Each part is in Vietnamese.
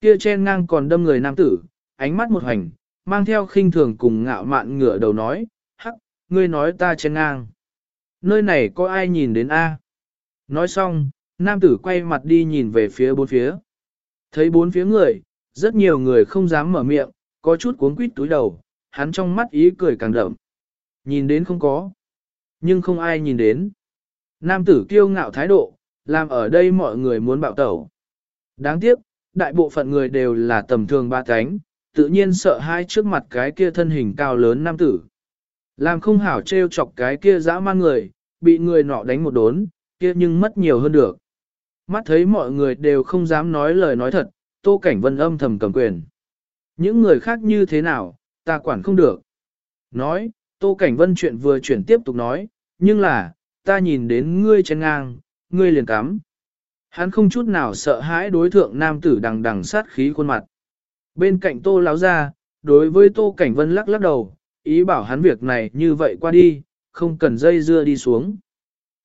Kia chen ngang còn đâm người nam tử, ánh mắt một hành, mang theo khinh thường cùng ngạo mạn ngửa đầu nói, hắc, ngươi nói ta chen ngang. Nơi này có ai nhìn đến A? Nói xong, nam tử quay mặt đi nhìn về phía bốn phía. Thấy bốn phía người, rất nhiều người không dám mở miệng, có chút cuốn quýt túi đầu, hắn trong mắt ý cười càng đậm. Nhìn đến không có, nhưng không ai nhìn đến. Nam tử kiêu ngạo thái độ, làm ở đây mọi người muốn bạo tẩu. Đáng tiếc, đại bộ phận người đều là tầm thường ba cánh, tự nhiên sợ hai trước mặt cái kia thân hình cao lớn nam tử. Làm không hảo trêu chọc cái kia dã man người, bị người nọ đánh một đốn, kia nhưng mất nhiều hơn được. Mắt thấy mọi người đều không dám nói lời nói thật, Tô Cảnh Vân âm thầm cầm quyền. Những người khác như thế nào, ta quản không được. Nói, Tô Cảnh Vân chuyện vừa chuyển tiếp tục nói, nhưng là, ta nhìn đến ngươi trên ngang, ngươi liền cắm. Hắn không chút nào sợ hãi đối thượng nam tử đằng đằng sát khí khuôn mặt. Bên cạnh Tô láo ra, đối với Tô Cảnh Vân lắc lắc đầu, ý bảo hắn việc này như vậy qua đi, không cần dây dưa đi xuống.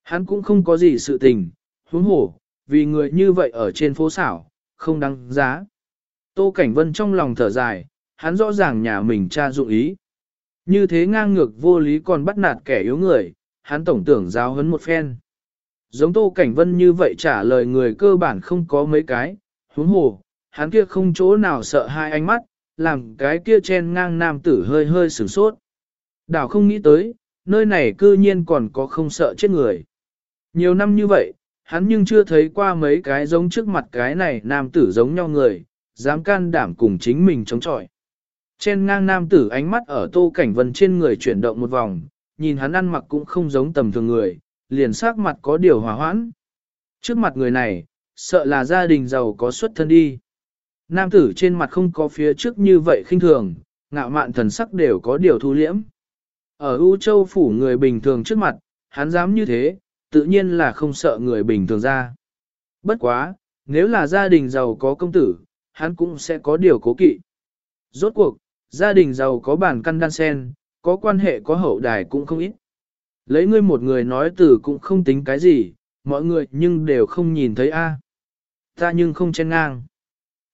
Hắn cũng không có gì sự tình, huống hổ, vì người như vậy ở trên phố xảo, không đáng giá. Tô Cảnh Vân trong lòng thở dài, hắn rõ ràng nhà mình cha dụng ý. Như thế ngang ngược vô lý còn bắt nạt kẻ yếu người, hắn tổng tưởng giáo hấn một phen. Giống Tô Cảnh Vân như vậy trả lời người cơ bản không có mấy cái, huống hồ, hắn kia không chỗ nào sợ hai ánh mắt, làm cái kia chen ngang nam tử hơi hơi sửng sốt. Đảo không nghĩ tới, nơi này cư nhiên còn có không sợ chết người. Nhiều năm như vậy, hắn nhưng chưa thấy qua mấy cái giống trước mặt cái này nam tử giống nhau người, dám can đảm cùng chính mình chống chọi. Trên ngang nam tử ánh mắt ở tô cảnh vân trên người chuyển động một vòng, nhìn hắn ăn mặc cũng không giống tầm thường người, liền sắc mặt có điều hòa hoãn. Trước mặt người này, sợ là gia đình giàu có xuất thân đi. Nam tử trên mặt không có phía trước như vậy khinh thường, ngạo mạn thần sắc đều có điều thu liễm. Ở U Châu phủ người bình thường trước mặt, hắn dám như thế, tự nhiên là không sợ người bình thường ra. Bất quá, nếu là gia đình giàu có công tử, hắn cũng sẽ có điều cố kỵ. Rốt cuộc, gia đình giàu có bản căn đan sen, có quan hệ có hậu đài cũng không ít. Lấy ngươi một người nói từ cũng không tính cái gì, mọi người nhưng đều không nhìn thấy a. Ta nhưng không chen ngang.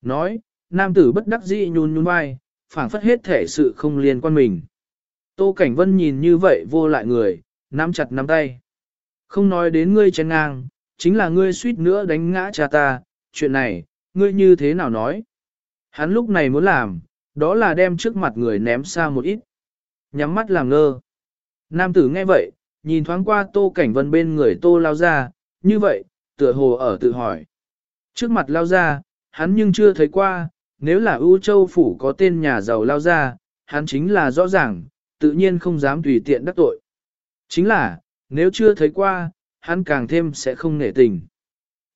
Nói, nam tử bất đắc dĩ nhún nhún vai, phảng phất hết thể sự không liên quan mình. Tô Cảnh Vân nhìn như vậy vô lại người, nắm chặt nắm tay. Không nói đến ngươi chen ngang, chính là ngươi suýt nữa đánh ngã cha ta, chuyện này, ngươi như thế nào nói? Hắn lúc này muốn làm, đó là đem trước mặt người ném xa một ít. Nhắm mắt làm ngơ. Nam tử nghe vậy, nhìn thoáng qua tô cảnh vân bên người tô lao ra, như vậy, tựa hồ ở tự hỏi. Trước mặt lao ra, hắn nhưng chưa thấy qua, nếu là ưu châu phủ có tên nhà giàu lao ra, hắn chính là rõ ràng, tự nhiên không dám tùy tiện đắc tội. Chính là, nếu chưa thấy qua, hắn càng thêm sẽ không nể tình.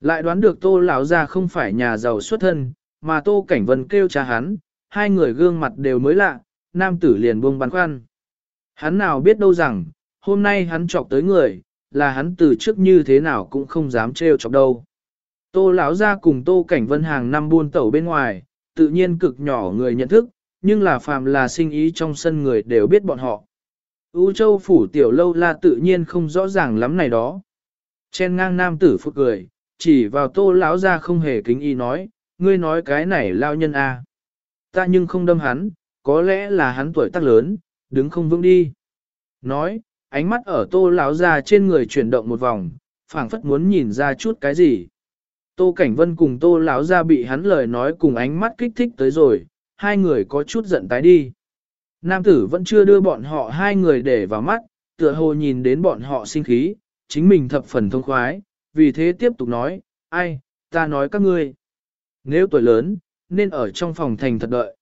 Lại đoán được tô lão ra không phải nhà giàu xuất thân, mà tô cảnh vân kêu cha hắn, hai người gương mặt đều mới lạ, nam tử liền buông băn khoăn. Hắn nào biết đâu rằng, hôm nay hắn chọc tới người, là hắn từ trước như thế nào cũng không dám trêu chọc đâu. Tô lão ra cùng tô cảnh vân hàng năm buôn tẩu bên ngoài, tự nhiên cực nhỏ người nhận thức, nhưng là phàm là sinh ý trong sân người đều biết bọn họ. U châu phủ tiểu lâu la tự nhiên không rõ ràng lắm này đó. Chen ngang nam tử phút cười, chỉ vào tô lão ra không hề kính y nói, ngươi nói cái này lao nhân a à. Ta nhưng không đâm hắn, có lẽ là hắn tuổi tác lớn, đứng không vững đi. Nói, ánh mắt ở tô lão ra trên người chuyển động một vòng, phảng phất muốn nhìn ra chút cái gì. Tô Cảnh Vân cùng Tô lão ra bị hắn lời nói cùng ánh mắt kích thích tới rồi, hai người có chút giận tái đi. Nam tử vẫn chưa đưa bọn họ hai người để vào mắt, tựa hồ nhìn đến bọn họ sinh khí, chính mình thập phần thông khoái, vì thế tiếp tục nói, ai, ta nói các ngươi. Nếu tuổi lớn, nên ở trong phòng thành thật đợi.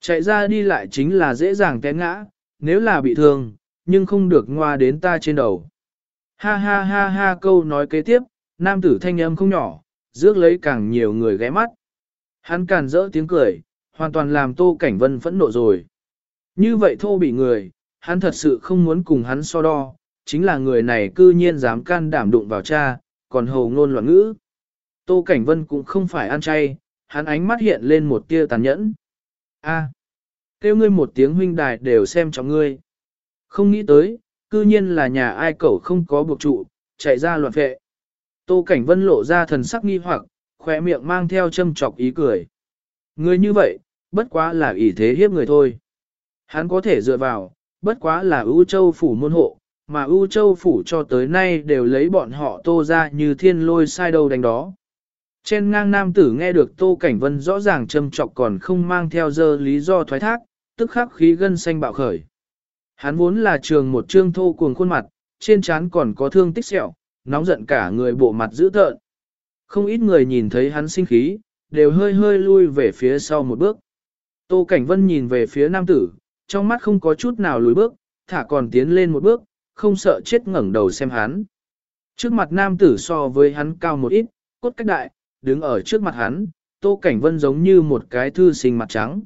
Chạy ra đi lại chính là dễ dàng té ngã, nếu là bị thương, nhưng không được ngoa đến ta trên đầu. Ha ha ha ha câu nói kế tiếp, nam tử thanh âm không nhỏ, rước lấy càng nhiều người ghé mắt. Hắn càn rỡ tiếng cười, hoàn toàn làm Tô Cảnh Vân phẫn nộ rồi. Như vậy thô bị người, hắn thật sự không muốn cùng hắn so đo, chính là người này cư nhiên dám can đảm đụng vào cha, còn hồ ngôn loạn ngữ. Tô Cảnh Vân cũng không phải ăn chay, hắn ánh mắt hiện lên một tia tàn nhẫn. A, kêu ngươi một tiếng huynh đài đều xem trọng ngươi. Không nghĩ tới, cư nhiên là nhà ai cẩu không có buộc trụ, chạy ra loạn vệ. Tô Cảnh Vân lộ ra thần sắc nghi hoặc, khỏe miệng mang theo châm chọc ý cười. Người như vậy, bất quá là ỷ thế hiếp người thôi. Hắn có thể dựa vào, bất quá là ưu châu phủ môn hộ, mà ưu châu phủ cho tới nay đều lấy bọn họ tô ra như thiên lôi sai đầu đánh đó. Trên ngang nam tử nghe được Tô Cảnh Vân rõ ràng châm chọc còn không mang theo dơ lý do thoái thác, tức khắc khí gân xanh bạo khởi. Hắn vốn là trường một trương thô cuồng khuôn mặt, trên trán còn có thương tích sẹo, nóng giận cả người bộ mặt dữ tợn. Không ít người nhìn thấy hắn sinh khí, đều hơi hơi lui về phía sau một bước. Tô Cảnh Vân nhìn về phía nam tử, trong mắt không có chút nào lùi bước, thả còn tiến lên một bước, không sợ chết ngẩng đầu xem hắn. Trước mặt nam tử so với hắn cao một ít, cốt cách đại, đứng ở trước mặt hắn, Tô Cảnh Vân giống như một cái thư sinh mặt trắng.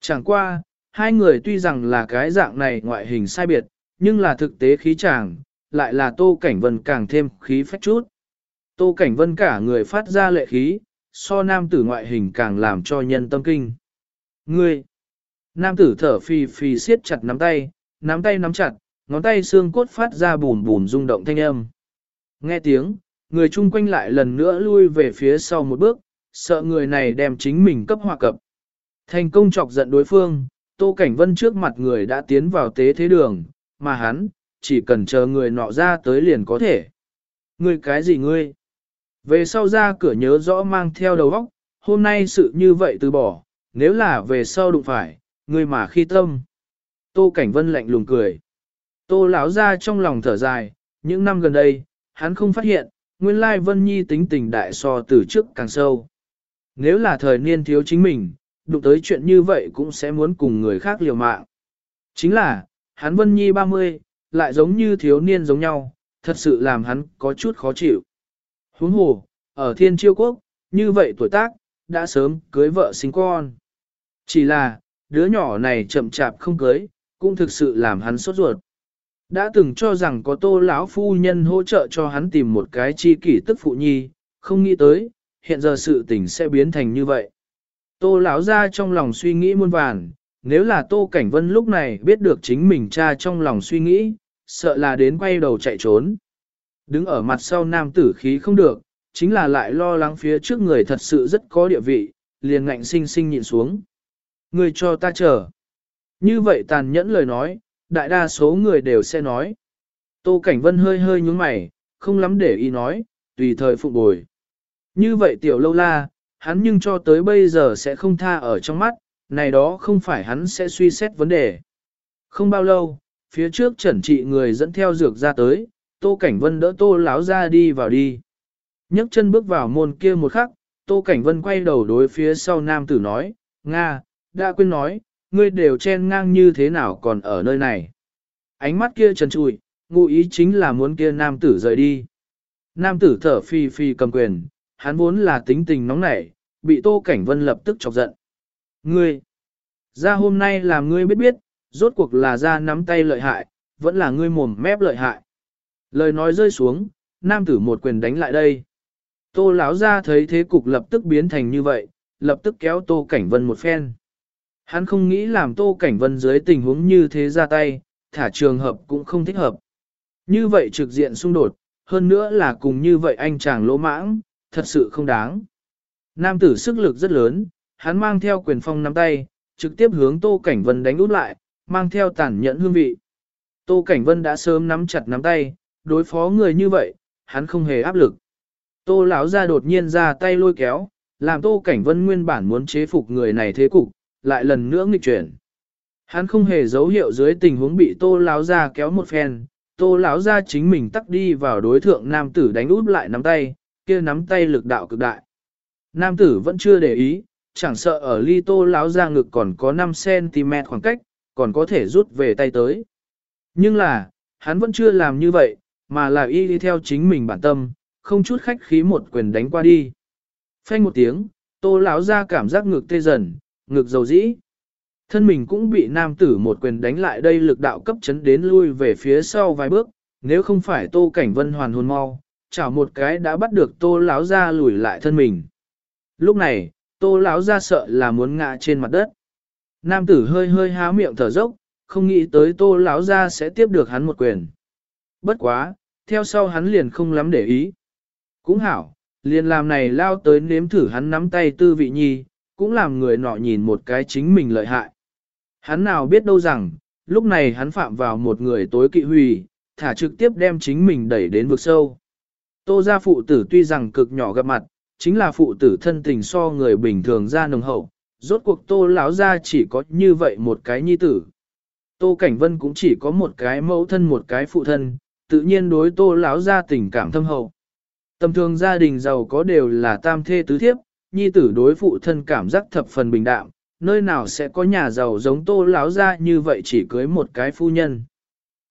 Chẳng qua, hai người tuy rằng là cái dạng này ngoại hình sai biệt, nhưng là thực tế khí chàng, lại là Tô Cảnh Vân càng thêm khí phách chút. Tô Cảnh Vân cả người phát ra lệ khí, so nam tử ngoại hình càng làm cho nhân tâm kinh. Ngươi! Nam tử thở phì phì siết chặt nắm tay, nắm tay nắm chặt, ngón tay xương cốt phát ra bùn bùn rung động thanh âm. Nghe tiếng, người chung quanh lại lần nữa lui về phía sau một bước, sợ người này đem chính mình cấp hòa cập. Thành công chọc giận đối phương, Tô Cảnh Vân trước mặt người đã tiến vào tế thế đường, mà hắn, chỉ cần chờ người nọ ra tới liền có thể. Ngươi cái gì ngươi? Về sau ra cửa nhớ rõ mang theo đầu óc, hôm nay sự như vậy từ bỏ, nếu là về sau đụng phải, ngươi mà khi tâm. Tô Cảnh Vân lạnh lùng cười. Tô lão ra trong lòng thở dài, những năm gần đây, hắn không phát hiện, nguyên lai Vân Nhi tính tình đại so từ trước càng sâu. Nếu là thời niên thiếu chính mình, đụng tới chuyện như vậy cũng sẽ muốn cùng người khác liều mạng. Chính là, hắn Vân Nhi 30, lại giống như thiếu niên giống nhau, thật sự làm hắn có chút khó chịu. Huống hồ, ở thiên chiêu quốc, như vậy tuổi tác, đã sớm cưới vợ sinh con. Chỉ là, đứa nhỏ này chậm chạp không cưới, cũng thực sự làm hắn sốt ruột. Đã từng cho rằng có tô lão phu nhân hỗ trợ cho hắn tìm một cái chi kỷ tức phụ nhi, không nghĩ tới, hiện giờ sự tình sẽ biến thành như vậy. Tô lão ra trong lòng suy nghĩ muôn vàn, nếu là Tô Cảnh Vân lúc này biết được chính mình cha trong lòng suy nghĩ, sợ là đến quay đầu chạy trốn. Đứng ở mặt sau nam tử khí không được, chính là lại lo lắng phía trước người thật sự rất có địa vị, liền ngạnh sinh sinh nhịn xuống. Người cho ta chờ. Như vậy tàn nhẫn lời nói, đại đa số người đều sẽ nói. Tô Cảnh Vân hơi hơi nhúng mày, không lắm để ý nói, tùy thời phụ bồi. Như vậy tiểu lâu la, hắn nhưng cho tới bây giờ sẽ không tha ở trong mắt, này đó không phải hắn sẽ suy xét vấn đề. Không bao lâu, phía trước trần trị người dẫn theo dược ra tới, Tô Cảnh Vân đỡ Tô láo ra đi vào đi. nhấc chân bước vào môn kia một khắc, Tô Cảnh Vân quay đầu đối phía sau nam tử nói, Nga, đã quên nói, ngươi đều chen ngang như thế nào còn ở nơi này. Ánh mắt kia trần trụi, ngụ ý chính là muốn kia nam tử rời đi. Nam tử thở phi phi cầm quyền, hắn vốn là tính tình nóng nảy, bị Tô Cảnh Vân lập tức chọc giận. Ngươi, ra hôm nay làm ngươi biết biết, rốt cuộc là ra nắm tay lợi hại, vẫn là ngươi mồm mép lợi hại. Lời nói rơi xuống, nam tử một quyền đánh lại đây. Tô lão ra thấy thế cục lập tức biến thành như vậy, lập tức kéo Tô Cảnh Vân một phen. Hắn không nghĩ làm Tô Cảnh Vân dưới tình huống như thế ra tay, thả trường hợp cũng không thích hợp. Như vậy trực diện xung đột, hơn nữa là cùng như vậy anh chàng lỗ mãng, thật sự không đáng. Nam tử sức lực rất lớn, hắn mang theo quyền phong nắm tay, trực tiếp hướng Tô Cảnh Vân đánh út lại, mang theo tàn nhẫn hương vị. Tô Cảnh Vân đã sớm nắm chặt nắm tay, đối phó người như vậy, hắn không hề áp lực. Tô lão ra đột nhiên ra tay lôi kéo, làm Tô Cảnh Vân nguyên bản muốn chế phục người này thế cục, lại lần nữa nghịch chuyển. Hắn không hề dấu hiệu dưới tình huống bị Tô lão ra kéo một phen, Tô lão ra chính mình tắt đi vào đối thượng nam tử đánh út lại nắm tay, kia nắm tay lực đạo cực đại. Nam tử vẫn chưa để ý, chẳng sợ ở ly Tô láo ra ngực còn có 5cm khoảng cách, còn có thể rút về tay tới. Nhưng là, hắn vẫn chưa làm như vậy, mà là y đi theo chính mình bản tâm, không chút khách khí một quyền đánh qua đi. Phanh một tiếng, tô láo ra cảm giác ngực tê dần, ngực dầu dĩ. Thân mình cũng bị nam tử một quyền đánh lại đây lực đạo cấp chấn đến lui về phía sau vài bước, nếu không phải tô cảnh vân hoàn hồn mau, chảo một cái đã bắt được tô láo ra lùi lại thân mình. Lúc này, tô lão ra sợ là muốn ngã trên mặt đất. Nam tử hơi hơi há miệng thở dốc, không nghĩ tới tô lão ra sẽ tiếp được hắn một quyền. Bất quá, theo sau hắn liền không lắm để ý. Cũng hảo, liền làm này lao tới nếm thử hắn nắm tay tư vị nhi, cũng làm người nọ nhìn một cái chính mình lợi hại. Hắn nào biết đâu rằng, lúc này hắn phạm vào một người tối kỵ hủy, thả trực tiếp đem chính mình đẩy đến vực sâu. Tô gia phụ tử tuy rằng cực nhỏ gặp mặt, chính là phụ tử thân tình so người bình thường ra nồng hậu, rốt cuộc tô lão gia chỉ có như vậy một cái nhi tử. Tô Cảnh Vân cũng chỉ có một cái mẫu thân một cái phụ thân, tự nhiên đối tô lão gia tình cảm thâm hậu. Tầm thường gia đình giàu có đều là tam thê tứ thiếp, nhi tử đối phụ thân cảm giác thập phần bình đạm, nơi nào sẽ có nhà giàu giống tô lão gia như vậy chỉ cưới một cái phu nhân.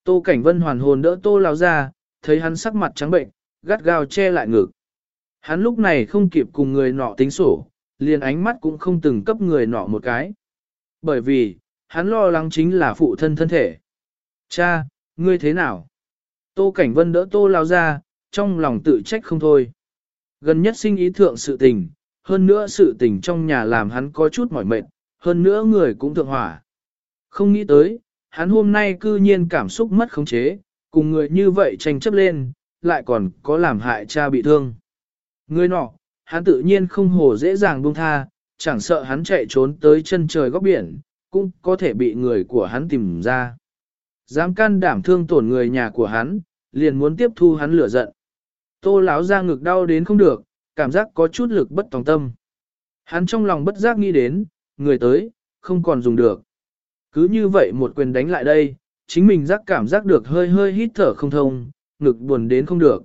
Tô Cảnh Vân hoàn hồn đỡ tô lão gia, thấy hắn sắc mặt trắng bệnh, gắt gao che lại ngực. Hắn lúc này không kịp cùng người nọ tính sổ, liền ánh mắt cũng không từng cấp người nọ một cái. Bởi vì, hắn lo lắng chính là phụ thân thân thể. Cha, ngươi thế nào? Tô Cảnh Vân đỡ Tô lao ra, trong lòng tự trách không thôi. Gần nhất sinh ý thượng sự tình, hơn nữa sự tình trong nhà làm hắn có chút mỏi mệt, hơn nữa người cũng thượng hỏa. Không nghĩ tới, hắn hôm nay cư nhiên cảm xúc mất khống chế, cùng người như vậy tranh chấp lên, lại còn có làm hại cha bị thương. Người nọ, hắn tự nhiên không hồ dễ dàng buông tha, chẳng sợ hắn chạy trốn tới chân trời góc biển, cũng có thể bị người của hắn tìm ra. Dám can đảm thương tổn người nhà của hắn, liền muốn tiếp thu hắn lửa giận. Tô lão ra ngực đau đến không được, cảm giác có chút lực bất tòng tâm. Hắn trong lòng bất giác nghĩ đến, người tới, không còn dùng được. Cứ như vậy một quyền đánh lại đây, chính mình giác cảm giác được hơi hơi hít thở không thông, ngực buồn đến không được.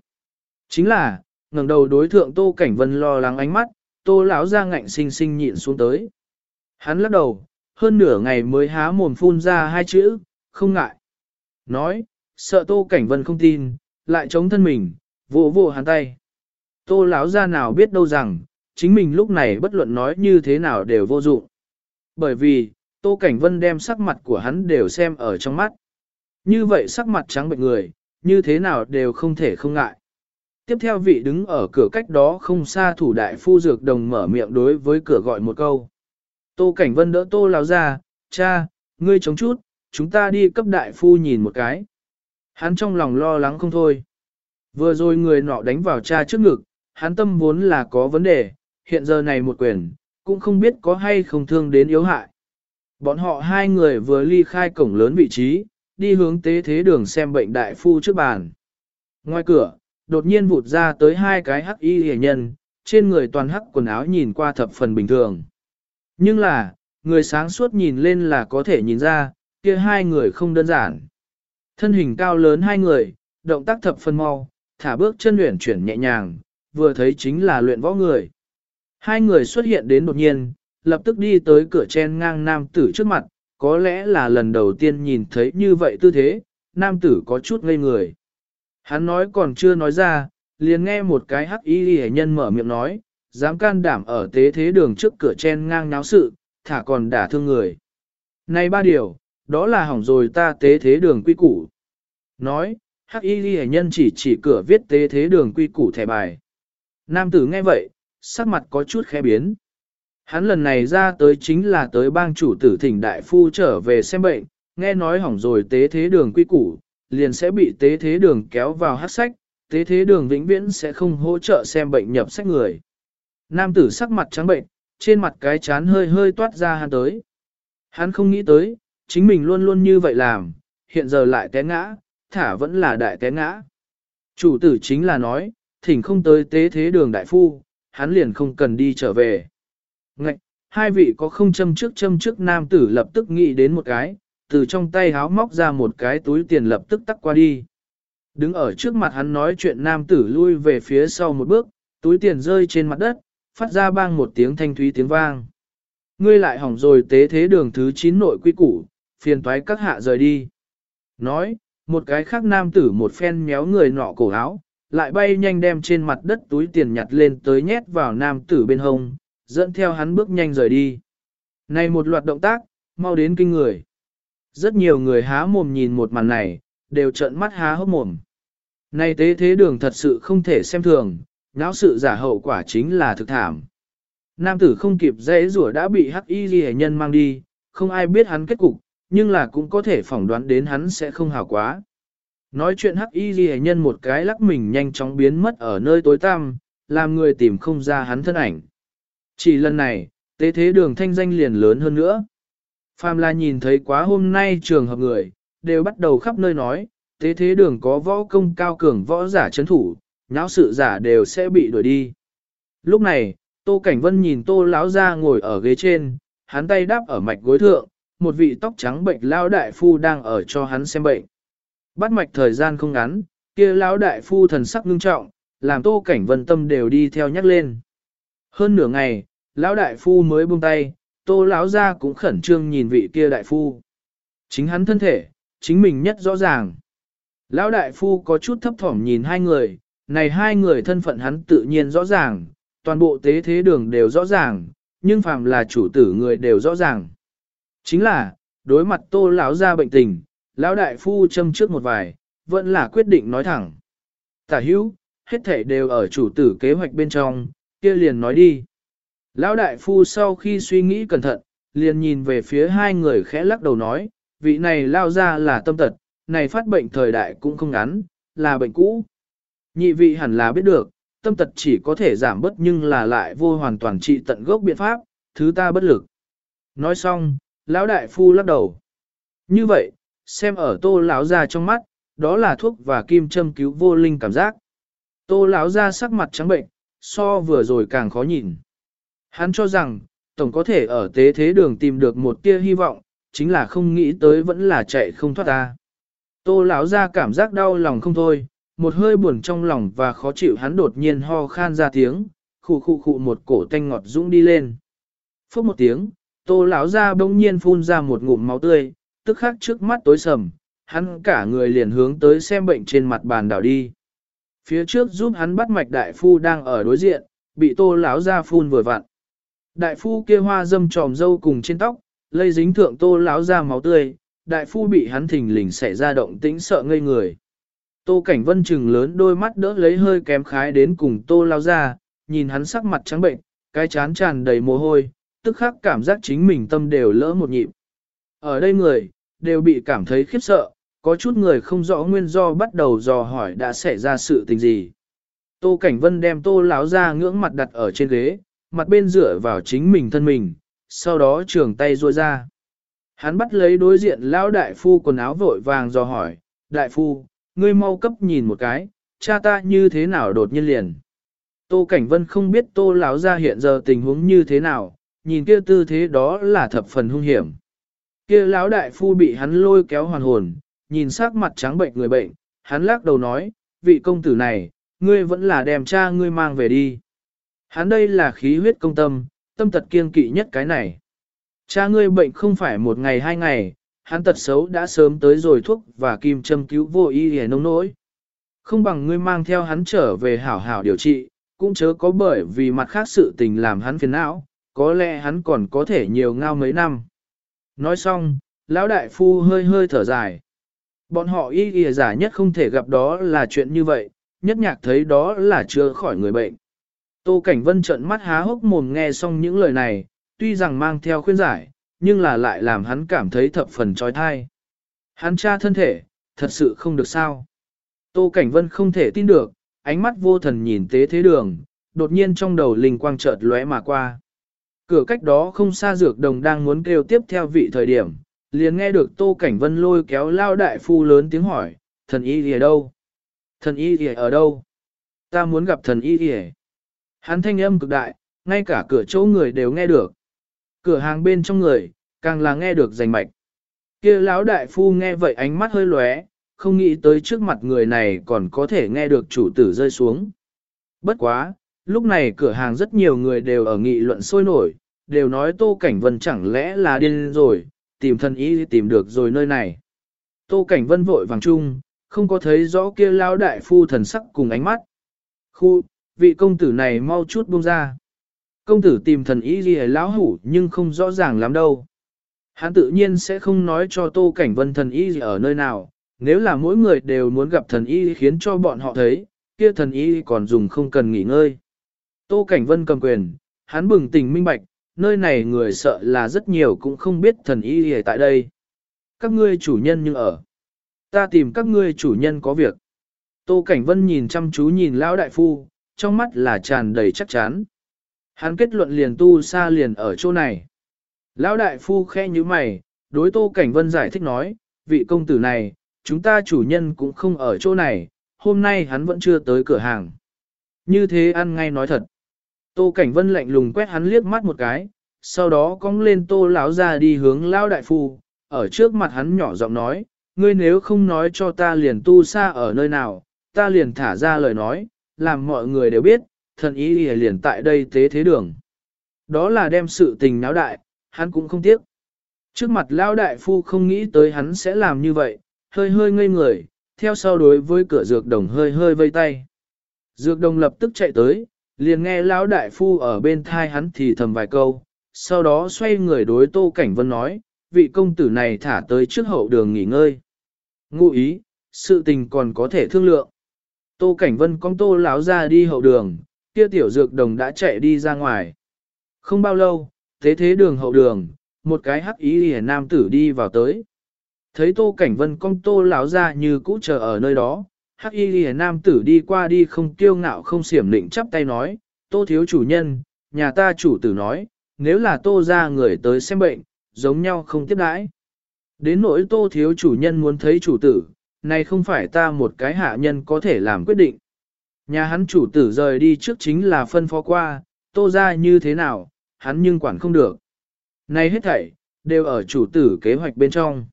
Chính là, ngẩng đầu đối thượng Tô Cảnh Vân lo lắng ánh mắt, Tô lão ra ngạnh sinh sinh nhịn xuống tới. Hắn lắc đầu, hơn nửa ngày mới há mồm phun ra hai chữ, không ngại. Nói, sợ Tô Cảnh Vân không tin, lại chống thân mình, vỗ vỗ hắn tay. Tô lão ra nào biết đâu rằng, chính mình lúc này bất luận nói như thế nào đều vô dụng. Bởi vì, Tô Cảnh Vân đem sắc mặt của hắn đều xem ở trong mắt. Như vậy sắc mặt trắng bệnh người, như thế nào đều không thể không ngại. Tiếp theo vị đứng ở cửa cách đó không xa thủ đại phu dược đồng mở miệng đối với cửa gọi một câu. Tô Cảnh Vân đỡ Tô lao ra, cha, ngươi chống chút, chúng ta đi cấp đại phu nhìn một cái. Hắn trong lòng lo lắng không thôi. Vừa rồi người nọ đánh vào cha trước ngực, hắn tâm vốn là có vấn đề, hiện giờ này một quyền, cũng không biết có hay không thương đến yếu hại. Bọn họ hai người vừa ly khai cổng lớn vị trí, đi hướng tế thế đường xem bệnh đại phu trước bàn. Ngoài cửa, đột nhiên vụt ra tới hai cái hắc y hề nhân, trên người toàn hắc quần áo nhìn qua thập phần bình thường. Nhưng là, người sáng suốt nhìn lên là có thể nhìn ra, kia hai người không đơn giản. Thân hình cao lớn hai người, động tác thập phần mau, thả bước chân luyện chuyển nhẹ nhàng, vừa thấy chính là luyện võ người. Hai người xuất hiện đến đột nhiên, lập tức đi tới cửa chen ngang nam tử trước mặt, có lẽ là lần đầu tiên nhìn thấy như vậy tư thế, nam tử có chút ngây người. Hắn nói còn chưa nói ra, liền nghe một cái hắc y hệ nhân mở miệng nói, dám can đảm ở tế thế đường trước cửa chen ngang náo sự, thả còn đả thương người. Này ba điều, đó là hỏng rồi ta tế thế đường quy củ. Nói, hắc y hệ nhân chỉ chỉ cửa viết tế thế đường quy củ thẻ bài. Nam tử nghe vậy, sắc mặt có chút khẽ biến. Hắn lần này ra tới chính là tới bang chủ tử thỉnh đại phu trở về xem bệnh, nghe nói hỏng rồi tế thế đường quy củ, liền sẽ bị tế thế đường kéo vào hát sách, tế thế đường vĩnh viễn sẽ không hỗ trợ xem bệnh nhập sách người. Nam tử sắc mặt trắng bệnh, trên mặt cái chán hơi hơi toát ra hắn tới. Hắn không nghĩ tới, chính mình luôn luôn như vậy làm, hiện giờ lại té ngã, thả vẫn là đại té ngã. Chủ tử chính là nói, thỉnh không tới tế thế đường đại phu, hắn liền không cần đi trở về. Ngạch, hai vị có không châm trước châm trước nam tử lập tức nghĩ đến một cái, từ trong tay háo móc ra một cái túi tiền lập tức tắc qua đi. Đứng ở trước mặt hắn nói chuyện nam tử lui về phía sau một bước, túi tiền rơi trên mặt đất, phát ra bang một tiếng thanh thúy tiếng vang. Ngươi lại hỏng rồi tế thế đường thứ 9 nội quy củ, phiền toái các hạ rời đi. Nói, một cái khác nam tử một phen méo người nọ cổ áo, lại bay nhanh đem trên mặt đất túi tiền nhặt lên tới nhét vào nam tử bên hông, dẫn theo hắn bước nhanh rời đi. Này một loạt động tác, mau đến kinh người. Rất nhiều người há mồm nhìn một màn này, đều trợn mắt há hốc mồm. Này tế thế đường thật sự không thể xem thường, náo sự giả hậu quả chính là thực thảm. Nam tử không kịp dễ rủa đã bị hắc y ghi nhân mang đi, không ai biết hắn kết cục, nhưng là cũng có thể phỏng đoán đến hắn sẽ không hảo quá. Nói chuyện hắc y ghi nhân một cái lắc mình nhanh chóng biến mất ở nơi tối tăm, làm người tìm không ra hắn thân ảnh. Chỉ lần này, Tế thế đường thanh danh liền lớn hơn nữa. Phàm là nhìn thấy quá hôm nay trường hợp người, đều bắt đầu khắp nơi nói, thế thế đường có võ công cao cường võ giả chấn thủ, nháo sự giả đều sẽ bị đuổi đi. Lúc này, Tô Cảnh Vân nhìn Tô lão ra ngồi ở ghế trên, hắn tay đáp ở mạch gối thượng, một vị tóc trắng bệnh lão đại phu đang ở cho hắn xem bệnh. Bắt mạch thời gian không ngắn, kia lão đại phu thần sắc ngưng trọng, làm Tô Cảnh Vân tâm đều đi theo nhắc lên. Hơn nửa ngày, lão đại phu mới buông tay, Tô lão ra cũng khẩn trương nhìn vị kia đại phu. Chính hắn thân thể, chính mình nhất rõ ràng. Lão đại phu có chút thấp thỏm nhìn hai người, này hai người thân phận hắn tự nhiên rõ ràng, toàn bộ tế thế đường đều rõ ràng, nhưng phàm là chủ tử người đều rõ ràng. Chính là, đối mặt tô lão ra bệnh tình, lão đại phu châm trước một vài, vẫn là quyết định nói thẳng. Tả hữu, hết thể đều ở chủ tử kế hoạch bên trong, kia liền nói đi. Lão đại phu sau khi suy nghĩ cẩn thận, liền nhìn về phía hai người khẽ lắc đầu nói, vị này lao ra là tâm tật, này phát bệnh thời đại cũng không ngắn, là bệnh cũ. Nhị vị hẳn là biết được, tâm tật chỉ có thể giảm bớt nhưng là lại vô hoàn toàn trị tận gốc biện pháp, thứ ta bất lực. Nói xong, lão đại phu lắc đầu. Như vậy, xem ở tô lão ra trong mắt, đó là thuốc và kim châm cứu vô linh cảm giác. Tô lão ra sắc mặt trắng bệnh, so vừa rồi càng khó nhìn. Hắn cho rằng, tổng có thể ở tế thế đường tìm được một tia hy vọng, chính là không nghĩ tới vẫn là chạy không thoát ta. Tô lão ra cảm giác đau lòng không thôi, một hơi buồn trong lòng và khó chịu hắn đột nhiên ho khan ra tiếng, khụ khụ khụ một cổ tanh ngọt dũng đi lên. Phốc một tiếng, tô lão ra bỗng nhiên phun ra một ngụm máu tươi, tức khắc trước mắt tối sầm, hắn cả người liền hướng tới xem bệnh trên mặt bàn đảo đi. Phía trước giúp hắn bắt mạch đại phu đang ở đối diện, bị tô lão ra phun vừa vặn. Đại phu kia hoa dâm tròm dâu cùng trên tóc, lây dính thượng tô lão ra máu tươi, đại phu bị hắn thình lình xảy ra động tĩnh sợ ngây người. Tô Cảnh Vân trừng lớn đôi mắt đỡ lấy hơi kém khái đến cùng Tô lao ra, nhìn hắn sắc mặt trắng bệnh, cái chán tràn đầy mồ hôi, tức khắc cảm giác chính mình tâm đều lỡ một nhịp. Ở đây người, đều bị cảm thấy khiếp sợ, có chút người không rõ nguyên do bắt đầu dò hỏi đã xảy ra sự tình gì. Tô Cảnh Vân đem Tô lão ra ngưỡng mặt đặt ở trên ghế, mặt bên dựa vào chính mình thân mình, sau đó trường tay ruôi ra. Hắn bắt lấy đối diện lão đại phu quần áo vội vàng dò hỏi, đại phu, ngươi mau cấp nhìn một cái, cha ta như thế nào đột nhiên liền. Tô Cảnh Vân không biết Tô lão ra hiện giờ tình huống như thế nào, nhìn kia tư thế đó là thập phần hung hiểm. Kia lão đại phu bị hắn lôi kéo hoàn hồn, nhìn sắc mặt trắng bệnh người bệnh, hắn lắc đầu nói, vị công tử này, ngươi vẫn là đem cha ngươi mang về đi. Hắn đây là khí huyết công tâm, tâm tật kiên kỵ nhất cái này. Cha ngươi bệnh không phải một ngày hai ngày, hắn tật xấu đã sớm tới rồi thuốc và kim châm cứu vô y hề nông nỗi. Không bằng ngươi mang theo hắn trở về hảo hảo điều trị, cũng chớ có bởi vì mặt khác sự tình làm hắn phiền não, có lẽ hắn còn có thể nhiều ngao mấy năm. Nói xong, lão đại phu hơi hơi thở dài. Bọn họ y y giả nhất không thể gặp đó là chuyện như vậy, nhất nhạc thấy đó là chưa khỏi người bệnh. Tô Cảnh Vân trợn mắt há hốc mồm nghe xong những lời này, tuy rằng mang theo khuyên giải, nhưng là lại làm hắn cảm thấy thập phần trói thai. Hắn cha thân thể, thật sự không được sao. Tô Cảnh Vân không thể tin được, ánh mắt vô thần nhìn tế thế đường, đột nhiên trong đầu linh quang chợt lóe mà qua. Cửa cách đó không xa dược đồng đang muốn kêu tiếp theo vị thời điểm, liền nghe được Tô Cảnh Vân lôi kéo lao đại phu lớn tiếng hỏi, thần y gì ở đâu? Thần y gì ở đâu? Ta muốn gặp thần y gì Hắn thanh âm cực đại, ngay cả cửa chỗ người đều nghe được. Cửa hàng bên trong người, càng là nghe được rành mạch. kia lão đại phu nghe vậy ánh mắt hơi lóe, không nghĩ tới trước mặt người này còn có thể nghe được chủ tử rơi xuống. Bất quá, lúc này cửa hàng rất nhiều người đều ở nghị luận sôi nổi, đều nói Tô Cảnh Vân chẳng lẽ là điên rồi, tìm thân ý tìm được rồi nơi này. Tô Cảnh Vân vội vàng chung, không có thấy rõ kia lão đại phu thần sắc cùng ánh mắt. Khu, vị công tử này mau chút buông ra. Công tử tìm thần ý gì lão hủ nhưng không rõ ràng lắm đâu. Hắn tự nhiên sẽ không nói cho Tô Cảnh Vân thần y gì ở nơi nào, nếu là mỗi người đều muốn gặp thần y khiến cho bọn họ thấy, kia thần y còn dùng không cần nghỉ ngơi. Tô Cảnh Vân cầm quyền, hắn bừng tỉnh minh bạch, nơi này người sợ là rất nhiều cũng không biết thần y gì tại đây. Các ngươi chủ nhân nhưng ở. Ta tìm các ngươi chủ nhân có việc. Tô Cảnh Vân nhìn chăm chú nhìn lão đại phu, trong mắt là tràn đầy chắc chắn. Hắn kết luận liền tu xa liền ở chỗ này. Lão đại phu khe như mày, đối Tô Cảnh Vân giải thích nói, vị công tử này, chúng ta chủ nhân cũng không ở chỗ này, hôm nay hắn vẫn chưa tới cửa hàng. Như thế ăn ngay nói thật. Tô Cảnh Vân lạnh lùng quét hắn liếc mắt một cái, sau đó cong lên Tô lão ra đi hướng Lão đại phu, ở trước mặt hắn nhỏ giọng nói, ngươi nếu không nói cho ta liền tu xa ở nơi nào, ta liền thả ra lời nói, làm mọi người đều biết, thần ý liền tại đây tế thế đường. Đó là đem sự tình náo đại, hắn cũng không tiếc. Trước mặt lão đại phu không nghĩ tới hắn sẽ làm như vậy, hơi hơi ngây người, theo sau đối với cửa dược đồng hơi hơi vây tay. Dược đồng lập tức chạy tới, liền nghe lão đại phu ở bên thai hắn thì thầm vài câu, sau đó xoay người đối Tô Cảnh Vân nói, vị công tử này thả tới trước hậu đường nghỉ ngơi. Ngụ ý, sự tình còn có thể thương lượng. Tô Cảnh Vân con Tô lão ra đi hậu đường, kia tiểu dược đồng đã chạy đi ra ngoài. Không bao lâu, thế thế đường hậu đường, một cái hắc ý hề nam tử đi vào tới. Thấy Tô Cảnh Vân con Tô lão ra như cũ chờ ở nơi đó, hắc y hề nam tử đi qua đi không kiêu ngạo không xiểm định chắp tay nói, Tô thiếu chủ nhân, nhà ta chủ tử nói, nếu là Tô ra người tới xem bệnh, giống nhau không tiếp đãi. Đến nỗi Tô thiếu chủ nhân muốn thấy chủ tử, này không phải ta một cái hạ nhân có thể làm quyết định. Nhà hắn chủ tử rời đi trước chính là phân phó qua, tô ra như thế nào, hắn nhưng quản không được. Này hết thảy, đều ở chủ tử kế hoạch bên trong.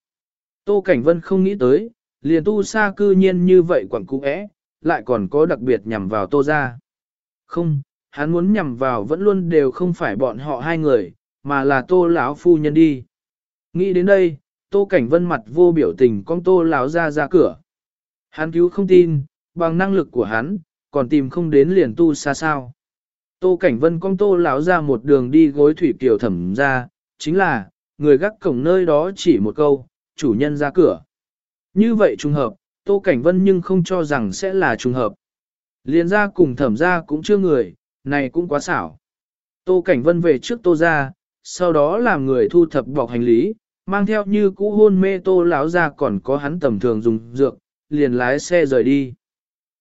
Tô Cảnh Vân không nghĩ tới, liền tu sa cư nhiên như vậy quản cũ ẽ, lại còn có đặc biệt nhằm vào tô ra. Không, hắn muốn nhằm vào vẫn luôn đều không phải bọn họ hai người, mà là tô lão phu nhân đi. Nghĩ đến đây, tô cảnh vân mặt vô biểu tình con tô lão ra ra cửa. Hắn cứu không tin, bằng năng lực của hắn, còn tìm không đến liền tu xa sao. Tô Cảnh Vân con tô lão ra một đường đi gối thủy kiều thẩm ra, chính là, người gác cổng nơi đó chỉ một câu, chủ nhân ra cửa. Như vậy trùng hợp, Tô Cảnh Vân nhưng không cho rằng sẽ là trùng hợp. Liên ra cùng thẩm ra cũng chưa người, này cũng quá xảo. Tô Cảnh Vân về trước Tô ra, sau đó làm người thu thập bọc hành lý, mang theo như cũ hôn mê Tô lão ra còn có hắn tầm thường dùng dược, liền lái xe rời đi.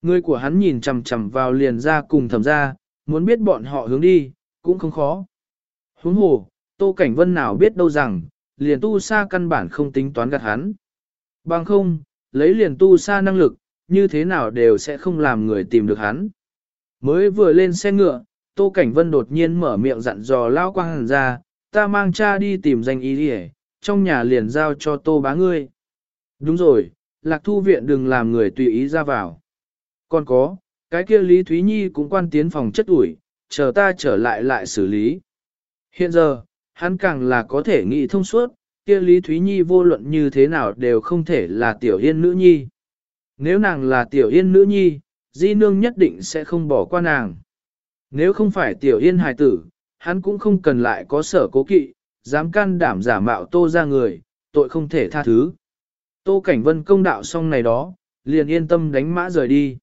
Người của hắn nhìn chằm chằm vào liền ra cùng thẩm ra, muốn biết bọn họ hướng đi, cũng không khó. Huống hồ, Tô Cảnh Vân nào biết đâu rằng, liền tu sa căn bản không tính toán gạt hắn. Bằng không, lấy liền tu sa năng lực, như thế nào đều sẽ không làm người tìm được hắn. Mới vừa lên xe ngựa, Tô Cảnh Vân đột nhiên mở miệng dặn dò lao quang hàn ra, ta mang cha đi tìm danh ý đi trong nhà liền giao cho Tô bá ngươi. Đúng rồi, lạc thu viện đừng làm người tùy ý ra vào. Còn có, cái kia Lý Thúy Nhi cũng quan tiến phòng chất ủi, chờ ta trở lại lại xử lý. Hiện giờ, hắn càng là có thể nghĩ thông suốt, kia Lý Thúy Nhi vô luận như thế nào đều không thể là tiểu yên nữ nhi. Nếu nàng là tiểu yên nữ nhi, di nương nhất định sẽ không bỏ qua nàng. Nếu không phải tiểu yên hài tử, hắn cũng không cần lại có sở cố kỵ, dám can đảm giả mạo tô ra người, tội không thể tha thứ. Tô Cảnh Vân công đạo xong này đó, liền yên tâm đánh mã rời đi.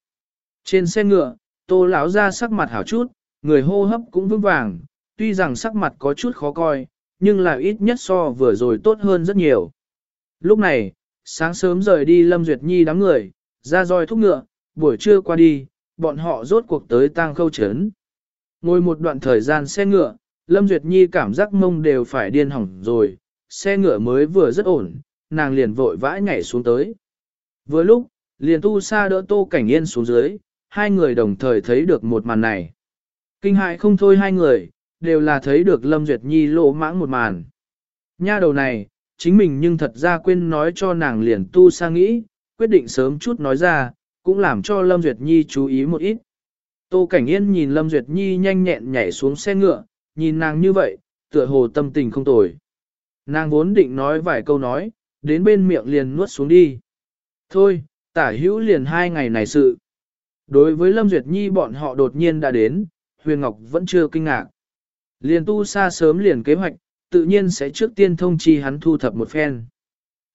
Trên xe ngựa, tô lão ra sắc mặt hảo chút, người hô hấp cũng vững vàng, tuy rằng sắc mặt có chút khó coi, nhưng là ít nhất so vừa rồi tốt hơn rất nhiều. Lúc này, sáng sớm rời đi Lâm Duyệt Nhi đám người, ra roi thúc ngựa, buổi trưa qua đi, bọn họ rốt cuộc tới tang khâu trấn. Ngồi một đoạn thời gian xe ngựa, Lâm Duyệt Nhi cảm giác mông đều phải điên hỏng rồi, xe ngựa mới vừa rất ổn, nàng liền vội vã nhảy xuống tới. Vừa lúc, liền tu sa đỡ tô cảnh yên xuống dưới, hai người đồng thời thấy được một màn này. Kinh hại không thôi hai người, đều là thấy được Lâm Duyệt Nhi lộ mãng một màn. Nha đầu này, chính mình nhưng thật ra quên nói cho nàng liền tu sa nghĩ, quyết định sớm chút nói ra, cũng làm cho Lâm Duyệt Nhi chú ý một ít. Tô Cảnh Yên nhìn Lâm Duyệt Nhi nhanh nhẹn nhảy xuống xe ngựa, nhìn nàng như vậy, tựa hồ tâm tình không tồi. Nàng vốn định nói vài câu nói, đến bên miệng liền nuốt xuống đi. Thôi, tả hữu liền hai ngày này sự. Đối với Lâm Duyệt Nhi bọn họ đột nhiên đã đến, Huyền Ngọc vẫn chưa kinh ngạc. Liền tu xa sớm liền kế hoạch, tự nhiên sẽ trước tiên thông chi hắn thu thập một phen.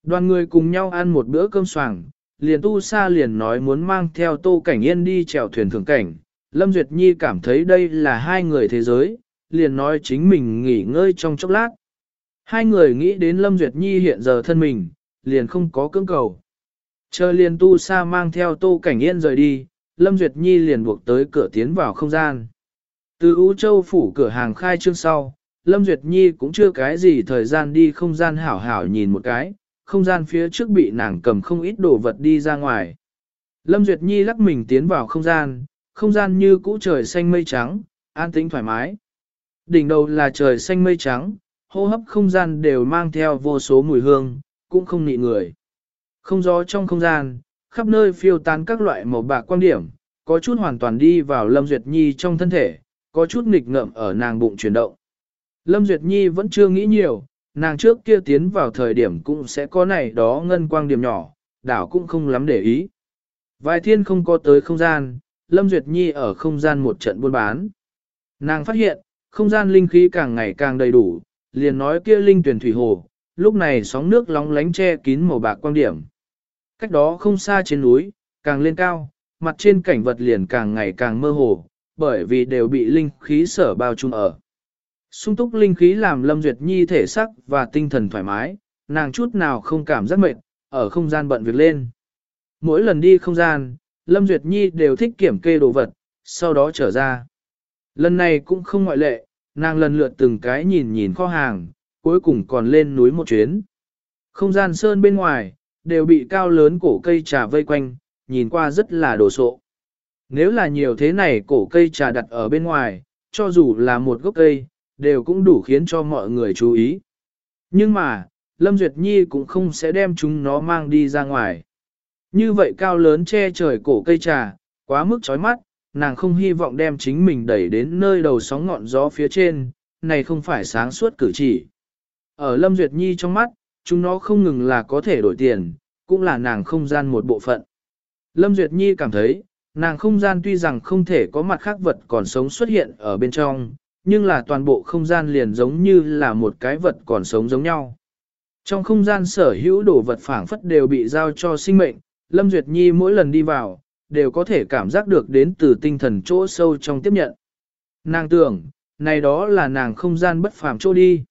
Đoàn người cùng nhau ăn một bữa cơm soảng, liền tu xa liền nói muốn mang theo tô cảnh yên đi chèo thuyền thường cảnh. Lâm Duyệt Nhi cảm thấy đây là hai người thế giới, liền nói chính mình nghỉ ngơi trong chốc lát. Hai người nghĩ đến Lâm Duyệt Nhi hiện giờ thân mình, liền không có cưỡng cầu. Chờ liền tu sa mang theo tô cảnh yên rời đi, Lâm Duyệt Nhi liền buộc tới cửa tiến vào không gian. Từ Ú Châu phủ cửa hàng khai trương sau, Lâm Duyệt Nhi cũng chưa cái gì thời gian đi không gian hảo hảo nhìn một cái, không gian phía trước bị nàng cầm không ít đồ vật đi ra ngoài. Lâm Duyệt Nhi lắc mình tiến vào không gian, không gian như cũ trời xanh mây trắng, an tĩnh thoải mái. Đỉnh đầu là trời xanh mây trắng, hô hấp không gian đều mang theo vô số mùi hương, cũng không nị người. Không gió trong không gian, khắp nơi phiêu tán các loại màu bạc quan điểm, có chút hoàn toàn đi vào Lâm Duyệt Nhi trong thân thể, có chút nghịch ngợm ở nàng bụng chuyển động. Lâm Duyệt Nhi vẫn chưa nghĩ nhiều, nàng trước kia tiến vào thời điểm cũng sẽ có này đó ngân quang điểm nhỏ, đảo cũng không lắm để ý. Vài thiên không có tới không gian, Lâm Duyệt Nhi ở không gian một trận buôn bán. Nàng phát hiện, không gian linh khí càng ngày càng đầy đủ, liền nói kia linh tuyển thủy hồ, lúc này sóng nước lóng lánh che kín màu bạc quang điểm. Cách đó không xa trên núi, càng lên cao, mặt trên cảnh vật liền càng ngày càng mơ hồ, bởi vì đều bị linh khí sở bao trùm ở. Sung túc linh khí làm Lâm Duyệt Nhi thể sắc và tinh thần thoải mái, nàng chút nào không cảm giác mệt, ở không gian bận việc lên. Mỗi lần đi không gian, Lâm Duyệt Nhi đều thích kiểm kê đồ vật, sau đó trở ra. Lần này cũng không ngoại lệ, nàng lần lượt từng cái nhìn nhìn kho hàng, cuối cùng còn lên núi một chuyến. Không gian sơn bên ngoài, đều bị cao lớn cổ cây trà vây quanh, nhìn qua rất là đồ sộ. Nếu là nhiều thế này cổ cây trà đặt ở bên ngoài, cho dù là một gốc cây, đều cũng đủ khiến cho mọi người chú ý. Nhưng mà, Lâm Duyệt Nhi cũng không sẽ đem chúng nó mang đi ra ngoài. Như vậy cao lớn che trời cổ cây trà, quá mức chói mắt, nàng không hy vọng đem chính mình đẩy đến nơi đầu sóng ngọn gió phía trên, này không phải sáng suốt cử chỉ. Ở Lâm Duyệt Nhi trong mắt, chúng nó không ngừng là có thể đổi tiền, cũng là nàng không gian một bộ phận. Lâm Duyệt Nhi cảm thấy, nàng không gian tuy rằng không thể có mặt khác vật còn sống xuất hiện ở bên trong, nhưng là toàn bộ không gian liền giống như là một cái vật còn sống giống nhau. Trong không gian sở hữu đồ vật phảng phất đều bị giao cho sinh mệnh, Lâm Duyệt Nhi mỗi lần đi vào, đều có thể cảm giác được đến từ tinh thần chỗ sâu trong tiếp nhận. Nàng tưởng, này đó là nàng không gian bất phàm chỗ đi.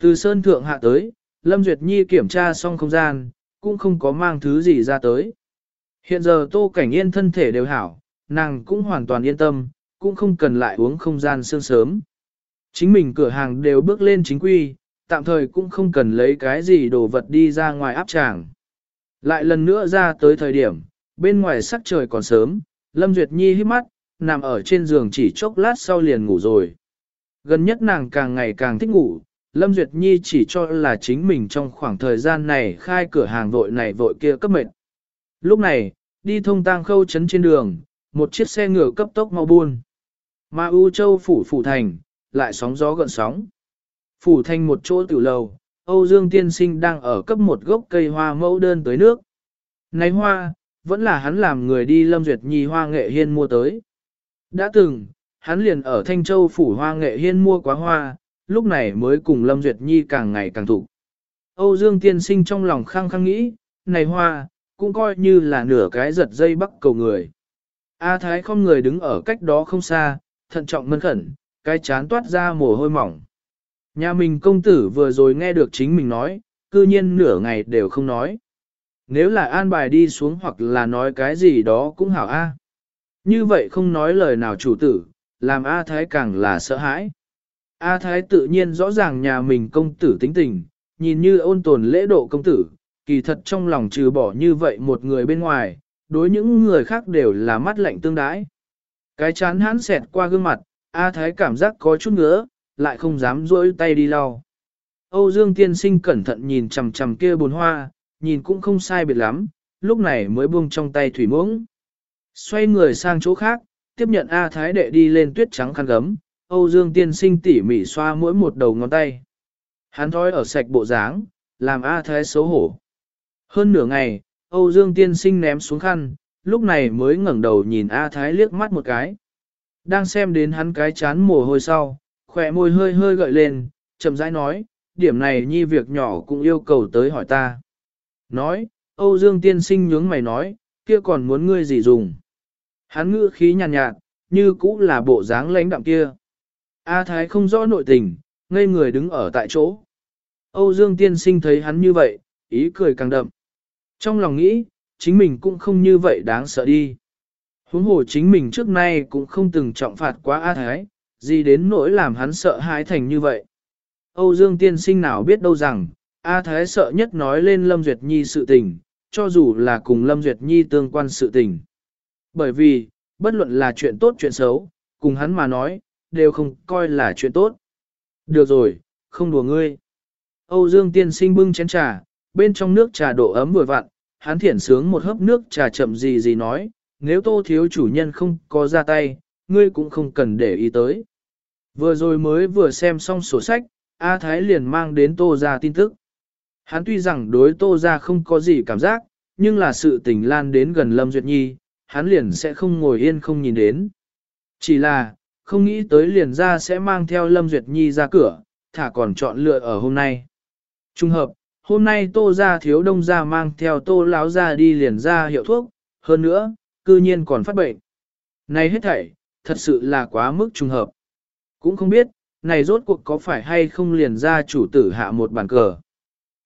Từ sơn thượng hạ tới, Lâm Duyệt Nhi kiểm tra xong không gian, cũng không có mang thứ gì ra tới. Hiện giờ tô cảnh yên thân thể đều hảo, nàng cũng hoàn toàn yên tâm, cũng không cần lại uống không gian sương sớm. Chính mình cửa hàng đều bước lên chính quy, tạm thời cũng không cần lấy cái gì đồ vật đi ra ngoài áp tràng. Lại lần nữa ra tới thời điểm, bên ngoài sắc trời còn sớm, Lâm Duyệt Nhi hít mắt, nằm ở trên giường chỉ chốc lát sau liền ngủ rồi. Gần nhất nàng càng ngày càng thích ngủ, Lâm Duyệt Nhi chỉ cho là chính mình trong khoảng thời gian này khai cửa hàng vội này vội kia cấp mệt. Lúc này, đi thông tang khâu chấn trên đường, một chiếc xe ngựa cấp tốc mau buôn. Ma U Châu phủ phủ thành, lại sóng gió gợn sóng. Phủ thành một chỗ tiểu lầu, Âu Dương Tiên Sinh đang ở cấp một gốc cây hoa mẫu đơn tới nước. Này hoa, vẫn là hắn làm người đi Lâm Duyệt Nhi hoa nghệ hiên mua tới. Đã từng, hắn liền ở Thanh Châu phủ hoa nghệ hiên mua quá hoa, lúc này mới cùng Lâm Duyệt Nhi càng ngày càng thủ. Âu Dương Tiên Sinh trong lòng khăng khăng nghĩ, này hoa, cũng coi như là nửa cái giật dây bắt cầu người. A Thái không người đứng ở cách đó không xa, thận trọng mân khẩn, cái chán toát ra mồ hôi mỏng. Nhà mình công tử vừa rồi nghe được chính mình nói, cư nhiên nửa ngày đều không nói. Nếu là an bài đi xuống hoặc là nói cái gì đó cũng hảo a. Như vậy không nói lời nào chủ tử, làm A Thái càng là sợ hãi. A Thái tự nhiên rõ ràng nhà mình công tử tính tình, nhìn như ôn tồn lễ độ công tử, kỳ thật trong lòng trừ bỏ như vậy một người bên ngoài, đối những người khác đều là mắt lạnh tương đái. Cái chán hắn xẹt qua gương mặt, A Thái cảm giác có chút ngứa, lại không dám rỗi tay đi lau. Âu Dương tiên sinh cẩn thận nhìn chằm chằm kia bồn hoa, nhìn cũng không sai biệt lắm, lúc này mới buông trong tay thủy muỗng. Xoay người sang chỗ khác, tiếp nhận A Thái đệ đi lên tuyết trắng khăn gấm, Âu Dương tiên sinh tỉ mỉ xoa mỗi một đầu ngón tay. Hắn thói ở sạch bộ dáng, làm A Thái xấu hổ. Hơn nửa ngày, Âu Dương tiên sinh ném xuống khăn, lúc này mới ngẩng đầu nhìn A Thái liếc mắt một cái. Đang xem đến hắn cái chán mồ hôi sau, khỏe môi hơi hơi gợi lên, chậm rãi nói, điểm này nhi việc nhỏ cũng yêu cầu tới hỏi ta. Nói, Âu Dương tiên sinh nhướng mày nói, kia còn muốn ngươi gì dùng. Hắn ngữ khí nhàn nhạt, nhạt, như cũ là bộ dáng lãnh đạm kia. A Thái không rõ nội tình, ngây người đứng ở tại chỗ. Âu Dương tiên sinh thấy hắn như vậy, ý cười càng đậm. Trong lòng nghĩ, chính mình cũng không như vậy đáng sợ đi. Huống hồ chính mình trước nay cũng không từng trọng phạt quá A Thái, gì đến nỗi làm hắn sợ hãi thành như vậy. Âu Dương tiên sinh nào biết đâu rằng, A Thái sợ nhất nói lên Lâm Duyệt Nhi sự tình, cho dù là cùng Lâm Duyệt Nhi tương quan sự tình. Bởi vì, bất luận là chuyện tốt chuyện xấu, cùng hắn mà nói, đều không coi là chuyện tốt. Được rồi, không đùa ngươi. Âu Dương tiên sinh bưng chén trà, bên trong nước trà độ ấm vừa vặn, hắn thiển sướng một hớp nước trà chậm gì gì nói, nếu tô thiếu chủ nhân không có ra tay, ngươi cũng không cần để ý tới. Vừa rồi mới vừa xem xong sổ sách, A Thái liền mang đến tô ra tin tức. Hắn tuy rằng đối tô ra không có gì cảm giác, nhưng là sự tình lan đến gần Lâm Duyệt Nhi, hắn liền sẽ không ngồi yên không nhìn đến. Chỉ là, không nghĩ tới liền ra sẽ mang theo Lâm Duyệt Nhi ra cửa, thả còn chọn lựa ở hôm nay. Trung hợp, hôm nay tô ra thiếu đông ra mang theo tô láo ra đi liền ra hiệu thuốc, hơn nữa, cư nhiên còn phát bệnh. Này hết thảy, thật sự là quá mức trùng hợp. Cũng không biết, này rốt cuộc có phải hay không liền ra chủ tử hạ một bàn cờ.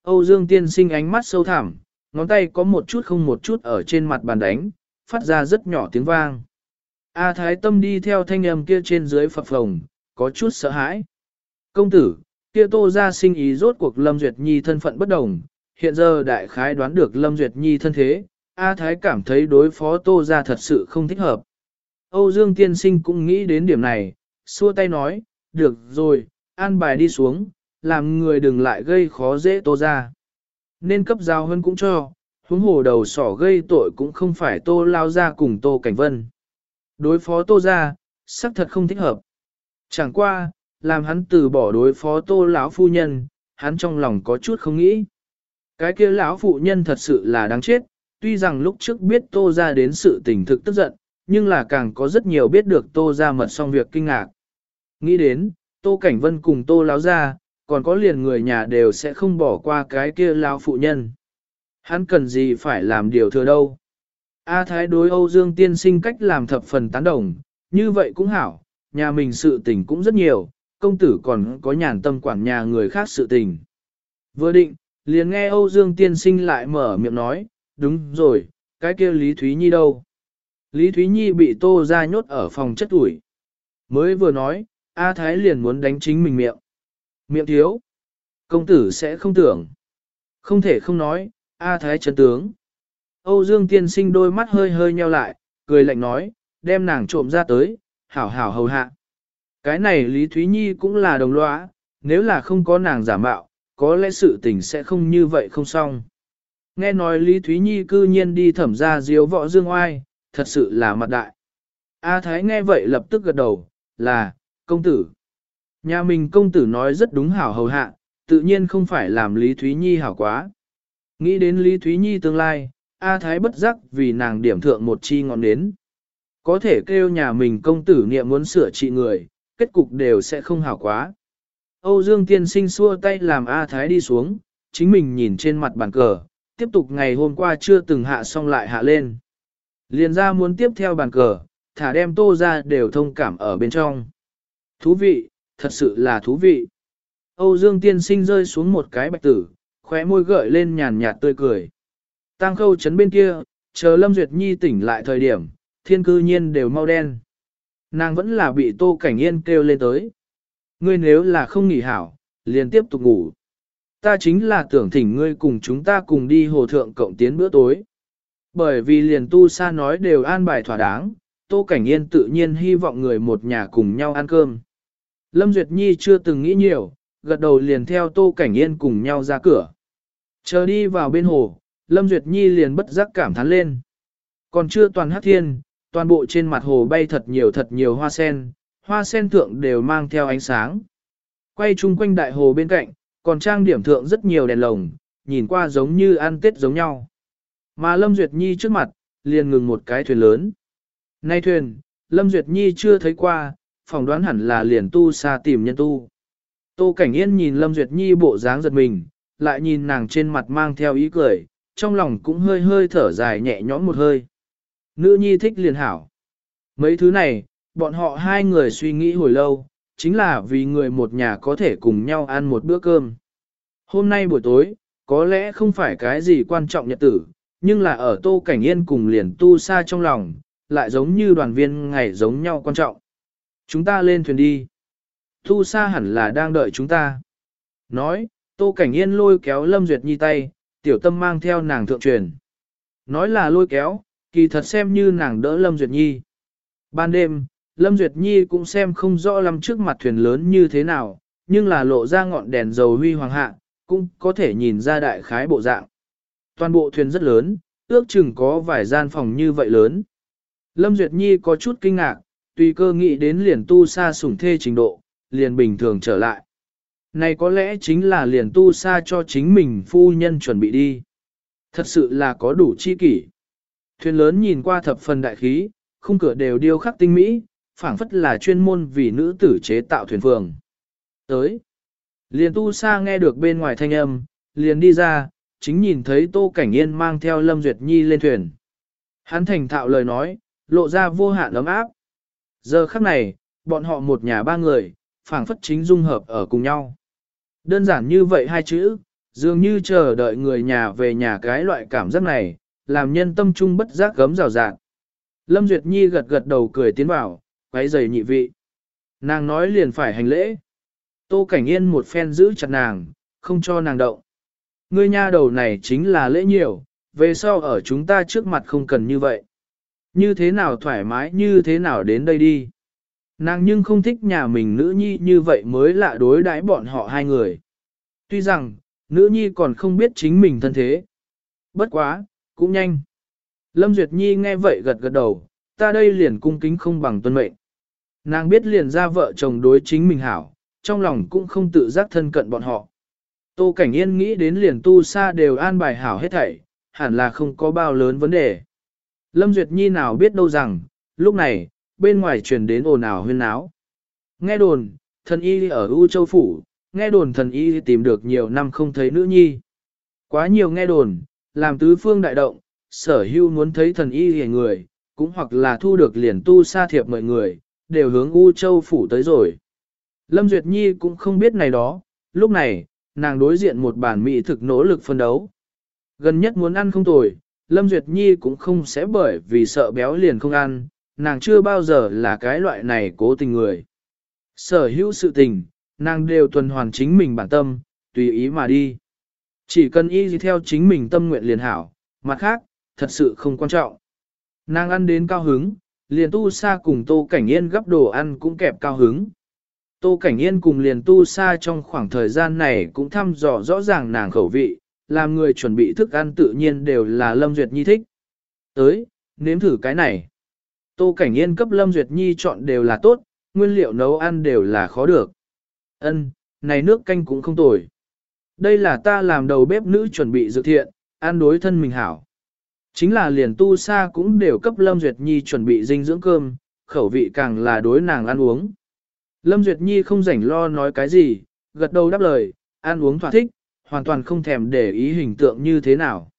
Âu Dương tiên sinh ánh mắt sâu thẳm, ngón tay có một chút không một chút ở trên mặt bàn đánh, phát ra rất nhỏ tiếng vang. A Thái Tâm đi theo thanh âm kia trên dưới phập phồng, có chút sợ hãi. Công tử, kia tô ra sinh ý rốt cuộc Lâm Duyệt Nhi thân phận bất đồng, hiện giờ đại khái đoán được Lâm Duyệt Nhi thân thế, A Thái cảm thấy đối phó tô ra thật sự không thích hợp. Âu Dương tiên sinh cũng nghĩ đến điểm này, xua tay nói, được rồi, an bài đi xuống, làm người đừng lại gây khó dễ tô ra. Nên cấp giao hơn cũng cho, huống hồ đầu sỏ gây tội cũng không phải tô lao ra cùng tô cảnh vân. Đối phó tô ra, xác thật không thích hợp. Chẳng qua, làm hắn từ bỏ đối phó tô lão phu nhân, hắn trong lòng có chút không nghĩ. Cái kia lão phụ nhân thật sự là đáng chết, tuy rằng lúc trước biết tô ra đến sự tình thực tức giận, nhưng là càng có rất nhiều biết được tô ra mật xong việc kinh ngạc. Nghĩ đến, tô cảnh vân cùng tô lão ra, còn có liền người nhà đều sẽ không bỏ qua cái kia lao phụ nhân. Hắn cần gì phải làm điều thừa đâu. A Thái đối Âu Dương tiên sinh cách làm thập phần tán đồng, như vậy cũng hảo, nhà mình sự tình cũng rất nhiều, công tử còn có nhàn tâm quản nhà người khác sự tình. Vừa định, liền nghe Âu Dương tiên sinh lại mở miệng nói, đúng rồi, cái kia Lý Thúy Nhi đâu? Lý Thúy Nhi bị tô ra nhốt ở phòng chất ủi. Mới vừa nói, A Thái liền muốn đánh chính mình miệng. Miệng thiếu. Công tử sẽ không tưởng. Không thể không nói, A Thái chấn tướng. Âu Dương tiên sinh đôi mắt hơi hơi nheo lại, cười lạnh nói, đem nàng trộm ra tới, hảo hảo hầu hạ. Cái này Lý Thúy Nhi cũng là đồng lõa, nếu là không có nàng giả mạo, có lẽ sự tình sẽ không như vậy không xong. Nghe nói Lý Thúy Nhi cư nhiên đi thẩm ra diếu võ dương oai, thật sự là mặt đại. A Thái nghe vậy lập tức gật đầu, là, công tử. Nhà mình công tử nói rất đúng hảo hầu hạ, tự nhiên không phải làm Lý Thúy Nhi hảo quá. Nghĩ đến Lý Thúy Nhi tương lai, A Thái bất giác vì nàng điểm thượng một chi ngọn nến. Có thể kêu nhà mình công tử niệm muốn sửa trị người, kết cục đều sẽ không hảo quá. Âu Dương tiên sinh xua tay làm A Thái đi xuống, chính mình nhìn trên mặt bàn cờ, tiếp tục ngày hôm qua chưa từng hạ xong lại hạ lên. Liền ra muốn tiếp theo bàn cờ, thả đem tô ra đều thông cảm ở bên trong. Thú vị, thật sự là thú vị. Âu Dương tiên sinh rơi xuống một cái bạch tử, khóe môi gợi lên nhàn nhạt tươi cười. Tăng khâu chấn bên kia, chờ Lâm Duyệt Nhi tỉnh lại thời điểm, thiên cư nhiên đều mau đen. Nàng vẫn là bị Tô Cảnh Yên kêu lên tới. Ngươi nếu là không nghỉ hảo, liền tiếp tục ngủ. Ta chính là tưởng thỉnh ngươi cùng chúng ta cùng đi hồ thượng cộng tiến bữa tối. Bởi vì liền tu sa nói đều an bài thỏa đáng, Tô Cảnh Yên tự nhiên hy vọng người một nhà cùng nhau ăn cơm. Lâm Duyệt Nhi chưa từng nghĩ nhiều, gật đầu liền theo Tô Cảnh Yên cùng nhau ra cửa. Chờ đi vào bên hồ, Lâm Duyệt Nhi liền bất giác cảm thán lên. Còn chưa toàn hát thiên, toàn bộ trên mặt hồ bay thật nhiều thật nhiều hoa sen, hoa sen thượng đều mang theo ánh sáng. Quay chung quanh đại hồ bên cạnh, còn trang điểm thượng rất nhiều đèn lồng, nhìn qua giống như ăn tết giống nhau. Mà Lâm Duyệt Nhi trước mặt, liền ngừng một cái thuyền lớn. Nay thuyền, Lâm Duyệt Nhi chưa thấy qua, phỏng đoán hẳn là liền tu xa tìm nhân tu. Tô Cảnh Yên nhìn Lâm Duyệt Nhi bộ dáng giật mình, lại nhìn nàng trên mặt mang theo ý cười, trong lòng cũng hơi hơi thở dài nhẹ nhõm một hơi. Nữ nhi thích liền hảo. Mấy thứ này, bọn họ hai người suy nghĩ hồi lâu, chính là vì người một nhà có thể cùng nhau ăn một bữa cơm. Hôm nay buổi tối, có lẽ không phải cái gì quan trọng nhật tử, nhưng là ở tô cảnh yên cùng liền tu xa trong lòng, lại giống như đoàn viên ngày giống nhau quan trọng. Chúng ta lên thuyền đi. Thu Sa hẳn là đang đợi chúng ta. Nói, Tô Cảnh Yên lôi kéo Lâm Duyệt Nhi tay, tiểu tâm mang theo nàng thượng truyền. Nói là lôi kéo, kỳ thật xem như nàng đỡ Lâm Duyệt Nhi. Ban đêm, Lâm Duyệt Nhi cũng xem không rõ lắm trước mặt thuyền lớn như thế nào, nhưng là lộ ra ngọn đèn dầu huy hoàng hạ, cũng có thể nhìn ra đại khái bộ dạng. Toàn bộ thuyền rất lớn, ước chừng có vài gian phòng như vậy lớn. Lâm Duyệt Nhi có chút kinh ngạc, tùy cơ nghĩ đến liền tu sa sủng thê trình độ, liền bình thường trở lại. Này có lẽ chính là liền tu sa cho chính mình phu nhân chuẩn bị đi. Thật sự là có đủ chi kỷ. Thuyền lớn nhìn qua thập phần đại khí, khung cửa đều điêu khắc tinh mỹ, phảng phất là chuyên môn vì nữ tử chế tạo thuyền phường. Tới. Liền tu sa nghe được bên ngoài thanh âm, liền đi ra, chính nhìn thấy Tô Cảnh Yên mang theo Lâm Duyệt Nhi lên thuyền. Hắn thành thạo lời nói, lộ ra vô hạn ấm áp. Giờ khắc này, bọn họ một nhà ba người, phảng phất chính dung hợp ở cùng nhau. Đơn giản như vậy hai chữ, dường như chờ đợi người nhà về nhà cái loại cảm giác này, làm nhân tâm trung bất giác gấm rào rạt. Lâm Duyệt Nhi gật gật đầu cười tiến vào, quấy giày nhị vị. Nàng nói liền phải hành lễ. Tô Cảnh Yên một phen giữ chặt nàng, không cho nàng động. Ngươi nha đầu này chính là lễ nhiều, về sau ở chúng ta trước mặt không cần như vậy. Như thế nào thoải mái như thế nào đến đây đi. Nàng nhưng không thích nhà mình nữ nhi như vậy mới lạ đối đãi bọn họ hai người. Tuy rằng, nữ nhi còn không biết chính mình thân thế. Bất quá, cũng nhanh. Lâm Duyệt Nhi nghe vậy gật gật đầu, ta đây liền cung kính không bằng tuân mệnh. Nàng biết liền ra vợ chồng đối chính mình hảo, trong lòng cũng không tự giác thân cận bọn họ. Tô Cảnh Yên nghĩ đến liền tu xa đều an bài hảo hết thảy, hẳn là không có bao lớn vấn đề. Lâm Duyệt Nhi nào biết đâu rằng, lúc này, bên ngoài truyền đến ồn ào huyên náo. Nghe đồn, thần y ở U Châu Phủ, nghe đồn thần y tìm được nhiều năm không thấy nữ nhi. Quá nhiều nghe đồn, làm tứ phương đại động, sở hưu muốn thấy thần y hề người, cũng hoặc là thu được liền tu sa thiệp mọi người, đều hướng U Châu Phủ tới rồi. Lâm Duyệt Nhi cũng không biết này đó, lúc này, nàng đối diện một bản mỹ thực nỗ lực phân đấu. Gần nhất muốn ăn không tồi, Lâm Duyệt Nhi cũng không sẽ bởi vì sợ béo liền không ăn, nàng chưa bao giờ là cái loại này cố tình người. Sở hữu sự tình, nàng đều tuần hoàn chính mình bản tâm, tùy ý mà đi. Chỉ cần y gì theo chính mình tâm nguyện liền hảo, mặt khác, thật sự không quan trọng. Nàng ăn đến cao hứng, liền tu sa cùng tô cảnh yên gấp đồ ăn cũng kẹp cao hứng. Tô Cảnh Yên cùng liền tu sa trong khoảng thời gian này cũng thăm dò rõ ràng nàng khẩu vị, làm người chuẩn bị thức ăn tự nhiên đều là Lâm Duyệt Nhi thích. Tới, nếm thử cái này. Tô Cảnh Yên cấp Lâm Duyệt Nhi chọn đều là tốt, nguyên liệu nấu ăn đều là khó được. Ân, này nước canh cũng không tồi. Đây là ta làm đầu bếp nữ chuẩn bị dự thiện, ăn đối thân mình hảo. Chính là liền tu sa cũng đều cấp Lâm Duyệt Nhi chuẩn bị dinh dưỡng cơm, khẩu vị càng là đối nàng ăn uống. Lâm Duyệt Nhi không rảnh lo nói cái gì, gật đầu đáp lời, ăn uống thỏa thích, hoàn toàn không thèm để ý hình tượng như thế nào.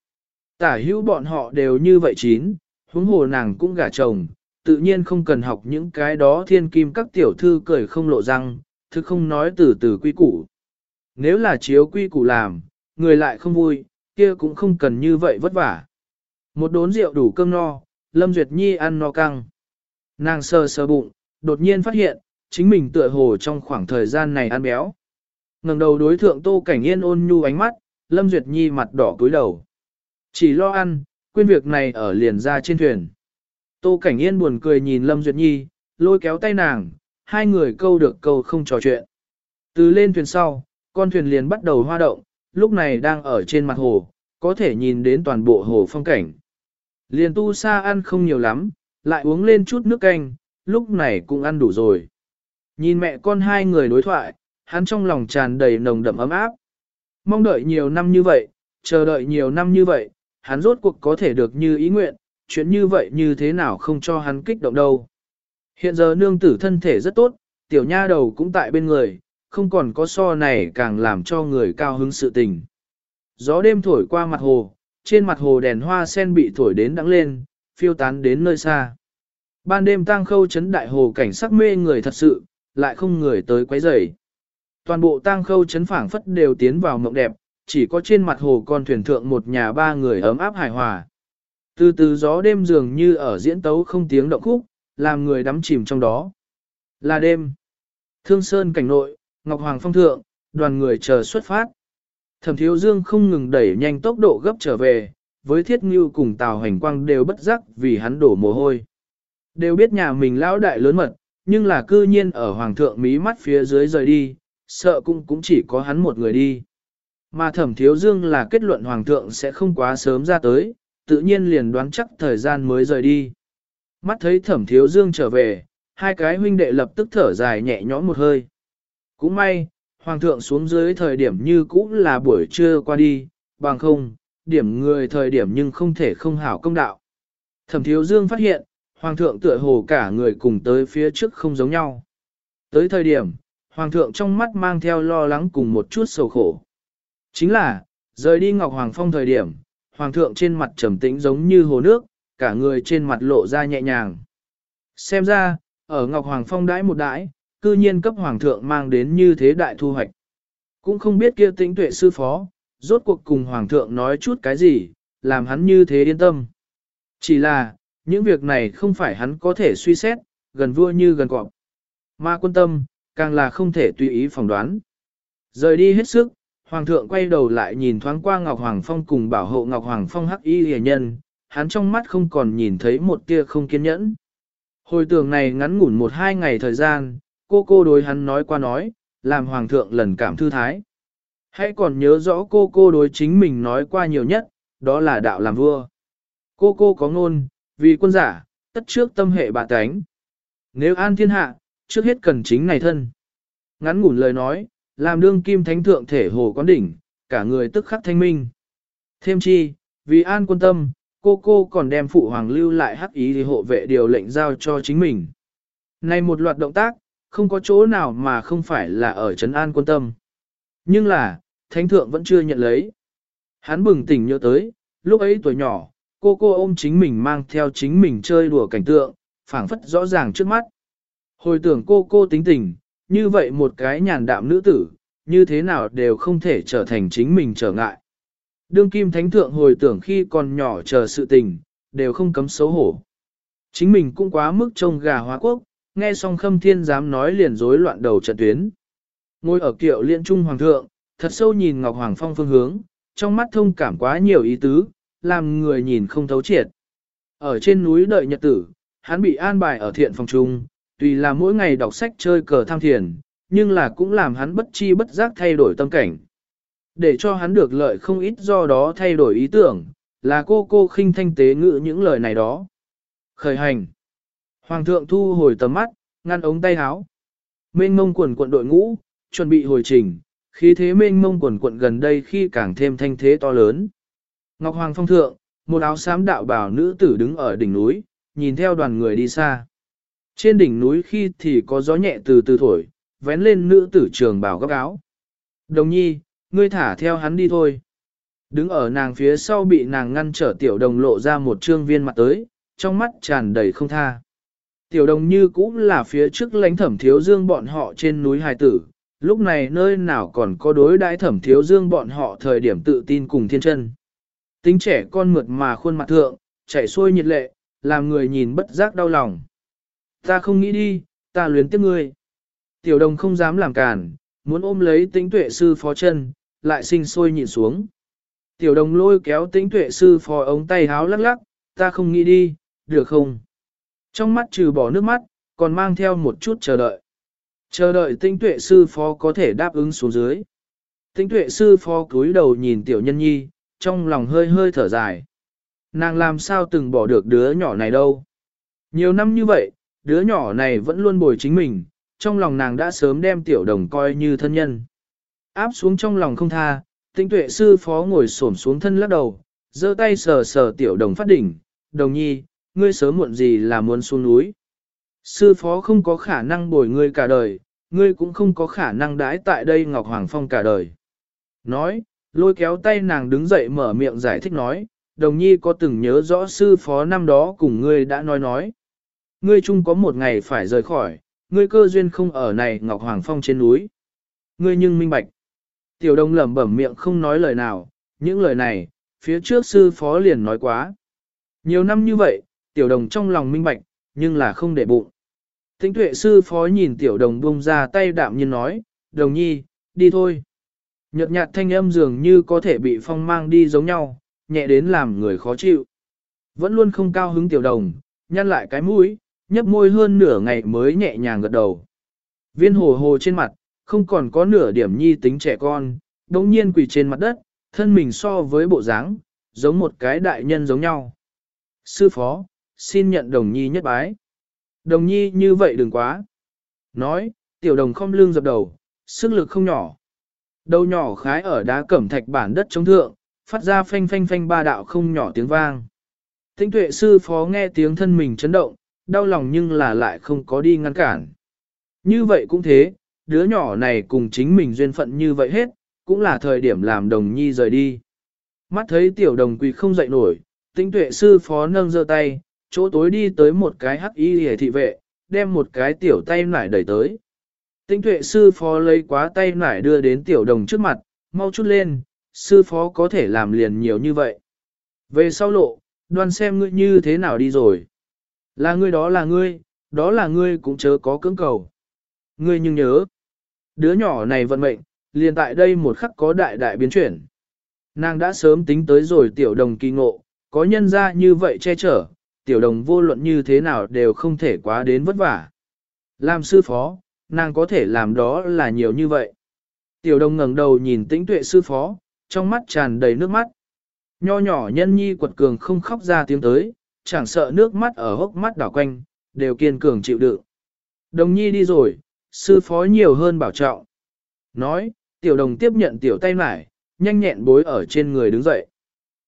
Tả hữu bọn họ đều như vậy chín, huống hồ nàng cũng gả chồng, tự nhiên không cần học những cái đó thiên kim các tiểu thư cười không lộ răng, thực không nói từ từ quy củ. Nếu là chiếu quy củ làm, người lại không vui, kia cũng không cần như vậy vất vả. Một đốn rượu đủ cơm no, Lâm Duyệt Nhi ăn no căng. Nàng sờ sờ bụng, đột nhiên phát hiện, chính mình tựa hồ trong khoảng thời gian này ăn béo ngẩng đầu đối thượng Tô Cảnh Yên ôn nhu ánh mắt, Lâm Duyệt Nhi mặt đỏ cúi đầu. Chỉ lo ăn, quên việc này ở liền ra trên thuyền. Tô Cảnh Yên buồn cười nhìn Lâm Duyệt Nhi, lôi kéo tay nàng, hai người câu được câu không trò chuyện. Từ lên thuyền sau, con thuyền liền bắt đầu hoa động, lúc này đang ở trên mặt hồ, có thể nhìn đến toàn bộ hồ phong cảnh. Liền tu sa ăn không nhiều lắm, lại uống lên chút nước canh, lúc này cũng ăn đủ rồi. Nhìn mẹ con hai người đối thoại, hắn trong lòng tràn đầy nồng đậm ấm áp. Mong đợi nhiều năm như vậy, chờ đợi nhiều năm như vậy, hắn rốt cuộc có thể được như ý nguyện, chuyện như vậy như thế nào không cho hắn kích động đâu. Hiện giờ nương tử thân thể rất tốt, tiểu nha đầu cũng tại bên người, không còn có so này càng làm cho người cao hứng sự tình. Gió đêm thổi qua mặt hồ, trên mặt hồ đèn hoa sen bị thổi đến đắng lên, phiêu tán đến nơi xa. Ban đêm tang khâu chấn đại hồ cảnh sắc mê người thật sự, lại không người tới quấy rầy. Toàn bộ tang khâu chấn phảng phất đều tiến vào mộng đẹp, chỉ có trên mặt hồ con thuyền thượng một nhà ba người ấm áp hài hòa. Từ từ gió đêm dường như ở diễn tấu không tiếng động khúc, làm người đắm chìm trong đó. Là đêm. Thương Sơn cảnh nội, Ngọc Hoàng phong thượng, đoàn người chờ xuất phát. Thẩm Thiếu Dương không ngừng đẩy nhanh tốc độ gấp trở về, với Thiết Ngưu cùng Tào Hành Quang đều bất giác vì hắn đổ mồ hôi. Đều biết nhà mình lão đại lớn mật, nhưng là cư nhiên ở Hoàng thượng mí mắt phía dưới rời đi, sợ cũng cũng chỉ có hắn một người đi. Mà Thẩm Thiếu Dương là kết luận Hoàng thượng sẽ không quá sớm ra tới, tự nhiên liền đoán chắc thời gian mới rời đi. Mắt thấy Thẩm Thiếu Dương trở về, hai cái huynh đệ lập tức thở dài nhẹ nhõm một hơi. Cũng may, Hoàng thượng xuống dưới thời điểm như cũng là buổi trưa qua đi, bằng không, điểm người thời điểm nhưng không thể không hảo công đạo. Thẩm thiếu dương phát hiện, Hoàng thượng tựa hồ cả người cùng tới phía trước không giống nhau. Tới thời điểm, Hoàng thượng trong mắt mang theo lo lắng cùng một chút sầu khổ. Chính là, rời đi Ngọc Hoàng Phong thời điểm, Hoàng thượng trên mặt trầm tĩnh giống như hồ nước, cả người trên mặt lộ ra nhẹ nhàng. Xem ra, ở Ngọc Hoàng Phong đãi một đãi, cư nhiên cấp hoàng thượng mang đến như thế đại thu hoạch. Cũng không biết kia tĩnh tuệ sư phó, rốt cuộc cùng hoàng thượng nói chút cái gì, làm hắn như thế yên tâm. Chỉ là, những việc này không phải hắn có thể suy xét, gần vua như gần cọp. Mà quân tâm, càng là không thể tùy ý phỏng đoán. Rời đi hết sức, Hoàng thượng quay đầu lại nhìn thoáng qua Ngọc Hoàng Phong cùng bảo hộ Ngọc Hoàng Phong hắc y hề nhân, hắn trong mắt không còn nhìn thấy một tia không kiên nhẫn. Hồi tưởng này ngắn ngủn một hai ngày thời gian, cô cô đối hắn nói qua nói, làm hoàng thượng lần cảm thư thái. Hãy còn nhớ rõ cô cô đối chính mình nói qua nhiều nhất, đó là đạo làm vua. Cô cô có ngôn, vì quân giả, tất trước tâm hệ bà tánh. Nếu an thiên hạ, trước hết cần chính này thân. Ngắn ngủn lời nói, làm đương kim thánh thượng thể hồ quán đỉnh, cả người tức khắc thanh minh. Thêm chi, vì an quân tâm, cô cô còn đem phụ hoàng lưu lại hắc ý thì hộ vệ điều lệnh giao cho chính mình. Này một loạt động tác, không có chỗ nào mà không phải là ở Trấn An quân tâm. Nhưng là, Thánh Thượng vẫn chưa nhận lấy. Hắn bừng tỉnh nhớ tới, lúc ấy tuổi nhỏ, cô cô ôm chính mình mang theo chính mình chơi đùa cảnh tượng, phảng phất rõ ràng trước mắt. Hồi tưởng cô cô tính tình, như vậy một cái nhàn đạm nữ tử, như thế nào đều không thể trở thành chính mình trở ngại. Đương kim thánh thượng hồi tưởng khi còn nhỏ chờ sự tình, đều không cấm xấu hổ. Chính mình cũng quá mức trông gà hóa quốc, nghe xong khâm thiên dám nói liền rối loạn đầu trận tuyến. Ngồi ở kiệu liên trung hoàng thượng, thật sâu nhìn Ngọc Hoàng Phong phương hướng, trong mắt thông cảm quá nhiều ý tứ, làm người nhìn không thấu triệt. Ở trên núi đợi nhật tử, hắn bị an bài ở thiện phòng trung, tùy là mỗi ngày đọc sách chơi cờ tham thiền, nhưng là cũng làm hắn bất chi bất giác thay đổi tâm cảnh. Để cho hắn được lợi không ít do đó thay đổi ý tưởng, là cô cô khinh thanh tế ngự những lời này đó. Khởi hành. Hoàng thượng thu hồi tầm mắt, ngăn ống tay áo. Mênh mông quần quận đội ngũ, chuẩn bị hồi trình, khi thế mênh mông quần quận gần đây khi càng thêm thanh thế to lớn. Ngọc Hoàng phong thượng, một áo xám đạo bảo nữ tử đứng ở đỉnh núi, nhìn theo đoàn người đi xa. Trên đỉnh núi khi thì có gió nhẹ từ từ thổi, vén lên nữ tử trường bảo góc áo. Đồng nhi, ngươi thả theo hắn đi thôi. Đứng ở nàng phía sau bị nàng ngăn trở tiểu đồng lộ ra một trương viên mặt tới, trong mắt tràn đầy không tha. Tiểu đồng như cũng là phía trước lãnh thẩm thiếu dương bọn họ trên núi hài tử, lúc này nơi nào còn có đối đãi thẩm thiếu dương bọn họ thời điểm tự tin cùng thiên chân. Tính trẻ con mượt mà khuôn mặt thượng, chảy xuôi nhiệt lệ, làm người nhìn bất giác đau lòng. Ta không nghĩ đi, ta luyến tiếc ngươi. Tiểu đồng không dám làm cản, muốn ôm lấy tĩnh tuệ sư phó chân, lại sinh sôi nhìn xuống. Tiểu đồng lôi kéo tĩnh tuệ sư phó ống tay háo lắc lắc, ta không nghĩ đi, được không? Trong mắt trừ bỏ nước mắt, còn mang theo một chút chờ đợi. Chờ đợi tinh tuệ sư phó có thể đáp ứng xuống dưới. Tinh tuệ sư phó cúi đầu nhìn tiểu nhân nhi, trong lòng hơi hơi thở dài. Nàng làm sao từng bỏ được đứa nhỏ này đâu. Nhiều năm như vậy, đứa nhỏ này vẫn luôn bồi chính mình, trong lòng nàng đã sớm đem tiểu đồng coi như thân nhân. Áp xuống trong lòng không tha, tinh tuệ sư phó ngồi xổm xuống thân lắc đầu, giơ tay sờ sờ tiểu đồng phát đỉnh, đồng nhi, ngươi sớm muộn gì là muốn xuống núi. Sư phó không có khả năng bồi ngươi cả đời, ngươi cũng không có khả năng đãi tại đây Ngọc Hoàng Phong cả đời. Nói, lôi kéo tay nàng đứng dậy mở miệng giải thích nói, đồng nhi có từng nhớ rõ sư phó năm đó cùng ngươi đã nói nói. Ngươi chung có một ngày phải rời khỏi, ngươi cơ duyên không ở này Ngọc Hoàng Phong trên núi. Ngươi nhưng minh bạch. Tiểu đông lẩm bẩm miệng không nói lời nào, những lời này, phía trước sư phó liền nói quá. Nhiều năm như vậy, tiểu đồng trong lòng minh bạch, nhưng là không để bụng. Thính tuệ sư phó nhìn tiểu đồng buông ra tay đạm nhiên nói, đồng nhi, đi thôi. Nhật nhạt thanh âm dường như có thể bị phong mang đi giống nhau, nhẹ đến làm người khó chịu. Vẫn luôn không cao hứng tiểu đồng, nhăn lại cái mũi, nhấp môi hơn nửa ngày mới nhẹ nhàng gật đầu. Viên hồ hồ trên mặt, không còn có nửa điểm nhi tính trẻ con, đống nhiên quỳ trên mặt đất, thân mình so với bộ dáng, giống một cái đại nhân giống nhau. Sư phó, xin nhận đồng nhi nhất bái. Đồng nhi như vậy đừng quá. Nói, tiểu đồng không lương dập đầu, sức lực không nhỏ. Đầu nhỏ khái ở đá cẩm thạch bản đất chống thượng, phát ra phanh phanh phanh ba đạo không nhỏ tiếng vang. Tinh tuệ sư phó nghe tiếng thân mình chấn động, đau lòng nhưng là lại không có đi ngăn cản. Như vậy cũng thế, đứa nhỏ này cùng chính mình duyên phận như vậy hết, cũng là thời điểm làm đồng nhi rời đi. Mắt thấy tiểu đồng quỳ không dậy nổi, tinh tuệ sư phó nâng giơ tay, chỗ tối đi tới một cái hắc y hề thị vệ, đem một cái tiểu tay nải đẩy tới. Tinh tuệ sư phó lấy quá tay nải đưa đến tiểu đồng trước mặt, mau chút lên, sư phó có thể làm liền nhiều như vậy. Về sau lộ, đoan xem ngươi như thế nào đi rồi. Là ngươi đó là ngươi, đó là ngươi cũng chớ có cưỡng cầu. Ngươi nhưng nhớ, đứa nhỏ này vận mệnh, liền tại đây một khắc có đại đại biến chuyển. Nàng đã sớm tính tới rồi tiểu đồng kỳ ngộ, có nhân ra như vậy che chở, tiểu đồng vô luận như thế nào đều không thể quá đến vất vả. Làm sư phó, nàng có thể làm đó là nhiều như vậy. Tiểu đồng ngẩng đầu nhìn tĩnh tuệ sư phó, trong mắt tràn đầy nước mắt. Nho nhỏ nhân nhi quật cường không khóc ra tiếng tới, chẳng sợ nước mắt ở hốc mắt đảo quanh, đều kiên cường chịu đựng. Đồng nhi đi rồi, sư phó nhiều hơn bảo trọng. Nói, tiểu đồng tiếp nhận tiểu tay mải, nhanh nhẹn bối ở trên người đứng dậy.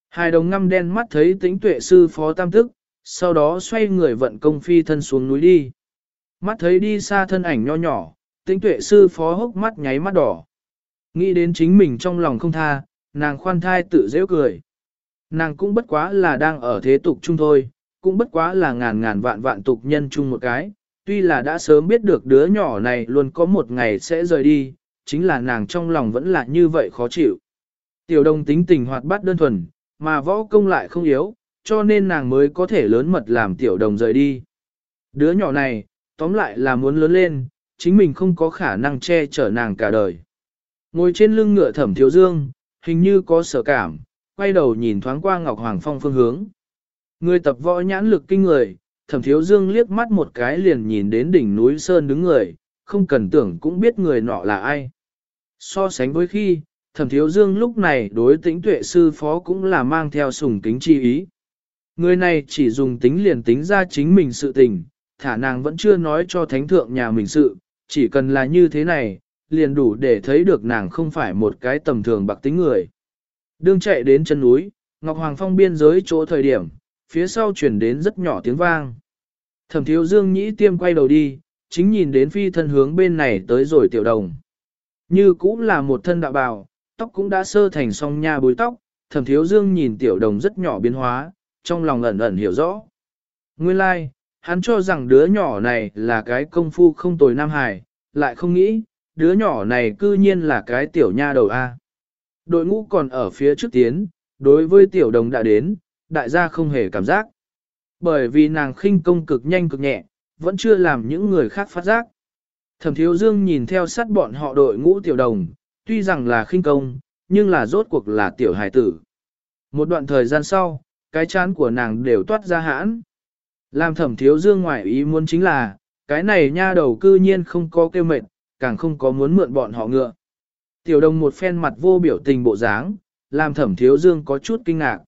Hai đồng ngăm đen mắt thấy tĩnh tuệ sư phó tam thức, sau đó xoay người vận công phi thân xuống núi đi. Mắt thấy đi xa thân ảnh nho nhỏ, tĩnh tuệ sư phó hốc mắt nháy mắt đỏ. Nghĩ đến chính mình trong lòng không tha, nàng khoan thai tự dễ cười. Nàng cũng bất quá là đang ở thế tục chung thôi, cũng bất quá là ngàn ngàn vạn vạn tục nhân chung một cái, tuy là đã sớm biết được đứa nhỏ này luôn có một ngày sẽ rời đi, chính là nàng trong lòng vẫn là như vậy khó chịu. Tiểu đồng tính tình hoạt bát đơn thuần, mà võ công lại không yếu, cho nên nàng mới có thể lớn mật làm tiểu đồng rời đi. Đứa nhỏ này, tóm lại là muốn lớn lên, chính mình không có khả năng che chở nàng cả đời. Ngồi trên lưng ngựa thẩm thiếu dương, hình như có sở cảm, quay đầu nhìn thoáng qua Ngọc Hoàng Phong phương hướng. Người tập võ nhãn lực kinh người, thẩm thiếu dương liếc mắt một cái liền nhìn đến đỉnh núi Sơn đứng người, không cần tưởng cũng biết người nọ là ai. So sánh với khi, thẩm thiếu dương lúc này đối tính tuệ sư phó cũng là mang theo sùng kính chi ý. Người này chỉ dùng tính liền tính ra chính mình sự tình, thả nàng vẫn chưa nói cho thánh thượng nhà mình sự, chỉ cần là như thế này, liền đủ để thấy được nàng không phải một cái tầm thường bạc tính người. Đương chạy đến chân núi, Ngọc Hoàng Phong biên giới chỗ thời điểm, phía sau chuyển đến rất nhỏ tiếng vang. Thẩm thiếu dương nhĩ tiêm quay đầu đi, chính nhìn đến phi thân hướng bên này tới rồi tiểu đồng. Như cũng là một thân đạo bào, tóc cũng đã sơ thành song nha bối tóc, thẩm thiếu dương nhìn tiểu đồng rất nhỏ biến hóa, trong lòng ẩn ẩn hiểu rõ. Nguyên lai, like, hắn cho rằng đứa nhỏ này là cái công phu không tồi Nam Hải, lại không nghĩ, đứa nhỏ này cư nhiên là cái tiểu nha đầu A. Đội ngũ còn ở phía trước tiến, đối với tiểu đồng đã đến, đại gia không hề cảm giác. Bởi vì nàng khinh công cực nhanh cực nhẹ, vẫn chưa làm những người khác phát giác. Thẩm thiếu dương nhìn theo sát bọn họ đội ngũ tiểu đồng, tuy rằng là khinh công, nhưng là rốt cuộc là tiểu hài tử. Một đoạn thời gian sau, cái chán của nàng đều toát ra hãn. Làm thẩm thiếu dương ngoại ý muốn chính là, cái này nha đầu cư nhiên không có kêu mệt, càng không có muốn mượn bọn họ ngựa. Tiểu đồng một phen mặt vô biểu tình bộ dáng, làm thẩm thiếu dương có chút kinh ngạc.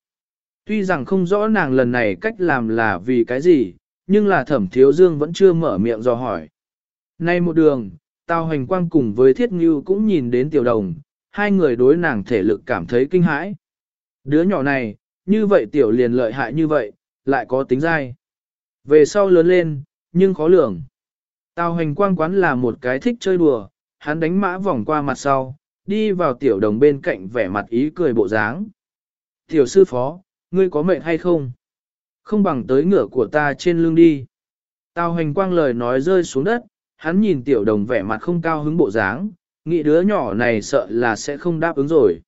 Tuy rằng không rõ nàng lần này cách làm là vì cái gì, nhưng là thẩm thiếu dương vẫn chưa mở miệng dò hỏi. Nay một đường, Tào Hành Quang cùng với Thiết Ngưu cũng nhìn đến tiểu đồng, hai người đối nàng thể lực cảm thấy kinh hãi. Đứa nhỏ này, như vậy tiểu liền lợi hại như vậy, lại có tính dai. Về sau lớn lên, nhưng khó lường. Tào Hành Quang quán là một cái thích chơi đùa, hắn đánh mã vòng qua mặt sau, đi vào tiểu đồng bên cạnh vẻ mặt ý cười bộ dáng. Tiểu sư phó, ngươi có mệnh hay không? Không bằng tới ngựa của ta trên lưng đi. Tào hành quang lời nói rơi xuống đất, hắn nhìn tiểu đồng vẻ mặt không cao hứng bộ dáng, nghĩ đứa nhỏ này sợ là sẽ không đáp ứng rồi.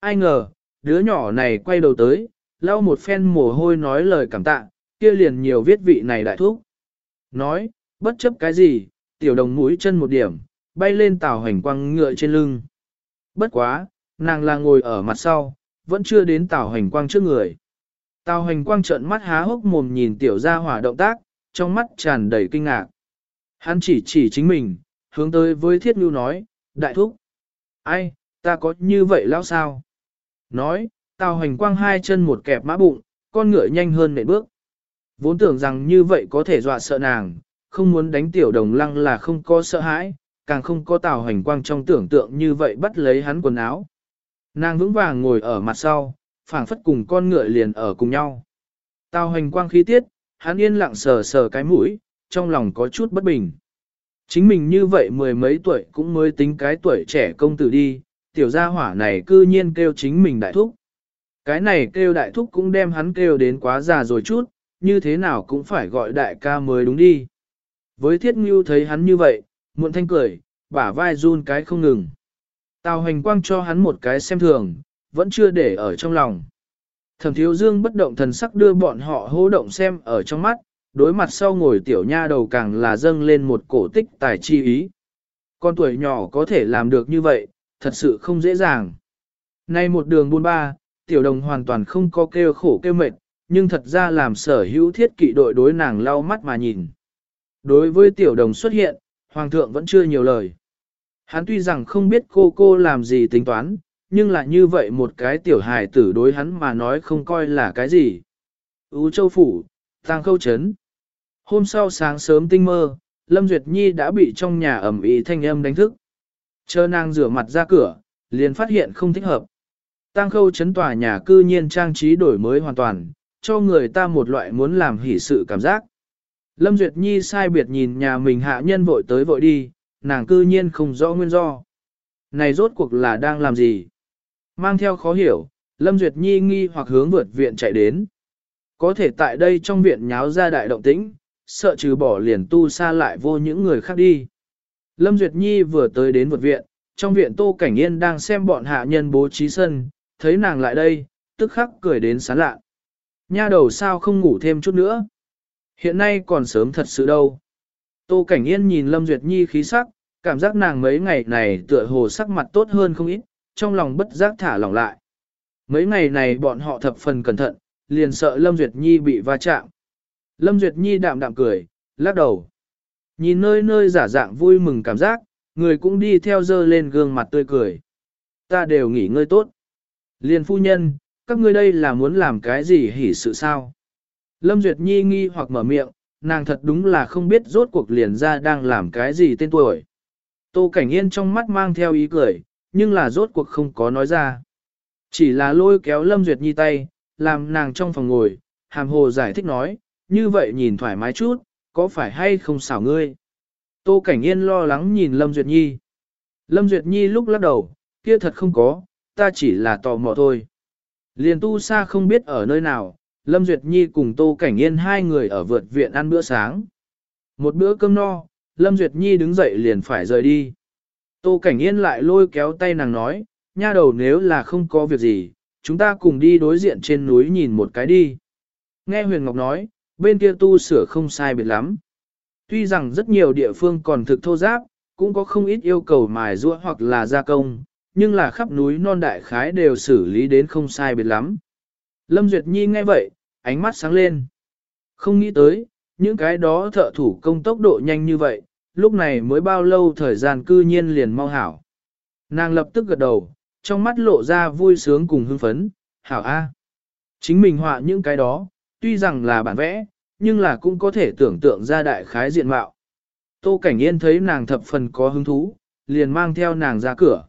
Ai ngờ, đứa nhỏ này quay đầu tới, lau một phen mồ hôi nói lời cảm tạ, kia liền nhiều viết vị này đại thúc. Nói, Bất chấp cái gì, tiểu đồng mũi chân một điểm, bay lên tàu hành quang ngựa trên lưng. Bất quá, nàng là ngồi ở mặt sau, vẫn chưa đến tàu hành quang trước người. Tào hành quang trợn mắt há hốc mồm nhìn tiểu gia hỏa động tác, trong mắt tràn đầy kinh ngạc. Hắn chỉ chỉ chính mình, hướng tới với thiết nhu nói, đại thúc. Ai, ta có như vậy lão sao? Nói, tào hành quang hai chân một kẹp mã bụng, con ngựa nhanh hơn nệm bước. Vốn tưởng rằng như vậy có thể dọa sợ nàng, không muốn đánh tiểu đồng lăng là không có sợ hãi, càng không có tào hành quang trong tưởng tượng như vậy bắt lấy hắn quần áo. Nàng vững vàng ngồi ở mặt sau, phảng phất cùng con ngựa liền ở cùng nhau. Tào hành quang khí tiết, hắn yên lặng sờ sờ cái mũi, trong lòng có chút bất bình. Chính mình như vậy mười mấy tuổi cũng mới tính cái tuổi trẻ công tử đi, tiểu gia hỏa này cư nhiên kêu chính mình đại thúc. Cái này kêu đại thúc cũng đem hắn kêu đến quá già rồi chút, như thế nào cũng phải gọi đại ca mới đúng đi. Với thiết ngưu thấy hắn như vậy, muộn thanh cười, bả vai run cái không ngừng. Tào hành quang cho hắn một cái xem thường, vẫn chưa để ở trong lòng. Thẩm thiếu dương bất động thần sắc đưa bọn họ hô động xem ở trong mắt, đối mặt sau ngồi tiểu nha đầu càng là dâng lên một cổ tích tài chi ý. Con tuổi nhỏ có thể làm được như vậy, thật sự không dễ dàng. Nay một đường buôn ba, tiểu đồng hoàn toàn không có kêu khổ kêu mệt, nhưng thật ra làm sở hữu thiết kỵ đội đối nàng lau mắt mà nhìn. Đối với tiểu đồng xuất hiện, hoàng thượng vẫn chưa nhiều lời. Hắn tuy rằng không biết cô cô làm gì tính toán, nhưng là như vậy một cái tiểu hài tử đối hắn mà nói không coi là cái gì. Ú châu phủ, tang khâu chấn. Hôm sau sáng sớm tinh mơ, Lâm Duyệt Nhi đã bị trong nhà ẩm ý thanh âm đánh thức. Chờ nàng rửa mặt ra cửa, liền phát hiện không thích hợp. Tăng khâu chấn tòa nhà cư nhiên trang trí đổi mới hoàn toàn, cho người ta một loại muốn làm hỷ sự cảm giác. Lâm Duyệt Nhi sai biệt nhìn nhà mình hạ nhân vội tới vội đi, nàng cư nhiên không rõ nguyên do. Này rốt cuộc là đang làm gì? Mang theo khó hiểu, Lâm Duyệt Nhi nghi hoặc hướng vượt viện chạy đến. Có thể tại đây trong viện nháo ra đại động tĩnh, sợ trừ bỏ liền tu xa lại vô những người khác đi. Lâm Duyệt Nhi vừa tới đến vượt viện, trong viện Tô Cảnh Yên đang xem bọn hạ nhân bố trí sân, thấy nàng lại đây, tức khắc cười đến sán lạ. Nha đầu sao không ngủ thêm chút nữa? Hiện nay còn sớm thật sự đâu. Tô Cảnh Yên nhìn Lâm Duyệt Nhi khí sắc, cảm giác nàng mấy ngày này tựa hồ sắc mặt tốt hơn không ít, trong lòng bất giác thả lỏng lại. Mấy ngày này bọn họ thập phần cẩn thận, liền sợ Lâm Duyệt Nhi bị va chạm. Lâm Duyệt Nhi đạm đạm cười, lắc đầu. Nhìn nơi nơi giả dạng vui mừng cảm giác, người cũng đi theo dơ lên gương mặt tươi cười. Ta đều nghỉ ngơi tốt. Liền phu nhân, các ngươi đây là muốn làm cái gì hỉ sự sao? Lâm Duyệt Nhi nghi hoặc mở miệng, nàng thật đúng là không biết rốt cuộc liền ra đang làm cái gì tên tuổi. Tô Cảnh Yên trong mắt mang theo ý cười, nhưng là rốt cuộc không có nói ra. Chỉ là lôi kéo Lâm Duyệt Nhi tay, làm nàng trong phòng ngồi, hàm hồ giải thích nói, như vậy nhìn thoải mái chút, có phải hay không xảo ngươi? Tô Cảnh Yên lo lắng nhìn Lâm Duyệt Nhi. Lâm Duyệt Nhi lúc lắc đầu, kia thật không có, ta chỉ là tò mò thôi. Liền tu xa không biết ở nơi nào, Lâm Duyệt Nhi cùng Tô Cảnh Yên hai người ở vượt viện ăn bữa sáng. Một bữa cơm no, Lâm Duyệt Nhi đứng dậy liền phải rời đi. Tô Cảnh Yên lại lôi kéo tay nàng nói, nha đầu nếu là không có việc gì, chúng ta cùng đi đối diện trên núi nhìn một cái đi. Nghe Huyền Ngọc nói, bên kia tu sửa không sai biệt lắm. Tuy rằng rất nhiều địa phương còn thực thô giáp, cũng có không ít yêu cầu mài rũa hoặc là gia công, nhưng là khắp núi non đại khái đều xử lý đến không sai biệt lắm. Lâm Duyệt Nhi nghe vậy, ánh mắt sáng lên. Không nghĩ tới, những cái đó thợ thủ công tốc độ nhanh như vậy, lúc này mới bao lâu thời gian cư nhiên liền mau hảo. Nàng lập tức gật đầu, trong mắt lộ ra vui sướng cùng hưng phấn, hảo A. Chính mình họa những cái đó, tuy rằng là bản vẽ, nhưng là cũng có thể tưởng tượng ra đại khái diện mạo. Tô Cảnh Yên thấy nàng thập phần có hứng thú, liền mang theo nàng ra cửa.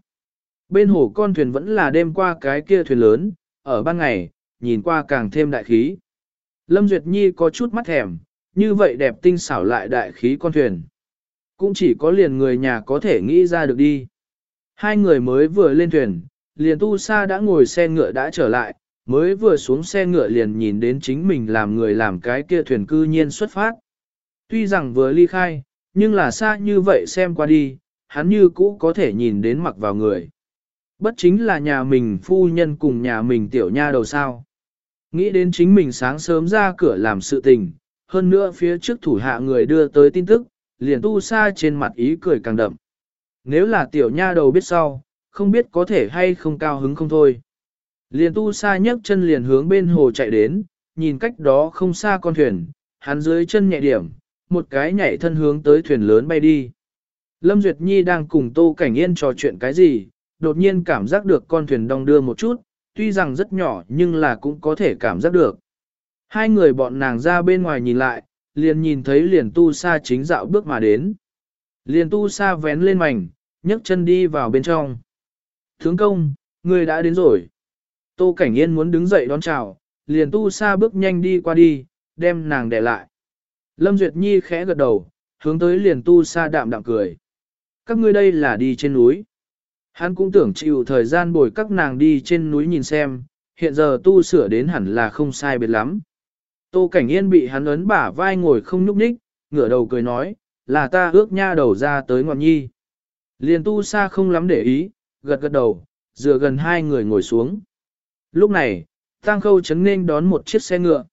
Bên hồ con thuyền vẫn là đêm qua cái kia thuyền lớn, ở ban ngày, nhìn qua càng thêm đại khí. Lâm Duyệt Nhi có chút mắt thèm, như vậy đẹp tinh xảo lại đại khí con thuyền. Cũng chỉ có liền người nhà có thể nghĩ ra được đi. Hai người mới vừa lên thuyền, liền tu sa đã ngồi xe ngựa đã trở lại, mới vừa xuống xe ngựa liền nhìn đến chính mình làm người làm cái kia thuyền cư nhiên xuất phát. Tuy rằng vừa ly khai, nhưng là xa như vậy xem qua đi, hắn như cũ có thể nhìn đến mặc vào người. Bất chính là nhà mình phu nhân cùng nhà mình tiểu nha đầu sao. Nghĩ đến chính mình sáng sớm ra cửa làm sự tình, hơn nữa phía trước thủ hạ người đưa tới tin tức, liền tu sa trên mặt ý cười càng đậm. Nếu là tiểu nha đầu biết sau, không biết có thể hay không cao hứng không thôi. Liền tu sa nhấc chân liền hướng bên hồ chạy đến, nhìn cách đó không xa con thuyền, hắn dưới chân nhẹ điểm, một cái nhảy thân hướng tới thuyền lớn bay đi. Lâm Duyệt Nhi đang cùng Tô Cảnh Yên trò chuyện cái gì, đột nhiên cảm giác được con thuyền đong đưa một chút, tuy rằng rất nhỏ nhưng là cũng có thể cảm giác được. Hai người bọn nàng ra bên ngoài nhìn lại, liền nhìn thấy liền tu sa chính dạo bước mà đến. Liền tu sa vén lên mảnh, nhấc chân đi vào bên trong. Thướng công, người đã đến rồi. Tô Cảnh Yên muốn đứng dậy đón chào, liền tu sa bước nhanh đi qua đi, đem nàng để lại. Lâm Duyệt Nhi khẽ gật đầu, hướng tới liền tu sa đạm đạm cười. Các ngươi đây là đi trên núi. Hắn cũng tưởng chịu thời gian bồi các nàng đi trên núi nhìn xem, hiện giờ tu sửa đến hẳn là không sai biệt lắm. Tô Cảnh Yên bị hắn ấn bả vai ngồi không nhúc nhích, ngửa đầu cười nói, là ta ước nha đầu ra tới ngọn nhi. Liền tu xa không lắm để ý, gật gật đầu, dựa gần hai người ngồi xuống. Lúc này, Tăng Khâu Trấn nên đón một chiếc xe ngựa.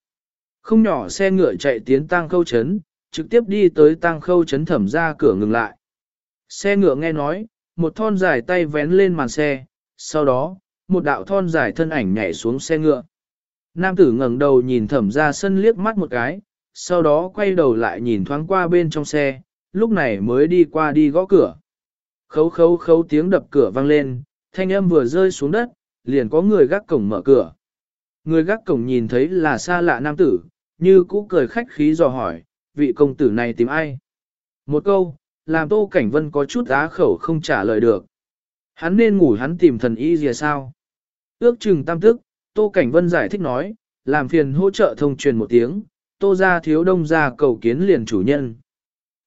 Không nhỏ xe ngựa chạy tiến Tăng Khâu Trấn, trực tiếp đi tới Tăng Khâu Trấn thẩm ra cửa ngừng lại. Xe ngựa nghe nói, một thon dài tay vén lên màn xe, sau đó, một đạo thon dài thân ảnh nhảy xuống xe ngựa. Nam tử ngẩng đầu nhìn thẩm ra sân liếc mắt một cái, sau đó quay đầu lại nhìn thoáng qua bên trong xe, lúc này mới đi qua đi gõ cửa. Khấu khấu khấu tiếng đập cửa vang lên, thanh âm vừa rơi xuống đất, liền có người gác cổng mở cửa. Người gác cổng nhìn thấy là xa lạ nam tử, như cũ cười khách khí dò hỏi, vị công tử này tìm ai? Một câu, làm Tô Cảnh Vân có chút á khẩu không trả lời được. Hắn nên ngủ hắn tìm thần y gì sao? Ước chừng tam tức, Tô Cảnh Vân giải thích nói, làm phiền hỗ trợ thông truyền một tiếng, Tô ra thiếu đông ra cầu kiến liền chủ nhân.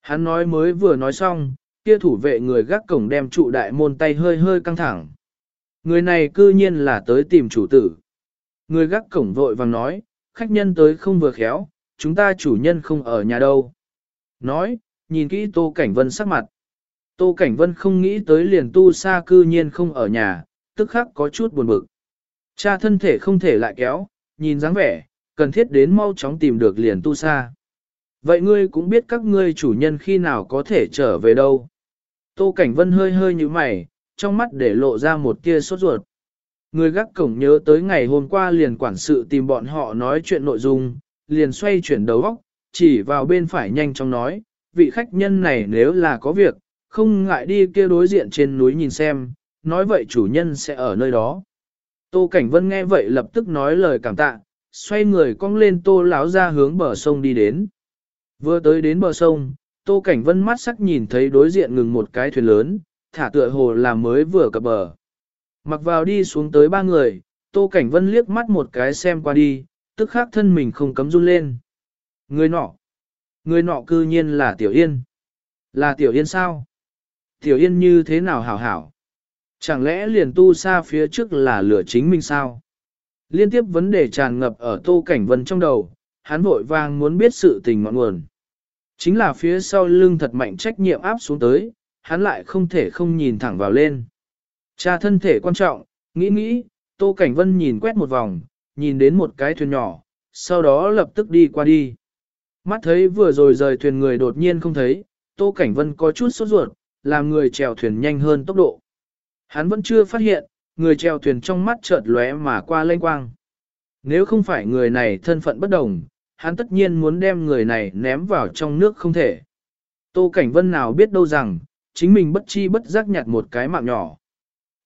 Hắn nói mới vừa nói xong, kia thủ vệ người gác cổng đem trụ đại môn tay hơi hơi căng thẳng. Người này cư nhiên là tới tìm chủ tử. Người gác cổng vội vàng nói, khách nhân tới không vừa khéo, chúng ta chủ nhân không ở nhà đâu. Nói, nhìn kỹ Tô Cảnh Vân sắc mặt. Tô Cảnh Vân không nghĩ tới liền tu sa cư nhiên không ở nhà, tức khắc có chút buồn bực. Cha thân thể không thể lại kéo, nhìn dáng vẻ, cần thiết đến mau chóng tìm được liền tu sa. Vậy ngươi cũng biết các ngươi chủ nhân khi nào có thể trở về đâu. Tô Cảnh Vân hơi hơi như mày, trong mắt để lộ ra một tia sốt ruột. Người gác cổng nhớ tới ngày hôm qua liền quản sự tìm bọn họ nói chuyện nội dung, liền xoay chuyển đầu óc, chỉ vào bên phải nhanh chóng nói, vị khách nhân này nếu là có việc, không ngại đi kia đối diện trên núi nhìn xem, nói vậy chủ nhân sẽ ở nơi đó. Tô Cảnh Vân nghe vậy lập tức nói lời cảm tạ, xoay người cong lên tô láo ra hướng bờ sông đi đến. Vừa tới đến bờ sông, Tô Cảnh Vân mắt sắc nhìn thấy đối diện ngừng một cái thuyền lớn, thả tựa hồ là mới vừa cập bờ. Mặc vào đi xuống tới ba người, Tô Cảnh Vân liếc mắt một cái xem qua đi, tức khắc thân mình không cấm run lên. Người nọ, người nọ cư nhiên là Tiểu Yên. Là Tiểu Yên sao? Tiểu Yên như thế nào hảo hảo? Chẳng lẽ liền tu xa phía trước là lửa chính mình sao? Liên tiếp vấn đề tràn ngập ở Tô Cảnh Vân trong đầu, hắn vội vàng muốn biết sự tình ngọn nguồn. Chính là phía sau lưng thật mạnh trách nhiệm áp xuống tới, hắn lại không thể không nhìn thẳng vào lên. Cha thân thể quan trọng, nghĩ nghĩ, Tô Cảnh Vân nhìn quét một vòng, nhìn đến một cái thuyền nhỏ, sau đó lập tức đi qua đi. Mắt thấy vừa rồi rời thuyền người đột nhiên không thấy, Tô Cảnh Vân có chút sốt ruột, làm người chèo thuyền nhanh hơn tốc độ. Hắn vẫn chưa phát hiện, người chèo thuyền trong mắt chợt lóe mà qua lênh quang. Nếu không phải người này thân phận bất đồng, hắn tất nhiên muốn đem người này ném vào trong nước không thể. Tô Cảnh Vân nào biết đâu rằng, chính mình bất chi bất giác nhặt một cái mạng nhỏ.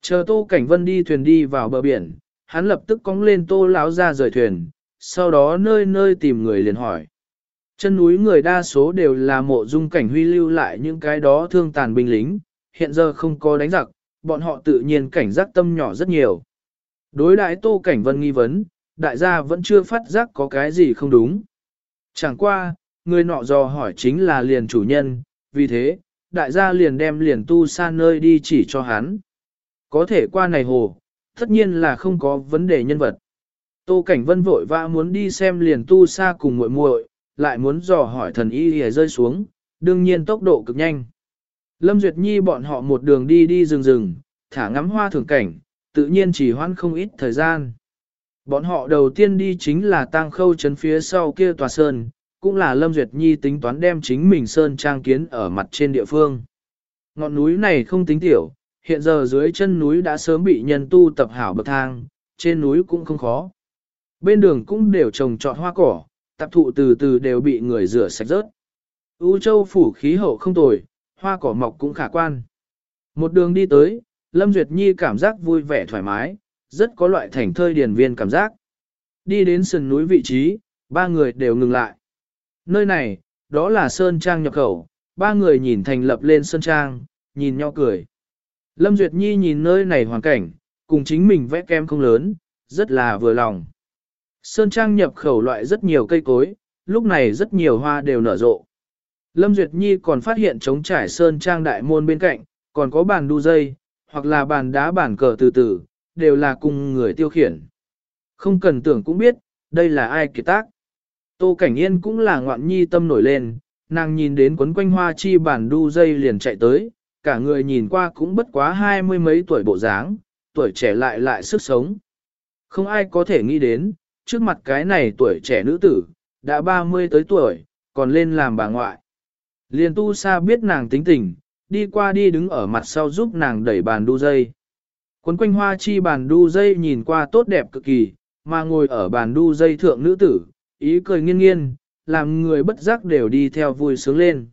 Chờ Tô Cảnh Vân đi thuyền đi vào bờ biển, hắn lập tức cong lên Tô láo ra rời thuyền, sau đó nơi nơi tìm người liền hỏi. Chân núi người đa số đều là mộ dung cảnh huy lưu lại những cái đó thương tàn binh lính, hiện giờ không có đánh giặc, bọn họ tự nhiên cảnh giác tâm nhỏ rất nhiều. Đối đại Tô Cảnh Vân nghi vấn, đại gia vẫn chưa phát giác có cái gì không đúng. Chẳng qua, người nọ dò hỏi chính là liền chủ nhân, vì thế, đại gia liền đem liền tu xa nơi đi chỉ cho hắn. Có thể qua này hồ, tất nhiên là không có vấn đề nhân vật. Tô Cảnh Vân vội vã muốn đi xem liền tu xa cùng muội muội, lại muốn dò hỏi thần y hề rơi xuống, đương nhiên tốc độ cực nhanh. Lâm Duyệt Nhi bọn họ một đường đi đi rừng rừng, thả ngắm hoa thưởng cảnh, tự nhiên chỉ hoãn không ít thời gian. Bọn họ đầu tiên đi chính là tang khâu trấn phía sau kia tòa sơn, cũng là Lâm Duyệt Nhi tính toán đem chính mình sơn trang kiến ở mặt trên địa phương. Ngọn núi này không tính tiểu, hiện giờ dưới chân núi đã sớm bị nhân tu tập hảo bậc thang, trên núi cũng không khó. Bên đường cũng đều trồng trọt hoa cỏ, tạp thụ từ từ đều bị người rửa sạch rớt. U châu phủ khí hậu không tồi, hoa cỏ mọc cũng khả quan. Một đường đi tới, Lâm Duyệt Nhi cảm giác vui vẻ thoải mái, rất có loại thành thơi điển viên cảm giác. Đi đến sườn núi vị trí, ba người đều ngừng lại. Nơi này, đó là Sơn Trang nhập khẩu, ba người nhìn thành lập lên Sơn Trang, nhìn nhau cười. Lâm Duyệt Nhi nhìn nơi này hoàn cảnh, cùng chính mình vẽ kem không lớn, rất là vừa lòng. Sơn Trang nhập khẩu loại rất nhiều cây cối, lúc này rất nhiều hoa đều nở rộ. Lâm Duyệt Nhi còn phát hiện trống trải Sơn Trang đại môn bên cạnh, còn có bàn đu dây, hoặc là bàn đá bàn cờ từ từ, đều là cùng người tiêu khiển. Không cần tưởng cũng biết, đây là ai kiệt tác. Tô Cảnh Yên cũng là ngoạn nhi tâm nổi lên, nàng nhìn đến quấn quanh hoa chi bàn đu dây liền chạy tới, cả người nhìn qua cũng bất quá hai mươi mấy tuổi bộ dáng, tuổi trẻ lại lại sức sống. Không ai có thể nghĩ đến, trước mặt cái này tuổi trẻ nữ tử, đã 30 tới tuổi, còn lên làm bà ngoại. Liền tu sa biết nàng tính tình, đi qua đi đứng ở mặt sau giúp nàng đẩy bàn đu dây. Quấn quanh hoa chi bàn đu dây nhìn qua tốt đẹp cực kỳ, mà ngồi ở bàn đu dây thượng nữ tử, ý cười nghiêng nghiêng, làm người bất giác đều đi theo vui sướng lên.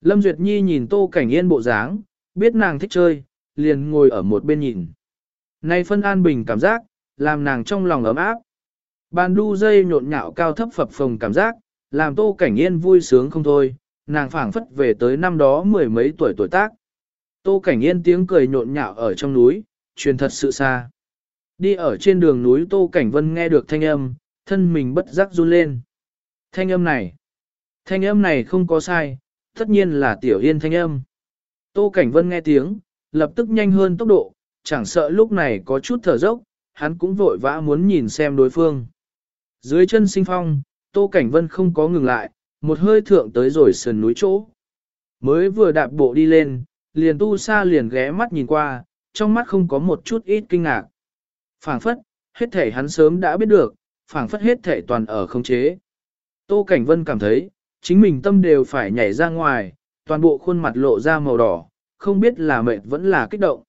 Lâm Duyệt Nhi nhìn Tô Cảnh Yên bộ dáng, biết nàng thích chơi, liền ngồi ở một bên nhìn. Nay phân an bình cảm giác, làm nàng trong lòng ấm áp. Bàn đu dây nhộn nhạo cao thấp phập phồng cảm giác, làm Tô Cảnh Yên vui sướng không thôi, nàng phảng phất về tới năm đó mười mấy tuổi tuổi tác. Tô Cảnh Yên tiếng cười nhộn nhạo ở trong núi, truyền thật sự xa. Đi ở trên đường núi Tô Cảnh Vân nghe được thanh âm, thân mình bất giác run lên. Thanh âm này, thanh âm này không có sai, tất nhiên là Tiểu Yên thanh âm. Tô Cảnh Vân nghe tiếng, lập tức nhanh hơn tốc độ, chẳng sợ lúc này có chút thở dốc, hắn cũng vội vã muốn nhìn xem đối phương. Dưới chân sinh phong, Tô Cảnh Vân không có ngừng lại, một hơi thượng tới rồi sườn núi chỗ. Mới vừa đạp bộ đi lên, liền tu sa liền ghé mắt nhìn qua, trong mắt không có một chút ít kinh ngạc. phảng phất, hết thể hắn sớm đã biết được, phảng phất hết thể toàn ở không chế. Tô Cảnh Vân cảm thấy, chính mình tâm đều phải nhảy ra ngoài, toàn bộ khuôn mặt lộ ra màu đỏ, không biết là mệt vẫn là kích động.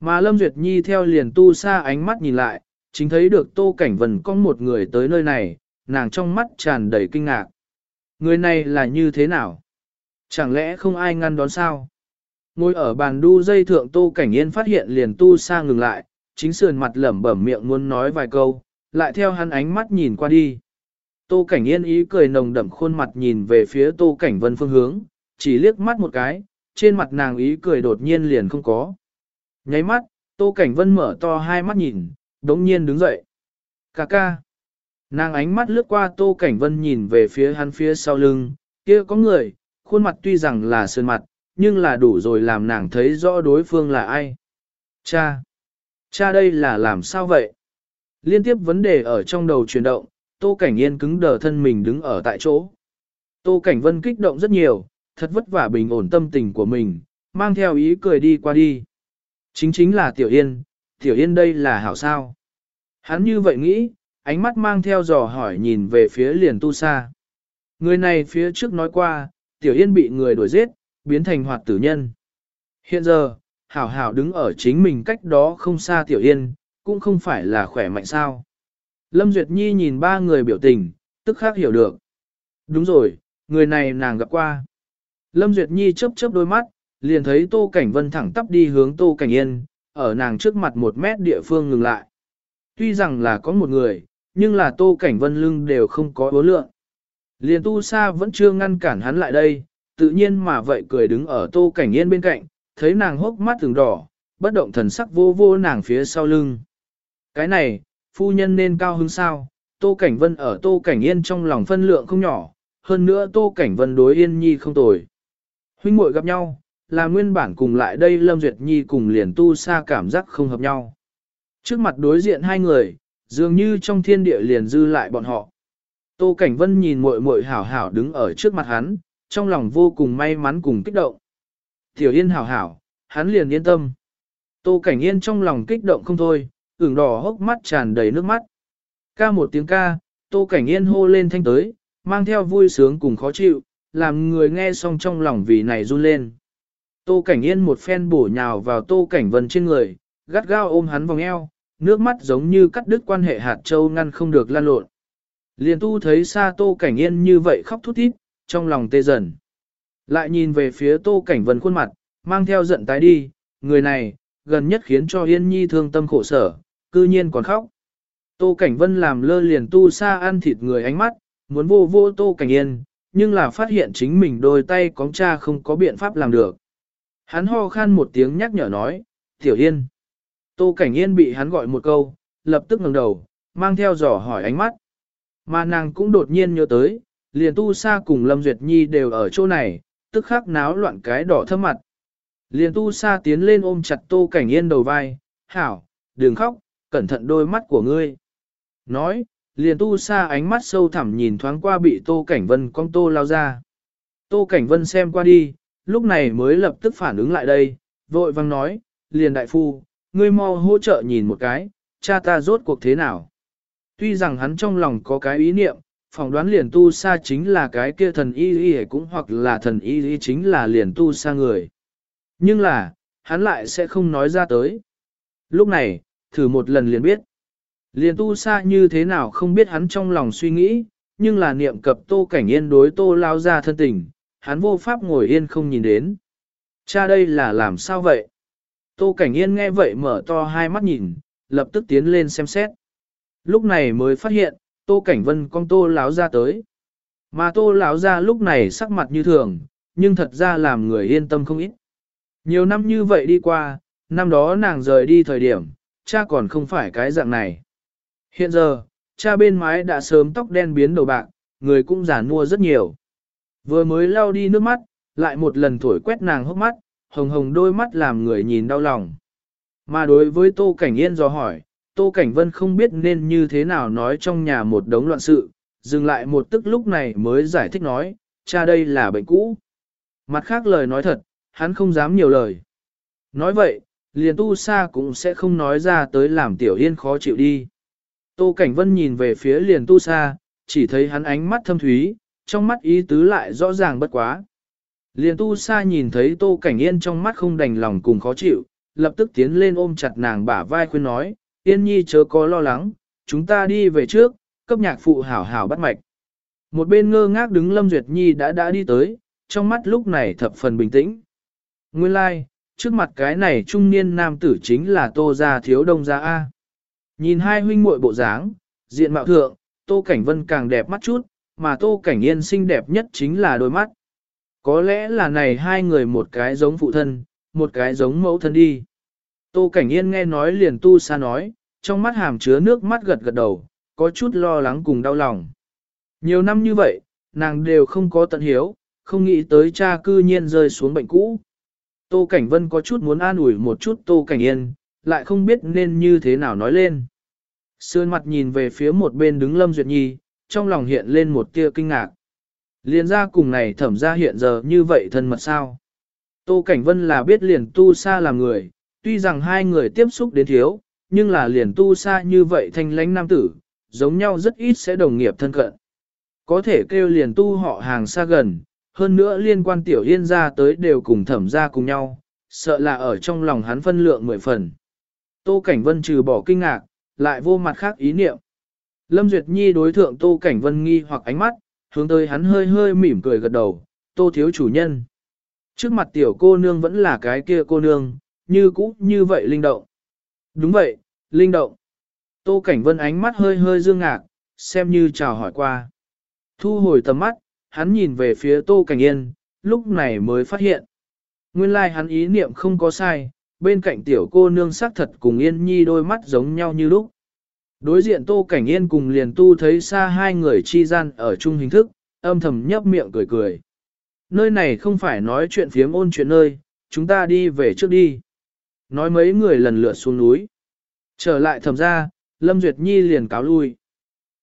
Mà Lâm Duyệt Nhi theo liền tu sa ánh mắt nhìn lại, chính thấy được Tô Cảnh Vân có một người tới nơi này, nàng trong mắt tràn đầy kinh ngạc. Người này là như thế nào? Chẳng lẽ không ai ngăn đón sao? Ngồi ở bàn đu dây thượng Tô Cảnh Yên phát hiện liền tu sa ngừng lại, chính sườn mặt lẩm bẩm miệng muốn nói vài câu, lại theo hắn ánh mắt nhìn qua đi. Tô Cảnh Yên ý cười nồng đậm khuôn mặt nhìn về phía Tô Cảnh Vân phương hướng, chỉ liếc mắt một cái, trên mặt nàng ý cười đột nhiên liền không có. Nháy mắt, Tô Cảnh Vân mở to hai mắt nhìn, đống nhiên đứng dậy. Cà ca. Nàng ánh mắt lướt qua Tô Cảnh Vân nhìn về phía hắn phía sau lưng, kia có người, khuôn mặt tuy rằng là sơn mặt, nhưng là đủ rồi làm nàng thấy rõ đối phương là ai. Cha! Cha đây là làm sao vậy? Liên tiếp vấn đề ở trong đầu chuyển động, Tô Cảnh Yên cứng đờ thân mình đứng ở tại chỗ. Tô Cảnh Vân kích động rất nhiều, thật vất vả bình ổn tâm tình của mình, mang theo ý cười đi qua đi. Chính chính là Tiểu Yên, Tiểu Yên đây là hảo sao. Hắn như vậy nghĩ, ánh mắt mang theo dò hỏi nhìn về phía liền tu sa. Người này phía trước nói qua, Tiểu Yên bị người đuổi giết, biến thành hoạt tử nhân. Hiện giờ, hảo hảo đứng ở chính mình cách đó không xa Tiểu Yên, cũng không phải là khỏe mạnh sao. Lâm Duyệt Nhi nhìn ba người biểu tình, tức khác hiểu được. Đúng rồi, người này nàng gặp qua. Lâm Duyệt Nhi chớp chớp đôi mắt, liền thấy Tô Cảnh Vân thẳng tắp đi hướng Tô Cảnh Yên, ở nàng trước mặt một mét địa phương ngừng lại. Tuy rằng là có một người, nhưng là Tô Cảnh Vân lưng đều không có bố lượng. Liền tu sa vẫn chưa ngăn cản hắn lại đây, tự nhiên mà vậy cười đứng ở Tô Cảnh Yên bên cạnh, thấy nàng hốc mắt từng đỏ, bất động thần sắc vô vô nàng phía sau lưng. Cái này, phu nhân nên cao hứng sao, Tô Cảnh Vân ở Tô Cảnh Yên trong lòng phân lượng không nhỏ, hơn nữa Tô Cảnh Vân đối Yên Nhi không tồi. Huynh muội gặp nhau, là nguyên bản cùng lại đây Lâm Duyệt Nhi cùng liền tu xa cảm giác không hợp nhau. Trước mặt đối diện hai người, dường như trong thiên địa liền dư lại bọn họ. Tô Cảnh Vân nhìn muội muội hảo hảo đứng ở trước mặt hắn, trong lòng vô cùng may mắn cùng kích động. Tiểu Yên hảo hảo, hắn liền yên tâm. Tô Cảnh Yên trong lòng kích động không thôi, ửng đỏ hốc mắt tràn đầy nước mắt. Ca một tiếng ca, Tô Cảnh Yên hô lên thanh tới, mang theo vui sướng cùng khó chịu, làm người nghe xong trong lòng vì này run lên. Tô Cảnh Yên một phen bổ nhào vào Tô Cảnh Vân trên người, gắt gao ôm hắn vòng eo, nước mắt giống như cắt đứt quan hệ hạt châu ngăn không được lan lộn. Liền tu thấy xa Tô Cảnh Yên như vậy khóc thút thít, trong lòng tê dần. Lại nhìn về phía Tô Cảnh Vân khuôn mặt, mang theo giận tái đi, người này, gần nhất khiến cho Yên Nhi thương tâm khổ sở, cư nhiên còn khóc. Tô Cảnh Vân làm lơ liền tu xa ăn thịt người ánh mắt, muốn vô vô Tô Cảnh Yên, nhưng là phát hiện chính mình đôi tay cóng cha không có biện pháp làm được. Hắn ho khan một tiếng nhắc nhở nói, Tiểu Yên. Tô Cảnh Yên bị hắn gọi một câu, lập tức ngẩng đầu, mang theo dò hỏi ánh mắt. Mà nàng cũng đột nhiên nhớ tới, liền tu sa cùng Lâm Duyệt Nhi đều ở chỗ này, tức khắc náo loạn cái đỏ thơm mặt. Liền tu sa tiến lên ôm chặt Tô Cảnh Yên đầu vai, hảo, đừng khóc, cẩn thận đôi mắt của ngươi. Nói, liền tu sa ánh mắt sâu thẳm nhìn thoáng qua bị Tô Cảnh Vân con Tô lao ra. Tô Cảnh Vân xem qua đi, lúc này mới lập tức phản ứng lại đây, vội vang nói, liền đại phu, ngươi mau hỗ trợ nhìn một cái, cha ta rốt cuộc thế nào. Tuy rằng hắn trong lòng có cái ý niệm, phỏng đoán liền tu sa chính là cái kia thần y y cũng hoặc là thần y y chính là liền tu sa người. Nhưng là, hắn lại sẽ không nói ra tới. Lúc này, thử một lần liền biết. Liền tu sa như thế nào không biết hắn trong lòng suy nghĩ, nhưng là niệm cập tô cảnh yên đối tô lao ra thân tình, hắn vô pháp ngồi yên không nhìn đến. Cha đây là làm sao vậy? Tô cảnh yên nghe vậy mở to hai mắt nhìn, lập tức tiến lên xem xét. Lúc này mới phát hiện, tô cảnh vân con tô láo ra tới. Mà tô láo ra lúc này sắc mặt như thường, nhưng thật ra làm người yên tâm không ít. Nhiều năm như vậy đi qua, năm đó nàng rời đi thời điểm, cha còn không phải cái dạng này. Hiện giờ, cha bên mái đã sớm tóc đen biến đầu bạc, người cũng già mua rất nhiều. Vừa mới lau đi nước mắt, lại một lần thổi quét nàng hốc mắt, hồng hồng đôi mắt làm người nhìn đau lòng. Mà đối với Tô Cảnh Yên do hỏi, Tô Cảnh Vân không biết nên như thế nào nói trong nhà một đống loạn sự, dừng lại một tức lúc này mới giải thích nói, cha đây là bệnh cũ. Mặt khác lời nói thật, hắn không dám nhiều lời. Nói vậy, liền tu sa cũng sẽ không nói ra tới làm tiểu yên khó chịu đi. Tô Cảnh Vân nhìn về phía liền tu sa, chỉ thấy hắn ánh mắt thâm thúy, trong mắt ý tứ lại rõ ràng bất quá. Liền tu sa nhìn thấy Tô Cảnh Yên trong mắt không đành lòng cùng khó chịu, lập tức tiến lên ôm chặt nàng bả vai khuyên nói, Yên Nhi chớ có lo lắng, chúng ta đi về trước, cấp nhạc phụ hảo hảo bắt mạch. Một bên ngơ ngác đứng Lâm Duyệt Nhi đã đã đi tới, trong mắt lúc này thập phần bình tĩnh. Nguyên lai, like, trước mặt cái này trung niên nam tử chính là Tô Gia Thiếu Đông Gia A. Nhìn hai huynh muội bộ dáng, diện mạo thượng, Tô Cảnh Vân càng đẹp mắt chút, mà Tô Cảnh Yên xinh đẹp nhất chính là đôi mắt. Có lẽ là này hai người một cái giống phụ thân, một cái giống mẫu thân đi. Tô Cảnh Yên nghe nói liền tu sa nói, trong mắt hàm chứa nước mắt gật gật đầu, có chút lo lắng cùng đau lòng. Nhiều năm như vậy, nàng đều không có tận hiếu, không nghĩ tới cha cư nhiên rơi xuống bệnh cũ. Tô Cảnh Vân có chút muốn an ủi một chút Tô Cảnh Yên, lại không biết nên như thế nào nói lên. Sườn mặt nhìn về phía một bên đứng Lâm Duyệt Nhi, trong lòng hiện lên một tia kinh ngạc. Liên ra cùng này thẩm ra hiện giờ như vậy thân mật sao. Tô Cảnh Vân là biết liền tu xa làm người, tuy rằng hai người tiếp xúc đến thiếu, nhưng là liền tu xa như vậy thanh lãnh nam tử, giống nhau rất ít sẽ đồng nghiệp thân cận. Có thể kêu liền tu họ hàng xa gần, hơn nữa liên quan tiểu yên ra tới đều cùng thẩm ra cùng nhau, sợ là ở trong lòng hắn phân lượng mười phần. Tô Cảnh Vân trừ bỏ kinh ngạc, lại vô mặt khác ý niệm. Lâm Duyệt Nhi đối thượng Tô Cảnh Vân nghi hoặc ánh mắt, hướng tới hắn hơi hơi mỉm cười gật đầu, Tô thiếu chủ nhân. Trước mặt tiểu cô nương vẫn là cái kia cô nương, như cũ như vậy linh động. Đúng vậy, linh động. Tô Cảnh Vân ánh mắt hơi hơi dương ngạc, xem như chào hỏi qua. Thu hồi tầm mắt, hắn nhìn về phía Tô Cảnh Yên, lúc này mới phát hiện. Nguyên lai like hắn ý niệm không có sai, bên cạnh tiểu cô nương sắc thật cùng Yên Nhi đôi mắt giống nhau như lúc. Đối diện Tô Cảnh Yên cùng liền tu thấy xa hai người chi gian ở chung hình thức, âm thầm nhấp miệng cười cười. Nơi này không phải nói chuyện phiếm ôn chuyện nơi, chúng ta đi về trước đi. Nói mấy người lần lượt xuống núi. Trở lại thầm ra, Lâm Duyệt Nhi liền cáo lui.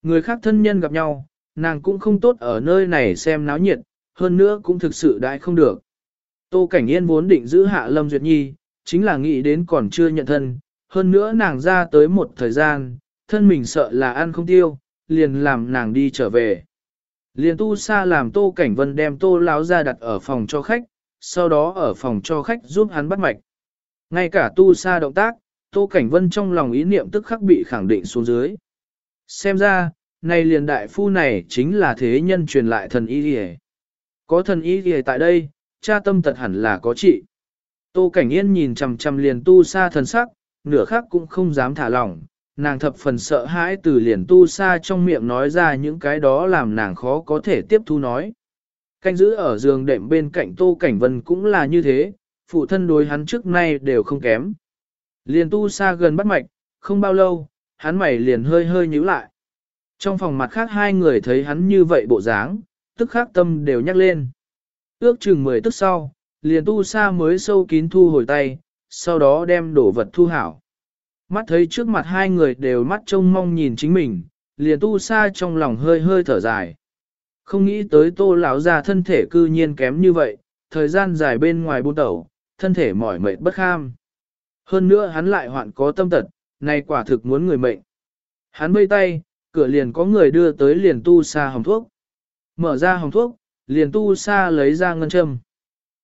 Người khác thân nhân gặp nhau, nàng cũng không tốt ở nơi này xem náo nhiệt, hơn nữa cũng thực sự đại không được. Tô Cảnh Yên vốn định giữ hạ Lâm Duyệt Nhi, chính là nghĩ đến còn chưa nhận thân, hơn nữa nàng ra tới một thời gian, thân mình sợ là ăn không tiêu, liền làm nàng đi trở về. Liền tu sa làm tô cảnh vân đem tô lão ra đặt ở phòng cho khách, sau đó ở phòng cho khách giúp hắn bắt mạch. Ngay cả tu sa động tác, tô cảnh vân trong lòng ý niệm tức khắc bị khẳng định xuống dưới. Xem ra, này liền đại phu này chính là thế nhân truyền lại thần y rìa. Có thần y rìa tại đây, cha tâm tật hẳn là có trị. Tô Cảnh Yên nhìn chằm chằm liền tu sa thần sắc, nửa khắc cũng không dám thả lỏng, nàng thập phần sợ hãi từ liền tu sa trong miệng nói ra những cái đó làm nàng khó có thể tiếp thu nói. Canh giữ ở giường đệm bên cạnh Tô Cảnh Vân cũng là như thế, phụ thân đối hắn trước nay đều không kém. Liền tu sa gần bắt mạch, không bao lâu, hắn mày liền hơi hơi nhíu lại. Trong phòng mặt khác hai người thấy hắn như vậy bộ dáng, tức khắc tâm đều nhắc lên. Ước chừng mười tức sau, liền tu sa mới sâu kín thu hồi tay, sau đó đem đổ vật thu hảo. Mắt thấy trước mặt hai người đều mắt trông mong nhìn chính mình, liền tu sa trong lòng hơi hơi thở dài. Không nghĩ tới tô lão già thân thể cư nhiên kém như vậy, thời gian dài bên ngoài buôn tẩu, thân thể mỏi mệt bất kham. Hơn nữa hắn lại hoạn có tâm tật, này quả thực muốn người mệnh. Hắn bây tay, cửa liền có người đưa tới liền tu sa hồng thuốc. Mở ra hồng thuốc, liền tu sa lấy ra ngân châm.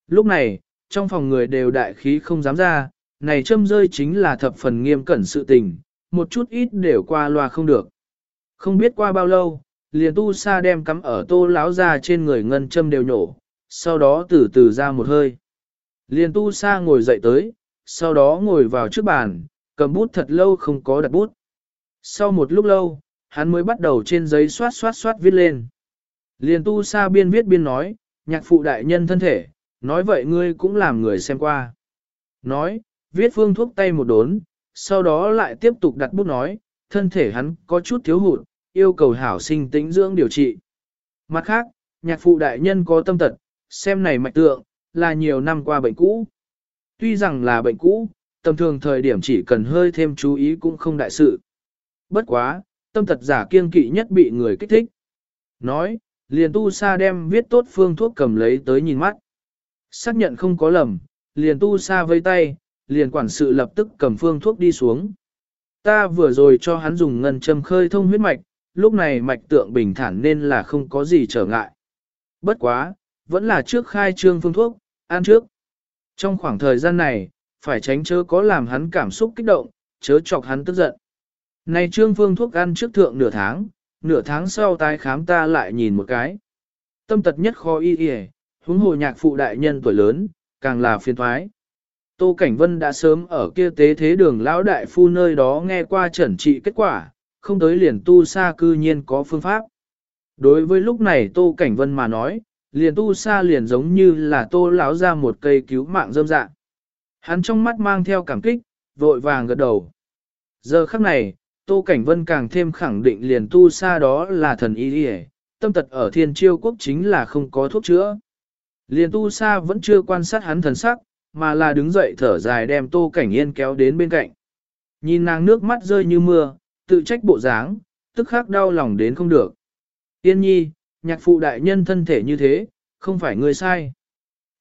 Lúc này, trong phòng người đều đại khí không dám ra, này châm rơi chính là thập phần nghiêm cẩn sự tình, một chút ít đều qua loa không được. Không biết qua bao lâu, liền tu sa đem cắm ở tô láo ra trên người ngân châm đều nhổ, sau đó từ từ ra một hơi. Liền tu sa ngồi dậy tới, sau đó ngồi vào trước bàn, cầm bút thật lâu không có đặt bút. Sau một lúc lâu, hắn mới bắt đầu trên giấy xoát xoát xoát viết lên. Liền tu sa biên viết biên nói, nhạc phụ đại nhân thân thể, nói vậy ngươi cũng làm người xem qua. Nói, viết phương thuốc tay một đốn, sau đó lại tiếp tục đặt bút nói, thân thể hắn có chút thiếu hụt, yêu cầu hảo sinh tĩnh dưỡng điều trị. Mặt khác, nhạc phụ đại nhân có tâm tật, xem này mạch tượng, là nhiều năm qua bệnh cũ. Tuy rằng là bệnh cũ, tầm thường thời điểm chỉ cần hơi thêm chú ý cũng không đại sự. Bất quá, tâm tật giả kiên kỵ nhất bị người kích thích. Nói, liền tu sa đem viết tốt phương thuốc cầm lấy tới nhìn mắt. Xác nhận không có lầm, liền tu sa vây tay, liền quản sự lập tức cầm phương thuốc đi xuống. Ta vừa rồi cho hắn dùng ngân châm khơi thông huyết mạch, lúc này mạch tượng bình thản nên là không có gì trở ngại. Bất quá, vẫn là trước khai trương phương thuốc, ăn trước. Trong khoảng thời gian này, phải tránh chớ có làm hắn cảm xúc kích động, chớ chọc hắn tức giận. Này trương phương thuốc ăn trước thượng nửa tháng, nửa tháng sau tái khám ta lại nhìn một cái. Tâm tật nhất khó y y, huống hồ nhạc phụ đại nhân tuổi lớn, càng là phiền thoái. Tô Cảnh Vân đã sớm ở kia tế thế đường lão đại phu nơi đó nghe qua trần trị kết quả, không tới liền tu sa cư nhiên có phương pháp. Đối với lúc này Tô Cảnh Vân mà nói, liền tu sa liền giống như là tô lão ra một cây cứu mạng dâm dạng. Hắn trong mắt mang theo cảm kích, vội vàng gật đầu. Giờ khắc này, Tô Cảnh Vân càng thêm khẳng định liền tu sa đó là thần y đi tâm tật ở thiên chiêu quốc chính là không có thuốc chữa. Liền tu sa vẫn chưa quan sát hắn thần sắc, mà là đứng dậy thở dài đem Tô Cảnh Yên kéo đến bên cạnh. Nhìn nàng nước mắt rơi như mưa, tự trách bộ dáng, tức khắc đau lòng đến không được. Yên nhi, nhạc phụ đại nhân thân thể như thế, không phải người sai.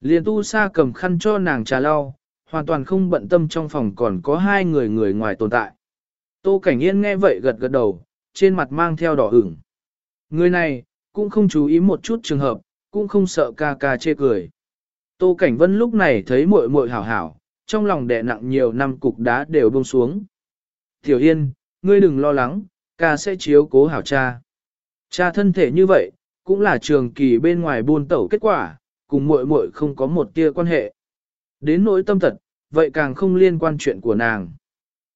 Liền tu sa cầm khăn cho nàng trà lau, hoàn toàn không bận tâm trong phòng còn có hai người người ngoài tồn tại. Tô Cảnh Yên nghe vậy gật gật đầu, trên mặt mang theo đỏ ửng. Người này, cũng không chú ý một chút trường hợp, cũng không sợ ca ca chê cười. Tô Cảnh Vân lúc này thấy muội muội hảo hảo, trong lòng đè nặng nhiều năm cục đá đều buông xuống. Tiểu Yên, ngươi đừng lo lắng, ca sẽ chiếu cố hảo cha. Cha thân thể như vậy, cũng là trường kỳ bên ngoài buôn tẩu kết quả, cùng muội muội không có một tia quan hệ. Đến nỗi tâm thật, vậy càng không liên quan chuyện của nàng.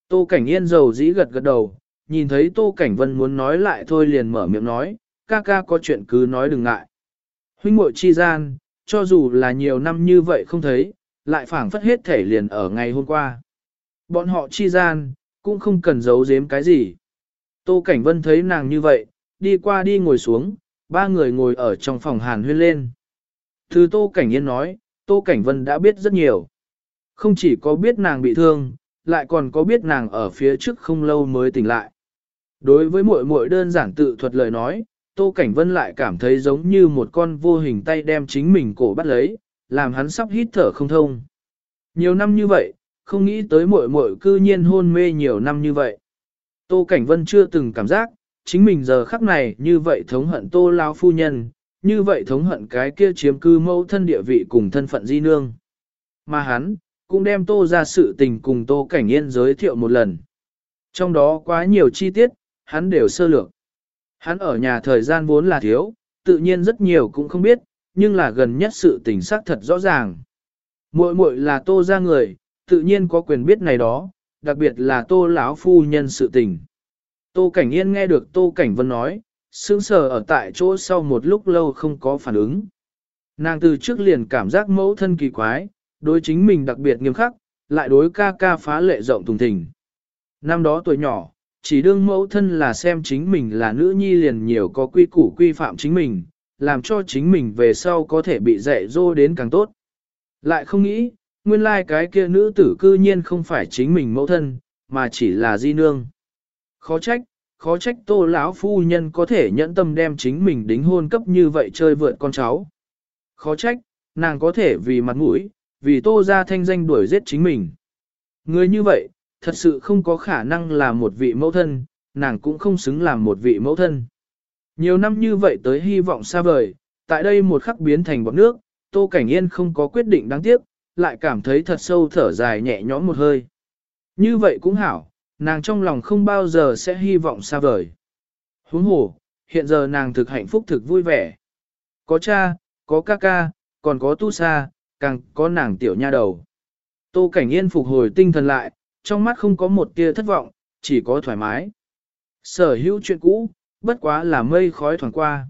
Tô Cảnh Yên rầu dĩ gật gật đầu, nhìn thấy Tô Cảnh Vân muốn nói lại thôi liền mở miệng nói, ca ca có chuyện cứ nói đừng ngại. Huynh muội chi gian, cho dù là nhiều năm như vậy không thấy, lại phảng phất hết thể liền ở ngày hôm qua. Bọn họ chi gian, cũng không cần giấu giếm cái gì. Tô Cảnh Vân thấy nàng như vậy, đi qua đi ngồi xuống, ba người ngồi ở trong phòng hàn huyên lên. Thứ Tô Cảnh Yên nói, Tô Cảnh Vân đã biết rất nhiều. Không chỉ có biết nàng bị thương, lại còn có biết nàng ở phía trước không lâu mới tỉnh lại. Đối với muội muội đơn giản tự thuật lời nói, Tô Cảnh Vân lại cảm thấy giống như một con vô hình tay đem chính mình cổ bắt lấy, làm hắn sắp hít thở không thông. Nhiều năm như vậy, không nghĩ tới muội muội cư nhiên hôn mê nhiều năm như vậy. Tô Cảnh Vân chưa từng cảm giác, chính mình giờ khắc này như vậy thống hận tô lao phu nhân, như vậy thống hận cái kia chiếm cư mẫu thân địa vị cùng thân phận di nương. Mà hắn, cũng đem tô ra sự tình cùng tô cảnh yên giới thiệu một lần. Trong đó quá nhiều chi tiết, hắn đều sơ lược. Hắn ở nhà thời gian vốn là thiếu, tự nhiên rất nhiều cũng không biết, nhưng là gần nhất sự tình xác thật rõ ràng. Muội muội là tô ra người, tự nhiên có quyền biết này đó, đặc biệt là tô lão phu nhân sự tình. Tô Cảnh Yên nghe được Tô Cảnh Vân nói, sững sờ ở tại chỗ sau một lúc lâu không có phản ứng. Nàng từ trước liền cảm giác mẫu thân kỳ quái, đối chính mình đặc biệt nghiêm khắc, lại đối ca ca phá lệ rộng thùng thình. Năm đó tuổi nhỏ, chỉ đương mẫu thân là xem chính mình là nữ nhi liền nhiều có quy củ quy phạm chính mình, làm cho chính mình về sau có thể bị dạy dỗ đến càng tốt. Lại không nghĩ, nguyên lai like cái kia nữ tử cư nhiên không phải chính mình mẫu thân, mà chỉ là di nương. Khó trách, khó trách tô lão phu nhân có thể nhẫn tâm đem chính mình đính hôn cấp như vậy chơi vượt con cháu. Khó trách, nàng có thể vì mặt mũi, vì tô ra thanh danh đuổi giết chính mình. Người như vậy, thật sự không có khả năng là một vị mẫu thân, nàng cũng không xứng làm một vị mẫu thân. Nhiều năm như vậy tới hy vọng xa vời, tại đây một khắc biến thành bọt nước, Tô Cảnh Yên không có quyết định đáng tiếc, lại cảm thấy thật sâu thở dài nhẹ nhõm một hơi. Như vậy cũng hảo, nàng trong lòng không bao giờ sẽ hy vọng xa vời. Huống hồ, hiện giờ nàng thực hạnh phúc thực vui vẻ. Có cha, có ca ca, còn có tu sa, càng có nàng tiểu nha đầu. Tô Cảnh Yên phục hồi tinh thần lại, trong mắt không có một tia thất vọng, chỉ có thoải mái. Sở hữu chuyện cũ, bất quá là mây khói thoảng qua.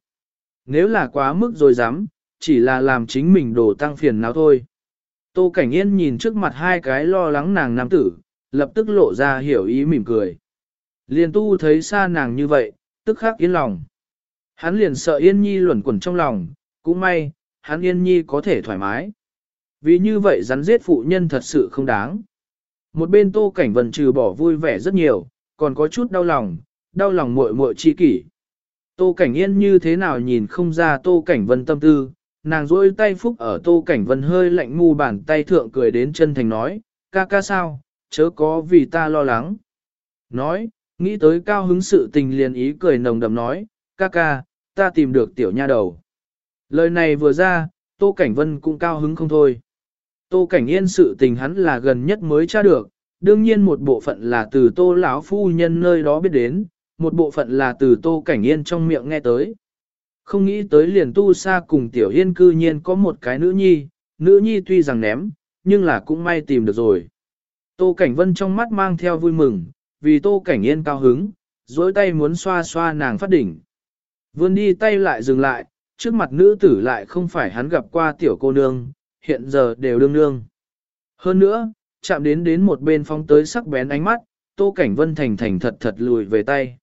Nếu là quá mức rồi dám, chỉ là làm chính mình đổ tăng phiền não thôi. Tô Cảnh Yên nhìn trước mặt hai cái lo lắng nàng nam tử, lập tức lộ ra hiểu ý mỉm cười. Liền tu thấy xa nàng như vậy, tức khắc yên lòng. Hắn liền sợ Yên Nhi luẩn quẩn trong lòng, cũng may, hắn Yên Nhi có thể thoải mái. Vì như vậy rắn giết phụ nhân thật sự không đáng. Một bên Tô Cảnh Vân trừ bỏ vui vẻ rất nhiều, còn có chút đau lòng, đau lòng muội muội chi kỷ. Tô Cảnh Yên như thế nào nhìn không ra Tô Cảnh Vân tâm tư, nàng rôi tay phúc ở Tô Cảnh Vân hơi lạnh ngu bàn tay thượng cười đến chân thành nói, ca ca sao, chớ có vì ta lo lắng. Nói, nghĩ tới cao hứng sự tình liền ý cười nồng đậm nói, ca ca, ta tìm được tiểu nha đầu. Lời này vừa ra, Tô Cảnh Vân cũng cao hứng không thôi. Tô Cảnh Yên sự tình hắn là gần nhất mới tra được, đương nhiên một bộ phận là từ Tô lão phu nhân nơi đó biết đến, một bộ phận là từ Tô Cảnh Yên trong miệng nghe tới. Không nghĩ tới liền tu xa cùng Tiểu Yên cư nhiên có một cái nữ nhi, nữ nhi tuy rằng ném, nhưng là cũng may tìm được rồi. Tô Cảnh Vân trong mắt mang theo vui mừng, vì Tô Cảnh Yên cao hứng, dối tay muốn xoa xoa nàng phát đỉnh. Vươn đi tay lại dừng lại, trước mặt nữ tử lại không phải hắn gặp qua tiểu cô nương, hiện giờ đều đương nương. Hơn nữa, chạm đến đến một bên phóng tới sắc bén ánh mắt, Tô Cảnh Vân thành thành thật thật lùi về tay.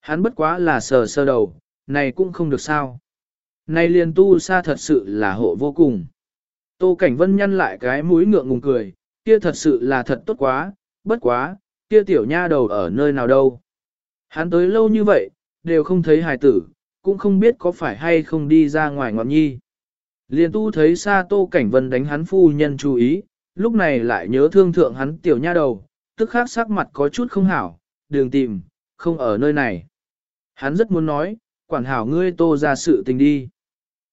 Hắn bất quá là sờ sơ đầu, này cũng không được sao. Này liền tu xa thật sự là hộ vô cùng. Tô Cảnh Vân nhăn lại cái mũi ngượng ngùng cười, kia thật sự là thật tốt quá, bất quá, kia tiểu nha đầu ở nơi nào đâu. Hắn tới lâu như vậy, đều không thấy hài tử, cũng không biết có phải hay không đi ra ngoài ngọn nhi. Liên tu thấy xa Tô Cảnh Vân đánh hắn phu nhân chú ý, lúc này lại nhớ thương thượng hắn tiểu nha đầu, tức khắc sắc mặt có chút không hảo, đường tìm, không ở nơi này. Hắn rất muốn nói, quản hảo ngươi tô ra sự tình đi.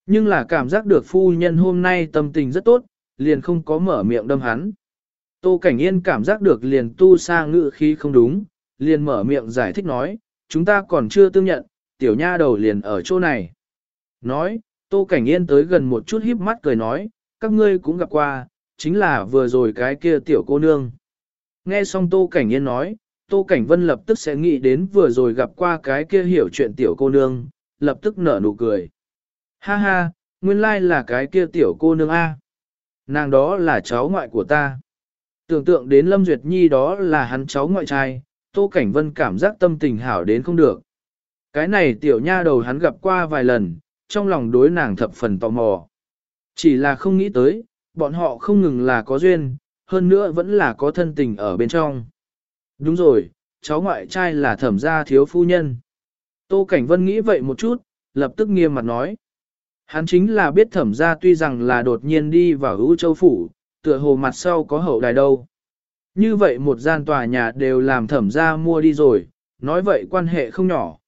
Nhưng là cảm giác được phu nhân hôm nay tâm tình rất tốt, liền không có mở miệng đâm hắn. Tô Cảnh Yên cảm giác được liền tu sa ngự khí không đúng, liền mở miệng giải thích nói, chúng ta còn chưa tương nhận, tiểu nha đầu liền ở chỗ này. Nói, Tô Cảnh Yên tới gần một chút híp mắt cười nói, các ngươi cũng gặp qua, chính là vừa rồi cái kia tiểu cô nương. Nghe xong Tô Cảnh Yên nói, Tô Cảnh Vân lập tức sẽ nghĩ đến vừa rồi gặp qua cái kia hiểu chuyện tiểu cô nương, lập tức nở nụ cười. Ha ha, nguyên lai là cái kia tiểu cô nương A. Nàng đó là cháu ngoại của ta. Tưởng tượng đến Lâm Duyệt Nhi đó là hắn cháu ngoại trai, Tô Cảnh Vân cảm giác tâm tình hảo đến không được. Cái này tiểu nha đầu hắn gặp qua vài lần, trong lòng đối nàng thập phần tò mò. Chỉ là không nghĩ tới, bọn họ không ngừng là có duyên, hơn nữa vẫn là có thân tình ở bên trong. Đúng rồi, cháu ngoại trai là thẩm gia thiếu phu nhân. Tô Cảnh Vân nghĩ vậy một chút, lập tức nghiêm mặt nói. Hắn chính là biết thẩm gia tuy rằng là đột nhiên đi vào hữu châu phủ, tựa hồ mặt sau có hậu đài đâu. Như vậy một gian tòa nhà đều làm thẩm gia mua đi rồi, nói vậy quan hệ không nhỏ.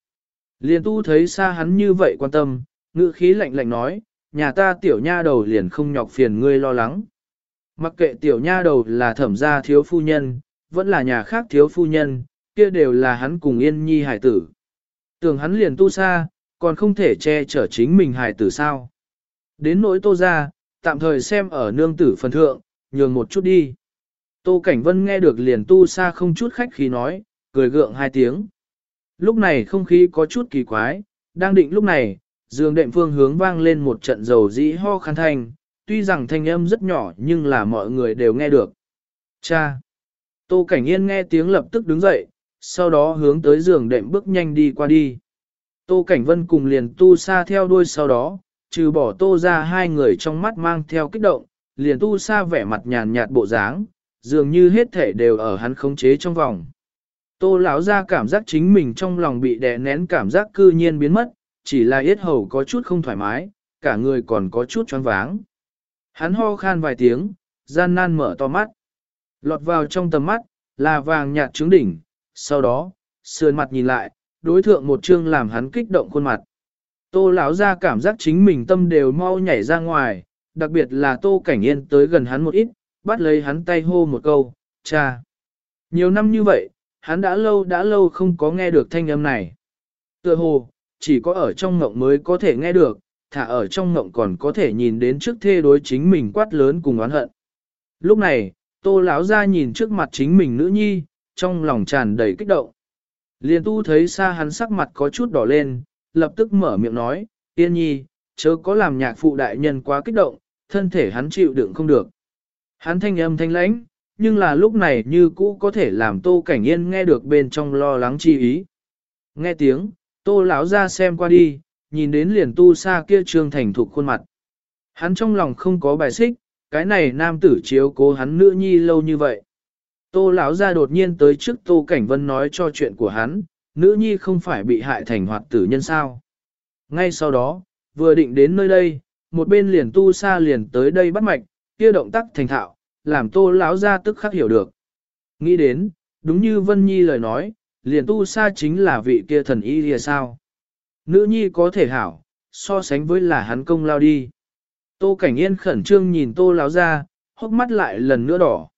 liên tu thấy xa hắn như vậy quan tâm, ngữ khí lạnh lạnh nói, nhà ta tiểu nha đầu liền không nhọc phiền ngươi lo lắng. Mặc kệ tiểu nha đầu là thẩm gia thiếu phu nhân, vẫn là nhà khác thiếu phu nhân, kia đều là hắn cùng yên nhi hải tử. Tưởng hắn liền tu xa, còn không thể che chở chính mình hải tử sao. Đến nỗi tô ra, tạm thời xem ở nương tử phần thượng, nhường một chút đi. Tô Cảnh Vân nghe được liền tu xa không chút khách khí nói, cười gượng hai tiếng. Lúc này không khí có chút kỳ quái, đang định lúc này, giường đệm phương hướng vang lên một trận dầu dĩ ho khăn thanh, tuy rằng thanh âm rất nhỏ nhưng là mọi người đều nghe được. Cha! Tô Cảnh Yên nghe tiếng lập tức đứng dậy, sau đó hướng tới giường đệm bước nhanh đi qua đi. Tô Cảnh Vân cùng liền tu sa theo đuôi sau đó, trừ bỏ tô ra hai người trong mắt mang theo kích động, liền tu sa vẻ mặt nhàn nhạt bộ dáng, dường như hết thể đều ở hắn khống chế trong vòng. Tô lão ra cảm giác chính mình trong lòng bị đè nén cảm giác cư nhiên biến mất, chỉ là yết hầu có chút không thoải mái, cả người còn có chút choáng váng. Hắn ho khan vài tiếng, gian nan mở to mắt. Lọt vào trong tầm mắt, là vàng nhạt trứng đỉnh, sau đó, sườn mặt nhìn lại, đối thượng một chương làm hắn kích động khuôn mặt. Tô lão ra cảm giác chính mình tâm đều mau nhảy ra ngoài, đặc biệt là tô cảnh yên tới gần hắn một ít, bắt lấy hắn tay hô một câu, cha. Nhiều năm như vậy, hắn đã lâu đã lâu không có nghe được thanh âm này. Tựa hồ, chỉ có ở trong ngộng mới có thể nghe được, thả ở trong ngộng còn có thể nhìn đến trước thê đối chính mình quát lớn cùng oán hận. Lúc này, tô lão ra nhìn trước mặt chính mình nữ nhi, trong lòng tràn đầy kích động. Liên tu thấy xa hắn sắc mặt có chút đỏ lên, lập tức mở miệng nói, yên nhi, chớ có làm nhạc phụ đại nhân quá kích động, thân thể hắn chịu đựng không được. Hắn thanh âm thanh lãnh, nhưng là lúc này như cũ có thể làm tô cảnh yên nghe được bên trong lo lắng chi ý. Nghe tiếng, tô lão ra xem qua đi, nhìn đến liền tu Sa kia trương thành thục khuôn mặt. Hắn trong lòng không có bài xích, cái này nam tử chiếu cố hắn nữ nhi lâu như vậy. Tô lão ra đột nhiên tới trước Tô Cảnh Vân nói cho chuyện của hắn, nữ nhi không phải bị hại thành hoạt tử nhân sao. Ngay sau đó, vừa định đến nơi đây, một bên liền tu Sa liền tới đây bắt mạch, kia động tác thành thạo, làm Tô lão ra tức khắc hiểu được. Nghĩ đến, đúng như Vân Nhi lời nói, liền tu sa chính là vị kia thần y lìa sao. Nữ nhi có thể hảo, so sánh với là hắn công lao đi. Tô Cảnh Yên khẩn trương nhìn Tô lão ra, hốc mắt lại lần nữa đỏ.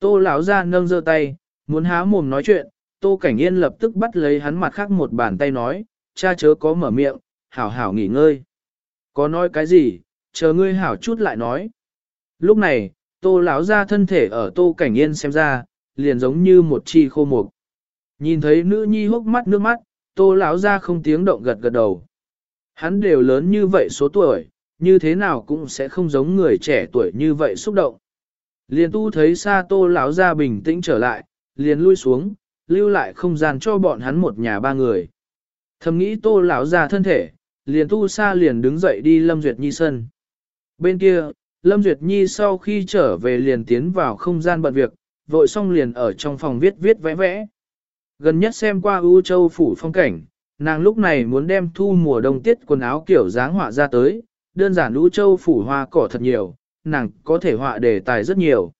Tô lão ra nâng giơ tay, muốn há mồm nói chuyện, Tô Cảnh Yên lập tức bắt lấy hắn mặt khác một bàn tay nói, cha chớ có mở miệng, hảo hảo nghỉ ngơi. Có nói cái gì, chờ ngươi hảo chút lại nói. Lúc này, Tô lão ra thân thể ở Tô Cảnh Yên xem ra, liền giống như một chi khô mục. Nhìn thấy nữ nhi hốc mắt nước mắt, Tô lão ra không tiếng động gật gật đầu. Hắn đều lớn như vậy số tuổi, như thế nào cũng sẽ không giống người trẻ tuổi như vậy xúc động. Liền tu thấy xa tô lão ra bình tĩnh trở lại, liền lui xuống, lưu lại không gian cho bọn hắn một nhà ba người. Thầm nghĩ tô lão ra thân thể, liền tu xa liền đứng dậy đi Lâm Duyệt Nhi sân. Bên kia, Lâm Duyệt Nhi sau khi trở về liền tiến vào không gian bận việc, vội xong liền ở trong phòng viết viết vẽ vẽ. Gần nhất xem qua ưu châu phủ phong cảnh, nàng lúc này muốn đem thu mùa đông tiết quần áo kiểu dáng họa ra tới, đơn giản ưu châu phủ hoa cỏ thật nhiều, nàng có thể họa đề tài rất nhiều.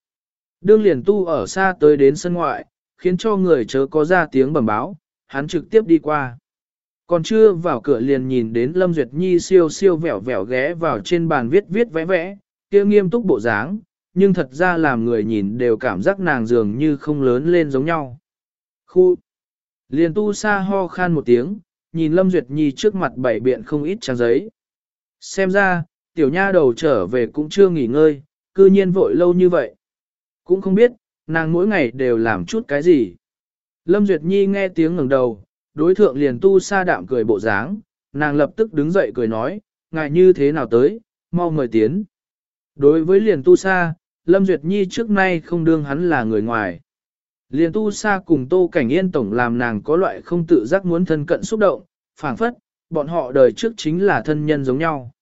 Đương liền tu ở xa tới đến sân ngoại, khiến cho người chớ có ra tiếng bẩm báo, hắn trực tiếp đi qua. Còn chưa vào cửa liền nhìn đến Lâm Duyệt Nhi siêu siêu vẻo vẻo ghé vào trên bàn viết viết vẽ vẽ, kia nghiêm túc bộ dáng, nhưng thật ra làm người nhìn đều cảm giác nàng dường như không lớn lên giống nhau. Khu! Liền tu Sa ho khan một tiếng, nhìn Lâm Duyệt Nhi trước mặt bảy biện không ít trang giấy. Xem ra, tiểu nha đầu trở về cũng chưa nghỉ ngơi, cư nhiên vội lâu như vậy. Cũng không biết, nàng mỗi ngày đều làm chút cái gì. Lâm Duyệt Nhi nghe tiếng ngẩng đầu, đối thượng liền tu sa đạm cười bộ dáng, nàng lập tức đứng dậy cười nói, ngài như thế nào tới, mau mời tiến. Đối với liền tu sa, Lâm Duyệt Nhi trước nay không đương hắn là người ngoài. Liền tu sa cùng tô cảnh yên tổng làm nàng có loại không tự giác muốn thân cận xúc động, phảng phất, bọn họ đời trước chính là thân nhân giống nhau.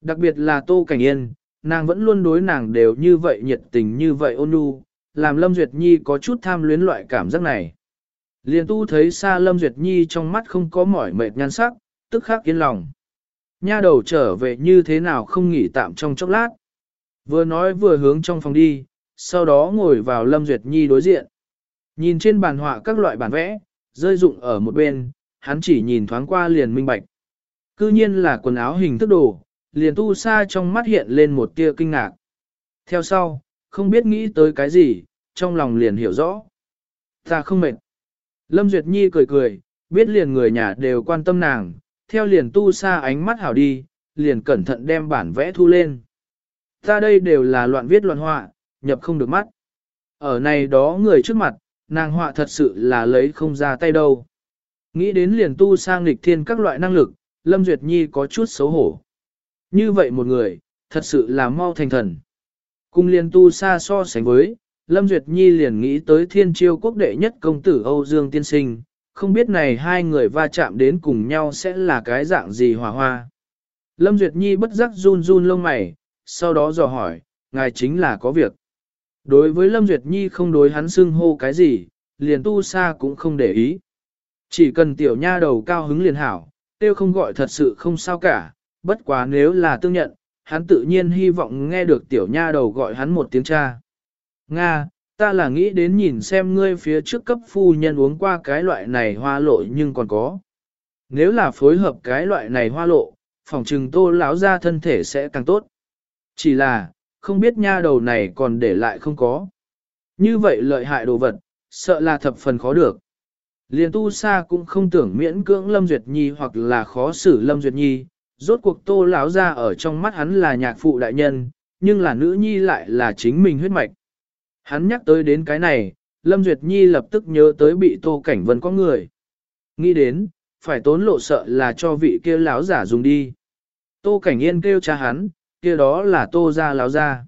Đặc biệt là Tô Cảnh Yên, nàng vẫn luôn đối nàng đều như vậy nhiệt tình như vậy ôn nhu, làm Lâm Duyệt Nhi có chút tham luyến loại cảm giác này. Liền tu thấy xa Lâm Duyệt Nhi trong mắt không có mỏi mệt nhan sắc, tức khắc yên lòng. Nha đầu trở về như thế nào không nghỉ tạm trong chốc lát. Vừa nói vừa hướng trong phòng đi, sau đó ngồi vào Lâm Duyệt Nhi đối diện. Nhìn trên bàn họa các loại bản vẽ, rơi dụng ở một bên, hắn chỉ nhìn thoáng qua liền minh bạch. Cư nhiên là quần áo hình thức đồ, liền tu sa trong mắt hiện lên một tia kinh ngạc. Theo sau, không biết nghĩ tới cái gì, trong lòng liền hiểu rõ. Ta không mệt. Lâm Duyệt Nhi cười cười, biết liền người nhà đều quan tâm nàng, theo liền tu sa ánh mắt hảo đi, liền cẩn thận đem bản vẽ thu lên. Ta đây đều là loạn viết loạn họa, nhập không được mắt. Ở này đó người trước mặt, nàng họa thật sự là lấy không ra tay đâu. Nghĩ đến liền tu sang nghịch thiên các loại năng lực, Lâm Duyệt Nhi có chút xấu hổ. Như vậy một người, thật sự là mau thành thần. Cùng liền tu xa so sánh với, Lâm Duyệt Nhi liền nghĩ tới thiên chiêu quốc đệ nhất công tử Âu Dương Tiên Sinh, không biết này hai người va chạm đến cùng nhau sẽ là cái dạng gì hòa hoa. Lâm Duyệt Nhi bất giác run run lông mày, sau đó dò hỏi, ngài chính là có việc. Đối với Lâm Duyệt Nhi không đối hắn xưng hô cái gì, liền tu Sa cũng không để ý. Chỉ cần tiểu nha đầu cao hứng liền hảo, tiêu không gọi thật sự không sao cả, bất quá nếu là tương nhận, hắn tự nhiên hy vọng nghe được tiểu nha đầu gọi hắn một tiếng cha. Nga, ta là nghĩ đến nhìn xem ngươi phía trước cấp phu nhân uống qua cái loại này hoa lộ nhưng còn có. Nếu là phối hợp cái loại này hoa lộ, phòng trừng tô lão ra thân thể sẽ càng tốt. Chỉ là, không biết nha đầu này còn để lại không có. Như vậy lợi hại đồ vật, sợ là thập phần khó được. Liên tu sa cũng không tưởng miễn cưỡng Lâm Duyệt Nhi hoặc là khó xử Lâm Duyệt Nhi, rốt cuộc tô lão ra ở trong mắt hắn là nhạc phụ đại nhân, nhưng là nữ nhi lại là chính mình huyết mạch. Hắn nhắc tới đến cái này, Lâm Duyệt Nhi lập tức nhớ tới bị tô cảnh vân có người. Nghĩ đến, phải tốn lộ sợ là cho vị kia lão giả dùng đi. Tô cảnh yên kêu cha hắn, kia đó là tô ra lão ra.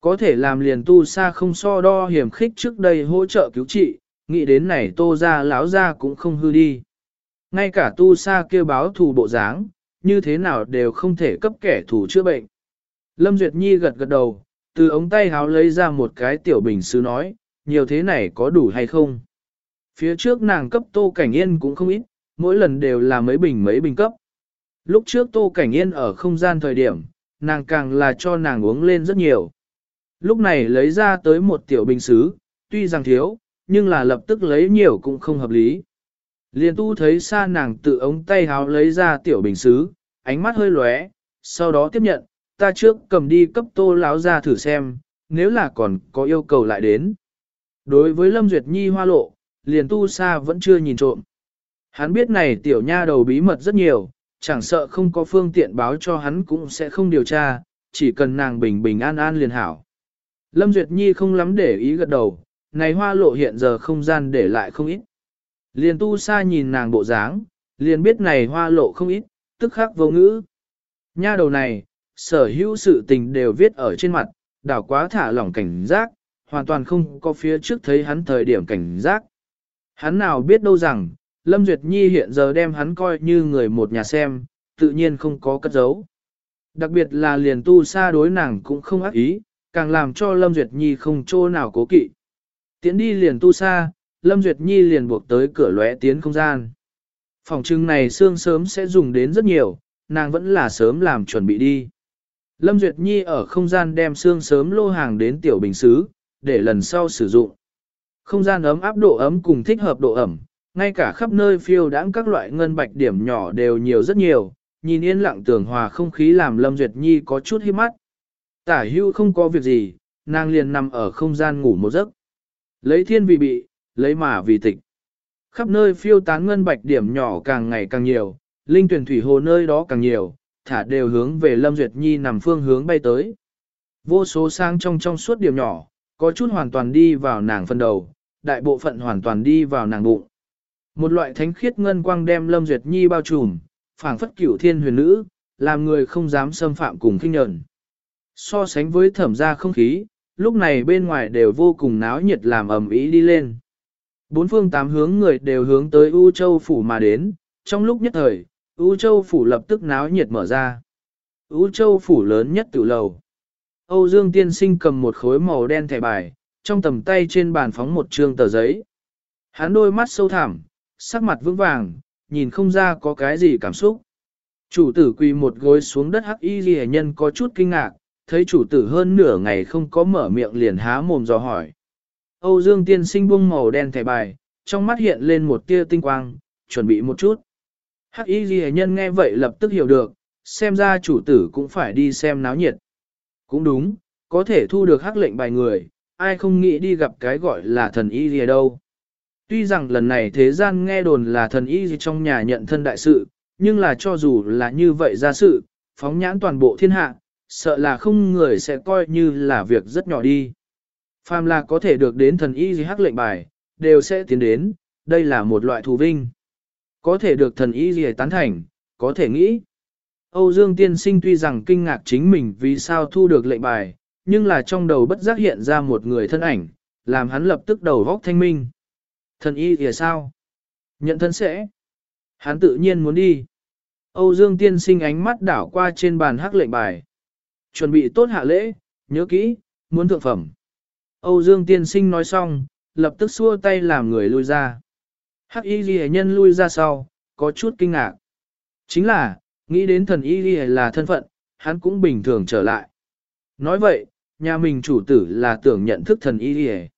Có thể làm liền tu xa không so đo hiểm khích trước đây hỗ trợ cứu trị, nghĩ đến này tô ra lão ra cũng không hư đi. Ngay cả tu sa kêu báo thù bộ dáng, như thế nào đều không thể cấp kẻ thù chữa bệnh. Lâm Duyệt Nhi gật gật đầu, từ ống tay háo lấy ra một cái tiểu bình sứ nói, nhiều thế này có đủ hay không? Phía trước nàng cấp tô cảnh yên cũng không ít, mỗi lần đều là mấy bình mấy bình cấp. Lúc trước tô cảnh yên ở không gian thời điểm, nàng càng là cho nàng uống lên rất nhiều. Lúc này lấy ra tới một tiểu bình xứ, tuy rằng thiếu, nhưng là lập tức lấy nhiều cũng không hợp lý. Liên tu thấy xa nàng tự ống tay háo lấy ra tiểu bình xứ, ánh mắt hơi lóe, sau đó tiếp nhận, ta trước cầm đi cấp tô láo ra thử xem, nếu là còn có yêu cầu lại đến. Đối với Lâm Duyệt Nhi hoa lộ, liền tu xa vẫn chưa nhìn trộm. Hắn biết này tiểu nha đầu bí mật rất nhiều, chẳng sợ không có phương tiện báo cho hắn cũng sẽ không điều tra, chỉ cần nàng bình bình an an liền hảo. Lâm Duyệt Nhi không lắm để ý gật đầu, này hoa lộ hiện giờ không gian để lại không ít. Liền tu sa nhìn nàng bộ dáng, liền biết này hoa lộ không ít, tức khắc vô ngữ. Nha đầu này, sở hữu sự tình đều viết ở trên mặt, đảo quá thả lỏng cảnh giác, hoàn toàn không có phía trước thấy hắn thời điểm cảnh giác. Hắn nào biết đâu rằng, Lâm Duyệt Nhi hiện giờ đem hắn coi như người một nhà xem, tự nhiên không có cất giấu. Đặc biệt là liền tu xa đối nàng cũng không ác ý, càng làm cho Lâm Duyệt Nhi không chỗ nào cố kỵ. Tiến đi liền tu xa, Lâm Duyệt Nhi liền buộc tới cửa lóe tiến không gian. Phòng trưng này xương sớm sẽ dùng đến rất nhiều, nàng vẫn là sớm làm chuẩn bị đi. Lâm Duyệt Nhi ở không gian đem xương sớm lô hàng đến tiểu bình xứ, để lần sau sử dụng. Không gian ấm áp độ ấm cùng thích hợp độ ẩm, ngay cả khắp nơi phiêu đãng các loại ngân bạch điểm nhỏ đều nhiều rất nhiều, nhìn yên lặng tưởng hòa không khí làm Lâm Duyệt Nhi có chút hiếp mắt. Tả hưu không có việc gì, nàng liền nằm ở không gian ngủ một giấc. Lấy thiên vị bị, lấy mà vì tịch. Khắp nơi phiêu tán ngân bạch điểm nhỏ càng ngày càng nhiều, linh tuyển thủy hồ nơi đó càng nhiều, thả đều hướng về Lâm Duyệt Nhi nằm phương hướng bay tới. Vô số sang trong trong suốt điểm nhỏ, có chút hoàn toàn đi vào nàng phân đầu, đại bộ phận hoàn toàn đi vào nàng bụng. Một loại thánh khiết ngân quang đem Lâm Duyệt Nhi bao trùm, phảng phất cửu thiên huyền nữ, làm người không dám xâm phạm cùng kinh nhẫn. So sánh với thẩm gia không khí, lúc này bên ngoài đều vô cùng náo nhiệt làm ầm ĩ đi lên. Bốn phương tám hướng người đều hướng tới U Châu Phủ mà đến, trong lúc nhất thời, U Châu Phủ lập tức náo nhiệt mở ra. U Châu Phủ lớn nhất tử lầu. Âu Dương Tiên Sinh cầm một khối màu đen thẻ bài, trong tầm tay trên bàn phóng một trương tờ giấy. Hắn đôi mắt sâu thẳm, sắc mặt vững vàng, nhìn không ra có cái gì cảm xúc. Chủ tử quỳ một gối xuống đất hắc y ghi nhân có chút kinh ngạc, thấy chủ tử hơn nửa ngày không có mở miệng liền há mồm dò hỏi. Âu Dương tiên sinh buông màu đen thẻ bài, trong mắt hiện lên một tia tinh quang, chuẩn bị một chút. Hắc y ghi nhân nghe vậy lập tức hiểu được, xem ra chủ tử cũng phải đi xem náo nhiệt. Cũng đúng, có thể thu được hắc lệnh bài người, ai không nghĩ đi gặp cái gọi là thần y gì đâu. Tuy rằng lần này thế gian nghe đồn là thần y gì trong nhà nhận thân đại sự, nhưng là cho dù là như vậy ra sự, phóng nhãn toàn bộ thiên hạ, sợ là không người sẽ coi như là việc rất nhỏ đi. Phàm là có thể được đến thần y gì hắc lệnh bài, đều sẽ tiến đến, đây là một loại thù vinh. Có thể được thần y gì tán thành, có thể nghĩ. Âu Dương tiên sinh tuy rằng kinh ngạc chính mình vì sao thu được lệnh bài, nhưng là trong đầu bất giác hiện ra một người thân ảnh, làm hắn lập tức đầu góc thanh minh. Thần y thì sao? Nhận thân sẽ. Hắn tự nhiên muốn đi. Âu Dương tiên sinh ánh mắt đảo qua trên bàn hắc lệnh bài. Chuẩn bị tốt hạ lễ, nhớ kỹ, muốn thượng phẩm. Âu Dương tiên sinh nói xong, lập tức xua tay làm người lui ra. Hắc y ghi nhân lui ra sau, có chút kinh ngạc. Chính là, nghĩ đến thần y ghi là thân phận, hắn cũng bình thường trở lại. Nói vậy, nhà mình chủ tử là tưởng nhận thức thần y ghi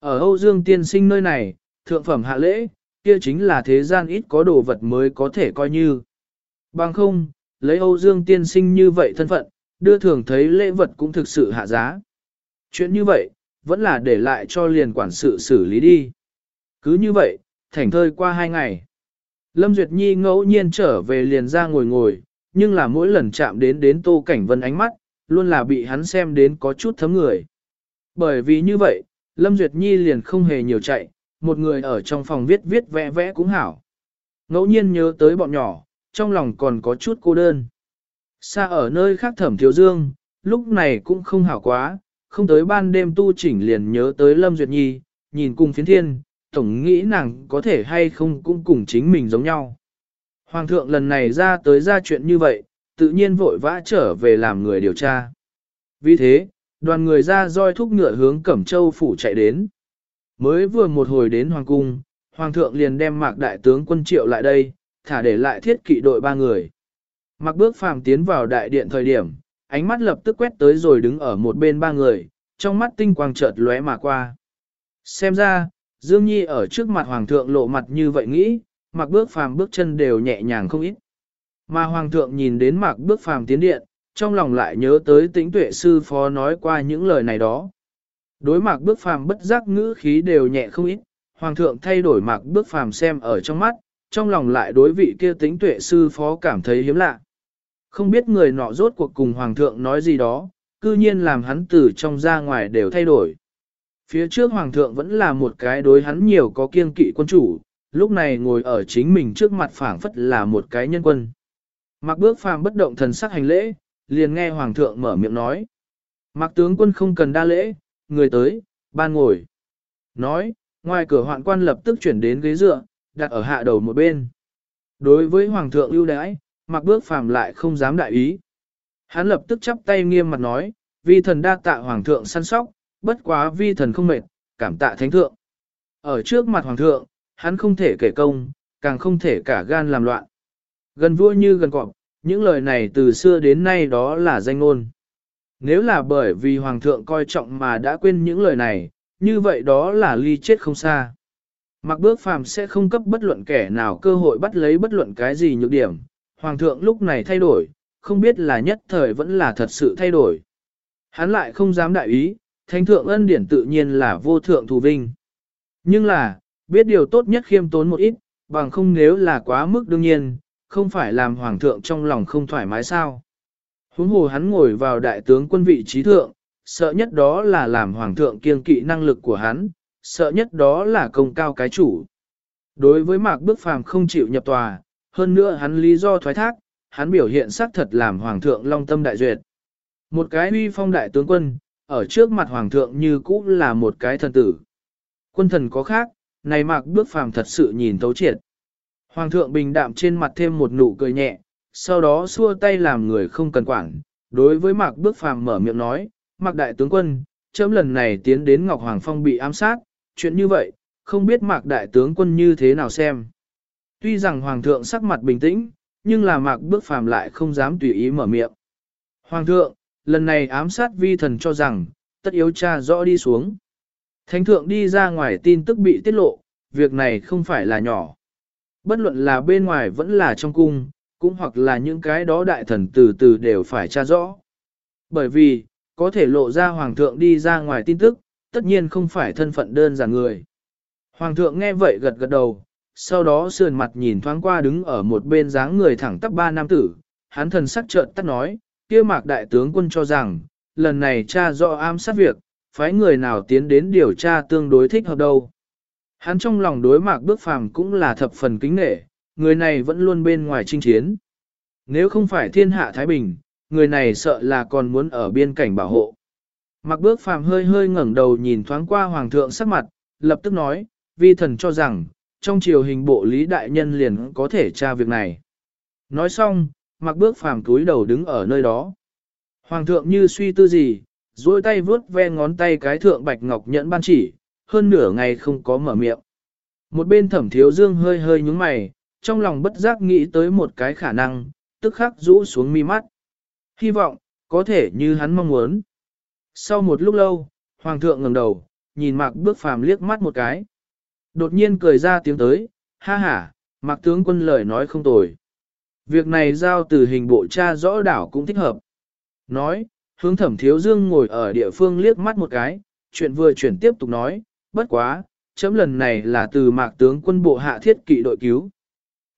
Ở Âu Dương tiên sinh nơi này, thượng phẩm hạ lễ, kia chính là thế gian ít có đồ vật mới có thể coi như. Bằng không, lấy Âu Dương tiên sinh như vậy thân phận, đưa thường thấy lễ vật cũng thực sự hạ giá. Chuyện như vậy, vẫn là để lại cho liền quản sự xử lý đi. Cứ như vậy, thảnh thơi qua hai ngày. Lâm Duyệt Nhi ngẫu nhiên trở về liền ra ngồi ngồi, nhưng là mỗi lần chạm đến đến Tô Cảnh Vân ánh mắt, luôn là bị hắn xem đến có chút thấm người. Bởi vì như vậy, Lâm Duyệt Nhi liền không hề nhiều chạy, một người ở trong phòng viết viết vẽ vẽ cũng hảo. Ngẫu nhiên nhớ tới bọn nhỏ, trong lòng còn có chút cô đơn. Xa ở nơi khác thẩm thiếu dương, lúc này cũng không hảo quá, không tới ban đêm tu chỉnh liền nhớ tới Lâm Duyệt Nhi, nhìn cùng phiến thiên, tổng nghĩ nàng có thể hay không cũng cùng chính mình giống nhau. Hoàng thượng lần này ra tới ra chuyện như vậy, tự nhiên vội vã trở về làm người điều tra. Vì thế, đoàn người ra roi thúc ngựa hướng Cẩm Châu phủ chạy đến. Mới vừa một hồi đến Hoàng cung, Hoàng thượng liền đem mạc đại tướng quân triệu lại đây, thả để lại thiết kỵ đội ba người. Mặc bước phàm tiến vào đại điện thời điểm, ánh mắt lập tức quét tới rồi đứng ở một bên ba người, trong mắt tinh quang chợt lóe mà qua. Xem ra, Dương Nhi ở trước mặt Hoàng thượng lộ mặt như vậy nghĩ, mặc bước phàm bước chân đều nhẹ nhàng không ít. Mà Hoàng thượng nhìn đến mặc bước phàm tiến điện, trong lòng lại nhớ tới tĩnh tuệ sư phó nói qua những lời này đó. Đối mạc bước phàm bất giác ngữ khí đều nhẹ không ít, Hoàng thượng thay đổi mạc bước phàm xem ở trong mắt, trong lòng lại đối vị kia tính tuệ sư phó cảm thấy hiếm lạ. Không biết người nọ rốt cuộc cùng Hoàng thượng nói gì đó, cư nhiên làm hắn từ trong ra ngoài đều thay đổi. Phía trước Hoàng thượng vẫn là một cái đối hắn nhiều có kiên kỵ quân chủ, lúc này ngồi ở chính mình trước mặt phảng phất là một cái nhân quân. Mặc bước phàm bất động thần sắc hành lễ, liền nghe Hoàng thượng mở miệng nói. Mặc tướng quân không cần đa lễ, người tới, ban ngồi. Nói, ngoài cửa hoạn quan lập tức chuyển đến ghế dựa, đặt ở hạ đầu một bên. Đối với Hoàng thượng ưu đãi, mặc bước phàm lại không dám đại ý. Hắn lập tức chắp tay nghiêm mặt nói, vi thần đa tạ Hoàng thượng săn sóc, bất quá vi thần không mệt, cảm tạ thánh thượng. Ở trước mặt Hoàng thượng, hắn không thể kể công, càng không thể cả gan làm loạn. Gần vua như gần cọp, những lời này từ xưa đến nay đó là danh ngôn. Nếu là bởi vì Hoàng thượng coi trọng mà đã quên những lời này, như vậy đó là ly chết không xa. Mặc bước phàm sẽ không cấp bất luận kẻ nào cơ hội bắt lấy bất luận cái gì nhược điểm. Hoàng thượng lúc này thay đổi, không biết là nhất thời vẫn là thật sự thay đổi. Hắn lại không dám đại ý, thánh thượng ân điển tự nhiên là vô thượng thù vinh. Nhưng là, biết điều tốt nhất khiêm tốn một ít, bằng không nếu là quá mức đương nhiên, không phải làm hoàng thượng trong lòng không thoải mái sao. Huống hồ hắn ngồi vào đại tướng quân vị trí thượng, sợ nhất đó là làm hoàng thượng kiên kỵ năng lực của hắn, sợ nhất đó là công cao cái chủ. Đối với mạc bước phàm không chịu nhập tòa, hơn nữa hắn lý do thoái thác, hắn biểu hiện xác thật làm hoàng thượng long tâm đại duyệt. Một cái uy phong đại tướng quân, ở trước mặt hoàng thượng như cũ là một cái thần tử. Quân thần có khác, này mạc bước phàm thật sự nhìn tấu triệt. Hoàng thượng bình đạm trên mặt thêm một nụ cười nhẹ, sau đó xua tay làm người không cần quản. Đối với mạc bước phàm mở miệng nói, mạc đại tướng quân, chấm lần này tiến đến Ngọc Hoàng Phong bị ám sát, chuyện như vậy, không biết mạc đại tướng quân như thế nào xem. Tuy rằng Hoàng thượng sắc mặt bình tĩnh, nhưng là mạc bước phàm lại không dám tùy ý mở miệng. Hoàng thượng, lần này ám sát vi thần cho rằng, tất yếu cha rõ đi xuống. Thánh thượng đi ra ngoài tin tức bị tiết lộ, việc này không phải là nhỏ. Bất luận là bên ngoài vẫn là trong cung, cũng hoặc là những cái đó đại thần từ từ đều phải tra rõ. Bởi vì, có thể lộ ra hoàng thượng đi ra ngoài tin tức, tất nhiên không phải thân phận đơn giản người. Hoàng thượng nghe vậy gật gật đầu, sau đó sườn mặt nhìn thoáng qua đứng ở một bên dáng người thẳng tắp ba nam tử, hắn thần sắc trợn tắt nói, kia mạc đại tướng quân cho rằng, lần này cha rõ ám sát việc, phái người nào tiến đến điều tra tương đối thích hợp đâu. Hắn trong lòng đối mạc bước phàm cũng là thập phần kính nghệ, người này vẫn luôn bên ngoài chinh chiến. Nếu không phải thiên hạ Thái Bình, người này sợ là còn muốn ở biên cảnh bảo hộ. Mặc bước phàm hơi hơi ngẩng đầu nhìn thoáng qua hoàng thượng sắc mặt, lập tức nói, vi thần cho rằng, trong triều hình bộ lý đại nhân liền có thể tra việc này. Nói xong, mặc bước phàm túi đầu đứng ở nơi đó. Hoàng thượng như suy tư gì, duỗi tay vướt ve ngón tay cái thượng bạch ngọc nhẫn ban chỉ, hơn nửa ngày không có mở miệng. Một bên thẩm thiếu dương hơi hơi nhúng mày, trong lòng bất giác nghĩ tới một cái khả năng, tức khắc rũ xuống mi mắt. Hy vọng, có thể như hắn mong muốn. Sau một lúc lâu, hoàng thượng ngẩng đầu, nhìn mạc bước phàm liếc mắt một cái. Đột nhiên cười ra tiếng tới, ha ha, mạc tướng quân lời nói không tồi. Việc này giao từ hình bộ cha rõ đảo cũng thích hợp. Nói, hướng thẩm thiếu dương ngồi ở địa phương liếc mắt một cái, chuyện vừa chuyển tiếp tục nói, bất quá, chấm lần này là từ mạc tướng quân bộ hạ thiết kỵ đội cứu.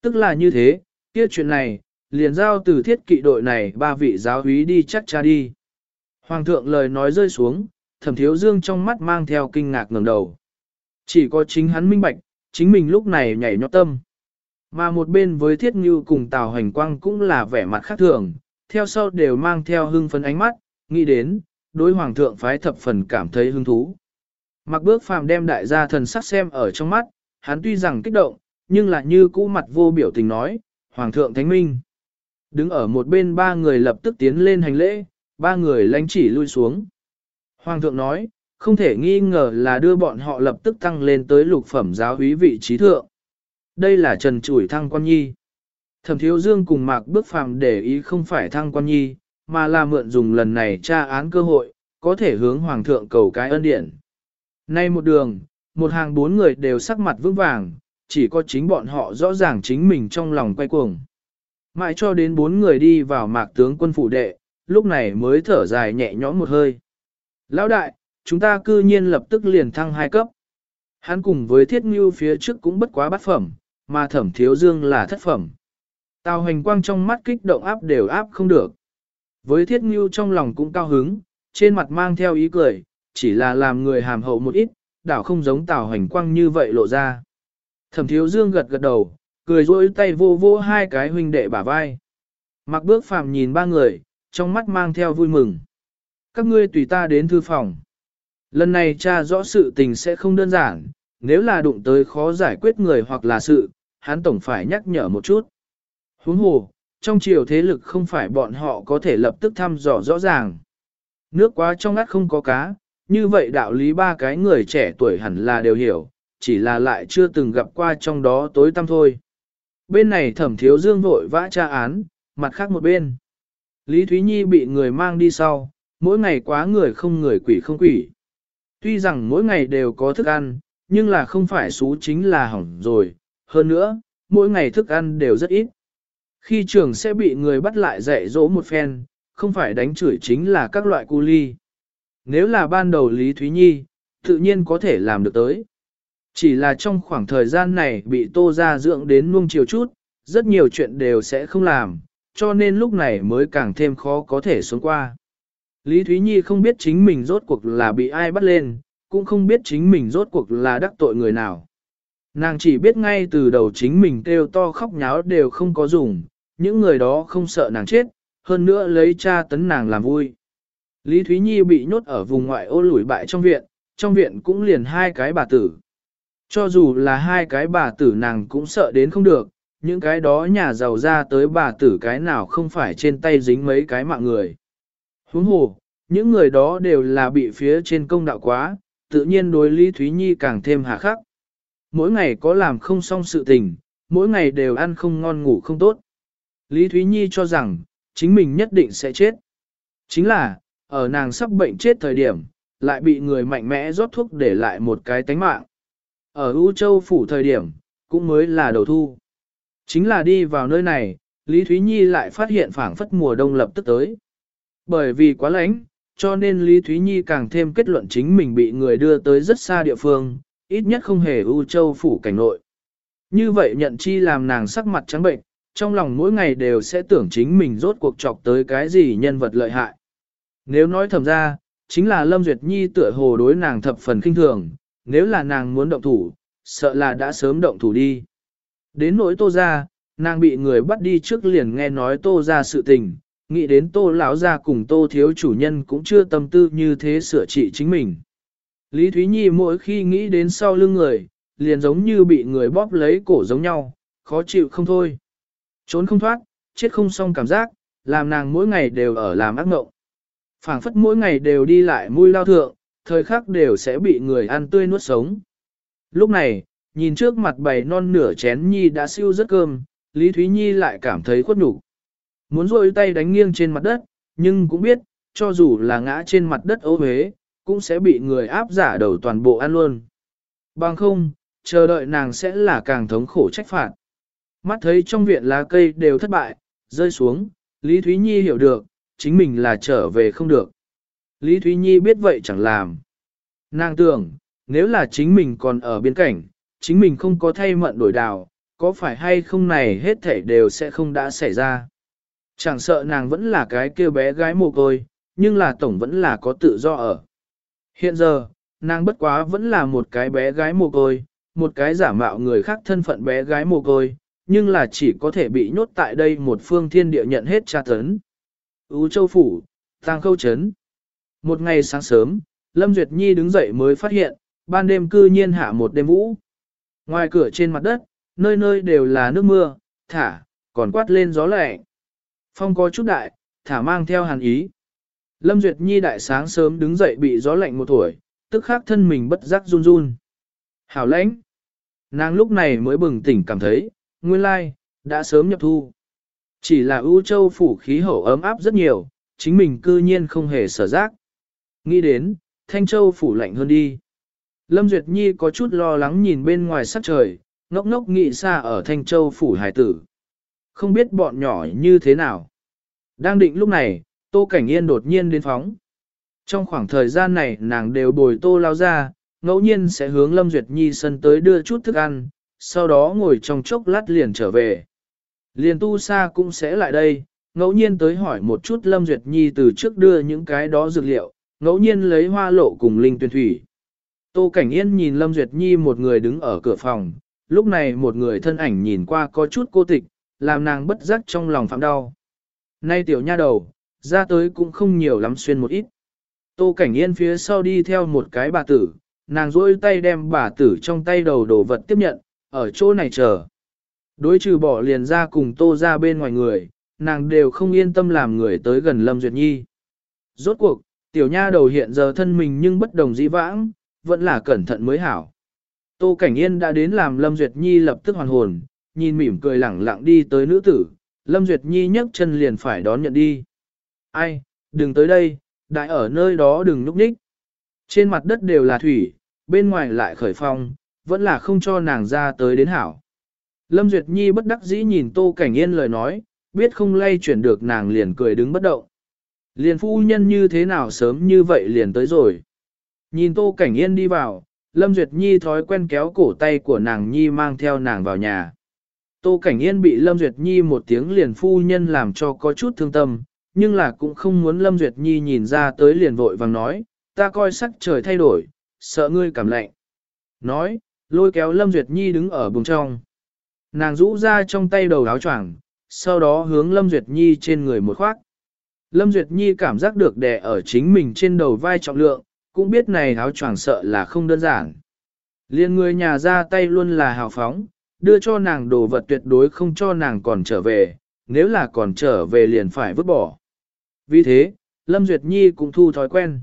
Tức là như thế, kia chuyện này, liền giao từ thiết kỵ đội này ba vị giáo úy đi chắc cha đi. Hoàng thượng lời nói rơi xuống, thẩm thiếu dương trong mắt mang theo kinh ngạc ngẩng đầu. Chỉ có chính hắn minh bạch, chính mình lúc này nhảy nhót tâm. Mà một bên với thiết như cùng tào hành quang cũng là vẻ mặt khác thường, theo sau đều mang theo hưng phấn ánh mắt, nghĩ đến, đối hoàng thượng phái thập phần cảm thấy hứng thú. Mặc bước phàm đem đại gia thần sắc xem ở trong mắt, hắn tuy rằng kích động, nhưng lại như cũ mặt vô biểu tình nói, hoàng thượng thánh minh. Đứng ở một bên ba người lập tức tiến lên hành lễ, ba người lánh chỉ lui xuống. Hoàng thượng nói, không thể nghi ngờ là đưa bọn họ lập tức tăng lên tới lục phẩm giáo úy vị trí thượng. Đây là trần chủi thăng quan nhi. Thẩm thiếu dương cùng mạc bước phàm để ý không phải thăng quan nhi, mà là mượn dùng lần này tra án cơ hội, có thể hướng hoàng thượng cầu cái ân điển. Nay một đường, một hàng bốn người đều sắc mặt vững vàng, chỉ có chính bọn họ rõ ràng chính mình trong lòng quay cuồng. Mãi cho đến bốn người đi vào mạc tướng quân phủ đệ, lúc này mới thở dài nhẹ nhõm một hơi. Lão đại, chúng ta cư nhiên lập tức liền thăng hai cấp. Hắn cùng với thiết ngưu phía trước cũng bất quá bát phẩm, mà thẩm thiếu dương là thất phẩm. Tào hành quang trong mắt kích động áp đều áp không được. Với thiết ngưu trong lòng cũng cao hứng, trên mặt mang theo ý cười, chỉ là làm người hàm hậu một ít, đảo không giống tào hành quang như vậy lộ ra. Thẩm thiếu dương gật gật đầu, cười rỗi tay vô vô hai cái huynh đệ bả vai. Mặc bước phàm nhìn ba người, trong mắt mang theo vui mừng. Các ngươi tùy ta đến thư phòng. Lần này cha rõ sự tình sẽ không đơn giản, nếu là đụng tới khó giải quyết người hoặc là sự, hắn tổng phải nhắc nhở một chút. Huống hồ, trong chiều thế lực không phải bọn họ có thể lập tức thăm dò rõ ràng. Nước quá trong ngắt không có cá, như vậy đạo lý ba cái người trẻ tuổi hẳn là đều hiểu, chỉ là lại chưa từng gặp qua trong đó tối tăm thôi. Bên này thẩm thiếu dương vội vã tra án, mặt khác một bên. Lý Thúy Nhi bị người mang đi sau, mỗi ngày quá người không người quỷ không quỷ. Tuy rằng mỗi ngày đều có thức ăn, nhưng là không phải xú chính là hỏng rồi. Hơn nữa, mỗi ngày thức ăn đều rất ít. Khi trường sẽ bị người bắt lại dạy dỗ một phen, không phải đánh chửi chính là các loại cu ly. Nếu là ban đầu Lý Thúy Nhi, tự nhiên có thể làm được tới. Chỉ là trong khoảng thời gian này bị tô ra dưỡng đến nuông chiều chút, rất nhiều chuyện đều sẽ không làm, cho nên lúc này mới càng thêm khó có thể sống qua. Lý Thúy Nhi không biết chính mình rốt cuộc là bị ai bắt lên, cũng không biết chính mình rốt cuộc là đắc tội người nào. Nàng chỉ biết ngay từ đầu chính mình kêu to khóc nháo đều không có dùng, những người đó không sợ nàng chết, hơn nữa lấy cha tấn nàng làm vui. Lý Thúy Nhi bị nhốt ở vùng ngoại ô lủi bại trong viện, trong viện cũng liền hai cái bà tử. Cho dù là hai cái bà tử nàng cũng sợ đến không được, những cái đó nhà giàu ra tới bà tử cái nào không phải trên tay dính mấy cái mạng người. Huống hồ, những người đó đều là bị phía trên công đạo quá, tự nhiên đối Lý Thúy Nhi càng thêm hà khắc. Mỗi ngày có làm không xong sự tình, mỗi ngày đều ăn không ngon ngủ không tốt. Lý Thúy Nhi cho rằng, chính mình nhất định sẽ chết. Chính là, ở nàng sắp bệnh chết thời điểm, lại bị người mạnh mẽ rót thuốc để lại một cái tánh mạng. Ở U Châu phủ thời điểm, cũng mới là đầu thu. Chính là đi vào nơi này, Lý Thúy Nhi lại phát hiện phảng phất mùa đông lập tức tới. Bởi vì quá lạnh, cho nên Lý Thúy Nhi càng thêm kết luận chính mình bị người đưa tới rất xa địa phương, ít nhất không hề U châu phủ cảnh nội. Như vậy nhận chi làm nàng sắc mặt trắng bệnh, trong lòng mỗi ngày đều sẽ tưởng chính mình rốt cuộc chọc tới cái gì nhân vật lợi hại. Nếu nói thầm ra, chính là Lâm Duyệt Nhi tựa hồ đối nàng thập phần kinh thường, nếu là nàng muốn động thủ, sợ là đã sớm động thủ đi. Đến nỗi tô ra, nàng bị người bắt đi trước liền nghe nói tô ra sự tình, nghĩ đến tô lão ra cùng tô thiếu chủ nhân cũng chưa tâm tư như thế sửa trị chính mình. Lý Thúy Nhi mỗi khi nghĩ đến sau lưng người, liền giống như bị người bóp lấy cổ giống nhau, khó chịu không thôi. Trốn không thoát, chết không xong cảm giác, làm nàng mỗi ngày đều ở làm ác mộng. phảng phất mỗi ngày đều đi lại mui lao thượng, thời khắc đều sẽ bị người ăn tươi nuốt sống. Lúc này, nhìn trước mặt bầy non nửa chén nhi đã siêu rất cơm, Lý Thúy Nhi lại cảm thấy khuất nhục. Muốn rôi tay đánh nghiêng trên mặt đất, nhưng cũng biết, cho dù là ngã trên mặt đất ố huế, cũng sẽ bị người áp giả đầu toàn bộ ăn luôn. Bằng không, chờ đợi nàng sẽ là càng thống khổ trách phạt. Mắt thấy trong viện lá cây đều thất bại, rơi xuống, Lý Thúy Nhi hiểu được, chính mình là trở về không được. Lý Thúy Nhi biết vậy chẳng làm. Nàng tưởng, nếu là chính mình còn ở biên cảnh, chính mình không có thay mận đổi đào, có phải hay không này hết thảy đều sẽ không đã xảy ra. Chẳng sợ nàng vẫn là cái kêu bé gái mồ côi, nhưng là tổng vẫn là có tự do ở. Hiện giờ, nàng bất quá vẫn là một cái bé gái mồ côi, một cái giả mạo người khác thân phận bé gái mồ côi, nhưng là chỉ có thể bị nhốt tại đây một phương thiên địa nhận hết tra tấn. Ú Châu Phủ, Tàng Khâu Trấn. Một ngày sáng sớm, Lâm Duyệt Nhi đứng dậy mới phát hiện, ban đêm cư nhiên hạ một đêm vũ. Ngoài cửa trên mặt đất, nơi nơi đều là nước mưa, thả, còn quát lên gió lạnh. Phong có chút đại, thả mang theo hàn ý. Lâm Duyệt Nhi đại sáng sớm đứng dậy bị gió lạnh một tuổi, tức khắc thân mình bất giác run run. Hảo lãnh. Nàng lúc này mới bừng tỉnh cảm thấy, nguyên lai, đã sớm nhập thu. Chỉ là ưu châu phủ khí hậu ấm áp rất nhiều, chính mình cư nhiên không hề sở giác. Nghĩ đến, Thanh Châu phủ lạnh hơn đi. Lâm Duyệt Nhi có chút lo lắng nhìn bên ngoài sắc trời, ngốc ngốc nghĩ xa ở Thanh Châu phủ hải tử. Không biết bọn nhỏ như thế nào. Đang định lúc này, Tô Cảnh Yên đột nhiên đến phóng. Trong khoảng thời gian này nàng đều bồi Tô lao ra, ngẫu nhiên sẽ hướng Lâm Duyệt Nhi sân tới đưa chút thức ăn, sau đó ngồi trong chốc lát liền trở về. Liền tu sa cũng sẽ lại đây, ngẫu nhiên tới hỏi một chút Lâm Duyệt Nhi từ trước đưa những cái đó dược liệu, ngẫu nhiên lấy hoa lộ cùng linh tuyên thủy. Tô Cảnh Yên nhìn Lâm Duyệt Nhi một người đứng ở cửa phòng, lúc này một người thân ảnh nhìn qua có chút cô tịch, làm nàng bất giác trong lòng phạm đau. Nay tiểu nha đầu, ra tới cũng không nhiều lắm xuyên một ít. Tô Cảnh Yên phía sau đi theo một cái bà tử, nàng rôi tay đem bà tử trong tay đầu đồ vật tiếp nhận, ở chỗ này chờ. Đối trừ bỏ liền ra cùng tô ra bên ngoài người, nàng đều không yên tâm làm người tới gần Lâm Duyệt Nhi. Rốt cuộc, tiểu nha đầu hiện giờ thân mình nhưng bất đồng dĩ vãng, vẫn là cẩn thận mới hảo. Tô Cảnh Yên đã đến làm Lâm Duyệt Nhi lập tức hoàn hồn, nhìn mỉm cười lẳng lặng đi tới nữ tử, Lâm Duyệt Nhi nhấc chân liền phải đón nhận đi. Ai, đừng tới đây, đại ở nơi đó đừng núp ních. Trên mặt đất đều là thủy, bên ngoài lại khởi phong, vẫn là không cho nàng ra tới đến hảo. Lâm Duyệt Nhi bất đắc dĩ nhìn Tô Cảnh Yên lời nói, biết không lay chuyển được nàng liền cười đứng bất động. Liền phu nhân như thế nào sớm như vậy liền tới rồi. Nhìn Tô Cảnh Yên đi vào, Lâm Duyệt Nhi thói quen kéo cổ tay của nàng Nhi mang theo nàng vào nhà. Tô Cảnh Yên bị Lâm Duyệt Nhi một tiếng liền phu nhân làm cho có chút thương tâm, nhưng là cũng không muốn Lâm Duyệt Nhi nhìn ra tới liền vội vàng nói, ta coi sắc trời thay đổi, sợ ngươi cảm lạnh. Nói, lôi kéo Lâm Duyệt Nhi đứng ở bùng trong. Nàng rũ ra trong tay đầu áo choàng, sau đó hướng Lâm Duyệt Nhi trên người một khoác. Lâm Duyệt Nhi cảm giác được đè ở chính mình trên đầu vai trọng lượng, cũng biết này áo choàng sợ là không đơn giản. Liên người nhà ra tay luôn là hào phóng, đưa cho nàng đồ vật tuyệt đối không cho nàng còn trở về, nếu là còn trở về liền phải vứt bỏ. Vì thế, Lâm Duyệt Nhi cũng thu thói quen.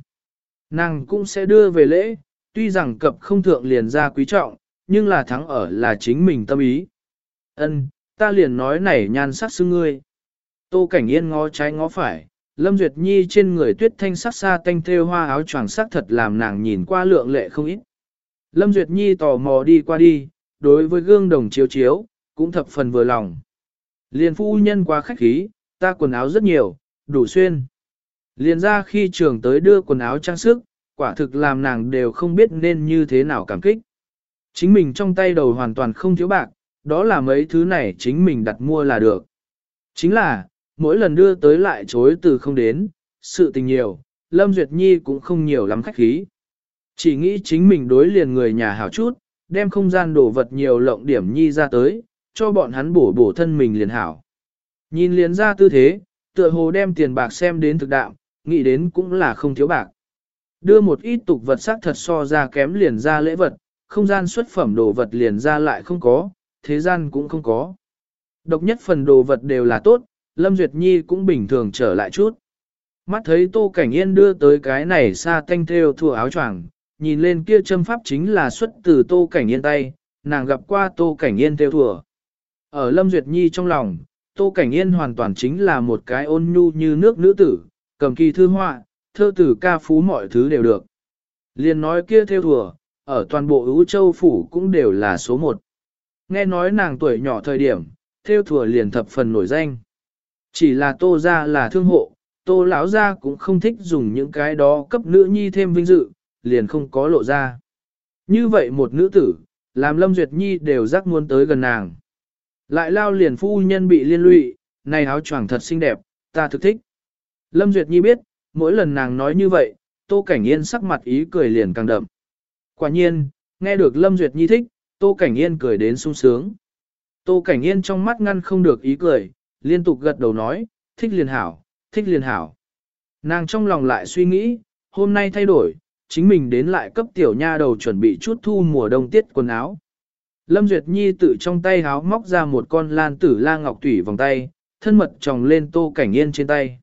Nàng cũng sẽ đưa về lễ, tuy rằng cập không thượng liền ra quý trọng, nhưng là thắng ở là chính mình tâm ý. Ân, ta liền nói này nhan sắc xưng ngươi. Tô Cảnh Yên ngó trái ngó phải, Lâm Duyệt Nhi trên người tuyết thanh sắc xa tanh thêu hoa áo choàng sắc thật làm nàng nhìn qua lượng lệ không ít. Lâm Duyệt Nhi tò mò đi qua đi, đối với gương đồng chiếu chiếu, cũng thập phần vừa lòng. Liền phu nhân qua khách khí, ta quần áo rất nhiều, đủ xuyên. Liền ra khi trường tới đưa quần áo trang sức, quả thực làm nàng đều không biết nên như thế nào cảm kích. Chính mình trong tay đầu hoàn toàn không thiếu bạc, đó là mấy thứ này chính mình đặt mua là được. Chính là, mỗi lần đưa tới lại chối từ không đến, sự tình nhiều, Lâm Duyệt Nhi cũng không nhiều lắm khách khí. Chỉ nghĩ chính mình đối liền người nhà hảo chút, đem không gian đồ vật nhiều lộng điểm Nhi ra tới, cho bọn hắn bổ bổ thân mình liền hảo. Nhìn liền ra tư thế, tựa hồ đem tiền bạc xem đến thực đạo, nghĩ đến cũng là không thiếu bạc. Đưa một ít tục vật sắc thật so ra kém liền ra lễ vật, không gian xuất phẩm đồ vật liền ra lại không có, thế gian cũng không có. Độc nhất phần đồ vật đều là tốt, Lâm Duyệt Nhi cũng bình thường trở lại chút. Mắt thấy Tô Cảnh Yên đưa tới cái này xa Thanh theo thua áo choàng, nhìn lên kia châm pháp chính là xuất từ Tô Cảnh Yên tay, nàng gặp qua Tô Cảnh Yên theo thua. Ở Lâm Duyệt Nhi trong lòng, Tô Cảnh Yên hoàn toàn chính là một cái ôn nhu như nước nữ tử, cầm kỳ thư họa, thơ tử ca phú mọi thứ đều được. Liên nói kia theo thùa, ở toàn bộ ưu châu phủ cũng đều là số một. Nghe nói nàng tuổi nhỏ thời điểm, theo thùa liền thập phần nổi danh. Chỉ là tô ra là thương hộ, tô lão ra cũng không thích dùng những cái đó cấp nữ nhi thêm vinh dự, liền không có lộ ra. Như vậy một nữ tử, làm Lâm Duyệt Nhi đều rắc muốn tới gần nàng. Lại lao liền phu nhân bị liên lụy, này áo choàng thật xinh đẹp, ta thực thích. Lâm Duyệt Nhi biết, mỗi lần nàng nói như vậy, Tô Cảnh Yên sắc mặt ý cười liền càng đậm. Quả nhiên, nghe được Lâm Duyệt Nhi thích, Tô Cảnh Yên cười đến sung sướng. Tô Cảnh Yên trong mắt ngăn không được ý cười, liên tục gật đầu nói, thích liền hảo, thích liền hảo. Nàng trong lòng lại suy nghĩ, hôm nay thay đổi, chính mình đến lại cấp tiểu nha đầu chuẩn bị chút thu mùa đông tiết quần áo. Lâm Duyệt Nhi tự trong tay háo móc ra một con lan tử la ngọc tủy vòng tay, thân mật tròng lên Tô Cảnh Yên trên tay.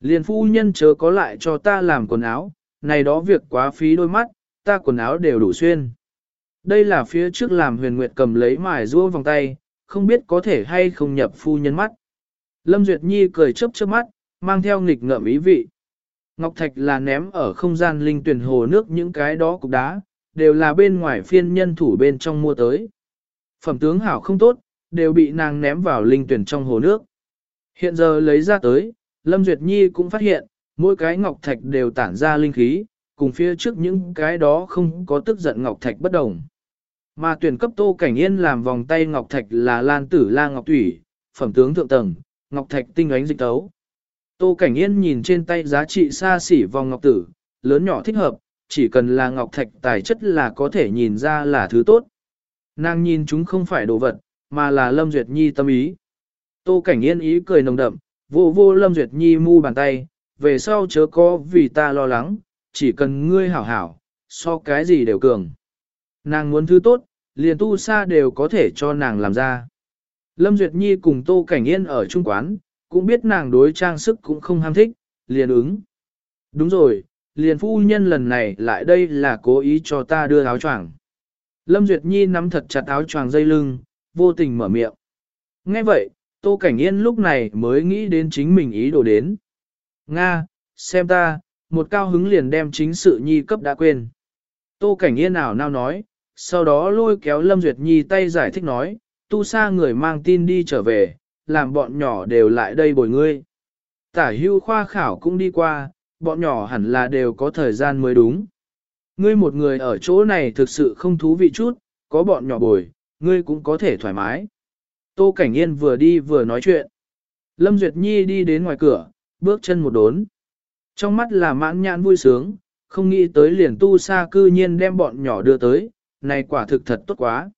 Liền phu nhân chớ có lại cho ta làm quần áo, này đó việc quá phí đôi mắt, ta quần áo đều đủ xuyên. Đây là phía trước làm huyền nguyệt cầm lấy mài rua vòng tay, không biết có thể hay không nhập phu nhân mắt. Lâm Duyệt Nhi cười chớp chớp mắt, mang theo nghịch ngợm ý vị. Ngọc Thạch là ném ở không gian linh tuyển hồ nước những cái đó cục đá, đều là bên ngoài phiên nhân thủ bên trong mua tới. Phẩm tướng hảo không tốt, đều bị nàng ném vào linh tuyển trong hồ nước. Hiện giờ lấy ra tới, Lâm Duyệt Nhi cũng phát hiện, mỗi cái ngọc thạch đều tản ra linh khí, cùng phía trước những cái đó không có tức giận ngọc thạch bất đồng. Mà tuyển cấp Tô Cảnh Yên làm vòng tay ngọc thạch là Lan Tử La Ngọc Thủy, phẩm tướng thượng tầng, ngọc thạch tinh ánh dịch tấu. Tô Cảnh Yên nhìn trên tay giá trị xa xỉ vòng ngọc tử, lớn nhỏ thích hợp, chỉ cần là ngọc thạch tài chất là có thể nhìn ra là thứ tốt. Nàng nhìn chúng không phải đồ vật, mà là Lâm Duyệt Nhi tâm ý. Tô Cảnh Yên ý cười nồng đậm, vô vô Lâm Duyệt Nhi mu bàn tay, về sau chớ có vì ta lo lắng, chỉ cần ngươi hảo hảo, so cái gì đều cường. Nàng muốn thứ tốt, liền tu sa đều có thể cho nàng làm ra. Lâm Duyệt Nhi cùng Tô Cảnh Yên ở trung quán, cũng biết nàng đối trang sức cũng không ham thích, liền ứng. Đúng rồi, liền phu nhân lần này lại đây là cố ý cho ta đưa áo choàng. Lâm Duyệt Nhi nắm thật chặt áo choàng dây lưng, vô tình mở miệng. Nghe vậy, Tô Cảnh Yên lúc này mới nghĩ đến chính mình ý đồ đến. Nga, xem ta, một cao hứng liền đem chính sự nhi cấp đã quên. Tô Cảnh Yên ảo nào nói, sau đó lôi kéo Lâm Duyệt Nhi tay giải thích nói, tu sa người mang tin đi trở về, làm bọn nhỏ đều lại đây bồi ngươi. Tả hưu khoa khảo cũng đi qua, bọn nhỏ hẳn là đều có thời gian mới đúng. Ngươi một người ở chỗ này thực sự không thú vị chút, có bọn nhỏ bồi, ngươi cũng có thể thoải mái. Tô Cảnh Yên vừa đi vừa nói chuyện. Lâm Duyệt Nhi đi đến ngoài cửa, bước chân một đốn. Trong mắt là mãn nhãn vui sướng, không nghĩ tới liền tu sa cư nhiên đem bọn nhỏ đưa tới, này quả thực thật tốt quá.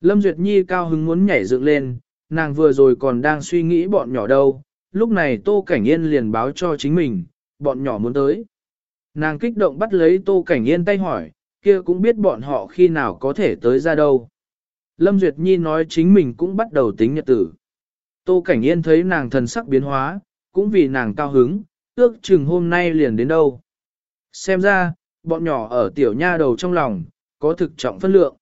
Lâm Duyệt Nhi cao hứng muốn nhảy dựng lên, nàng vừa rồi còn đang suy nghĩ bọn nhỏ đâu, lúc này Tô Cảnh Yên liền báo cho chính mình, bọn nhỏ muốn tới. Nàng kích động bắt lấy Tô Cảnh Yên tay hỏi, kia cũng biết bọn họ khi nào có thể tới ra đâu. Lâm Duyệt Nhi nói chính mình cũng bắt đầu tính nhật tử. Tô Cảnh Yên thấy nàng thần sắc biến hóa, cũng vì nàng cao hứng, ước chừng hôm nay liền đến đâu. Xem ra, bọn nhỏ ở tiểu nha đầu trong lòng, có thực trọng phân lượng.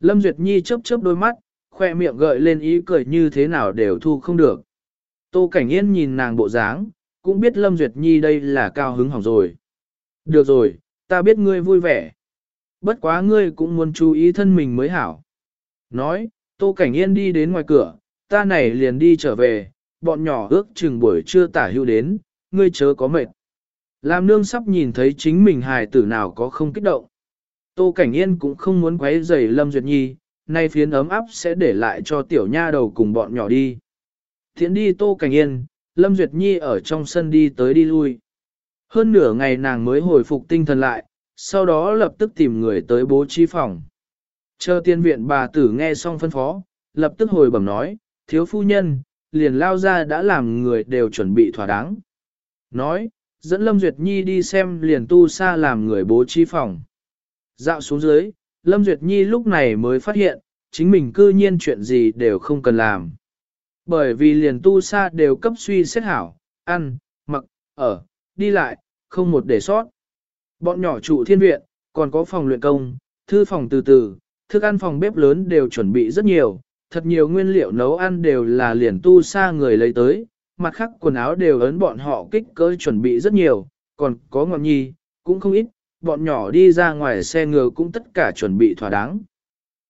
Lâm Duyệt Nhi chớp chớp đôi mắt, khoe miệng gợi lên ý cười như thế nào đều thu không được. Tô Cảnh Yên nhìn nàng bộ dáng, cũng biết Lâm Duyệt Nhi đây là cao hứng hỏng rồi. Được rồi, ta biết ngươi vui vẻ. Bất quá ngươi cũng muốn chú ý thân mình mới hảo. Nói, Tô Cảnh Yên đi đến ngoài cửa, ta này liền đi trở về, bọn nhỏ ước chừng buổi trưa tả hưu đến, ngươi chớ có mệt. Làm nương sắp nhìn thấy chính mình hài tử nào có không kích động. Tô Cảnh Yên cũng không muốn quấy rầy Lâm Duyệt Nhi, nay phiến ấm áp sẽ để lại cho tiểu nha đầu cùng bọn nhỏ đi. Thiện đi Tô Cảnh Yên, Lâm Duyệt Nhi ở trong sân đi tới đi lui. Hơn nửa ngày nàng mới hồi phục tinh thần lại, sau đó lập tức tìm người tới bố trí phòng. Chờ tiên viện bà tử nghe xong phân phó, lập tức hồi bẩm nói, thiếu phu nhân, liền lao ra đã làm người đều chuẩn bị thỏa đáng. Nói, dẫn Lâm Duyệt Nhi đi xem liền tu sa làm người bố trí phòng. Dạo xuống dưới, Lâm Duyệt Nhi lúc này mới phát hiện, chính mình cư nhiên chuyện gì đều không cần làm. Bởi vì liền tu sa đều cấp suy xét hảo, ăn, mặc, ở, đi lại, không một để sót. Bọn nhỏ trụ thiên viện, còn có phòng luyện công, thư phòng từ từ, thức ăn phòng bếp lớn đều chuẩn bị rất nhiều, thật nhiều nguyên liệu nấu ăn đều là liền tu sa người lấy tới, mặt khác quần áo đều ấn bọn họ kích cỡ chuẩn bị rất nhiều, còn có ngọn nhi, cũng không ít, bọn nhỏ đi ra ngoài xe ngựa cũng tất cả chuẩn bị thỏa đáng.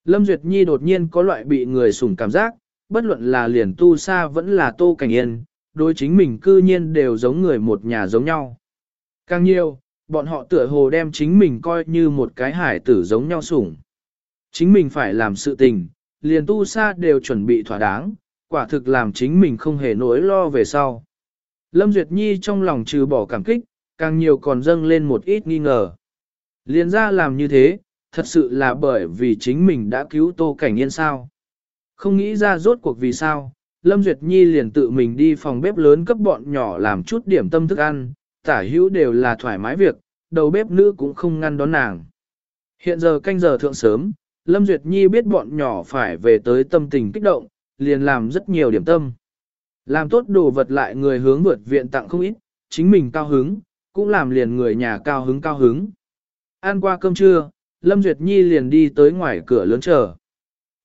Lâm Duyệt Nhi đột nhiên có loại bị người sủng cảm giác, bất luận là liền tu sa vẫn là tô cảnh yên, đối chính mình cư nhiên đều giống người một nhà giống nhau. Càng nhiều, bọn họ tựa hồ đem chính mình coi như một cái hải tử giống nhau sủng. Chính mình phải làm sự tình, liền tu sa đều chuẩn bị thỏa đáng, quả thực làm chính mình không hề nỗi lo về sau. Lâm Duyệt Nhi trong lòng trừ bỏ cảm kích, càng nhiều còn dâng lên một ít nghi ngờ. Liền ra làm như thế, thật sự là bởi vì chính mình đã cứu Tô Cảnh Yên sao. Không nghĩ ra rốt cuộc vì sao, Lâm Duyệt Nhi liền tự mình đi phòng bếp lớn cấp bọn nhỏ làm chút điểm tâm thức ăn, tả hữu đều là thoải mái việc, đầu bếp nữ cũng không ngăn đón nàng. Hiện giờ canh giờ thượng sớm, Lâm Duyệt Nhi biết bọn nhỏ phải về tới tâm tình kích động, liền làm rất nhiều điểm tâm. Làm tốt đồ vật lại người hướng vượt viện tặng không ít, chính mình cao hứng, cũng làm liền người nhà cao hứng cao hứng. Ăn qua cơm trưa, Lâm Duyệt Nhi liền đi tới ngoài cửa lớn chờ.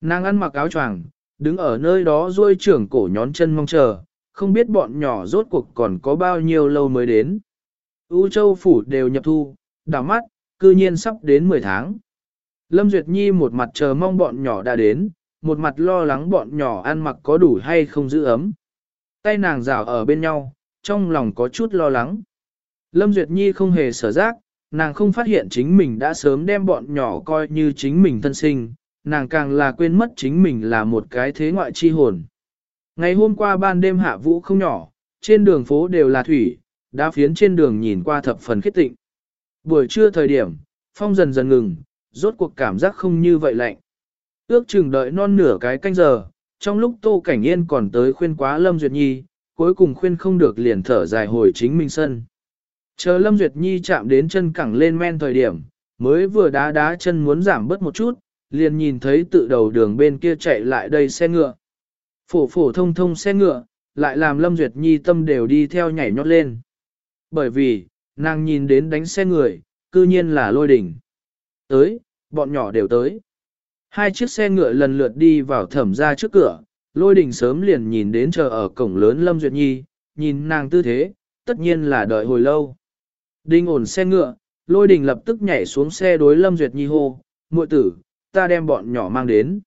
Nàng ăn mặc áo choàng, đứng ở nơi đó duỗi trưởng cổ nhón chân mong chờ, không biết bọn nhỏ rốt cuộc còn có bao nhiêu lâu mới đến. U Châu Phủ đều nhập thu, đảo mắt, cư nhiên sắp đến 10 tháng. Lâm Duyệt Nhi một mặt chờ mong bọn nhỏ đã đến, một mặt lo lắng bọn nhỏ ăn mặc có đủ hay không giữ ấm. Tay nàng rảo ở bên nhau, trong lòng có chút lo lắng. Lâm Duyệt Nhi không hề sở giác, nàng không phát hiện chính mình đã sớm đem bọn nhỏ coi như chính mình thân sinh, nàng càng là quên mất chính mình là một cái thế ngoại chi hồn. Ngày hôm qua ban đêm hạ vũ không nhỏ, trên đường phố đều là thủy, đá phiến trên đường nhìn qua thập phần khít tịnh. Buổi trưa thời điểm, phong dần dần ngừng, rốt cuộc cảm giác không như vậy lạnh. Ước chừng đợi non nửa cái canh giờ, trong lúc Tô Cảnh Yên còn tới khuyên quá Lâm Duyệt Nhi, cuối cùng khuyên không được liền thở dài hồi chính mình sân. Chờ Lâm Duyệt Nhi chạm đến chân cẳng lên men thời điểm, mới vừa đá đá chân muốn giảm bớt một chút, liền nhìn thấy tự đầu đường bên kia chạy lại đây xe ngựa. Phổ phổ thông thông xe ngựa, lại làm Lâm Duyệt Nhi tâm đều đi theo nhảy nhót lên. Bởi vì, nàng nhìn đến đánh xe người, cư nhiên là lôi đỉnh. Tới, bọn nhỏ đều tới. Hai chiếc xe ngựa lần lượt đi vào thẩm ra trước cửa, lôi đỉnh sớm liền nhìn đến chờ ở cổng lớn Lâm Duyệt Nhi, nhìn nàng tư thế, tất nhiên là đợi hồi lâu. Đinh ổn xe ngựa, lôi đình lập tức nhảy xuống xe đối Lâm Duyệt Nhi hô, muội tử, ta đem bọn nhỏ mang đến.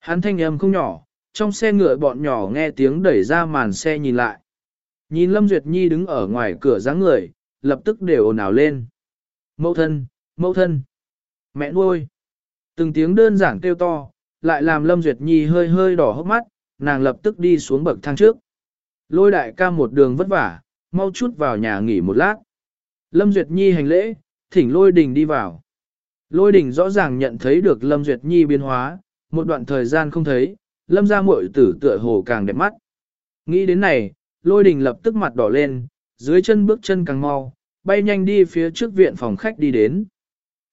Hắn thanh âm không nhỏ, trong xe ngựa bọn nhỏ nghe tiếng đẩy ra màn xe nhìn lại. Nhìn Lâm Duyệt Nhi đứng ở ngoài cửa dáng người, lập tức đều ồn ào lên. Mẫu thân, mẫu thân, mẹ nuôi. Từng tiếng đơn giản kêu to, lại làm Lâm Duyệt Nhi hơi hơi đỏ hốc mắt, nàng lập tức đi xuống bậc thang trước. Lôi đại ca một đường vất vả, mau chút vào nhà nghỉ một lát. Lâm Duyệt Nhi hành lễ, thỉnh lôi đình đi vào. Lôi đình rõ ràng nhận thấy được Lâm Duyệt Nhi biến hóa, một đoạn thời gian không thấy, Lâm ra muội tử tựa hồ càng đẹp mắt. Nghĩ đến này, lôi đình lập tức mặt đỏ lên, dưới chân bước chân càng mau, bay nhanh đi phía trước viện phòng khách đi đến.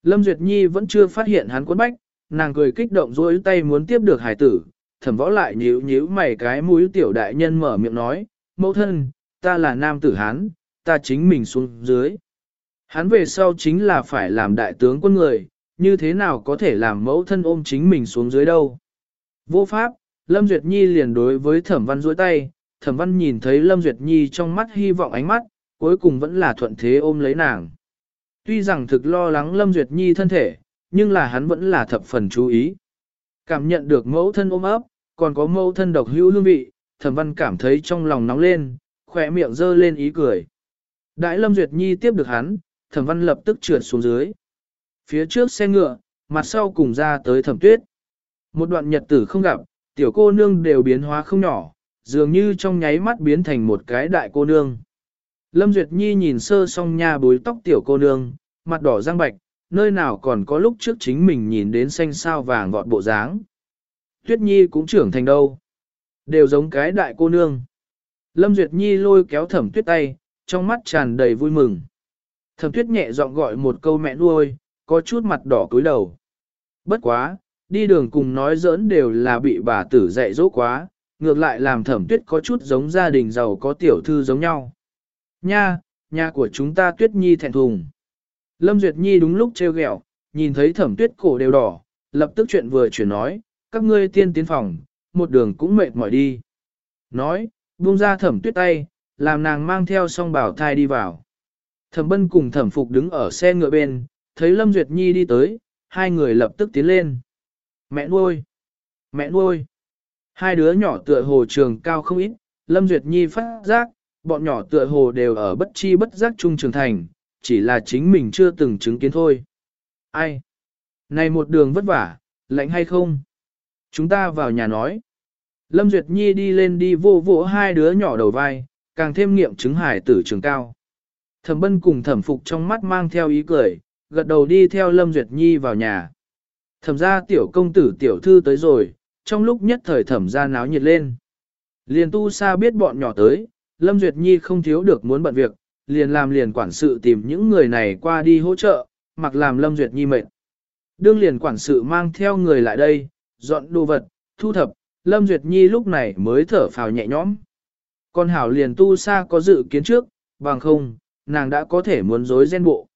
Lâm Duyệt Nhi vẫn chưa phát hiện hắn quấn bách, nàng cười kích động dối tay muốn tiếp được hải tử, thẩm võ lại nhíu nhíu mày cái mũi tiểu đại nhân mở miệng nói, mẫu thân, ta là nam tử hán, ta chính mình xuống dưới. Hắn về sau chính là phải làm đại tướng quân người, như thế nào có thể làm mẫu thân ôm chính mình xuống dưới đâu. Vô pháp, Lâm Duyệt Nhi liền đối với thẩm văn duỗi tay, thẩm văn nhìn thấy Lâm Duyệt Nhi trong mắt hy vọng ánh mắt, cuối cùng vẫn là thuận thế ôm lấy nàng. Tuy rằng thực lo lắng Lâm Duyệt Nhi thân thể, nhưng là hắn vẫn là thập phần chú ý. Cảm nhận được mẫu thân ôm ấp, còn có mẫu thân độc hữu hương vị, thẩm văn cảm thấy trong lòng nóng lên, khỏe miệng dơ lên ý cười. Đại Lâm Duyệt Nhi tiếp được hắn, thẩm văn lập tức trượt xuống dưới. Phía trước xe ngựa, mặt sau cùng ra tới thẩm tuyết. Một đoạn nhật tử không gặp, tiểu cô nương đều biến hóa không nhỏ, dường như trong nháy mắt biến thành một cái đại cô nương. Lâm Duyệt Nhi nhìn sơ song nha bối tóc tiểu cô nương, mặt đỏ răng bạch, nơi nào còn có lúc trước chính mình nhìn đến xanh sao vàng vọt bộ dáng. Tuyết Nhi cũng trưởng thành đâu. Đều giống cái đại cô nương. Lâm Duyệt Nhi lôi kéo thẩm tuyết tay, trong mắt tràn đầy vui mừng. Thẩm tuyết nhẹ giọng gọi một câu mẹ nuôi, có chút mặt đỏ cúi đầu. Bất quá, đi đường cùng nói giỡn đều là bị bà tử dạy dỗ quá, ngược lại làm thẩm tuyết có chút giống gia đình giàu có tiểu thư giống nhau. Nha, nhà của chúng ta tuyết nhi thẹn thùng. Lâm Duyệt Nhi đúng lúc trêu ghẹo, nhìn thấy thẩm tuyết cổ đều đỏ, lập tức chuyện vừa chuyển nói, các ngươi tiên tiến phòng, một đường cũng mệt mỏi đi. Nói, buông ra thẩm tuyết tay, làm nàng mang theo song bảo thai đi vào. Thẩm bân cùng thẩm phục đứng ở xe ngựa bên, thấy Lâm Duyệt Nhi đi tới, hai người lập tức tiến lên. Mẹ nuôi! Mẹ nuôi! Hai đứa nhỏ tựa hồ trường cao không ít, Lâm Duyệt Nhi phát giác, bọn nhỏ tựa hồ đều ở bất chi bất giác trung trường thành, chỉ là chính mình chưa từng chứng kiến thôi. Ai? Này một đường vất vả, lạnh hay không? Chúng ta vào nhà nói. Lâm Duyệt Nhi đi lên đi vô vỗ hai đứa nhỏ đầu vai, càng thêm nghiệm chứng hải tử trường cao. Thẩm bân cùng thẩm phục trong mắt mang theo ý cười, gật đầu đi theo Lâm Duyệt Nhi vào nhà. Thẩm ra tiểu công tử tiểu thư tới rồi, trong lúc nhất thời thẩm ra náo nhiệt lên. Liền tu sa biết bọn nhỏ tới, Lâm Duyệt Nhi không thiếu được muốn bận việc, liền làm liền quản sự tìm những người này qua đi hỗ trợ, mặc làm Lâm Duyệt Nhi mệt. Đương liền quản sự mang theo người lại đây, dọn đồ vật, thu thập, Lâm Duyệt Nhi lúc này mới thở phào nhẹ nhõm. Con Hảo liền tu sa có dự kiến trước, bằng không, nàng đã có thể muốn dối gen bộ.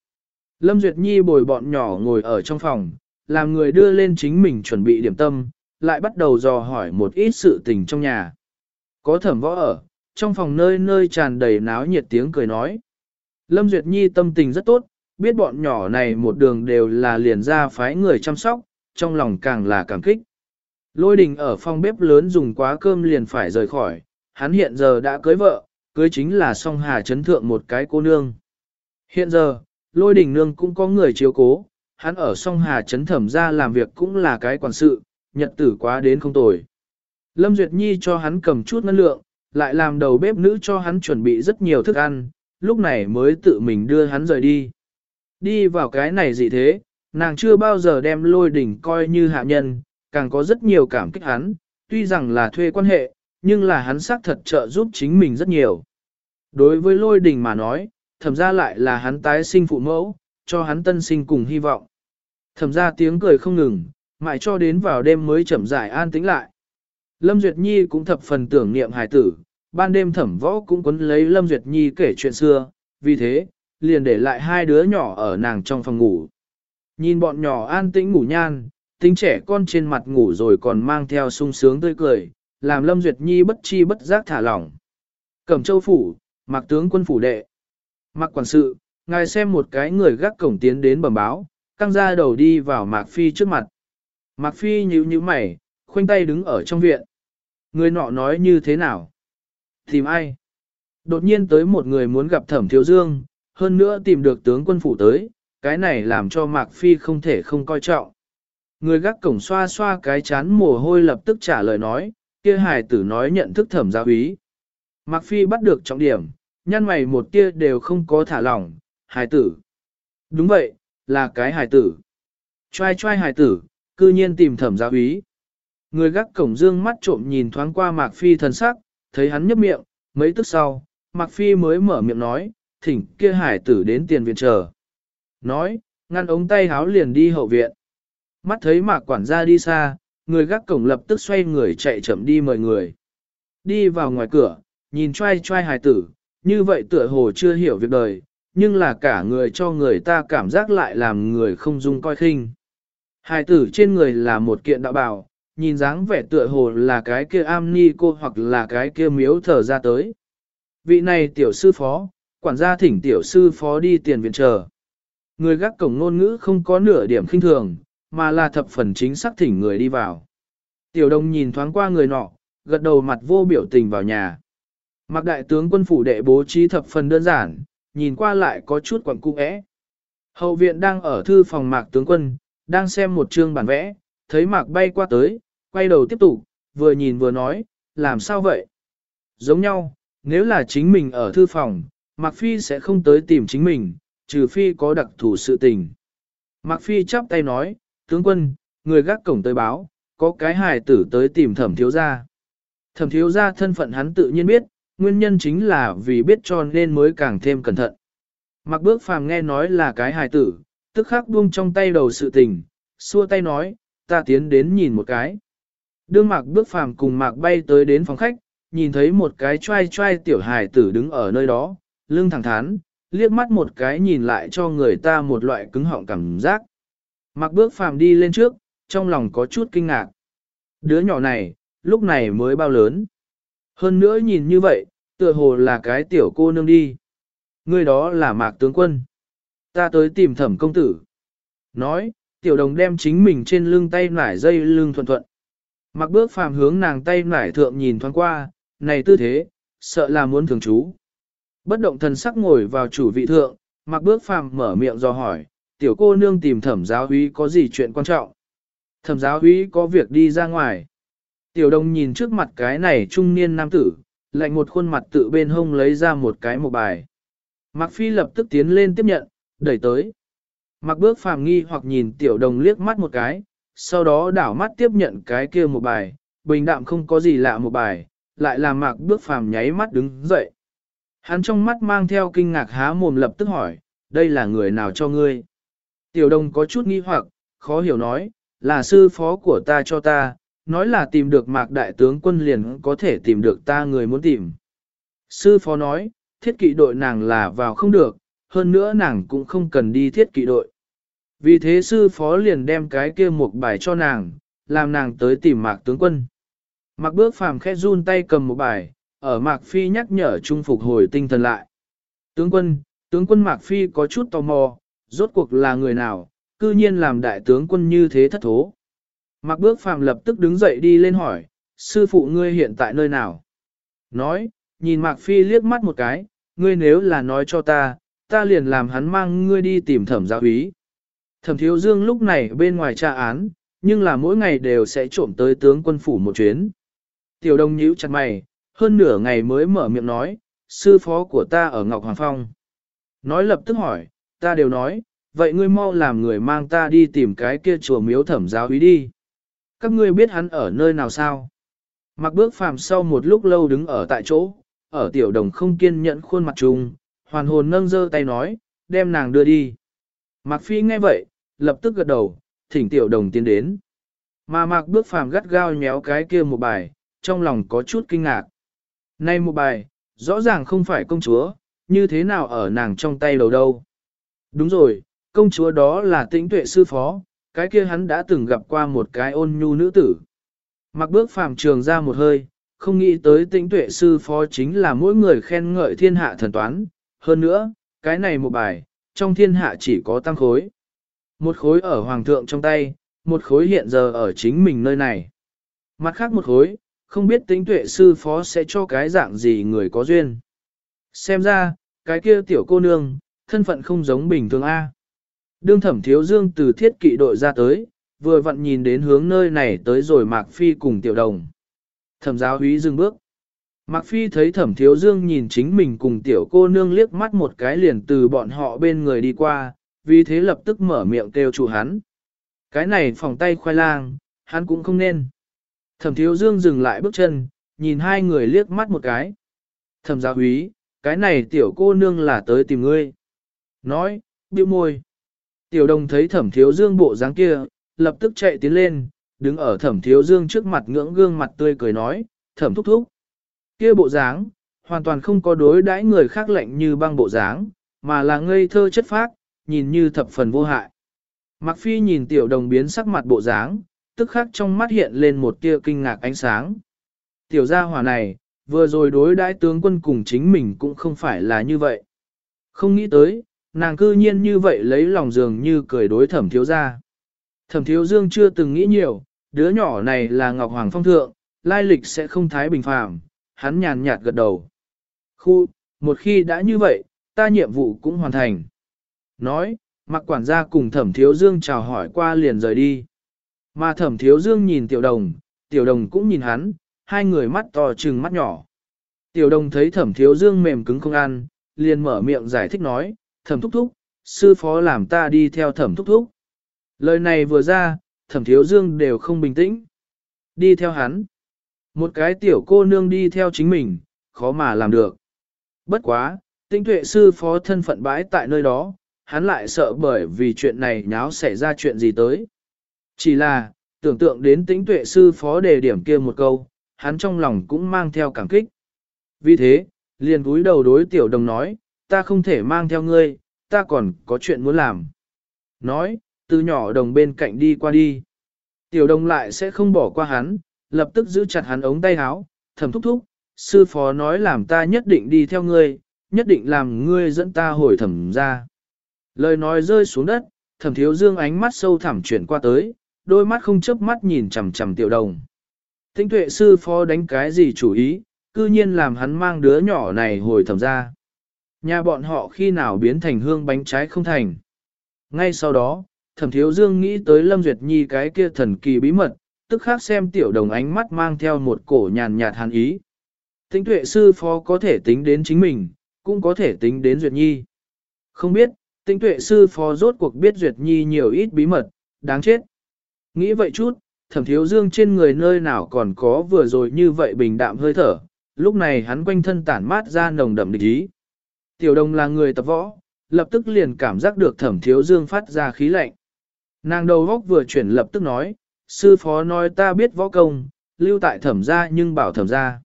Lâm Duyệt Nhi bồi bọn nhỏ ngồi ở trong phòng, làm người đưa lên chính mình chuẩn bị điểm tâm, lại bắt đầu dò hỏi một ít sự tình trong nhà. Có thẩm võ ở, trong phòng nơi nơi tràn đầy náo nhiệt tiếng cười nói. Lâm Duyệt Nhi tâm tình rất tốt, biết bọn nhỏ này một đường đều là liền ra phái người chăm sóc, trong lòng càng là cảm kích. Lôi đình ở phòng bếp lớn dùng quá cơm liền phải rời khỏi, hắn hiện giờ đã cưới vợ, cưới chính là song hà chấn thượng một cái cô nương. Hiện giờ, lôi đình nương cũng có người chiếu cố, hắn ở song hà chấn thẩm ra làm việc cũng là cái quản sự, nhật tử quá đến không tồi. Lâm Duyệt Nhi cho hắn cầm chút ngân lượng, lại làm đầu bếp nữ cho hắn chuẩn bị rất nhiều thức ăn, lúc này mới tự mình đưa hắn rời đi. Đi vào cái này gì thế, nàng chưa bao giờ đem lôi đỉnh coi như hạ nhân, càng có rất nhiều cảm kích hắn, tuy rằng là thuê quan hệ, nhưng là hắn xác thật trợ giúp chính mình rất nhiều. Đối với lôi đình mà nói, thẩm ra lại là hắn tái sinh phụ mẫu, cho hắn tân sinh cùng hy vọng. Thẩm ra tiếng cười không ngừng, mãi cho đến vào đêm mới chậm rãi an tĩnh lại. Lâm Duyệt Nhi cũng thập phần tưởng niệm hài tử, ban đêm thẩm võ cũng quấn lấy Lâm Duyệt Nhi kể chuyện xưa, vì thế, liền để lại hai đứa nhỏ ở nàng trong phòng ngủ. Nhìn bọn nhỏ an tĩnh ngủ nhan, tính trẻ con trên mặt ngủ rồi còn mang theo sung sướng tươi cười, làm Lâm Duyệt Nhi bất chi bất giác thả lỏng. Cẩm châu phủ, mặc tướng quân phủ đệ. Mặc quản sự, ngài xem một cái người gác cổng tiến đến bẩm báo, căng ra đầu đi vào Mạc Phi trước mặt. Mạc Phi nhíu nhíu mày, khoanh tay đứng ở trong viện. Người nọ nói như thế nào? Tìm ai? Đột nhiên tới một người muốn gặp thẩm thiếu dương, hơn nữa tìm được tướng quân phủ tới, cái này làm cho Mạc Phi không thể không coi trọng. Người gác cổng xoa xoa cái chán mồ hôi lập tức trả lời nói, kia hài tử nói nhận thức thẩm giáo úy. Mạc Phi bắt được trọng điểm, nhăn mày một tia đều không có thả lỏng, hài tử. Đúng vậy, là cái hài tử. Choai choai hài tử, cư nhiên tìm thẩm giáo úy. Người gác cổng dương mắt trộm nhìn thoáng qua Mạc Phi thần sắc, thấy hắn nhấp miệng, mấy tức sau, Mạc Phi mới mở miệng nói, thỉnh kia hải tử đến tiền viện chờ. Nói, ngăn ống tay háo liền đi hậu viện. Mắt thấy Mạc quản gia đi xa, người gác cổng lập tức xoay người chạy chậm đi mời người. Đi vào ngoài cửa, nhìn trai trai hài tử, như vậy tựa hồ chưa hiểu việc đời, nhưng là cả người cho người ta cảm giác lại làm người không dung coi khinh. Hài tử trên người là một kiện đạo bào, nhìn dáng vẻ tựa hồ là cái kia am ni cô hoặc là cái kia miếu thở ra tới. Vị này tiểu sư phó, quản gia thỉnh tiểu sư phó đi tiền viện chờ. Người gác cổng ngôn ngữ không có nửa điểm khinh thường, mà là thập phần chính xác thỉnh người đi vào. Tiểu đồng nhìn thoáng qua người nọ, gật đầu mặt vô biểu tình vào nhà. Mặc đại tướng quân phủ đệ bố trí thập phần đơn giản, nhìn qua lại có chút quẩn cung ẽ. Hậu viện đang ở thư phòng mạc tướng quân, đang xem một chương bản vẽ, thấy mạc bay qua tới, quay đầu tiếp tục, vừa nhìn vừa nói, làm sao vậy? Giống nhau, nếu là chính mình ở thư phòng, Mạc Phi sẽ không tới tìm chính mình, trừ Phi có đặc thù sự tình. Mạc Phi chắp tay nói, tướng quân, người gác cổng tới báo, có cái hài tử tới tìm thẩm thiếu gia. Thẩm thiếu gia thân phận hắn tự nhiên biết, nguyên nhân chính là vì biết cho nên mới càng thêm cẩn thận. Mặc bước phàm nghe nói là cái hài tử, tức khắc buông trong tay đầu sự tình, xua tay nói, ta tiến đến nhìn một cái. Đương mạc bước phàm cùng mạc bay tới đến phòng khách, nhìn thấy một cái trai trai tiểu hài tử đứng ở nơi đó, lưng thẳng thắn, liếc mắt một cái nhìn lại cho người ta một loại cứng họng cảm giác. Mạc bước phàm đi lên trước, trong lòng có chút kinh ngạc. Đứa nhỏ này, lúc này mới bao lớn. Hơn nữa nhìn như vậy, tựa hồ là cái tiểu cô nương đi. Người đó là mạc tướng quân. Ta tới tìm thẩm công tử. Nói, tiểu đồng đem chính mình trên lưng tay nải dây lưng thuận thuận. Mặc bước phàm hướng nàng tay nải thượng nhìn thoáng qua, này tư thế, sợ là muốn thường chú. Bất động thần sắc ngồi vào chủ vị thượng, mặc bước phàm mở miệng do hỏi, tiểu cô nương tìm thẩm giáo úy có gì chuyện quan trọng. Thẩm giáo úy có việc đi ra ngoài. Tiểu đồng nhìn trước mặt cái này trung niên nam tử, lạnh một khuôn mặt tự bên hông lấy ra một cái một bài. Mạc Phi lập tức tiến lên tiếp nhận, đẩy tới. Mạc bước phàm nghi hoặc nhìn tiểu đồng liếc mắt một cái, sau đó đảo mắt tiếp nhận cái kia một bài, bình đạm không có gì lạ một bài, lại làm mạc bước phàm nháy mắt đứng dậy. Hắn trong mắt mang theo kinh ngạc há mồm lập tức hỏi, đây là người nào cho ngươi? Tiểu đồng có chút nghi hoặc, khó hiểu nói, là sư phó của ta cho ta, nói là tìm được mạc đại tướng quân liền có thể tìm được ta người muốn tìm. Sư phó nói, thiết kỵ đội nàng là vào không được, hơn nữa nàng cũng không cần đi thiết kỵ đội. Vì thế sư phó liền đem cái kia một bài cho nàng, làm nàng tới tìm mạc tướng quân. Mạc bước phàm khẽ run tay cầm một bài, ở mạc phi nhắc nhở trung phục hồi tinh thần lại. Tướng quân, tướng quân mạc phi có chút tò mò, rốt cuộc là người nào, cư nhiên làm đại tướng quân như thế thất thố. Mặc bước phàm lập tức đứng dậy đi lên hỏi, sư phụ ngươi hiện tại nơi nào? Nói, nhìn Mạc Phi liếc mắt một cái, ngươi nếu là nói cho ta, ta liền làm hắn mang ngươi đi tìm thẩm giáo úy. Thẩm thiếu dương lúc này bên ngoài tra án, nhưng là mỗi ngày đều sẽ trộm tới tướng quân phủ một chuyến. Tiểu đông nhíu chặt mày, hơn nửa ngày mới mở miệng nói, sư phó của ta ở Ngọc Hoàng Phong. Nói lập tức hỏi, ta đều nói, vậy ngươi mau làm người mang ta đi tìm cái kia chùa miếu thẩm giáo ý đi. Các ngươi biết hắn ở nơi nào sao? Mặc bước phàm sau một lúc lâu đứng ở tại chỗ, ở tiểu đồng không kiên nhẫn khuôn mặt trùng, hoàn hồn nâng dơ tay nói, đem nàng đưa đi. Mạc Phi nghe vậy, lập tức gật đầu, thỉnh tiểu đồng tiến đến. Mà Mạc bước phàm gắt gao nhéo cái kia một bài, trong lòng có chút kinh ngạc. Nay một bài, rõ ràng không phải công chúa, như thế nào ở nàng trong tay đầu đâu. Đúng rồi, công chúa đó là tĩnh tuệ sư phó, cái kia hắn đã từng gặp qua một cái ôn nhu nữ tử. Mặc bước phàm trường ra một hơi, không nghĩ tới tĩnh tuệ sư phó chính là mỗi người khen ngợi thiên hạ thần toán. Hơn nữa, cái này một bài, trong thiên hạ chỉ có tăng khối. Một khối ở hoàng thượng trong tay, một khối hiện giờ ở chính mình nơi này. Mặt khác một khối, không biết tĩnh tuệ sư phó sẽ cho cái dạng gì người có duyên. Xem ra, cái kia tiểu cô nương, thân phận không giống bình thường A. Đương thẩm thiếu dương từ thiết kỵ đội ra tới, vừa vặn nhìn đến hướng nơi này tới rồi Mạc Phi cùng tiểu đồng. Thẩm giáo húy dừng bước. Mạc Phi thấy thẩm thiếu dương nhìn chính mình cùng tiểu cô nương liếc mắt một cái liền từ bọn họ bên người đi qua, vì thế lập tức mở miệng kêu chủ hắn. Cái này phòng tay khoai lang, hắn cũng không nên. Thẩm thiếu dương dừng lại bước chân, nhìn hai người liếc mắt một cái. Thẩm giáo húy, cái này tiểu cô nương là tới tìm ngươi. Nói, bĩu môi. Tiểu đồng thấy thẩm thiếu dương bộ dáng kia, lập tức chạy tiến lên, đứng ở thẩm thiếu dương trước mặt ngưỡng gương mặt tươi cười nói, thẩm thúc thúc. Kia bộ dáng, hoàn toàn không có đối đãi người khác lạnh như băng bộ dáng, mà là ngây thơ chất phác, nhìn như thập phần vô hại. Mặc phi nhìn tiểu đồng biến sắc mặt bộ dáng, tức khắc trong mắt hiện lên một tia kinh ngạc ánh sáng. Tiểu gia hỏa này, vừa rồi đối đãi tướng quân cùng chính mình cũng không phải là như vậy. Không nghĩ tới, nàng cư nhiên như vậy lấy lòng dường như cười đối thẩm thiếu gia. Thẩm thiếu dương chưa từng nghĩ nhiều, đứa nhỏ này là Ngọc Hoàng Phong Thượng, lai lịch sẽ không thái bình phàm, hắn nhàn nhạt gật đầu. Khu, một khi đã như vậy, ta nhiệm vụ cũng hoàn thành. Nói, mặc quản gia cùng thẩm thiếu dương chào hỏi qua liền rời đi. Mà thẩm thiếu dương nhìn tiểu đồng, tiểu đồng cũng nhìn hắn, hai người mắt to trừng mắt nhỏ. Tiểu đồng thấy thẩm thiếu dương mềm cứng không ăn, liền mở miệng giải thích nói, thẩm thúc thúc, sư phó làm ta đi theo thẩm thúc thúc. Lời này vừa ra, thẩm thiếu dương đều không bình tĩnh. Đi theo hắn. Một cái tiểu cô nương đi theo chính mình, khó mà làm được. Bất quá, tinh tuệ sư phó thân phận bãi tại nơi đó, hắn lại sợ bởi vì chuyện này nháo xảy ra chuyện gì tới. Chỉ là, tưởng tượng đến tính tuệ sư phó đề điểm kia một câu, hắn trong lòng cũng mang theo cảm kích. Vì thế, liền cúi đầu đối tiểu đồng nói, ta không thể mang theo ngươi, ta còn có chuyện muốn làm. Nói, từ nhỏ đồng bên cạnh đi qua đi. Tiểu đồng lại sẽ không bỏ qua hắn, lập tức giữ chặt hắn ống tay áo, thầm thúc thúc, sư phó nói làm ta nhất định đi theo ngươi, nhất định làm ngươi dẫn ta hồi thẩm ra. Lời nói rơi xuống đất, thẩm thiếu dương ánh mắt sâu thẳm chuyển qua tới, đôi mắt không chớp mắt nhìn chằm chằm tiểu đồng. Tinh tuệ sư phó đánh cái gì chủ ý, cư nhiên làm hắn mang đứa nhỏ này hồi thẩm ra. Nhà bọn họ khi nào biến thành hương bánh trái không thành. Ngay sau đó, thẩm thiếu dương nghĩ tới Lâm Duyệt Nhi cái kia thần kỳ bí mật, tức khác xem tiểu đồng ánh mắt mang theo một cổ nhàn nhạt hàn ý. Tinh tuệ sư phó có thể tính đến chính mình, cũng có thể tính đến Duyệt Nhi. Không biết, tinh tuệ sư phó rốt cuộc biết Duyệt Nhi nhiều ít bí mật, đáng chết. Nghĩ vậy chút, thẩm thiếu dương trên người nơi nào còn có vừa rồi như vậy bình đạm hơi thở, lúc này hắn quanh thân tản mát ra nồng đậm địch ý. Tiểu đồng là người tập võ, lập tức liền cảm giác được thẩm thiếu dương phát ra khí lạnh. Nàng đầu góc vừa chuyển lập tức nói, sư phó nói ta biết võ công, lưu tại thẩm gia nhưng bảo thẩm gia.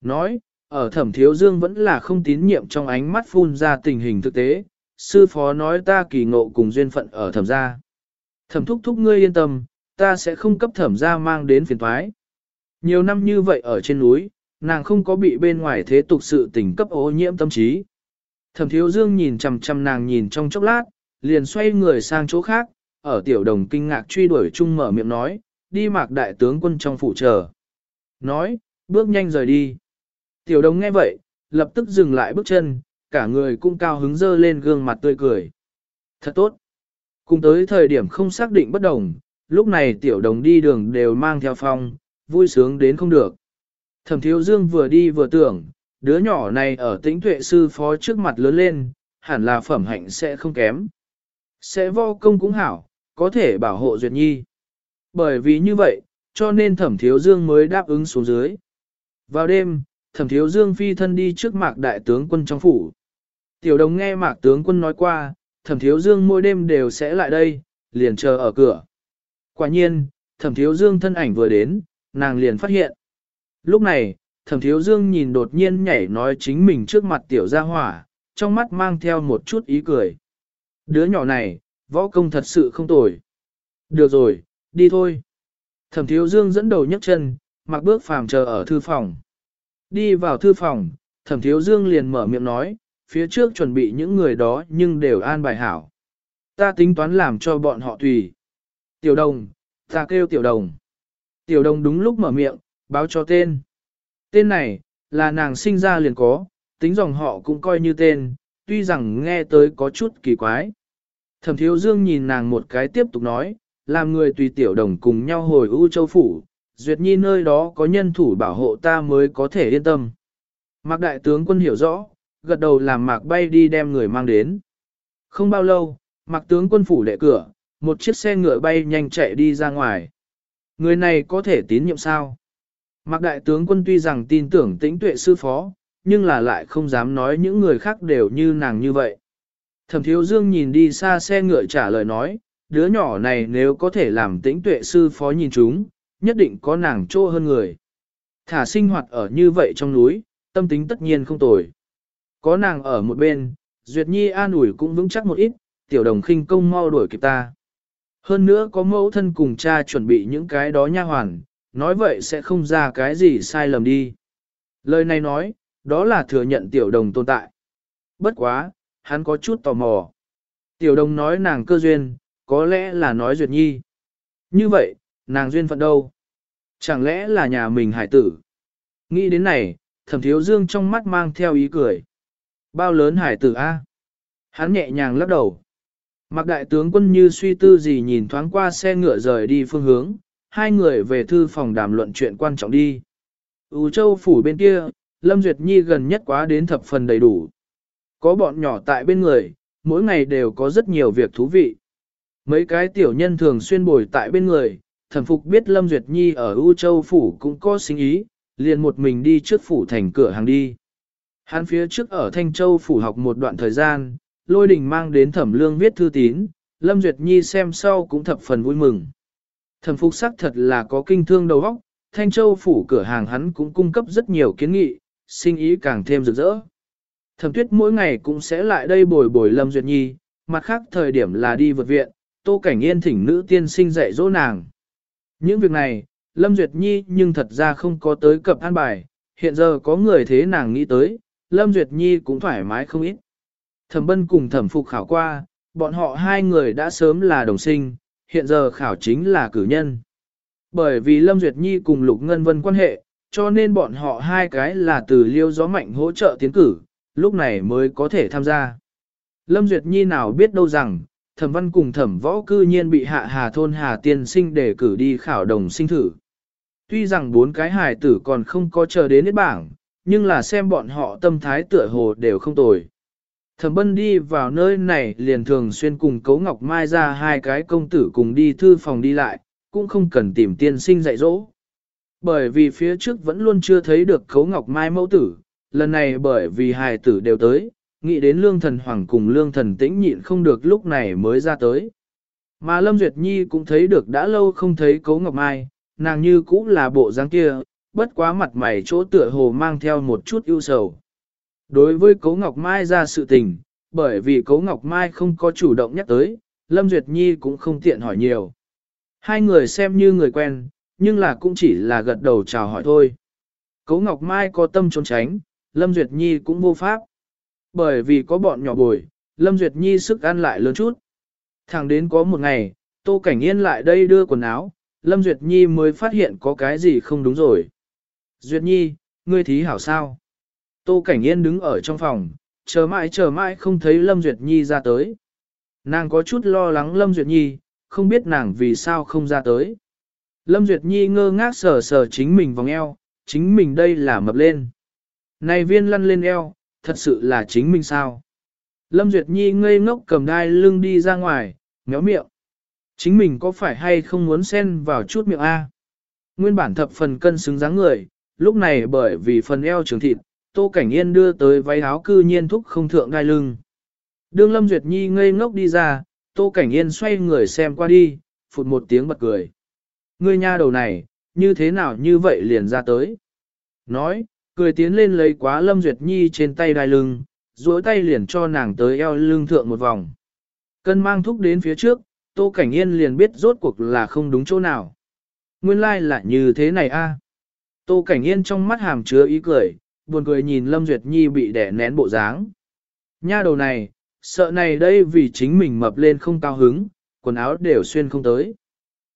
Nói, ở thẩm thiếu dương vẫn là không tín nhiệm trong ánh mắt phun ra tình hình thực tế, sư phó nói ta kỳ ngộ cùng duyên phận ở thẩm gia. Thẩm thúc thúc ngươi yên tâm, ta sẽ không cấp thẩm gia mang đến phiền thoái. Nhiều năm như vậy ở trên núi, nàng không có bị bên ngoài thế tục sự tình cấp ô nhiễm tâm trí. Thẩm thiếu dương nhìn chằm chằm nàng nhìn trong chốc lát, liền xoay người sang chỗ khác, ở tiểu đồng kinh ngạc truy đuổi chung mở miệng nói, đi mạc đại tướng quân trong phủ chờ. Nói, bước nhanh rời đi. Tiểu đồng nghe vậy, lập tức dừng lại bước chân, cả người cũng cao hứng dơ lên gương mặt tươi cười. Thật tốt. Cùng tới thời điểm không xác định bất đồng, lúc này tiểu đồng đi đường đều mang theo phong, vui sướng đến không được. Thẩm thiếu dương vừa đi vừa tưởng, đứa nhỏ này ở tĩnh tuệ sư phó trước mặt lớn lên, hẳn là phẩm hạnh sẽ không kém. Sẽ vô công cũng hảo, có thể bảo hộ Duyệt Nhi. Bởi vì như vậy, cho nên thẩm thiếu dương mới đáp ứng xuống dưới. Vào đêm, thẩm thiếu dương phi thân đi trước mạc đại tướng quân trong phủ. Tiểu đồng nghe mạc tướng quân nói qua, thẩm thiếu dương mỗi đêm đều sẽ lại đây, liền chờ ở cửa. Quả nhiên, thẩm thiếu dương thân ảnh vừa đến, nàng liền phát hiện. Lúc này, thẩm thiếu dương nhìn đột nhiên nhảy nói chính mình trước mặt tiểu gia hỏa, trong mắt mang theo một chút ý cười. Đứa nhỏ này, võ công thật sự không tồi. Được rồi, đi thôi. Thẩm thiếu dương dẫn đầu nhấc chân, mặc bước phàm chờ ở thư phòng. Đi vào thư phòng, thẩm thiếu dương liền mở miệng nói, phía trước chuẩn bị những người đó nhưng đều an bài hảo. Ta tính toán làm cho bọn họ tùy. Tiểu đồng, ta kêu tiểu đồng. Tiểu đồng đúng lúc mở miệng, báo cho tên. Tên này, là nàng sinh ra liền có, tính dòng họ cũng coi như tên, tuy rằng nghe tới có chút kỳ quái. Thẩm thiếu dương nhìn nàng một cái tiếp tục nói, làm người tùy tiểu đồng cùng nhau hồi U Châu Phủ, Duyệt Nhi nơi đó có nhân thủ bảo hộ ta mới có thể yên tâm. Mạc đại tướng quân hiểu rõ, gật đầu làm mạc bay đi đem người mang đến. Không bao lâu, mạc tướng quân phủ lệ cửa, một chiếc xe ngựa bay nhanh chạy đi ra ngoài. Người này có thể tín nhiệm sao? Mạc đại tướng quân tuy rằng tin tưởng tĩnh tuệ sư phó, nhưng là lại không dám nói những người khác đều như nàng như vậy. Thẩm thiếu dương nhìn đi xa xe ngựa trả lời nói, đứa nhỏ này nếu có thể làm tĩnh tuệ sư phó nhìn chúng, nhất định có nàng trô hơn người. Thả sinh hoạt ở như vậy trong núi, tâm tính tất nhiên không tồi. Có nàng ở một bên, Duyệt Nhi an ủi cũng vững chắc một ít, tiểu đồng khinh công mau đuổi kịp ta. Hơn nữa có mẫu thân cùng cha chuẩn bị những cái đó nha hoàn, nói vậy sẽ không ra cái gì sai lầm đi. Lời này nói, đó là thừa nhận tiểu đồng tồn tại. Bất quá, hắn có chút tò mò. Tiểu đồng nói nàng cơ duyên, có lẽ là nói Duyệt Nhi. Như vậy, nàng duyên phận đâu? Chẳng lẽ là nhà mình hải tử? Nghĩ đến này, thẩm thiếu dương trong mắt mang theo ý cười. Bao lớn hải tử A? Hắn nhẹ nhàng lắc đầu. Mặc đại tướng quân như suy tư gì nhìn thoáng qua xe ngựa rời đi phương hướng, hai người về thư phòng đàm luận chuyện quan trọng đi. Ú châu phủ bên kia, Lâm Duyệt Nhi gần nhất quá đến thập phần đầy đủ. Có bọn nhỏ tại bên người, mỗi ngày đều có rất nhiều việc thú vị. Mấy cái tiểu nhân thường xuyên bồi tại bên người, thẩm phục biết Lâm Duyệt Nhi ở U Châu Phủ cũng có sinh ý, liền một mình đi trước phủ thành cửa hàng đi. Hắn phía trước ở Thanh Châu Phủ học một đoạn thời gian, lôi đình mang đến thẩm lương viết thư tín, Lâm Duyệt Nhi xem sau cũng thập phần vui mừng. Thẩm phục sắc thật là có kinh thương đầu óc, Thanh Châu Phủ cửa hàng hắn cũng cung cấp rất nhiều kiến nghị, sinh ý càng thêm rực rỡ. Thẩm tuyết mỗi ngày cũng sẽ lại đây bồi bồi Lâm Duyệt Nhi, mặt khác thời điểm là đi vượt viện, tô cảnh yên thỉnh nữ tiên sinh dạy dỗ nàng. Những việc này, Lâm Duyệt Nhi nhưng thật ra không có tới cập an bài, hiện giờ có người thế nàng nghĩ tới, Lâm Duyệt Nhi cũng thoải mái không ít. Thẩm bân cùng thẩm phục khảo qua, bọn họ hai người đã sớm là đồng sinh, hiện giờ khảo chính là cử nhân. Bởi vì Lâm Duyệt Nhi cùng Lục Ngân Vân quan hệ, cho nên bọn họ hai cái là từ liêu gió mạnh hỗ trợ tiến cử, lúc này mới có thể tham gia. Lâm Duyệt Nhi nào biết đâu rằng, thẩm văn cùng thẩm võ cư nhiên bị hạ hà thôn hà tiên sinh để cử đi khảo đồng sinh thử. Tuy rằng bốn cái hài tử còn không có chờ đến hết bảng, nhưng là xem bọn họ tâm thái tựa hồ đều không tồi. Thẩm bân đi vào nơi này liền thường xuyên cùng Cấu Ngọc Mai ra hai cái công tử cùng đi thư phòng đi lại, cũng không cần tìm tiên sinh dạy dỗ. Bởi vì phía trước vẫn luôn chưa thấy được Cấu Ngọc Mai mẫu tử, lần này bởi vì hài tử đều tới, nghĩ đến lương thần hoàng cùng lương thần tĩnh nhịn không được lúc này mới ra tới. Mà Lâm Duyệt Nhi cũng thấy được đã lâu không thấy Cấu Ngọc Mai, nàng như cũ là bộ dáng kia, bất quá mặt mày chỗ tựa hồ mang theo một chút ưu sầu. Đối với Cấu Ngọc Mai ra sự tình, bởi vì Cấu Ngọc Mai không có chủ động nhắc tới, Lâm Duyệt Nhi cũng không tiện hỏi nhiều. Hai người xem như người quen, nhưng là cũng chỉ là gật đầu chào hỏi thôi. Cấu Ngọc Mai có tâm trốn tránh, Lâm Duyệt Nhi cũng vô pháp. Bởi vì có bọn nhỏ bồi, Lâm Duyệt Nhi sức ăn lại lớn chút. Thẳng đến có một ngày, Tô Cảnh Yên lại đây đưa quần áo, Lâm Duyệt Nhi mới phát hiện có cái gì không đúng rồi. Duyệt Nhi, ngươi thí hảo sao? Tô Cảnh Yên đứng ở trong phòng, chờ mãi chờ mãi không thấy Lâm Duyệt Nhi ra tới. Nàng có chút lo lắng Lâm Duyệt Nhi, không biết nàng vì sao không ra tới. Lâm Duyệt Nhi ngơ ngác sờ sờ chính mình vòng eo, chính mình đây là mập lên. Này viên lăn lên eo, thật sự là chính mình sao? Lâm Duyệt Nhi ngây ngốc cầm đai lưng đi ra ngoài, méo miệng. Chính mình có phải hay không muốn xen vào chút miệng A? Nguyên bản thập phần cân xứng dáng người, lúc này bởi vì phần eo trường thịt, Tô Cảnh Yên đưa tới váy áo cư nhiên thúc không thượng đai lưng. Đương Lâm Duyệt Nhi ngây ngốc đi ra, Tô Cảnh Yên xoay người xem qua đi, phụt một tiếng bật cười. Ngươi nha đầu này, như thế nào như vậy liền ra tới. Nói, cười tiến lên lấy quá Lâm Duyệt Nhi trên tay đai lưng, duỗi tay liền cho nàng tới eo lưng thượng một vòng. Cân mang thúc đến phía trước, Tô Cảnh Yên liền biết rốt cuộc là không đúng chỗ nào. Nguyên lai like là như thế này a. Tô Cảnh Yên trong mắt hàm chứa ý cười, buồn cười nhìn Lâm Duyệt Nhi bị đẻ nén bộ dáng. Nha đầu này, sợ này đây vì chính mình mập lên không cao hứng, quần áo đều xuyên không tới.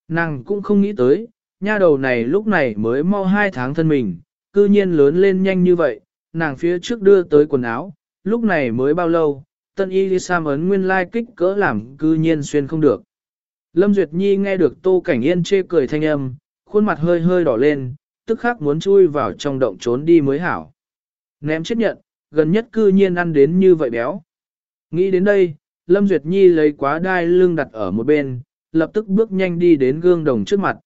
Nàng cũng không nghĩ tới, nha đầu này lúc này mới mau hai tháng thân mình, cư nhiên lớn lên nhanh như vậy, nàng phía trước đưa tới quần áo, lúc này mới bao lâu, tân y đi sam ấn nguyên lai kích cỡ làm cư nhiên xuyên không được. Lâm Duyệt Nhi nghe được Tô Cảnh Yên chê cười thanh âm, khuôn mặt hơi hơi đỏ lên, tức khắc muốn chui vào trong động trốn đi mới hảo. Ném chết nhận, gần nhất cư nhiên ăn đến như vậy béo. Nghĩ đến đây, Lâm Duyệt Nhi lấy quá đai lưng đặt ở một bên, lập tức bước nhanh đi đến gương đồng trước mặt.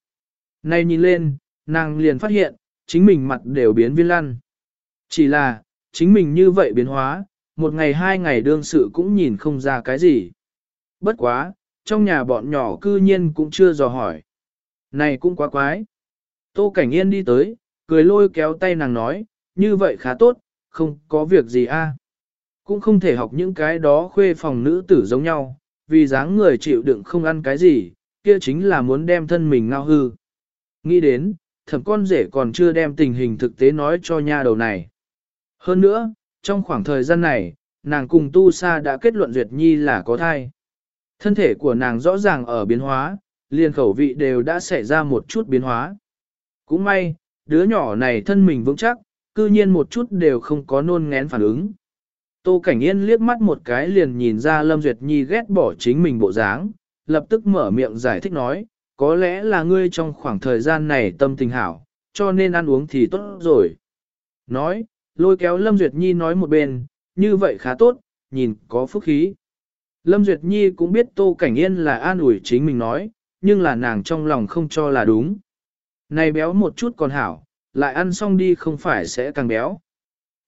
Này nhìn lên, nàng liền phát hiện, chính mình mặt đều biến viên lăn. Chỉ là, chính mình như vậy biến hóa, một ngày hai ngày đương sự cũng nhìn không ra cái gì. Bất quá, trong nhà bọn nhỏ cư nhiên cũng chưa dò hỏi. Này cũng quá quái. Tô Cảnh Yên đi tới, cười lôi kéo tay nàng nói, như vậy khá tốt, không có việc gì a. Cũng không thể học những cái đó khuê phòng nữ tử giống nhau, vì dáng người chịu đựng không ăn cái gì, kia chính là muốn đem thân mình ngao hư. Nghĩ đến, thẩm con rể còn chưa đem tình hình thực tế nói cho nha đầu này. Hơn nữa, trong khoảng thời gian này, nàng cùng Tu Sa đã kết luận Duyệt Nhi là có thai. Thân thể của nàng rõ ràng ở biến hóa, liền khẩu vị đều đã xảy ra một chút biến hóa. Cũng may, đứa nhỏ này thân mình vững chắc, cư nhiên một chút đều không có nôn ngén phản ứng. Tô Cảnh Yên liếc mắt một cái liền nhìn ra Lâm Duyệt Nhi ghét bỏ chính mình bộ dáng, lập tức mở miệng giải thích nói, có lẽ là ngươi trong khoảng thời gian này tâm tình hảo, cho nên ăn uống thì tốt rồi. Nói, lôi kéo Lâm Duyệt Nhi nói một bên, như vậy khá tốt, nhìn có phúc khí. Lâm Duyệt Nhi cũng biết Tô Cảnh Yên là an ủi chính mình nói, nhưng là nàng trong lòng không cho là đúng. Này béo một chút còn hảo, lại ăn xong đi không phải sẽ càng béo.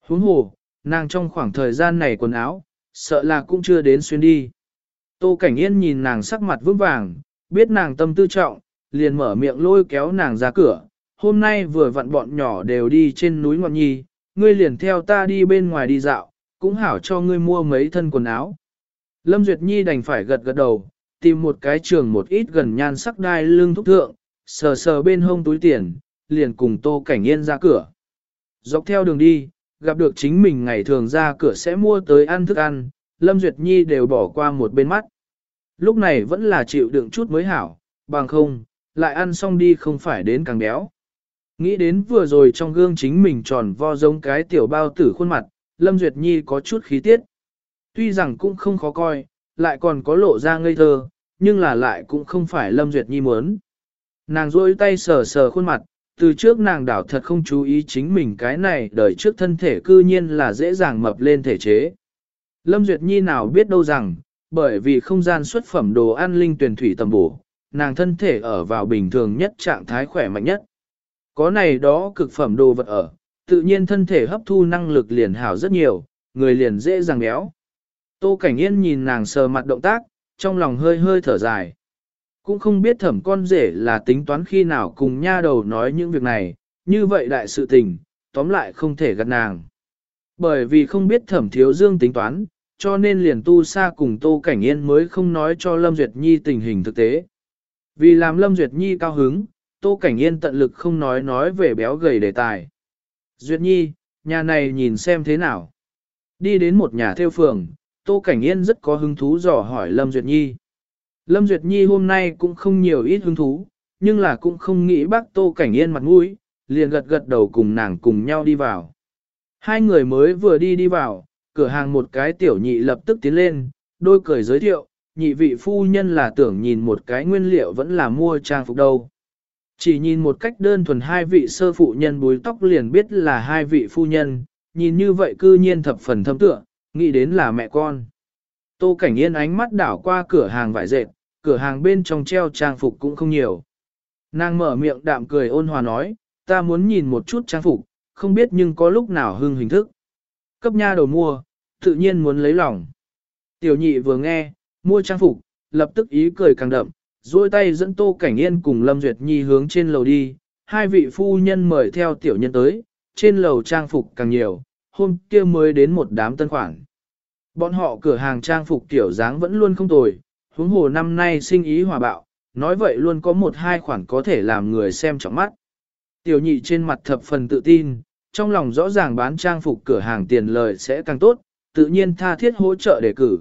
Huống hồ, nàng trong khoảng thời gian này quần áo, sợ là cũng chưa đến xuyên đi. Tô Cảnh Yên nhìn nàng sắc mặt vững vàng, biết nàng tâm tư trọng, liền mở miệng lôi kéo nàng ra cửa. Hôm nay vừa vặn bọn nhỏ đều đi trên núi Ngọn Nhi, ngươi liền theo ta đi bên ngoài đi dạo, cũng hảo cho ngươi mua mấy thân quần áo. Lâm Duyệt Nhi đành phải gật gật đầu, tìm một cái trường một ít gần nhan sắc đai lưng thúc thượng, sờ sờ bên hông túi tiền, liền cùng Tô Cảnh Yên ra cửa. Dọc theo đường đi, gặp được chính mình ngày thường ra cửa sẽ mua tới ăn thức ăn, Lâm Duyệt Nhi đều bỏ qua một bên mắt. Lúc này vẫn là chịu đựng chút mới hảo, bằng không, lại ăn xong đi không phải đến càng béo. Nghĩ đến vừa rồi trong gương chính mình tròn vo giống cái tiểu bao tử khuôn mặt, Lâm Duyệt Nhi có chút khí tiết. Tuy rằng cũng không khó coi, lại còn có lộ ra ngây thơ, nhưng là lại cũng không phải Lâm Duyệt Nhi muốn. Nàng rôi tay sờ sờ khuôn mặt, từ trước nàng đảo thật không chú ý chính mình cái này đời trước thân thể cư nhiên là dễ dàng mập lên thể chế. Lâm Duyệt Nhi nào biết đâu rằng, bởi vì không gian xuất phẩm đồ ăn linh tuyển thủy tầm bổ, nàng thân thể ở vào bình thường nhất trạng thái khỏe mạnh nhất. Có này đó cực phẩm đồ vật ở, tự nhiên thân thể hấp thu năng lực liền hảo rất nhiều, người liền dễ dàng béo. Tô Cảnh Yên nhìn nàng sờ mặt động tác, trong lòng hơi hơi thở dài. Cũng không biết thẩm con rể là tính toán khi nào cùng nha đầu nói những việc này, như vậy đại sự tình, tóm lại không thể gặt nàng. Bởi vì không biết thẩm thiếu dương tính toán, cho nên liền tu sa cùng Tô Cảnh Yên mới không nói cho Lâm Duyệt Nhi tình hình thực tế. Vì làm Lâm Duyệt Nhi cao hứng, Tô Cảnh Yên tận lực không nói nói về béo gầy đề tài. Duyệt Nhi, nhà này nhìn xem thế nào. Đi đến một nhà theo phường, Tô Cảnh Yên rất có hứng thú dò hỏi Lâm Duyệt Nhi. Lâm Duyệt Nhi hôm nay cũng không nhiều ít hứng thú, nhưng là cũng không nghĩ bác Tô Cảnh Yên mặt mũi, liền gật gật đầu cùng nàng cùng nhau đi vào. Hai người mới vừa đi đi vào, cửa hàng một cái tiểu nhị lập tức tiến lên, đôi cười giới thiệu, nhị vị phu nhân là tưởng nhìn một cái nguyên liệu vẫn là mua trang phục đâu. Chỉ nhìn một cách đơn thuần hai vị sơ phụ nhân búi tóc liền biết là hai vị phu nhân, nhìn như vậy cư nhiên thập phần thâm tựa, nghĩ đến là mẹ con. Tô Cảnh Yên ánh mắt đảo qua cửa hàng vải dệt, cửa hàng bên trong treo trang phục cũng không nhiều. Nàng mở miệng đạm cười ôn hòa nói, ta muốn nhìn một chút trang phục, không biết nhưng có lúc nào hưng hình thức. Cấp nha đầu mua, tự nhiên muốn lấy lòng. Tiểu nhị vừa nghe, mua trang phục, lập tức ý cười càng đậm, duỗi tay dẫn Tô Cảnh Yên cùng Lâm Duyệt Nhi hướng trên lầu đi, hai vị phu nhân mời theo tiểu nhân tới, trên lầu trang phục càng nhiều, hôm kia mới đến một đám tân khoản. Bọn họ cửa hàng trang phục tiểu dáng vẫn luôn không tồi, huống hồ năm nay sinh ý hòa bạo, nói vậy luôn có một hai khoản có thể làm người xem trọng mắt. Tiểu nhị trên mặt thập phần tự tin, trong lòng rõ ràng bán trang phục cửa hàng tiền lời sẽ càng tốt, tự nhiên tha thiết hỗ trợ đề cử.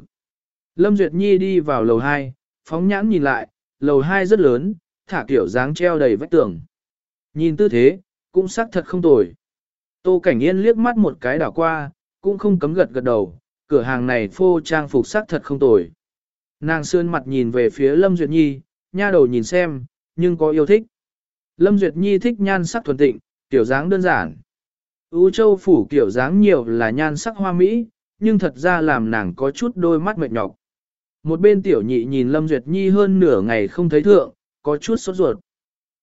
Lâm Duyệt Nhi đi vào lầu 2, phóng nhãn nhìn lại, lầu 2 rất lớn, thả kiểu dáng treo đầy vách tường. Nhìn tư thế, cũng xác thật không tồi. Tô Cảnh Yên liếc mắt một cái đảo qua, cũng không cấm gật gật đầu, cửa hàng này phô trang phục sắc thật không tồi. Nàng sơn mặt nhìn về phía Lâm Duyệt Nhi, nha đầu nhìn xem, nhưng có yêu thích. Lâm Duyệt Nhi thích nhan sắc thuần tịnh, tiểu dáng đơn giản. Ú châu phủ kiểu dáng nhiều là nhan sắc hoa mỹ, nhưng thật ra làm nàng có chút đôi mắt mệt nhọc. Một bên tiểu nhị nhìn Lâm Duyệt Nhi hơn nửa ngày không thấy thượng, có chút sốt ruột.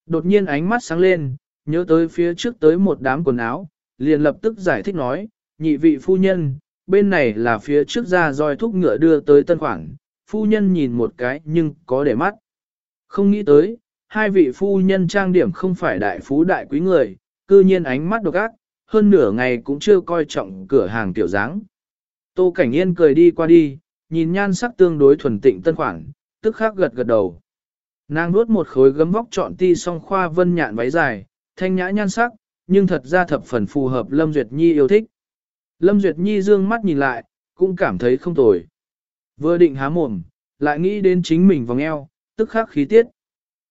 Đột nhiên ánh mắt sáng lên, nhớ tới phía trước tới một đám quần áo, liền lập tức giải thích nói, nhị vị phu nhân, bên này là phía trước ra roi thúc ngựa đưa tới tân khoảng, phu nhân nhìn một cái nhưng có để mắt. Không nghĩ tới, hai vị phu nhân trang điểm không phải đại phú đại quý người, cư nhiên ánh mắt độc ác, hơn nửa ngày cũng chưa coi trọng cửa hàng tiểu dáng. Tô Cảnh Yên cười đi qua đi, nhìn nhan sắc tương đối thuần tịnh tân khoản, tức khắc gật gật đầu. Nàng nuốt một khối gấm vóc trọn ti song khoa vân nhạn váy dài, thanh nhã nhan sắc, nhưng thật ra thập phần phù hợp Lâm Duyệt Nhi yêu thích. Lâm Duyệt Nhi dương mắt nhìn lại, cũng cảm thấy không tồi. Vừa định há mồm, lại nghĩ đến chính mình vòng eo, tức khắc khí tiết.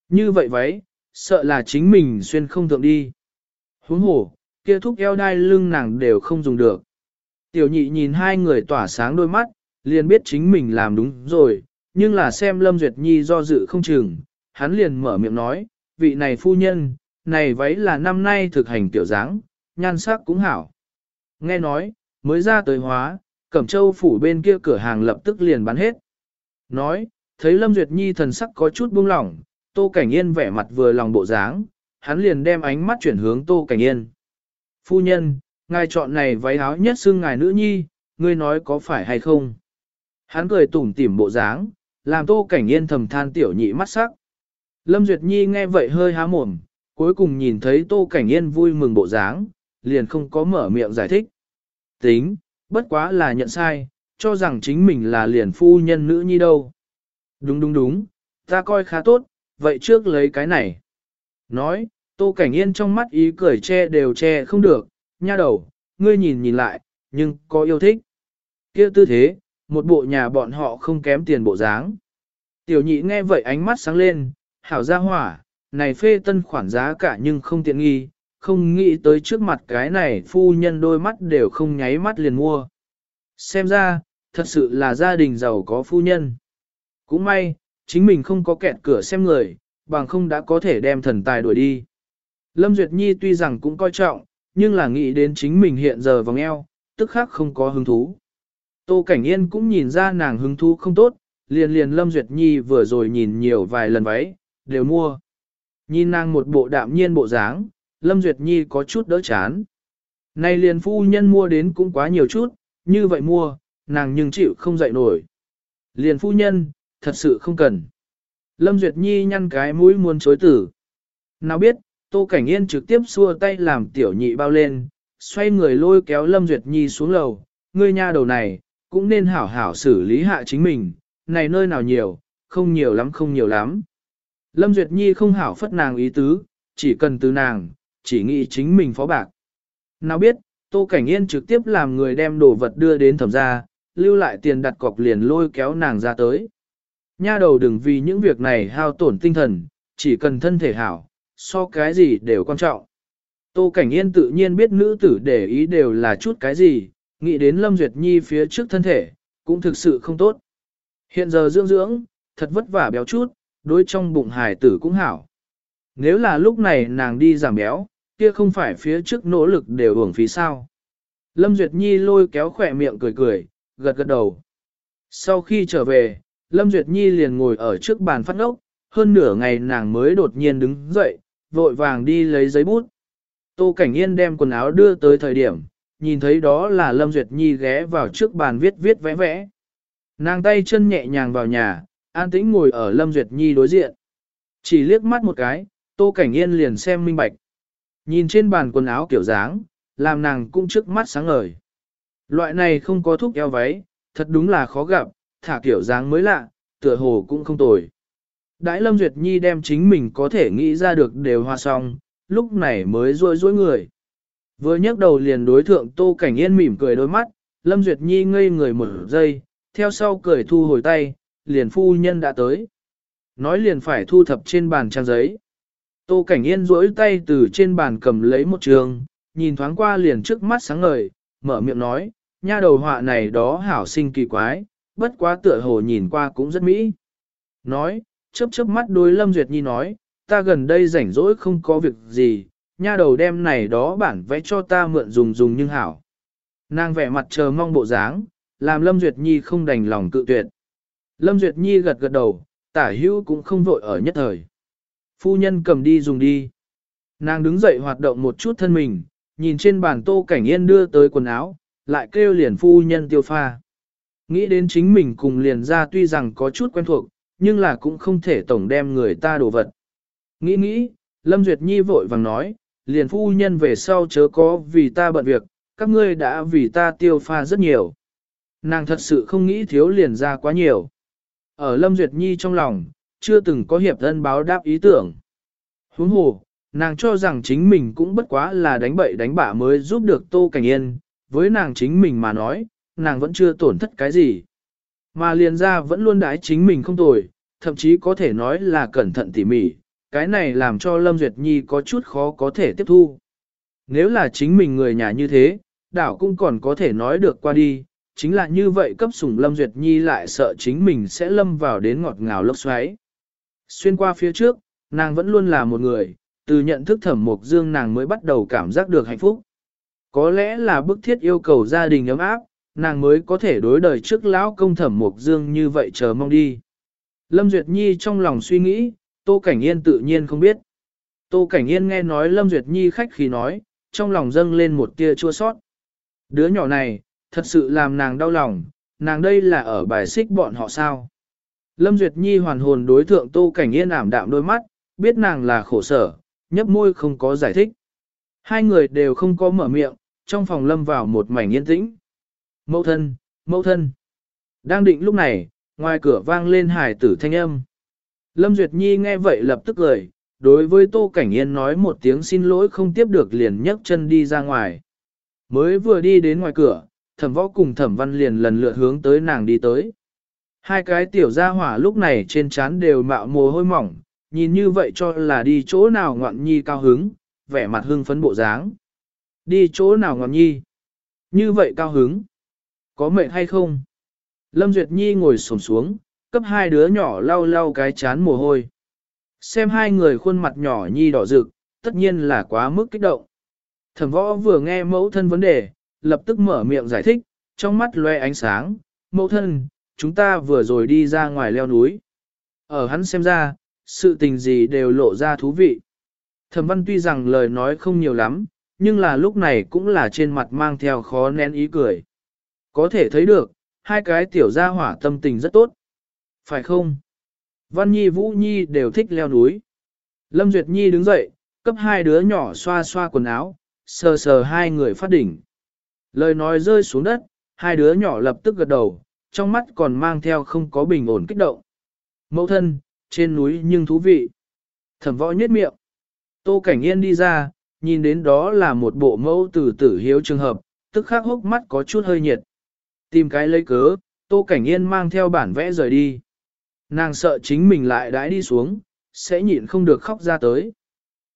Như vậy váy, sợ là chính mình xuyên không thượng đi. Huống hồ, kia thúc eo đai lưng nàng đều không dùng được. Tiểu nhị nhìn hai người tỏa sáng đôi mắt, liền biết chính mình làm đúng rồi, nhưng là xem Lâm Duyệt Nhi do dự không chừng, hắn liền mở miệng nói, vị này phu nhân, này váy là năm nay thực hành tiểu dáng, nhan sắc cũng hảo. Nghe nói, mới ra tới hóa, Cẩm Châu phủ bên kia cửa hàng lập tức liền bán hết. Nói, thấy Lâm Duyệt Nhi thần sắc có chút buông lỏng, Tô Cảnh Yên vẻ mặt vừa lòng bộ dáng, hắn liền đem ánh mắt chuyển hướng Tô Cảnh Yên. Phu nhân, ngài chọn này váy áo nhất xưng ngài nữ nhi, ngươi nói có phải hay không? Hắn cười tủm tỉm bộ dáng, làm Tô Cảnh Yên thầm than tiểu nhị mắt sắc. Lâm Duyệt Nhi nghe vậy hơi há mồm, cuối cùng nhìn thấy Tô Cảnh Yên vui mừng bộ dáng, liền không có mở miệng giải thích. Tính, bất quá là nhận sai, cho rằng chính mình là liền phu nhân nữ nhi đâu. Đúng đúng đúng, ta coi khá tốt, vậy trước lấy cái này. Nói, Tô Cảnh Yên trong mắt ý cười che đều che không được, nha đầu, ngươi nhìn nhìn lại, nhưng có yêu thích. kia tư thế, một bộ nhà bọn họ không kém tiền bộ dáng. Tiểu nhị nghe vậy ánh mắt sáng lên, hảo ra hỏa, này phê tân khoản giá cả nhưng không tiện nghi, không nghĩ tới trước mặt cái này phu nhân đôi mắt đều không nháy mắt liền mua. Xem ra, thật sự là gia đình giàu có phu nhân. Cũng may, chính mình không có kẹt cửa xem người, bằng không đã có thể đem thần tài đuổi đi. Lâm Duyệt Nhi tuy rằng cũng coi trọng, nhưng là nghĩ đến chính mình hiện giờ vòng eo, tức khắc không có hứng thú. Tô Cảnh Yên cũng nhìn ra nàng hứng thú không tốt, liền liền Lâm Duyệt Nhi vừa rồi nhìn nhiều vài lần váy, đều mua. Nhìn nàng một bộ đạm nhiên bộ dáng, Lâm Duyệt Nhi có chút đỡ chán. nay liền phu nhân mua đến cũng quá nhiều chút, như vậy mua, nàng nhưng chịu không dậy nổi. Liền phu nhân, thật sự không cần. Lâm Duyệt Nhi nhăn cái mũi muốn chối tử. Nào biết, Tô Cảnh Yên trực tiếp xua tay làm tiểu nhị bao lên, xoay người lôi kéo Lâm Duyệt Nhi xuống lầu. Ngươi nha đầu này, cũng nên hảo hảo xử lý hạ chính mình, này nơi nào nhiều, không nhiều lắm không nhiều lắm. Lâm Duyệt Nhi không hảo phất nàng ý tứ, chỉ cần từ nàng, chỉ nghĩ chính mình phó bạc. Nào biết, Tô Cảnh Yên trực tiếp làm người đem đồ vật đưa đến thẩm gia, lưu lại tiền đặt cọc liền lôi kéo nàng ra tới. Nha đầu đừng vì những việc này hao tổn tinh thần, chỉ cần thân thể hảo, so cái gì đều quan trọng. Tô Cảnh Yên tự nhiên biết nữ tử để ý đều là chút cái gì, nghĩ đến Lâm Duyệt Nhi phía trước thân thể, cũng thực sự không tốt. Hiện giờ dưỡng dưỡng, thật vất vả béo chút, đối trong bụng hài tử cũng hảo. Nếu là lúc này nàng đi giảm béo, kia không phải phía trước nỗ lực đều hưởng phí sao. Lâm Duyệt Nhi lôi kéo khỏe miệng cười cười, gật gật đầu. Sau khi trở về, Lâm Duyệt Nhi liền ngồi ở trước bàn phát ngốc, hơn nửa ngày nàng mới đột nhiên đứng dậy, vội vàng đi lấy giấy bút. Tô Cảnh Yên đem quần áo đưa tới thời điểm, nhìn thấy đó là Lâm Duyệt Nhi ghé vào trước bàn viết viết vẽ vẽ. Nàng tay chân nhẹ nhàng vào nhà, an tĩnh ngồi ở Lâm Duyệt Nhi đối diện. Chỉ liếc mắt một cái, Tô Cảnh Yên liền xem minh bạch. Nhìn trên bàn quần áo kiểu dáng, làm nàng cũng trước mắt sáng ngời. Loại này không có thúc eo váy, thật đúng là khó gặp, thả kiểu dáng mới lạ, tựa hồ cũng không tồi. Đãi Lâm Duyệt Nhi đem chính mình có thể nghĩ ra được đều hoa xong, lúc này mới rôi rối người. Vừa nhấc đầu liền đối thượng Tô Cảnh Yên mỉm cười đôi mắt, Lâm Duyệt Nhi ngây người một giây, theo sau cười thu hồi tay, liền phu nhân đã tới. Nói liền phải thu thập trên bàn trang giấy. Tô Cảnh Yên duỗi tay từ trên bàn cầm lấy một trường, nhìn thoáng qua liền trước mắt sáng ngời, mở miệng nói, nha đầu họa này đó hảo sinh kỳ quái, bất quá tựa hồ nhìn qua cũng rất mỹ. Nói, chớp chớp mắt đối Lâm Duyệt Nhi nói, ta gần đây rảnh rỗi không có việc gì, nha đầu đem này đó bản vẽ cho ta mượn dùng dùng nhưng hảo. Nàng vẻ mặt chờ mong bộ dáng, làm Lâm Duyệt Nhi không đành lòng cự tuyệt. Lâm Duyệt Nhi gật gật đầu, tả hữu cũng không vội ở nhất thời. Phu nhân cầm đi dùng đi. Nàng đứng dậy hoạt động một chút thân mình, nhìn trên bàn tô cảnh yên đưa tới quần áo, lại kêu liền phu nhân tiêu pha. Nghĩ đến chính mình cùng liền ra tuy rằng có chút quen thuộc, nhưng là cũng không thể tổng đem người ta đổ vật. Nghĩ nghĩ, Lâm Duyệt Nhi vội vàng nói, liền phu nhân về sau chớ có vì ta bận việc, các ngươi đã vì ta tiêu pha rất nhiều. Nàng thật sự không nghĩ thiếu liền ra quá nhiều. Ở Lâm Duyệt Nhi trong lòng, chưa từng có hiệp thân báo đáp ý tưởng. Huống hồ, nàng cho rằng chính mình cũng bất quá là đánh bậy đánh bạ mới giúp được Tô Cảnh Yên, với nàng chính mình mà nói, nàng vẫn chưa tổn thất cái gì. Mà liền ra vẫn luôn đái chính mình không tồi, thậm chí có thể nói là cẩn thận tỉ mỉ, cái này làm cho Lâm Duyệt Nhi có chút khó có thể tiếp thu. Nếu là chính mình người nhà như thế, đảo cũng còn có thể nói được qua đi, chính là như vậy cấp sủng Lâm Duyệt Nhi lại sợ chính mình sẽ lâm vào đến ngọt ngào lốc xoáy. Xuyên qua phía trước, nàng vẫn luôn là một người, từ nhận thức thẩm mục dương nàng mới bắt đầu cảm giác được hạnh phúc. Có lẽ là bức thiết yêu cầu gia đình ấm áp, nàng mới có thể đối đời trước lão công thẩm mục dương như vậy chờ mong đi. Lâm Duyệt Nhi trong lòng suy nghĩ, Tô Cảnh Yên tự nhiên không biết. Tô Cảnh Yên nghe nói Lâm Duyệt Nhi khách khi nói, trong lòng dâng lên một tia chua sót. Đứa nhỏ này, thật sự làm nàng đau lòng, nàng đây là ở bài xích bọn họ sao. Lâm Duyệt Nhi hoàn hồn đối thượng Tô Cảnh Yên ảm đạm đôi mắt, biết nàng là khổ sở, nhấp môi không có giải thích. Hai người đều không có mở miệng, trong phòng lâm vào một mảnh yên tĩnh. Mẫu thân, mẫu thân. Đang định lúc này, ngoài cửa vang lên hải tử thanh âm. Lâm Duyệt Nhi nghe vậy lập tức cười, đối với Tô Cảnh Yên nói một tiếng xin lỗi không tiếp được liền nhấc chân đi ra ngoài. Mới vừa đi đến ngoài cửa, thẩm võ cùng thẩm văn liền lần lượt hướng tới nàng đi tới. Hai cái tiểu gia hỏa lúc này trên trán đều mạo mồ hôi mỏng, nhìn như vậy cho là đi chỗ nào ngoạn nhi cao hứng, vẻ mặt hưng phấn bộ dáng. Đi chỗ nào ngoạn nhi? Như vậy cao hứng. Có mệt hay không? Lâm Duyệt Nhi ngồi xổm xuống, cấp hai đứa nhỏ lau lau cái chán mồ hôi. Xem hai người khuôn mặt nhỏ nhi đỏ rực, tất nhiên là quá mức kích động. Thẩm võ vừa nghe mẫu thân vấn đề, lập tức mở miệng giải thích, trong mắt loe ánh sáng, mẫu thân, chúng ta vừa rồi đi ra ngoài leo núi. Ở hắn xem ra, sự tình gì đều lộ ra thú vị. Thẩm văn tuy rằng lời nói không nhiều lắm, nhưng là lúc này cũng là trên mặt mang theo khó nén ý cười. Có thể thấy được, hai cái tiểu gia hỏa tâm tình rất tốt. Phải không? Văn Nhi Vũ Nhi đều thích leo núi. Lâm Duyệt Nhi đứng dậy, cấp hai đứa nhỏ xoa xoa quần áo, sờ sờ hai người phát đỉnh. Lời nói rơi xuống đất, hai đứa nhỏ lập tức gật đầu, trong mắt còn mang theo không có bình ổn kích động. Mẫu thân, trên núi nhưng thú vị. Thẩm võ nhếch miệng. Tô Cảnh Yên đi ra, nhìn đến đó là một bộ mẫu tử tử hiếu trường hợp, tức khắc hốc mắt có chút hơi nhiệt. Tìm cái lấy cớ, Tô Cảnh Yên mang theo bản vẽ rời đi. Nàng sợ chính mình lại đãi đi xuống, sẽ nhịn không được khóc ra tới.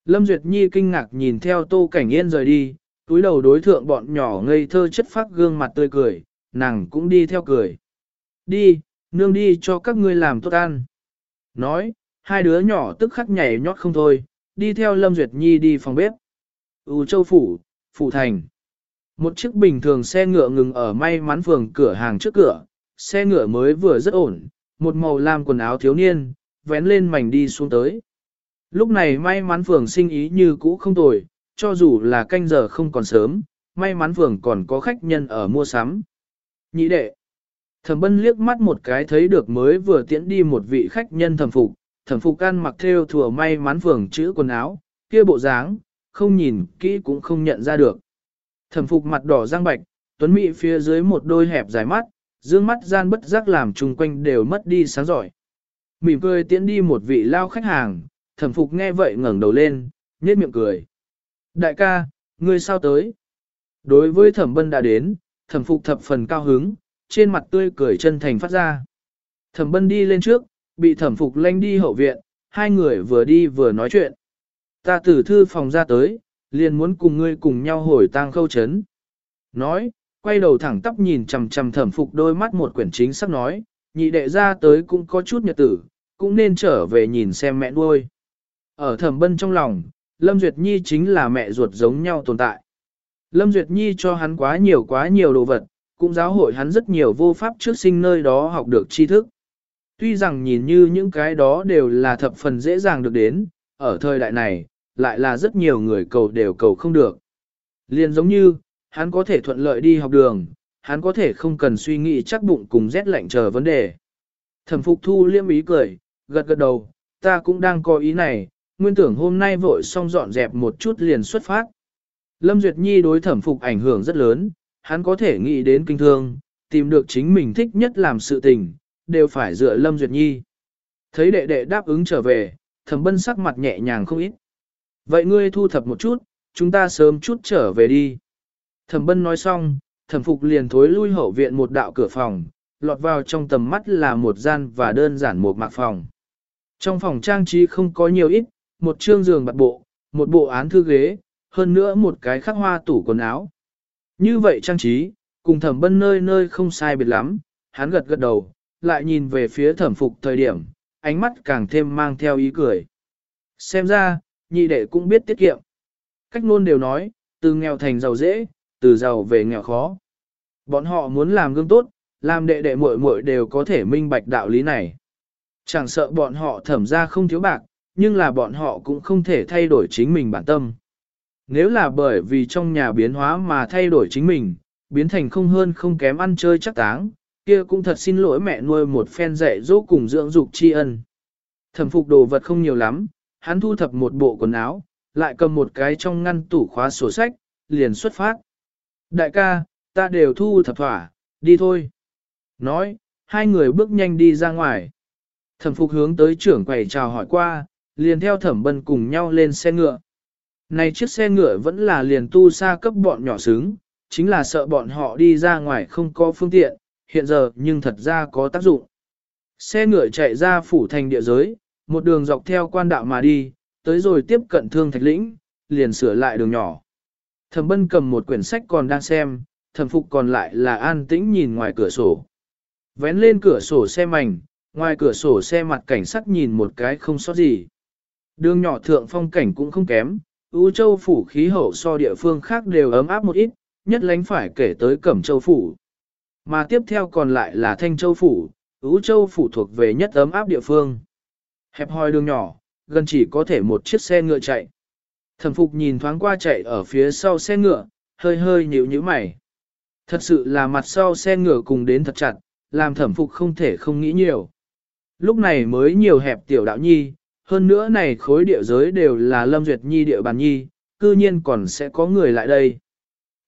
Lâm Duyệt Nhi kinh ngạc nhìn theo Tô Cảnh Yên rời đi, túi đầu đối thượng bọn nhỏ ngây thơ chất phát gương mặt tươi cười, nàng cũng đi theo cười. Đi, nương đi cho các ngươi làm tốt ăn. Nói, hai đứa nhỏ tức khắc nhảy nhót không thôi, đi theo Lâm Duyệt Nhi đi phòng bếp. U Châu Phủ, Phủ Thành. Một chiếc bình thường xe ngựa ngừng ở may mắn phường cửa hàng trước cửa, xe ngựa mới vừa rất ổn, một màu lam quần áo thiếu niên, vén lên mảnh đi xuống tới. Lúc này may mắn phường sinh ý như cũ không tồi, cho dù là canh giờ không còn sớm, may mắn phường còn có khách nhân ở mua sắm. Nhị đệ, thẩm bân liếc mắt một cái thấy được mới vừa tiễn đi một vị khách nhân thẩm phục, thẩm phục ăn mặc theo thừa may mắn phường chữ quần áo, kia bộ dáng, không nhìn kỹ cũng không nhận ra được. Thẩm phục mặt đỏ răng bạch, tuấn mỹ phía dưới một đôi hẹp dài mắt, dương mắt gian bất giác làm chung quanh đều mất đi sáng giỏi. Mỉm cười tiễn đi một vị lao khách hàng, thẩm phục nghe vậy ngẩng đầu lên, nhếch miệng cười. Đại ca, ngươi sao tới? Đối với thẩm bân đã đến, thẩm phục thập phần cao hứng, trên mặt tươi cười chân thành phát ra. Thẩm bân đi lên trước, bị thẩm phục lanh đi hậu viện, hai người vừa đi vừa nói chuyện. Ta từ thư phòng ra tới, liền muốn cùng ngươi cùng nhau hồi tang khâu chấn. Nói, quay đầu thẳng tắp nhìn chằm chằm thẩm phục đôi mắt một quyển chính sắp nói, nhị đệ ra tới cũng có chút nhật tử, cũng nên trở về nhìn xem mẹ nuôi. Ở thẩm bân trong lòng, Lâm Duyệt Nhi chính là mẹ ruột giống nhau tồn tại. Lâm Duyệt Nhi cho hắn quá nhiều quá nhiều đồ vật, cũng giáo hội hắn rất nhiều vô pháp trước sinh nơi đó học được tri thức. Tuy rằng nhìn như những cái đó đều là thập phần dễ dàng được đến, ở thời đại này, lại là rất nhiều người cầu đều cầu không được. Liền giống như, hắn có thể thuận lợi đi học đường, hắn có thể không cần suy nghĩ chắc bụng cùng rét lạnh chờ vấn đề. Thẩm Phục Thu liêm ý cười, gật gật đầu, ta cũng đang có ý này, nguyên tưởng hôm nay vội xong dọn dẹp một chút liền xuất phát. Lâm Duyệt Nhi đối thẩm phục ảnh hưởng rất lớn, hắn có thể nghĩ đến kinh thương, tìm được chính mình thích nhất làm sự tình, đều phải dựa Lâm Duyệt Nhi. Thấy đệ đệ đáp ứng trở về, thẩm bân sắc mặt nhẹ nhàng không ít. Vậy ngươi thu thập một chút, chúng ta sớm chút trở về đi. Thẩm bân nói xong, thẩm phục liền thối lui hậu viện một đạo cửa phòng, lọt vào trong tầm mắt là một gian và đơn giản một mạc phòng. Trong phòng trang trí không có nhiều ít, một chương giường bạt bộ, một bộ án thư ghế, hơn nữa một cái khắc hoa tủ quần áo. Như vậy trang trí, cùng thẩm bân nơi nơi không sai biệt lắm, hắn gật gật đầu, lại nhìn về phía thẩm phục thời điểm, ánh mắt càng thêm mang theo ý cười. Xem ra, nhị đệ cũng biết tiết kiệm. Cách luôn đều nói, từ nghèo thành giàu dễ, từ giàu về nghèo khó. Bọn họ muốn làm gương tốt, làm đệ đệ muội muội đều có thể minh bạch đạo lý này. Chẳng sợ bọn họ thẩm ra không thiếu bạc, nhưng là bọn họ cũng không thể thay đổi chính mình bản tâm. Nếu là bởi vì trong nhà biến hóa mà thay đổi chính mình, biến thành không hơn không kém ăn chơi chắc táng, kia cũng thật xin lỗi mẹ nuôi một phen dạy dỗ cùng dưỡng dục tri ân. Thẩm phục đồ vật không nhiều lắm, hắn thu thập một bộ quần áo, lại cầm một cái trong ngăn tủ khóa sổ sách, liền xuất phát. Đại ca, ta đều thu thập thỏa, đi thôi. Nói, hai người bước nhanh đi ra ngoài. Thẩm phục hướng tới trưởng quầy chào hỏi qua, liền theo thẩm bân cùng nhau lên xe ngựa. Này chiếc xe ngựa vẫn là liền tu xa cấp bọn nhỏ xứng, chính là sợ bọn họ đi ra ngoài không có phương tiện, hiện giờ nhưng thật ra có tác dụng. Xe ngựa chạy ra phủ thành địa giới, một đường dọc theo quan đạo mà đi, tới rồi tiếp cận thương thạch lĩnh, liền sửa lại đường nhỏ. Thẩm bân cầm một quyển sách còn đang xem, thẩm phục còn lại là an tĩnh nhìn ngoài cửa sổ. Vén lên cửa sổ xe mảnh, ngoài cửa sổ xe mặt cảnh sắc nhìn một cái không sót gì. Đường nhỏ thượng phong cảnh cũng không kém, U châu phủ khí hậu so địa phương khác đều ấm áp một ít, nhất lánh phải kể tới cẩm châu phủ. Mà tiếp theo còn lại là thanh châu phủ, U châu phủ thuộc về nhất ấm áp địa phương. Hẹp hòi đường nhỏ, gần chỉ có thể một chiếc xe ngựa chạy. Thẩm phục nhìn thoáng qua chạy ở phía sau xe ngựa, hơi hơi nhíu nhíu mày. Thật sự là mặt sau xe ngựa cùng đến thật chặt, làm thẩm phục không thể không nghĩ nhiều. Lúc này mới nhiều hẹp tiểu đạo nhi, hơn nữa này khối địa giới đều là lâm duyệt nhi địa bàn nhi, cư nhiên còn sẽ có người lại đây.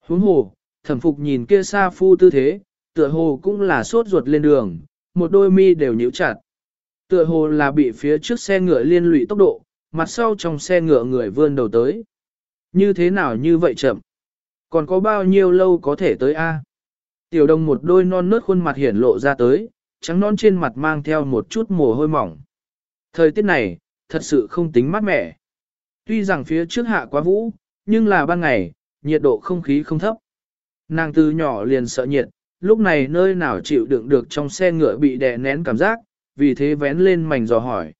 Huống hồ, thẩm phục nhìn kia xa phu tư thế, tựa hồ cũng là sốt ruột lên đường, một đôi mi đều nhíu chặt. Tựa hồ là bị phía trước xe ngựa liên lụy tốc độ, mặt sau trong xe ngựa người vươn đầu tới. Như thế nào như vậy chậm? Còn có bao nhiêu lâu có thể tới a? Tiểu đồng một đôi non nớt khuôn mặt hiển lộ ra tới, trắng non trên mặt mang theo một chút mồ hôi mỏng. Thời tiết này, thật sự không tính mát mẻ. Tuy rằng phía trước hạ quá vũ, nhưng là ban ngày, nhiệt độ không khí không thấp. Nàng từ nhỏ liền sợ nhiệt, lúc này nơi nào chịu đựng được trong xe ngựa bị đè nén cảm giác, vì thế vén lên mảnh dò hỏi.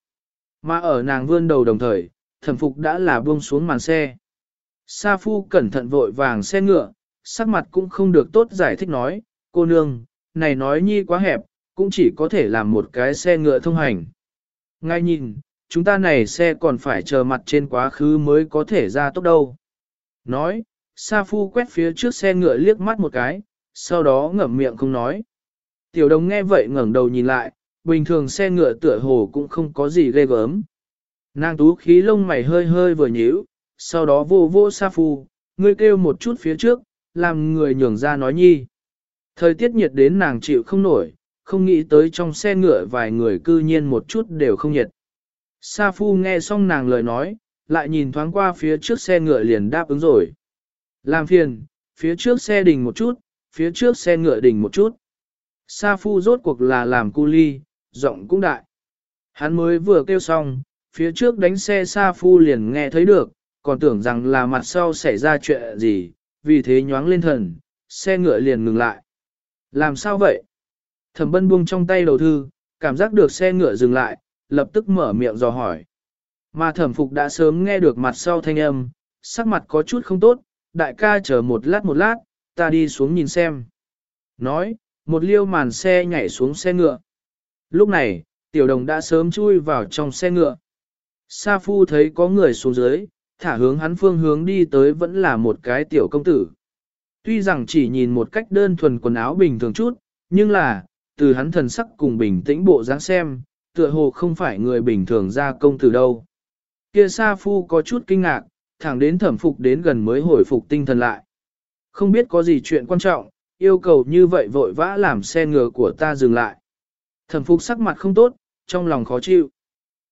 Mà ở nàng vươn đầu đồng thời, thẩm phục đã là buông xuống màn xe. Sa phu cẩn thận vội vàng xe ngựa, sắc mặt cũng không được tốt giải thích nói, cô nương, này nói nhi quá hẹp, cũng chỉ có thể làm một cái xe ngựa thông hành. Ngay nhìn, chúng ta này xe còn phải chờ mặt trên quá khứ mới có thể ra tốc đâu. Nói, Sa Phu quét phía trước xe ngựa liếc mắt một cái, sau đó ngậm miệng không nói. Tiểu đồng nghe vậy ngẩng đầu nhìn lại, bình thường xe ngựa tựa hồ cũng không có gì ghê gớm. Nàng tú khí lông mày hơi hơi vừa nhíu, sau đó vô vô Sa Phu, ngươi kêu một chút phía trước, làm người nhường ra nói nhi. Thời tiết nhiệt đến nàng chịu không nổi, không nghĩ tới trong xe ngựa vài người cư nhiên một chút đều không nhiệt. Sa Phu nghe xong nàng lời nói, lại nhìn thoáng qua phía trước xe ngựa liền đáp ứng rồi. Làm phiền, phía trước xe đình một chút, phía trước xe ngựa đình một chút. Sa Phu rốt cuộc là làm cu ly, giọng cũng đại. Hắn mới vừa kêu xong, phía trước đánh xe Sa Phu liền nghe thấy được, còn tưởng rằng là mặt sau xảy ra chuyện gì, vì thế nhoáng lên thần, xe ngựa liền ngừng lại. Làm sao vậy? Thẩm bân buông trong tay đầu thư, cảm giác được xe ngựa dừng lại, lập tức mở miệng dò hỏi. Mà thẩm phục đã sớm nghe được mặt sau thanh âm, sắc mặt có chút không tốt, đại ca chờ một lát một lát, ta đi xuống nhìn xem. Nói, một liêu màn xe nhảy xuống xe ngựa. Lúc này, tiểu đồng đã sớm chui vào trong xe ngựa. Sa phu thấy có người xuống dưới, thả hướng hắn phương hướng đi tới vẫn là một cái tiểu công tử. Tuy rằng chỉ nhìn một cách đơn thuần quần áo bình thường chút, nhưng là, từ hắn thần sắc cùng bình tĩnh bộ dáng xem, tựa hồ không phải người bình thường ra công tử đâu. Kia Sa Phu có chút kinh ngạc, thẳng đến thẩm phục đến gần mới hồi phục tinh thần lại. Không biết có gì chuyện quan trọng, yêu cầu như vậy vội vã làm xe ngựa của ta dừng lại. Thẩm phục sắc mặt không tốt, trong lòng khó chịu.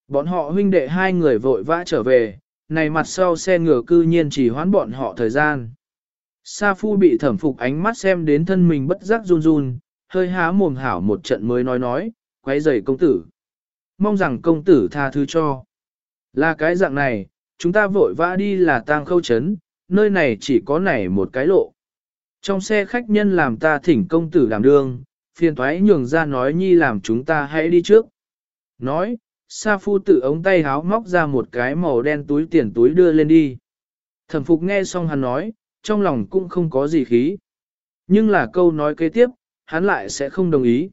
Bọn họ huynh đệ hai người vội vã trở về, này mặt sau xe ngựa cư nhiên chỉ hoán bọn họ thời gian. Sa Phu bị thẩm phục ánh mắt xem đến thân mình bất giác run run, hơi há mồm hảo một trận mới nói nói, quay giày công tử. Mong rằng công tử tha thứ cho. Là cái dạng này, chúng ta vội vã đi là tang khâu chấn, nơi này chỉ có nảy một cái lộ. Trong xe khách nhân làm ta thỉnh công tử làm đường, phiền thoái nhường ra nói nhi làm chúng ta hãy đi trước. Nói, Sa Phu tự ống tay háo móc ra một cái màu đen túi tiền túi đưa lên đi. Thẩm Phục nghe xong hắn nói, trong lòng cũng không có gì khí. Nhưng là câu nói kế tiếp, hắn lại sẽ không đồng ý.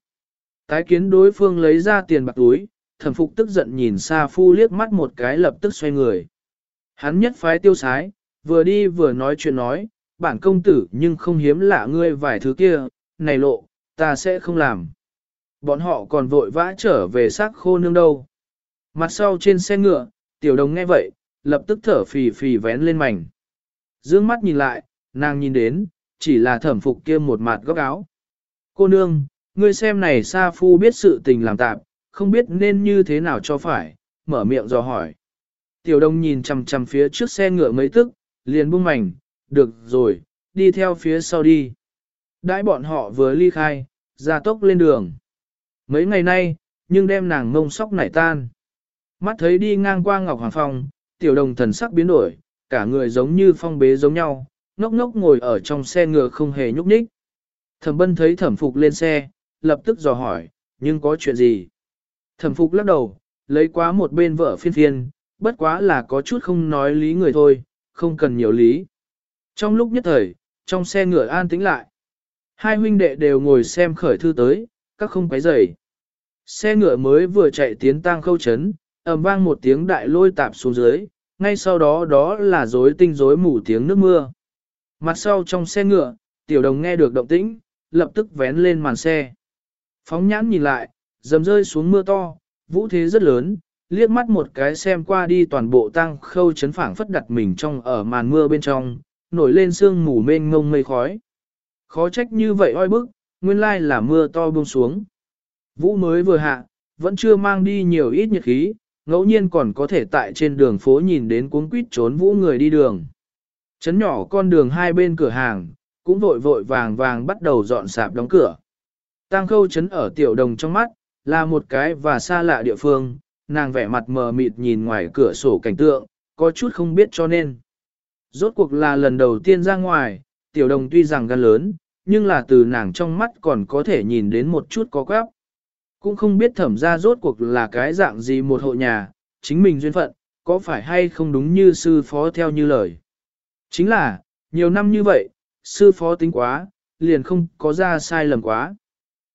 Tái kiến đối phương lấy ra tiền bạc túi, thẩm Phục tức giận nhìn Sa Phu liếc mắt một cái lập tức xoay người. Hắn nhất phái tiêu sái, vừa đi vừa nói chuyện nói, bản công tử nhưng không hiếm lạ ngươi vài thứ kia, này lộ, ta sẽ không làm. Bọn họ còn vội vã trở về xác khô nương đâu. Mặt sau trên xe ngựa, tiểu đồng nghe vậy, lập tức thở phì phì vén lên mảnh. Dương mắt nhìn lại, nàng nhìn đến, chỉ là thẩm phục kia một mặt góc áo. Cô nương, ngươi xem này Sa Phu biết sự tình làm tạp, không biết nên như thế nào cho phải, mở miệng dò hỏi. Tiểu Đông nhìn chằm chằm phía trước xe ngựa mấy tức, liền buông mảnh, được rồi, đi theo phía sau đi. Đãi bọn họ vừa ly khai, ra tốc lên đường. Mấy ngày nay, nhưng đem nàng ngông sóc nảy tan. Mắt thấy đi ngang qua Ngọc Hoàng Phong, tiểu đồng thần sắc biến đổi, cả người giống như phong bế giống nhau, ngốc ngốc ngồi ở trong xe ngựa không hề nhúc nhích. Thẩm bân thấy thẩm phục lên xe, lập tức dò hỏi, nhưng có chuyện gì? Thẩm phục lắc đầu, lấy quá một bên vợ phiên phiên, bất quá là có chút không nói lý người thôi, không cần nhiều lý. Trong lúc nhất thời, trong xe ngựa an tĩnh lại. Hai huynh đệ đều ngồi xem khởi thư tới, các không quấy rầy. Xe ngựa mới vừa chạy tiến tang khâu chấn, ầm vang một tiếng đại lôi tạp xuống dưới, ngay sau đó đó là rối tinh rối mù tiếng nước mưa. Mặt sau trong xe ngựa, tiểu đồng nghe được động tĩnh, lập tức vén lên màn xe. Phóng nhãn nhìn lại, dầm rơi xuống mưa to, vũ thế rất lớn, liếc mắt một cái xem qua đi toàn bộ tăng khâu chấn phảng phất đặt mình trong ở màn mưa bên trong, nổi lên sương mù mênh ngông mây khói. Khó trách như vậy oi bức, nguyên lai là mưa to buông xuống. Vũ mới vừa hạ, vẫn chưa mang đi nhiều ít nhiệt khí, ngẫu nhiên còn có thể tại trên đường phố nhìn đến cuốn quýt trốn vũ người đi đường. Chấn nhỏ con đường hai bên cửa hàng, cũng vội vội vàng vàng bắt đầu dọn sạp đóng cửa. Tăng khâu chấn ở tiểu đồng trong mắt, là một cái và xa lạ địa phương, nàng vẻ mặt mờ mịt nhìn ngoài cửa sổ cảnh tượng, có chút không biết cho nên. Rốt cuộc là lần đầu tiên ra ngoài, tiểu đồng tuy rằng gan lớn, nhưng là từ nàng trong mắt còn có thể nhìn đến một chút có quáp. Cũng không biết thẩm ra rốt cuộc là cái dạng gì một hộ nhà, chính mình duyên phận, có phải hay không đúng như sư phó theo như lời. Chính là, nhiều năm như vậy, sư phó tính quá, liền không có ra sai lầm quá.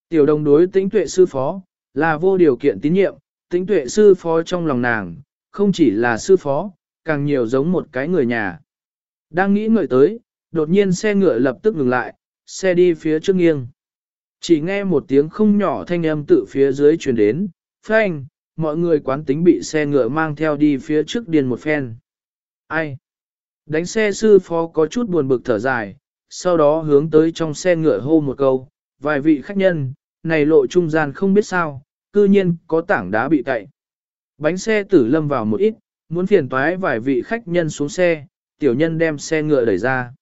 Tiểu đồng đối tính tuệ sư phó, là vô điều kiện tín nhiệm, tính tuệ sư phó trong lòng nàng, không chỉ là sư phó, càng nhiều giống một cái người nhà. Đang nghĩ ngợi tới, đột nhiên xe ngựa lập tức ngừng lại, xe đi phía trước nghiêng. Chỉ nghe một tiếng không nhỏ thanh âm tự phía dưới truyền đến, phanh, mọi người quán tính bị xe ngựa mang theo đi phía trước điền một phen. Ai? Đánh xe sư phó có chút buồn bực thở dài, sau đó hướng tới trong xe ngựa hô một câu, vài vị khách nhân, này lộ trung gian không biết sao, cư nhiên có tảng đá bị cậy. Bánh xe tử lâm vào một ít, muốn phiền toái vài vị khách nhân xuống xe, tiểu nhân đem xe ngựa đẩy ra.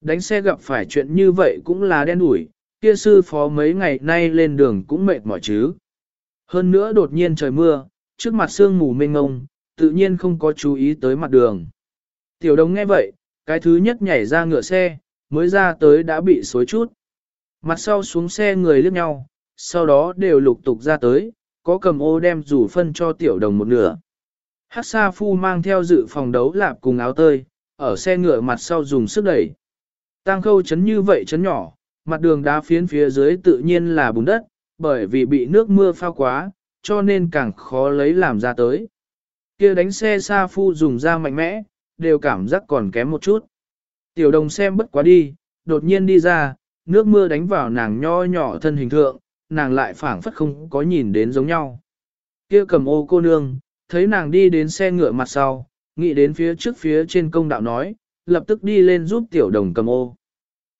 Đánh xe gặp phải chuyện như vậy cũng là đen đủi, kia sư phó mấy ngày nay lên đường cũng mệt mỏi chứ. Hơn nữa đột nhiên trời mưa, trước mặt sương mù mênh ngông, tự nhiên không có chú ý tới mặt đường. Tiểu đồng nghe vậy, cái thứ nhất nhảy ra ngựa xe, mới ra tới đã bị xối chút. Mặt sau xuống xe người liếc nhau, sau đó đều lục tục ra tới, có cầm ô đem rủ phân cho tiểu đồng một nửa. Hắc Sa Phu mang theo dự phòng đấu lạp cùng áo tơi, ở xe ngựa mặt sau dùng sức đẩy. Tăng khâu chấn như vậy chấn nhỏ, mặt đường đá phiến phía dưới tự nhiên là bùn đất, bởi vì bị nước mưa phao quá, cho nên càng khó lấy làm ra tới. kia đánh xe Sa Phu dùng ra mạnh mẽ, đều cảm giác còn kém một chút. Tiểu đồng xem bất quá đi, đột nhiên đi ra, nước mưa đánh vào nàng nho nhỏ thân hình thượng, nàng lại phảng phất không có nhìn đến giống nhau. Kia cầm ô cô nương, thấy nàng đi đến xe ngựa mặt sau, nghĩ đến phía trước phía trên công đạo nói, lập tức đi lên giúp tiểu đồng cầm ô.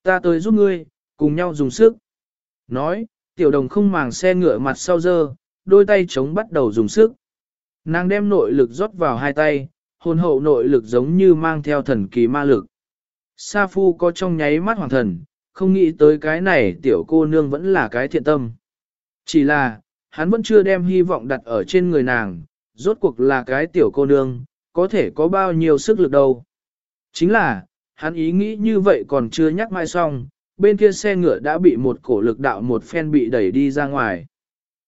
Ta tới giúp ngươi, cùng nhau dùng sức. Nói, tiểu đồng không màng xe ngựa mặt sau dơ, đôi tay chống bắt đầu dùng sức. Nàng đem nội lực rót vào hai tay, hồn hậu nội lực giống như mang theo thần kỳ ma lực. Sa Phu có trong nháy mắt hoàng thần, không nghĩ tới cái này tiểu cô nương vẫn là cái thiện tâm. Chỉ là, hắn vẫn chưa đem hy vọng đặt ở trên người nàng, rốt cuộc là cái tiểu cô nương, có thể có bao nhiêu sức lực đâu. Chính là, hắn ý nghĩ như vậy còn chưa nhắc mai xong, bên kia xe ngựa đã bị một cổ lực đạo một phen bị đẩy đi ra ngoài.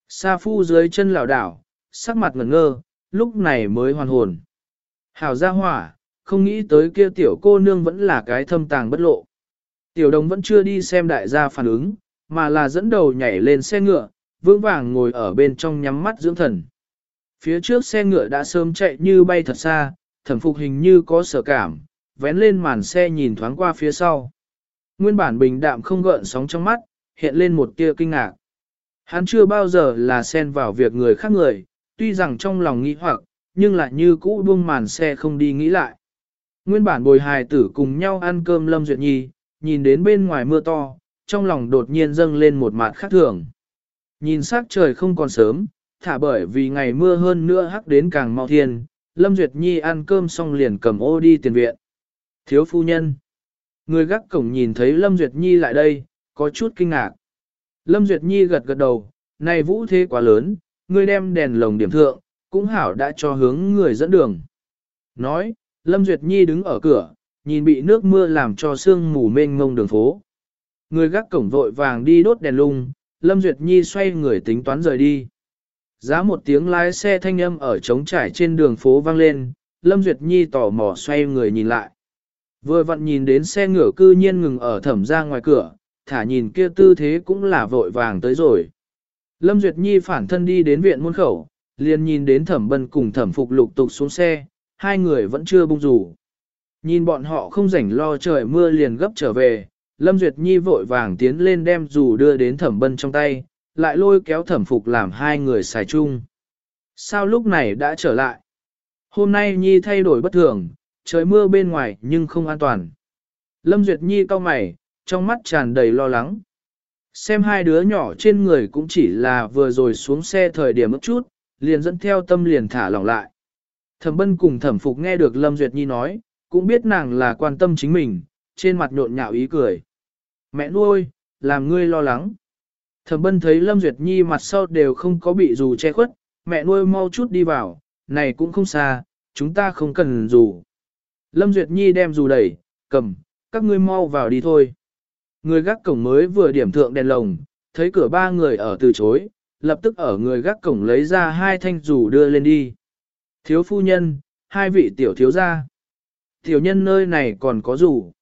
Sa phu dưới chân lảo đảo, sắc mặt ngẩn ngơ, lúc này mới hoàn hồn. Hảo ra hỏa, không nghĩ tới kia tiểu cô nương vẫn là cái thâm tàng bất lộ. Tiểu đồng vẫn chưa đi xem đại gia phản ứng, mà là dẫn đầu nhảy lên xe ngựa, vững vàng ngồi ở bên trong nhắm mắt dưỡng thần. Phía trước xe ngựa đã sớm chạy như bay thật xa, thẩm phục hình như có sở cảm, vén lên màn xe nhìn thoáng qua phía sau. Nguyên bản bình đạm không gợn sóng trong mắt, hiện lên một tia kinh ngạc. Hắn chưa bao giờ là xen vào việc người khác người, tuy rằng trong lòng nghĩ hoặc, nhưng lại như cũ buông màn xe không đi nghĩ lại. Nguyên bản bồi hài tử cùng nhau ăn cơm Lâm Duyệt Nhi, nhìn đến bên ngoài mưa to, trong lòng đột nhiên dâng lên một mặt khác thường. Nhìn sắc trời không còn sớm, thả bởi vì ngày mưa hơn nữa hắc đến càng mau thiên, Lâm Duyệt Nhi ăn cơm xong liền cầm ô đi tiền viện. Thiếu phu nhân. Người gác cổng nhìn thấy Lâm Duyệt Nhi lại đây, có chút kinh ngạc. Lâm Duyệt Nhi gật gật đầu, này vũ thế quá lớn, ngươi đem đèn lồng điểm thượng, cũng hảo đã cho hướng người dẫn đường. Nói, Lâm Duyệt Nhi đứng ở cửa, nhìn bị nước mưa làm cho sương mù mênh ngông đường phố. Người gác cổng vội vàng đi đốt đèn lung, Lâm Duyệt Nhi xoay người tính toán rời đi. Giá một tiếng lái xe thanh âm ở trống trải trên đường phố vang lên, Lâm Duyệt Nhi tò mò xoay người nhìn lại. Vừa vặn nhìn đến xe ngựa cư nhiên ngừng ở thẩm ra ngoài cửa, thả nhìn kia tư thế cũng là vội vàng tới rồi. Lâm Duyệt Nhi phản thân đi đến viện môn khẩu, liền nhìn đến thẩm bân cùng thẩm phục lục tục xuống xe, hai người vẫn chưa bung rủ. Nhìn bọn họ không rảnh lo trời mưa liền gấp trở về, Lâm Duyệt Nhi vội vàng tiến lên đem dù đưa đến thẩm bân trong tay, lại lôi kéo thẩm phục làm hai người xài chung. Sao lúc này đã trở lại? Hôm nay Nhi thay đổi bất thường, trời mưa bên ngoài nhưng không an toàn. Lâm Duyệt Nhi cau mày, trong mắt tràn đầy lo lắng. Xem hai đứa nhỏ trên người cũng chỉ là vừa rồi xuống xe thời điểm ức chút, liền dẫn theo tâm liền thả lỏng lại. Thẩm bân cùng thẩm phục nghe được Lâm Duyệt Nhi nói, cũng biết nàng là quan tâm chính mình, trên mặt nhộn nhạo ý cười. Mẹ nuôi, làm ngươi lo lắng. Thẩm bân thấy Lâm Duyệt Nhi mặt sau đều không có bị dù che khuất, mẹ nuôi mau chút đi vào, này cũng không xa, chúng ta không cần dù. Lâm Duyệt Nhi đem dù đẩy, cầm, các ngươi mau vào đi thôi. Người gác cổng mới vừa điểm thượng đèn lồng, thấy cửa ba người ở từ chối, lập tức ở người gác cổng lấy ra hai thanh dù đưa lên đi. Thiếu phu nhân, hai vị tiểu thiếu gia. Tiểu nhân nơi này còn có dù.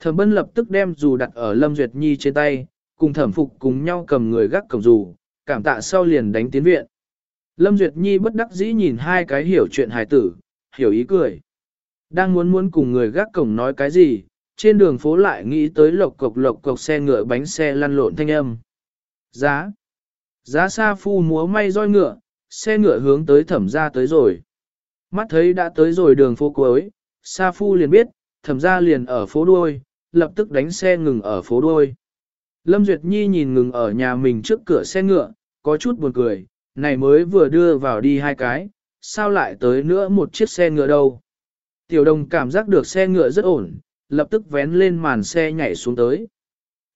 Thẩm bân lập tức đem dù đặt ở Lâm Duyệt Nhi trên tay, cùng thẩm phục cùng nhau cầm người gác cổng dù, cảm tạ sau liền đánh tiến viện. Lâm Duyệt Nhi bất đắc dĩ nhìn hai cái hiểu chuyện hài tử, hiểu ý cười. Đang muốn muốn cùng người gác cổng nói cái gì, trên đường phố lại nghĩ tới lộc cộc lộc cộc xe ngựa bánh xe lăn lộn thanh âm. Giá. Giá xa phu múa may roi ngựa, xe ngựa hướng tới thẩm ra tới rồi. Mắt thấy đã tới rồi đường phố cuối, Sa Phu liền biết, thẩm ra liền ở phố đuôi, lập tức đánh xe ngừng ở phố đuôi. Lâm Duyệt Nhi nhìn ngừng ở nhà mình trước cửa xe ngựa, có chút buồn cười, này mới vừa đưa vào đi hai cái, sao lại tới nữa một chiếc xe ngựa đâu. Tiểu đồng cảm giác được xe ngựa rất ổn, lập tức vén lên màn xe nhảy xuống tới.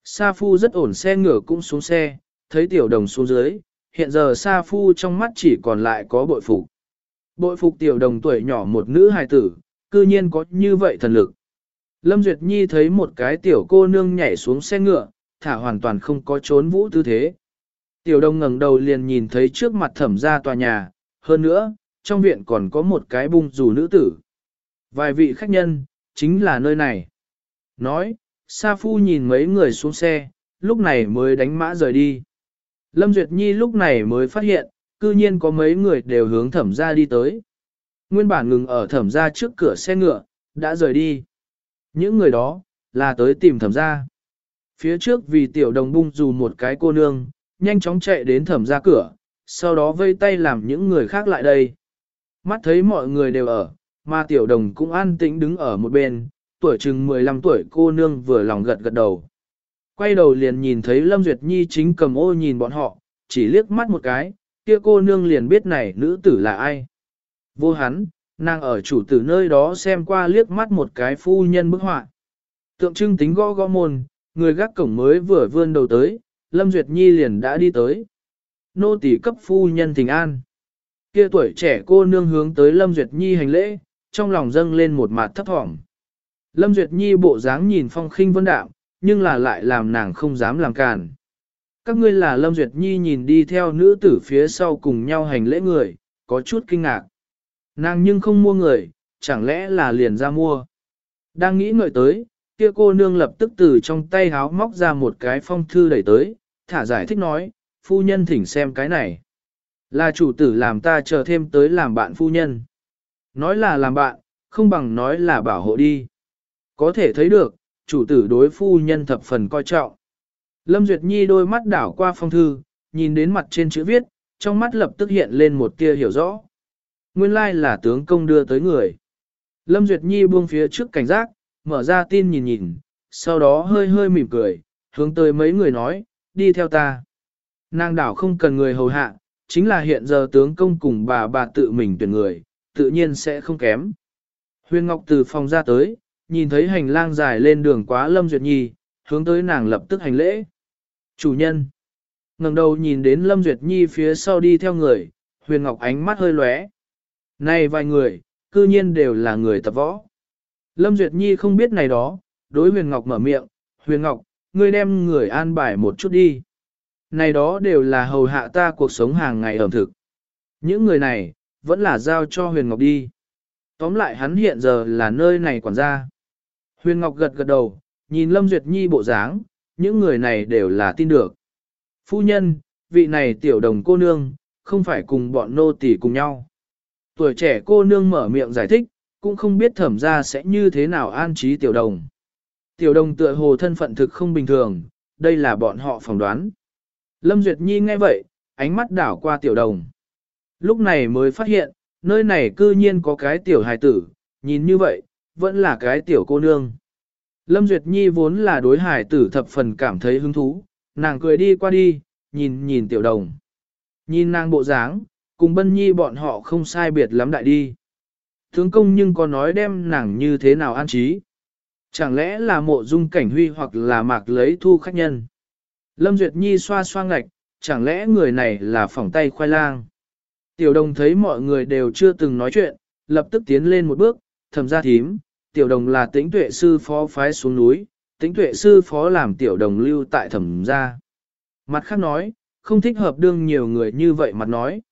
Sa Phu rất ổn xe ngựa cũng xuống xe, thấy tiểu đồng xuống dưới, hiện giờ Sa Phu trong mắt chỉ còn lại có bội phục. Bội phục tiểu đồng tuổi nhỏ một nữ hài tử, cư nhiên có như vậy thần lực. Lâm Duyệt Nhi thấy một cái tiểu cô nương nhảy xuống xe ngựa, thả hoàn toàn không có trốn vũ tư thế. Tiểu Đông ngẩng đầu liền nhìn thấy trước mặt thẩm ra tòa nhà, hơn nữa, trong viện còn có một cái bung dù nữ tử. Vài vị khách nhân, chính là nơi này. Nói, Sa Phu nhìn mấy người xuống xe, lúc này mới đánh mã rời đi. Lâm Duyệt Nhi lúc này mới phát hiện, cư nhiên có mấy người đều hướng thẩm ra đi tới. Nguyên bản ngừng ở thẩm ra trước cửa xe ngựa, đã rời đi. Những người đó, là tới tìm thẩm ra. Phía trước vì tiểu đồng bung dù một cái cô nương, nhanh chóng chạy đến thẩm ra cửa, sau đó vây tay làm những người khác lại đây. Mắt thấy mọi người đều ở, mà tiểu đồng cũng an tĩnh đứng ở một bên, tuổi chừng 15 tuổi cô nương vừa lòng gật gật đầu. Quay đầu liền nhìn thấy Lâm Duyệt Nhi chính cầm ô nhìn bọn họ, chỉ liếc mắt một cái, kia cô nương liền biết này nữ tử là ai. Vô hắn, nàng ở chủ tử nơi đó xem qua liếc mắt một cái phu nhân bức họa. Tượng trưng tính gõ gõ môn, người gác cổng mới vừa vươn đầu tới, Lâm Duyệt Nhi liền đã đi tới. Nô tỳ cấp phu nhân thỉnh an. Kia tuổi trẻ cô nương hướng tới Lâm Duyệt Nhi hành lễ, trong lòng dâng lên một mạt thấp thỏm. Lâm Duyệt Nhi bộ dáng nhìn phong khinh vân đạm, nhưng là lại làm nàng không dám làm càn. Các ngươi là Lâm Duyệt Nhi nhìn đi theo nữ tử phía sau cùng nhau hành lễ người, có chút kinh ngạc. Nàng nhưng không mua người, chẳng lẽ là liền ra mua. Đang nghĩ ngợi tới, kia cô nương lập tức từ trong tay háo móc ra một cái phong thư đẩy tới, thả giải thích nói, phu nhân thỉnh xem cái này. Là chủ tử làm ta chờ thêm tới làm bạn phu nhân. Nói là làm bạn, không bằng nói là bảo hộ đi. Có thể thấy được, chủ tử đối phu nhân thập phần coi trọng. Lâm Duyệt Nhi đôi mắt đảo qua phong thư, nhìn đến mặt trên chữ viết, trong mắt lập tức hiện lên một tia hiểu rõ. Nguyên lai là tướng công đưa tới người. Lâm Duyệt Nhi buông phía trước cảnh giác, mở ra tin nhìn nhìn, sau đó hơi hơi mỉm cười, hướng tới mấy người nói, đi theo ta. Nàng đảo không cần người hầu hạ, chính là hiện giờ tướng công cùng bà bà tự mình tuyển người, tự nhiên sẽ không kém. Huyền Ngọc từ phòng ra tới, nhìn thấy hành lang dài lên đường quá Lâm Duyệt Nhi, hướng tới nàng lập tức hành lễ. Chủ nhân. ngẩng đầu nhìn đến Lâm Duyệt Nhi phía sau đi theo người, Huyền Ngọc ánh mắt hơi lóe. Này vài người, cư nhiên đều là người tập võ. Lâm Duyệt Nhi không biết này đó, đối Huyền Ngọc mở miệng, Huyền Ngọc, ngươi đem người an bài một chút đi. Này đó đều là hầu hạ ta cuộc sống hàng ngày ẩm thực. Những người này, vẫn là giao cho Huyền Ngọc đi. Tóm lại hắn hiện giờ là nơi này quản gia. Huyền Ngọc gật gật đầu, nhìn Lâm Duyệt Nhi bộ dáng, những người này đều là tin được. Phu nhân, vị này tiểu đồng cô nương, không phải cùng bọn nô tỳ cùng nhau. Tuổi trẻ cô nương mở miệng giải thích, cũng không biết thẩm ra sẽ như thế nào an trí tiểu đồng. Tiểu đồng tựa hồ thân phận thực không bình thường, đây là bọn họ phỏng đoán. Lâm Duyệt Nhi nghe vậy, ánh mắt đảo qua tiểu đồng. Lúc này mới phát hiện, nơi này cư nhiên có cái tiểu hài tử, nhìn như vậy, vẫn là cái tiểu cô nương. Lâm Duyệt Nhi vốn là đối hài tử thập phần cảm thấy hứng thú, nàng cười đi qua đi, nhìn nhìn tiểu đồng. Nhìn nàng bộ dáng, cùng bân nhi bọn họ không sai biệt lắm đại đi. Tướng công nhưng có nói đem nàng như thế nào an trí. Chẳng lẽ là mộ dung cảnh huy hoặc là mạc lấy thu khách nhân. Lâm Duyệt Nhi xoa xoa ngạch, chẳng lẽ người này là phỏng tay khoai lang. Tiểu đồng thấy mọi người đều chưa từng nói chuyện, lập tức tiến lên một bước, thầm ra thím, tiểu đồng là tĩnh tuệ sư phó phái xuống núi, tĩnh tuệ sư phó làm tiểu đồng lưu tại thẩm gia. Mặt khác nói, không thích hợp đương nhiều người như vậy mặt nói.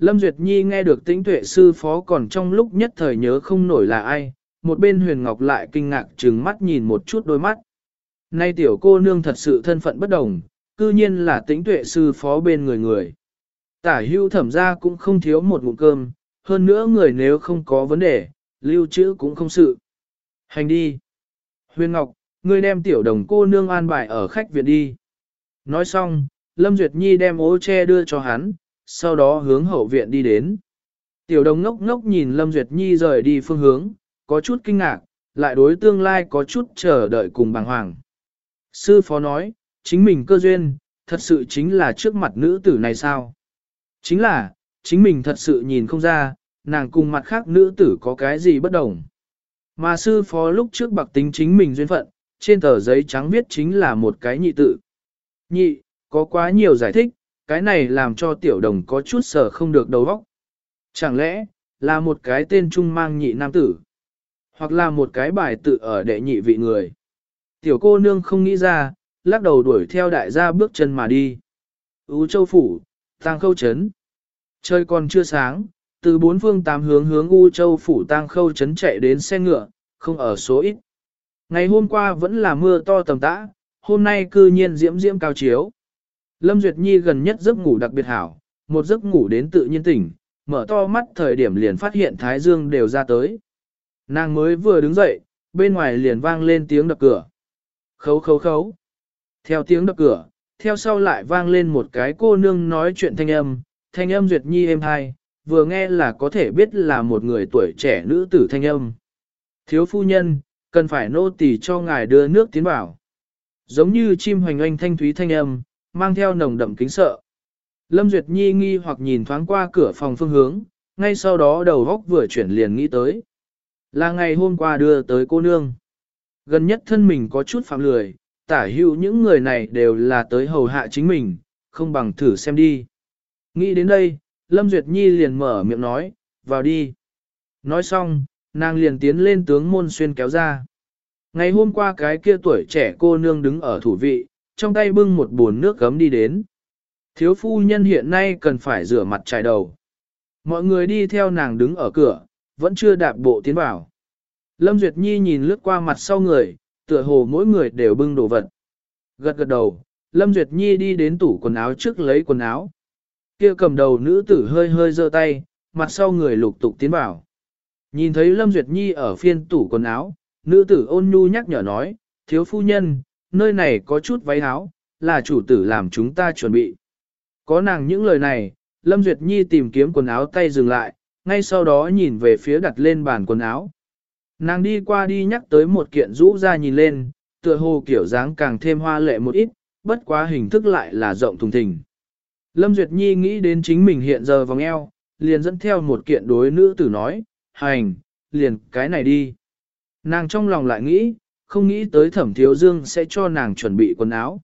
Lâm Duyệt Nhi nghe được tĩnh tuệ sư phó còn trong lúc nhất thời nhớ không nổi là ai, một bên huyền ngọc lại kinh ngạc trừng mắt nhìn một chút đôi mắt. Nay tiểu cô nương thật sự thân phận bất đồng, cư nhiên là tĩnh tuệ sư phó bên người người. Tả hưu thẩm ra cũng không thiếu một ngụm cơm, hơn nữa người nếu không có vấn đề, lưu trữ cũng không sự. Hành đi. Huyền Ngọc, ngươi đem tiểu đồng cô nương an bài ở khách viện đi. Nói xong, Lâm Duyệt Nhi đem ố che đưa cho hắn, sau đó hướng hậu viện đi đến. Tiểu đồng ngốc ngốc nhìn Lâm Duyệt Nhi rời đi phương hướng, có chút kinh ngạc, lại đối tương lai có chút chờ đợi cùng bàng hoàng. Sư phó nói, chính mình cơ duyên, thật sự chính là trước mặt nữ tử này sao? Chính là, chính mình thật sự nhìn không ra, nàng cùng mặt khác nữ tử có cái gì bất đồng. Mà sư phó lúc trước bạc tính chính mình duyên phận, trên tờ giấy trắng viết chính là một cái nhị tự. Nhị, có quá nhiều giải thích, cái này làm cho tiểu đồng có chút sở không được đầu óc. Chẳng lẽ, là một cái tên trung mang nhị nam tử, hoặc là một cái bài tự ở đệ nhị vị người. Tiểu cô nương không nghĩ ra, lắc đầu đuổi theo đại gia bước chân mà đi. Ú châu phủ, tăng khâu chấn. Trời còn chưa sáng, từ bốn phương tám hướng hướng U châu phủ tăng khâu chấn chạy đến xe ngựa, không ở số ít. Ngày hôm qua vẫn là mưa to tầm tã, hôm nay cư nhiên diễm diễm cao chiếu. Lâm Duyệt Nhi gần nhất giấc ngủ đặc biệt hảo, một giấc ngủ đến tự nhiên tỉnh, mở to mắt thời điểm liền phát hiện Thái Dương đều ra tới. Nàng mới vừa đứng dậy, bên ngoài liền vang lên tiếng đập cửa. Khấu khấu khấu. Theo tiếng đập cửa, theo sau lại vang lên một cái cô nương nói chuyện thanh âm, thanh âm Duyệt Nhi êm hai, vừa nghe là có thể biết là một người tuổi trẻ nữ tử thanh âm. Thiếu phu nhân, cần phải nô tỳ cho ngài đưa nước tiến vào. Giống như chim hoành oanh thanh thúy thanh âm, mang theo nồng đậm kính sợ. Lâm Duyệt Nhi nghi hoặc nhìn thoáng qua cửa phòng phương hướng, ngay sau đó đầu góc vừa chuyển liền nghĩ tới. Là ngày hôm qua đưa tới cô nương. Gần nhất thân mình có chút phạm lười, tả hữu những người này đều là tới hầu hạ chính mình, không bằng thử xem đi. Nghĩ đến đây, Lâm Duyệt Nhi liền mở miệng nói, vào đi. Nói xong, nàng liền tiến lên tướng môn xuyên kéo ra. Ngày hôm qua cái kia tuổi trẻ cô nương đứng ở thủ vị, trong tay bưng một bồn nước gấm đi đến. Thiếu phu nhân hiện nay cần phải rửa mặt trải đầu. Mọi người đi theo nàng đứng ở cửa, vẫn chưa đạp bộ tiến vào. Lâm Duyệt Nhi nhìn lướt qua mặt sau người, tựa hồ mỗi người đều bưng đồ vật. Gật gật đầu, Lâm Duyệt Nhi đi đến tủ quần áo trước lấy quần áo. Kia cầm đầu nữ tử hơi hơi giơ tay, mặt sau người lục tục tiến vào. Nhìn thấy Lâm Duyệt Nhi ở phiên tủ quần áo, nữ tử ôn nhu nhắc nhở nói, thiếu phu nhân, nơi này có chút váy áo, là chủ tử làm chúng ta chuẩn bị. Có nàng những lời này, Lâm Duyệt Nhi tìm kiếm quần áo tay dừng lại, ngay sau đó nhìn về phía đặt lên bàn quần áo. Nàng đi qua đi nhắc tới một kiện rũ ra nhìn lên, tựa hồ kiểu dáng càng thêm hoa lệ một ít, bất quá hình thức lại là rộng thùng thình. Lâm Duyệt Nhi nghĩ đến chính mình hiện giờ vòng eo, liền dẫn theo một kiện đối nữ tử nói, hành, liền cái này đi. Nàng trong lòng lại nghĩ, không nghĩ tới thẩm thiếu dương sẽ cho nàng chuẩn bị quần áo.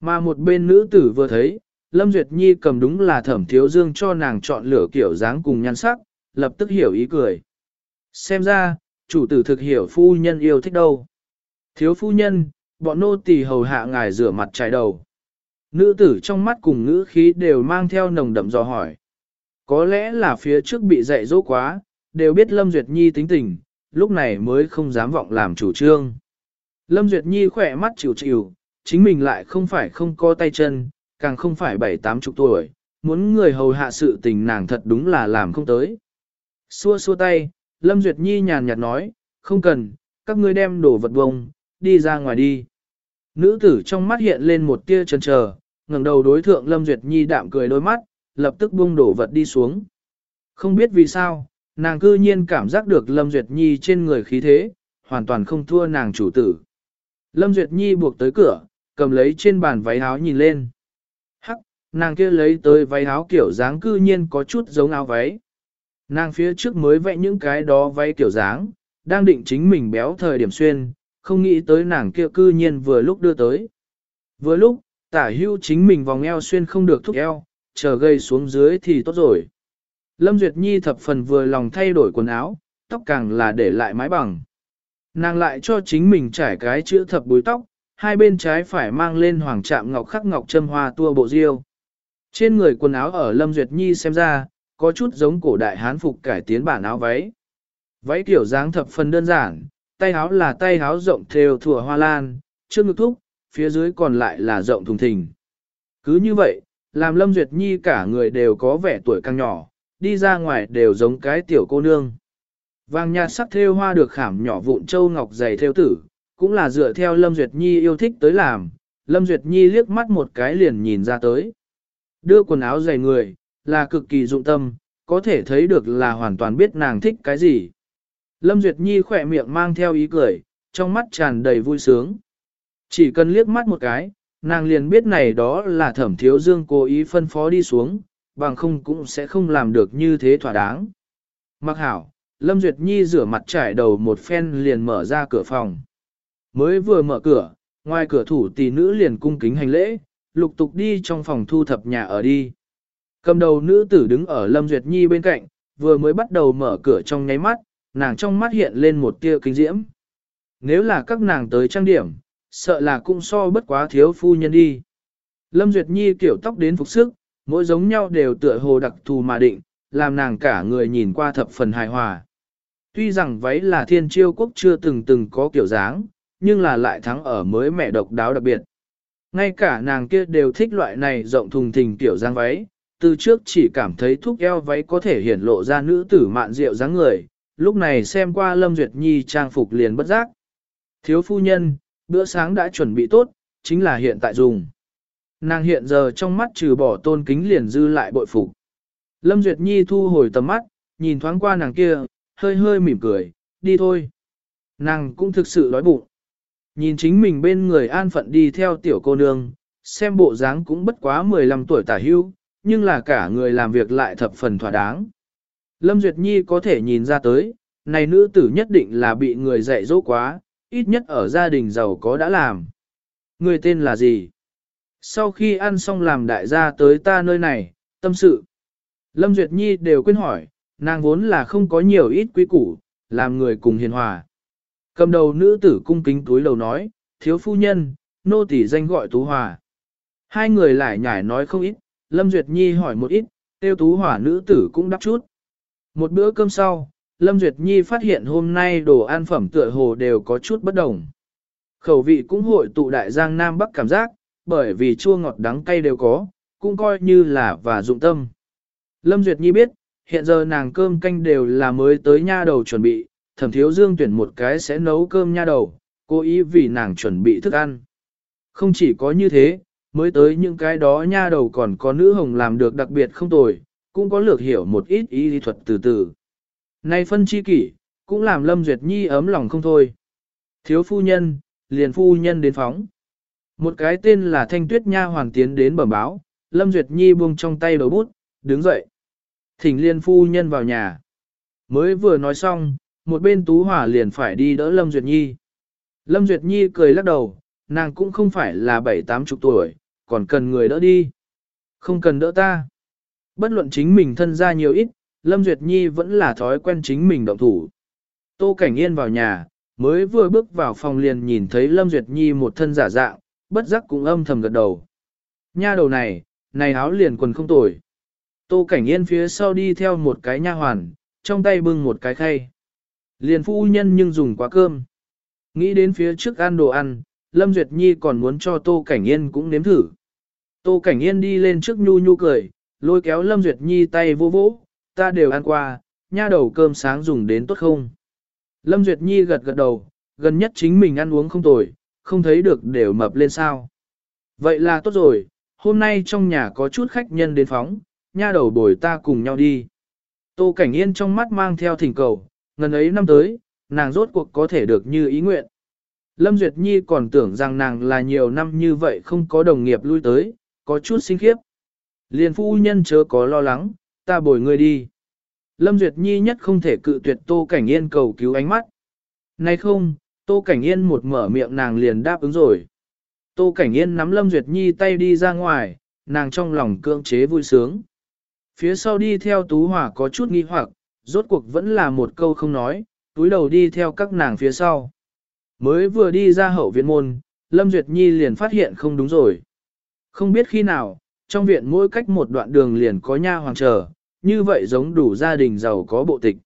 Mà một bên nữ tử vừa thấy, Lâm Duyệt Nhi cầm đúng là thẩm thiếu dương cho nàng chọn lựa kiểu dáng cùng nhan sắc, lập tức hiểu ý cười. Xem ra, chủ tử thực hiểu phu nhân yêu thích đâu. Thiếu phu nhân, bọn nô tỳ hầu hạ ngài rửa mặt trái đầu. Nữ tử trong mắt cùng ngữ khí đều mang theo nồng đậm dò hỏi. Có lẽ là phía trước bị dạy dỗ quá, đều biết Lâm Duyệt Nhi tính tình, lúc này mới không dám vọng làm chủ trương. Lâm Duyệt Nhi khỏe mắt chịu chịu, chính mình lại không phải không có tay chân, càng không phải bảy tám chục tuổi, muốn người hầu hạ sự tình nàng thật đúng là làm không tới. Xua xua tay, Lâm Duyệt Nhi nhàn nhạt nói, không cần, các ngươi đem đồ vật bông, đi ra ngoài đi. Nữ tử trong mắt hiện lên một tia chần chờ, ngẩng đầu đối thượng Lâm Duyệt Nhi đạm cười đôi mắt, lập tức buông đổ vật đi xuống. Không biết vì sao, nàng cư nhiên cảm giác được Lâm Duyệt Nhi trên người khí thế, hoàn toàn không thua nàng chủ tử. Lâm Duyệt Nhi buộc tới cửa, cầm lấy trên bàn váy áo nhìn lên. Hắc, nàng kia lấy tới váy áo kiểu dáng cư nhiên có chút giống áo váy. Nàng phía trước mới vẽ những cái đó váy kiểu dáng, đang định chính mình béo thời điểm xuyên, không nghĩ tới nàng kia cư nhiên vừa lúc đưa tới. Vừa lúc, tả hưu chính mình vòng eo xuyên không được thúc eo, chờ gây xuống dưới thì tốt rồi. Lâm Duyệt Nhi thập phần vừa lòng thay đổi quần áo, tóc càng là để lại mái bằng. Nàng lại cho chính mình trải cái chữ thập búi tóc, hai bên trái phải mang lên hoàng trạm ngọc khắc ngọc châm hoa tua bộ diêu. Trên người quần áo ở Lâm Duyệt Nhi xem ra, có chút giống cổ đại hán phục cải tiến bản áo váy. Váy kiểu dáng thập phần đơn giản, tay áo là tay áo rộng thêu thủa hoa lan, trước ngực thúc, phía dưới còn lại là rộng thùng thình. Cứ như vậy, làm Lâm Duyệt Nhi cả người đều có vẻ tuổi càng nhỏ, đi ra ngoài đều giống cái tiểu cô nương. Vàng nhạt sắc thêu hoa được khảm nhỏ vụn châu ngọc dày thêu tử, cũng là dựa theo Lâm Duyệt Nhi yêu thích tới làm, Lâm Duyệt Nhi liếc mắt một cái liền nhìn ra tới. Đưa quần áo dày người, là cực kỳ dụng tâm, có thể thấy được là hoàn toàn biết nàng thích cái gì. Lâm Duyệt Nhi khỏe miệng mang theo ý cười, trong mắt tràn đầy vui sướng. Chỉ cần liếc mắt một cái, nàng liền biết này đó là thẩm thiếu dương cố ý phân phó đi xuống, bằng không cũng sẽ không làm được như thế thỏa đáng. Mặc hảo, Lâm Duyệt Nhi rửa mặt trải đầu một phen liền mở ra cửa phòng. Mới vừa mở cửa, ngoài cửa thủ tỷ nữ liền cung kính hành lễ, lục tục đi trong phòng thu thập nhà ở đi. Cầm đầu nữ tử đứng ở Lâm Duyệt Nhi bên cạnh, vừa mới bắt đầu mở cửa trong nháy mắt, nàng trong mắt hiện lên một tia kinh diễm. Nếu là các nàng tới trang điểm, sợ là cũng so bất quá thiếu phu nhân đi. Lâm Duyệt Nhi kiểu tóc đến phục sức, mỗi giống nhau đều tựa hồ đặc thù mà định, làm nàng cả người nhìn qua thập phần hài hòa. Tuy rằng váy là thiên chiêu quốc chưa từng từng có kiểu dáng, nhưng là lại thắng ở mới mẹ độc đáo đặc biệt. Ngay cả nàng kia đều thích loại này rộng thùng thình kiểu dáng váy, từ trước chỉ cảm thấy thuốc eo váy có thể hiển lộ ra nữ tử mạn rượu dáng người, lúc này xem qua Lâm Duyệt Nhi trang phục liền bất giác. Thiếu phu nhân, bữa sáng đã chuẩn bị tốt, chính là hiện tại dùng. Nàng hiện giờ trong mắt trừ bỏ tôn kính liền dư lại bội phục. Lâm Duyệt Nhi thu hồi tầm mắt, nhìn thoáng qua nàng kia, hơi hơi mỉm cười, đi thôi. Nàng cũng thực sự đói bụng. Nhìn chính mình bên người an phận đi theo tiểu cô nương, xem bộ dáng cũng bất quá 15 tuổi tả hưu, nhưng là cả người làm việc lại thập phần thỏa đáng. Lâm Duyệt Nhi có thể nhìn ra tới, này nữ tử nhất định là bị người dạy dỗ quá, ít nhất ở gia đình giàu có đã làm. Người tên là gì? Sau khi ăn xong làm đại gia tới ta nơi này, tâm sự. Lâm Duyệt Nhi đều quên hỏi, nàng vốn là không có nhiều ít quý củ, làm người cùng hiền hòa. Cầm đầu nữ tử cung kính túi lầu nói, thiếu phu nhân, nô tỳ danh gọi Tú Hòa. Hai người lại nhải nói không ít, Lâm Duyệt Nhi hỏi một ít, tiêu Tú Hòa nữ tử cũng đáp chút. Một bữa cơm sau, Lâm Duyệt Nhi phát hiện hôm nay đồ ăn phẩm tựa hồ đều có chút bất đồng. Khẩu vị cũng hội tụ đại giang Nam Bắc cảm giác, bởi vì chua ngọt đắng cay đều có, cũng coi như là và dụng tâm. Lâm Duyệt Nhi biết, hiện giờ nàng cơm canh đều là mới tới nha đầu chuẩn bị, thẩm thiếu dương tuyển một cái sẽ nấu cơm nha đầu, cố ý vì nàng chuẩn bị thức ăn. Không chỉ có như thế, mới tới những cái đó nha đầu còn có nữ hồng làm được đặc biệt không tồi, cũng có lược hiểu một ít ý lý thuật từ từ. Này phân chi kỷ, cũng làm Lâm Duyệt Nhi ấm lòng không thôi. Thiếu phu nhân, liền phu nhân đến phóng. Một cái tên là Thanh Tuyết Nha Hoàng tiến đến bẩm báo, Lâm Duyệt Nhi buông trong tay đầu bút, đứng dậy. Thỉnh liên phu nhân vào nhà. Mới vừa nói xong, một bên Tú Hỏa liền phải đi đỡ Lâm Duyệt Nhi. Lâm Duyệt Nhi cười lắc đầu, nàng cũng không phải là bảy tám chục tuổi, còn cần người đỡ đi. Không cần đỡ ta. Bất luận chính mình thân ra nhiều ít, Lâm Duyệt Nhi vẫn là thói quen chính mình động thủ. Tô Cảnh Yên vào nhà, mới vừa bước vào phòng liền nhìn thấy Lâm Duyệt Nhi một thân giả dạng, bất giác cũng âm thầm gật đầu. Nha đầu này, này áo liền quần không tồi. Tô Cảnh Yên phía sau đi theo một cái nha hoàn, trong tay bưng một cái khay. Liền phu nhân nhưng dùng quá cơm. Nghĩ đến phía trước ăn đồ ăn, Lâm Duyệt Nhi còn muốn cho Tô Cảnh Yên cũng nếm thử. Tô Cảnh Yên đi lên trước nhu nhu cười, lôi kéo Lâm Duyệt Nhi tay vô vỗ, ta đều ăn qua, nha đầu cơm sáng dùng đến tốt không. Lâm Duyệt Nhi gật gật đầu, gần nhất chính mình ăn uống không tồi, không thấy được đều mập lên sao. Vậy là tốt rồi, hôm nay trong nhà có chút khách nhân đến phóng, nha đầu bồi ta cùng nhau đi. Tô Cảnh Yên trong mắt mang theo thỉnh cầu, ngần ấy năm tới, nàng rốt cuộc có thể được như ý nguyện. Lâm Duyệt Nhi còn tưởng rằng nàng là nhiều năm như vậy không có đồng nghiệp lui tới, có chút sinh khiếp. Liền phu nhân chớ có lo lắng, ta bồi ngươi đi. Lâm Duyệt Nhi nhất không thể cự tuyệt Tô Cảnh Yên cầu cứu ánh mắt. Này không, Tô Cảnh Yên một mở miệng nàng liền đáp ứng rồi. Tô Cảnh Yên nắm Lâm Duyệt Nhi tay đi ra ngoài, nàng trong lòng cưỡng chế vui sướng. Phía sau đi theo Tú Hòa có chút nghi hoặc, rốt cuộc vẫn là một câu không nói, túi đầu đi theo các nàng phía sau. Mới vừa đi ra hậu viện môn, Lâm Duyệt Nhi liền phát hiện không đúng rồi. Không biết khi nào, trong viện mỗi cách một đoạn đường liền có nha hoàng chờ, như vậy giống đủ gia đình giàu có bộ tịch.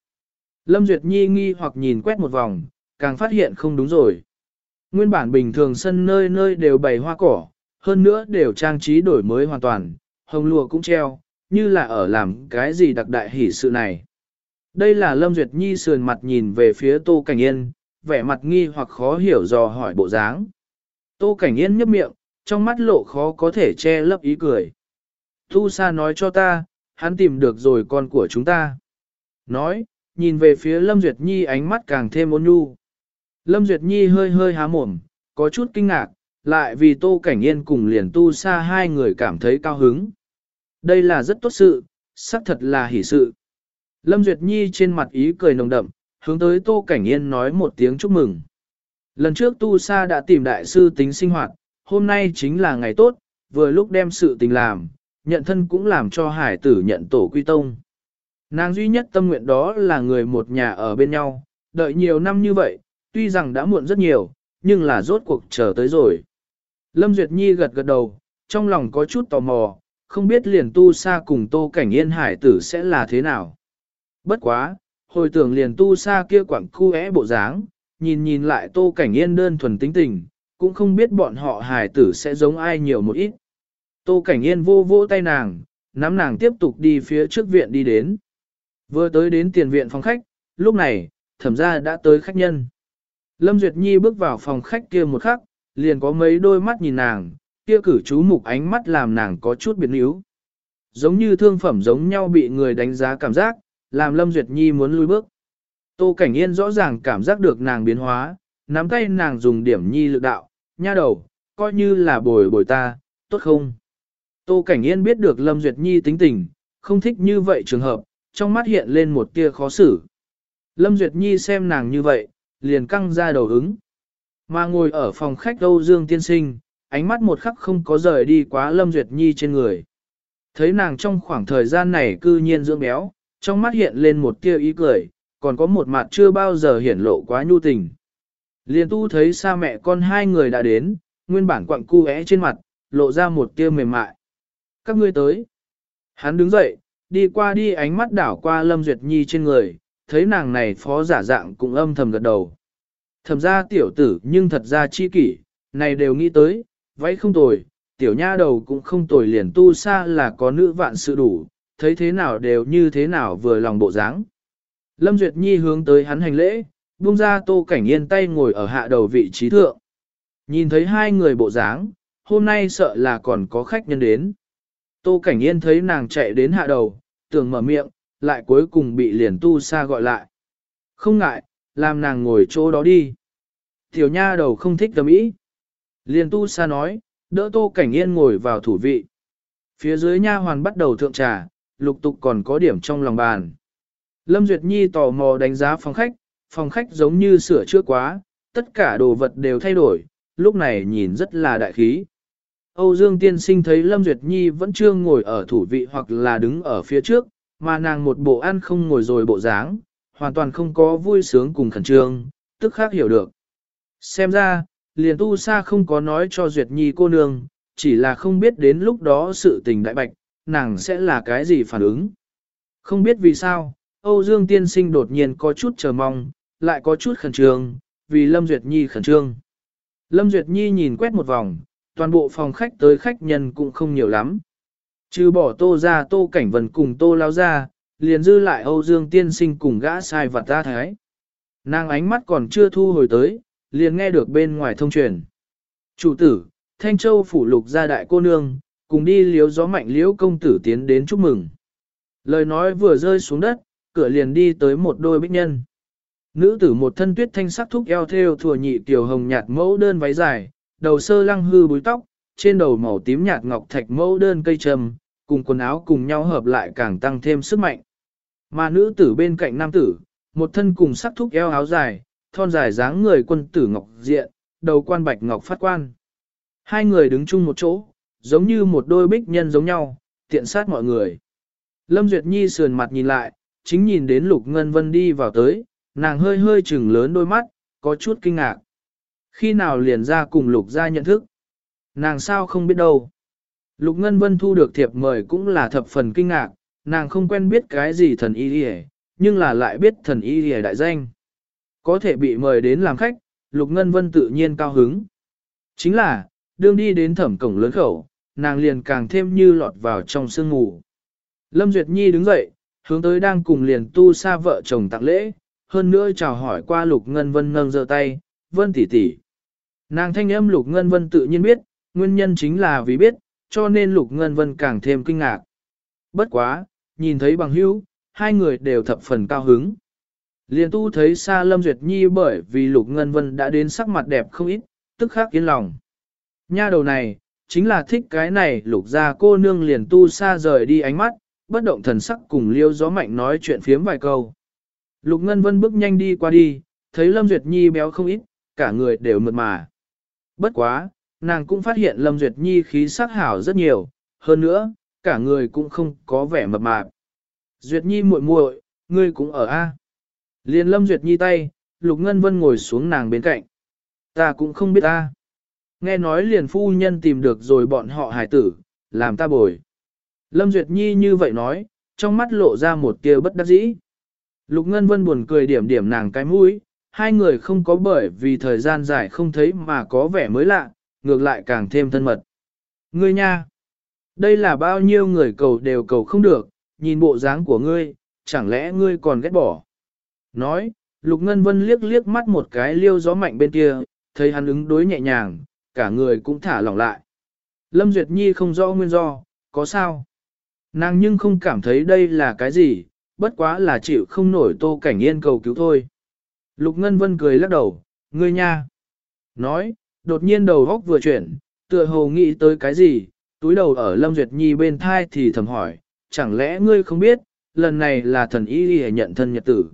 Lâm Duyệt Nhi nghi hoặc nhìn quét một vòng, càng phát hiện không đúng rồi. Nguyên bản bình thường sân nơi nơi đều bày hoa cỏ, hơn nữa đều trang trí đổi mới hoàn toàn, hồng lùa cũng treo, như là ở làm cái gì đặc đại hỷ sự này. Đây là Lâm Duyệt Nhi sườn mặt nhìn về phía Tô Cảnh Yên, vẻ mặt nghi hoặc khó hiểu dò hỏi bộ dáng. Tô Cảnh Yên nhấp miệng, trong mắt lộ khó có thể che lấp ý cười. Tu Sa nói cho ta, hắn tìm được rồi con của chúng ta. Nói, nhìn về phía Lâm Duyệt Nhi ánh mắt càng thêm ôn nhu. Lâm Duyệt Nhi hơi hơi há mồm, có chút kinh ngạc, lại vì Tô Cảnh Yên cùng liền Tu Sa hai người cảm thấy cao hứng. Đây là rất tốt sự, xác thật là hỷ sự. Lâm Duyệt Nhi trên mặt ý cười nồng đậm, hướng tới Tô Cảnh Yên nói một tiếng chúc mừng. Lần trước Tu Sa đã tìm đại sư tính sinh hoạt, hôm nay chính là ngày tốt, vừa lúc đem sự tình làm, nhận thân cũng làm cho hải tử nhận tổ quy tông. Nàng duy nhất tâm nguyện đó là người một nhà ở bên nhau, đợi nhiều năm như vậy, tuy rằng đã muộn rất nhiều, nhưng là rốt cuộc chờ tới rồi. Lâm Duyệt Nhi gật gật đầu, trong lòng có chút tò mò, không biết liền tu sa cùng tô cảnh yên hải tử sẽ là thế nào. Bất quá, hồi tưởng liền tu sa kia quảng khu é bộ dáng, nhìn nhìn lại tô cảnh yên đơn thuần tính tình, cũng không biết bọn họ hải tử sẽ giống ai nhiều một ít. Tô cảnh yên vô vỗ tay nàng, nắm nàng tiếp tục đi phía trước viện đi đến. Vừa tới đến tiền viện phòng khách, lúc này, thẩm ra đã tới khách nhân. Lâm Duyệt Nhi bước vào phòng khách kia một khắc, liền có mấy đôi mắt nhìn nàng, kia cử chú mục ánh mắt làm nàng có chút biến yếu. Giống như thương phẩm giống nhau bị người đánh giá cảm giác, làm Lâm Duyệt Nhi muốn lui bước. Tô Cảnh Yên rõ ràng cảm giác được nàng biến hóa, nắm tay nàng dùng điểm nhi lực đạo, nha đầu, coi như là bồi bồi ta, tốt không? Tô Cảnh Yên biết được Lâm Duyệt Nhi tính tình, không thích như vậy trường hợp, trong mắt hiện lên một tia khó xử. Lâm Duyệt Nhi xem nàng như vậy, liền căng ra đầu ứng. Mà ngồi ở phòng khách Âu Dương Tiên Sinh, ánh mắt một khắc không có rời đi quá Lâm Duyệt Nhi trên người. Thấy nàng trong khoảng thời gian này cư nhiên dưỡng béo, trong mắt hiện lên một tia ý cười, còn có một mặt chưa bao giờ hiển lộ quá nhu tình. Liên tu thấy xa mẹ con hai người đã đến, nguyên bản quặng cu é trên mặt, lộ ra một tia mềm mại. Các ngươi tới. Hắn đứng dậy, đi qua đi ánh mắt đảo qua Lâm Duyệt Nhi trên người, thấy nàng này phó giả dạng cũng âm thầm gật đầu. Thầm ra tiểu tử nhưng thật ra chi kỷ, này đều nghĩ tới, váy không tồi, tiểu nha đầu cũng không tồi liền tu xa là có nữ vạn sự đủ, thấy thế nào đều như thế nào vừa lòng bộ dáng. Lâm Duyệt Nhi hướng tới hắn hành lễ, buông ra tô cảnh yên tay ngồi ở hạ đầu vị trí thượng. Nhìn thấy hai người bộ dáng, hôm nay sợ là còn có khách nhân đến. Tô cảnh yên thấy nàng chạy đến hạ đầu, tưởng mở miệng, lại cuối cùng bị liền tu xa gọi lại. Không ngại, làm nàng ngồi chỗ đó đi. Tiểu nha đầu không thích tầm ý. Liền tu Sa nói, đỡ tô cảnh yên ngồi vào thủ vị. Phía dưới nha hoàn bắt đầu thượng trà, lục tục còn có điểm trong lòng bàn. Lâm Duyệt Nhi tò mò đánh giá phòng khách, phòng khách giống như sửa chữa quá, tất cả đồ vật đều thay đổi, lúc này nhìn rất là đại khí. Âu Dương tiên sinh thấy Lâm Duyệt Nhi vẫn chưa ngồi ở thủ vị hoặc là đứng ở phía trước, mà nàng một bộ ăn không ngồi rồi bộ dáng, hoàn toàn không có vui sướng cùng khẩn trương, tức khác hiểu được. Xem ra, liền tu sa không có nói cho Duyệt Nhi cô nương, chỉ là không biết đến lúc đó sự tình đại bạch, nàng sẽ là cái gì phản ứng. Không biết vì sao, Âu Dương tiên sinh đột nhiên có chút chờ mong, lại có chút khẩn trương, vì Lâm Duyệt Nhi khẩn trương. Lâm Duyệt Nhi nhìn quét một vòng, toàn bộ phòng khách tới khách nhân cũng không nhiều lắm. Trừ bỏ tô ra tô cảnh vần cùng tô lao ra, liền dư lại Âu Dương tiên sinh cùng gã sai vật ra thái. Nàng ánh mắt còn chưa thu hồi tới, liền nghe được bên ngoài thông truyền. Chủ tử, Thanh Châu phủ lục gia đại cô nương, cùng đi liếu gió mạnh liễu công tử tiến đến chúc mừng. Lời nói vừa rơi xuống đất, cửa liền đi tới một đôi bích nhân. Nữ tử một thân tuyết thanh sắc thúc eo theo thừa nhị tiểu hồng nhạt mẫu đơn váy dài, đầu sơ lăng hư búi tóc, trên đầu màu tím nhạt ngọc thạch mẫu đơn cây trầm, cùng quần áo cùng nhau hợp lại càng tăng thêm sức mạnh. Mà nữ tử bên cạnh nam tử, một thân cùng sắc thúc eo áo dài, thon dài dáng người quân tử ngọc diện, đầu quan bạch ngọc phát quan. Hai người đứng chung một chỗ, giống như một đôi bích nhân giống nhau, tiện sát mọi người. Lâm Duyệt Nhi sườn mặt nhìn lại, chính nhìn đến Lục Ngân Vân đi vào tới, nàng hơi hơi chừng lớn đôi mắt, có chút kinh ngạc. Khi nào liền ra cùng Lục ra nhận thức? Nàng sao không biết đâu. Lục Ngân Vân thu được thiệp mời cũng là thập phần kinh ngạc, nàng không quen biết cái gì thần y đi nhưng là lại biết thần y đi đại danh. Có thể bị mời đến làm khách, Lục Ngân Vân tự nhiên cao hứng. Chính là, đương đi đến thẩm cổng lớn khẩu, nàng liền càng thêm như lọt vào trong sương ngủ. Lâm Duyệt Nhi đứng dậy, hướng tới đang cùng liền tu xa vợ chồng tặng lễ, hơn nữa chào hỏi qua Lục Ngân Vân nâng giơ tay, Vân tỷ tỷ. Nàng thanh âm Lục Ngân Vân tự nhiên biết, nguyên nhân chính là vì biết, cho nên Lục Ngân Vân càng thêm kinh ngạc. Bất quá, nhìn thấy bằng hữu, hai người đều thập phần cao hứng. Liền tu thấy xa Lâm Duyệt Nhi bởi vì Lục Ngân Vân đã đến sắc mặt đẹp không ít, tức khắc yên lòng. Nha đầu này, chính là thích cái này lục ra cô nương liền tu xa rời đi ánh mắt, bất động thần sắc cùng liêu gió mạnh nói chuyện phiếm vài câu. Lục Ngân Vân bước nhanh đi qua đi, thấy Lâm Duyệt Nhi béo không ít, cả người đều mượt mà. Bất quá, nàng cũng phát hiện Lâm Duyệt Nhi khí sắc hảo rất nhiều, hơn nữa, cả người cũng không có vẻ mập mạp. Duyệt Nhi muội muội, ngươi cũng ở a? Liên Lâm Duyệt Nhi tay, Lục Ngân Vân ngồi xuống nàng bên cạnh. Ta cũng không biết ta Nghe nói liền phu nhân tìm được rồi bọn họ hải tử, làm ta bồi. Lâm Duyệt Nhi như vậy nói, trong mắt lộ ra một tia bất đắc dĩ. Lục Ngân Vân buồn cười điểm điểm nàng cái mũi, hai người không có bởi vì thời gian dài không thấy mà có vẻ mới lạ, ngược lại càng thêm thân mật. Ngươi nha! Đây là bao nhiêu người cầu đều cầu không được, nhìn bộ dáng của ngươi, chẳng lẽ ngươi còn ghét bỏ. Nói, Lục Ngân Vân liếc liếc mắt một cái liêu gió mạnh bên kia, thấy hắn ứng đối nhẹ nhàng, cả người cũng thả lỏng lại. Lâm Duyệt Nhi không rõ nguyên do, có sao? Nàng nhưng không cảm thấy đây là cái gì, bất quá là chịu không nổi tô cảnh yên cầu cứu thôi. Lục Ngân Vân cười lắc đầu, ngươi nha. Nói, đột nhiên đầu góc vừa chuyển, tựa hồ nghĩ tới cái gì, túi đầu ở Lâm Duyệt Nhi bên thai thì thầm hỏi, chẳng lẽ ngươi không biết, lần này là thần y y nhận thân nhật tử.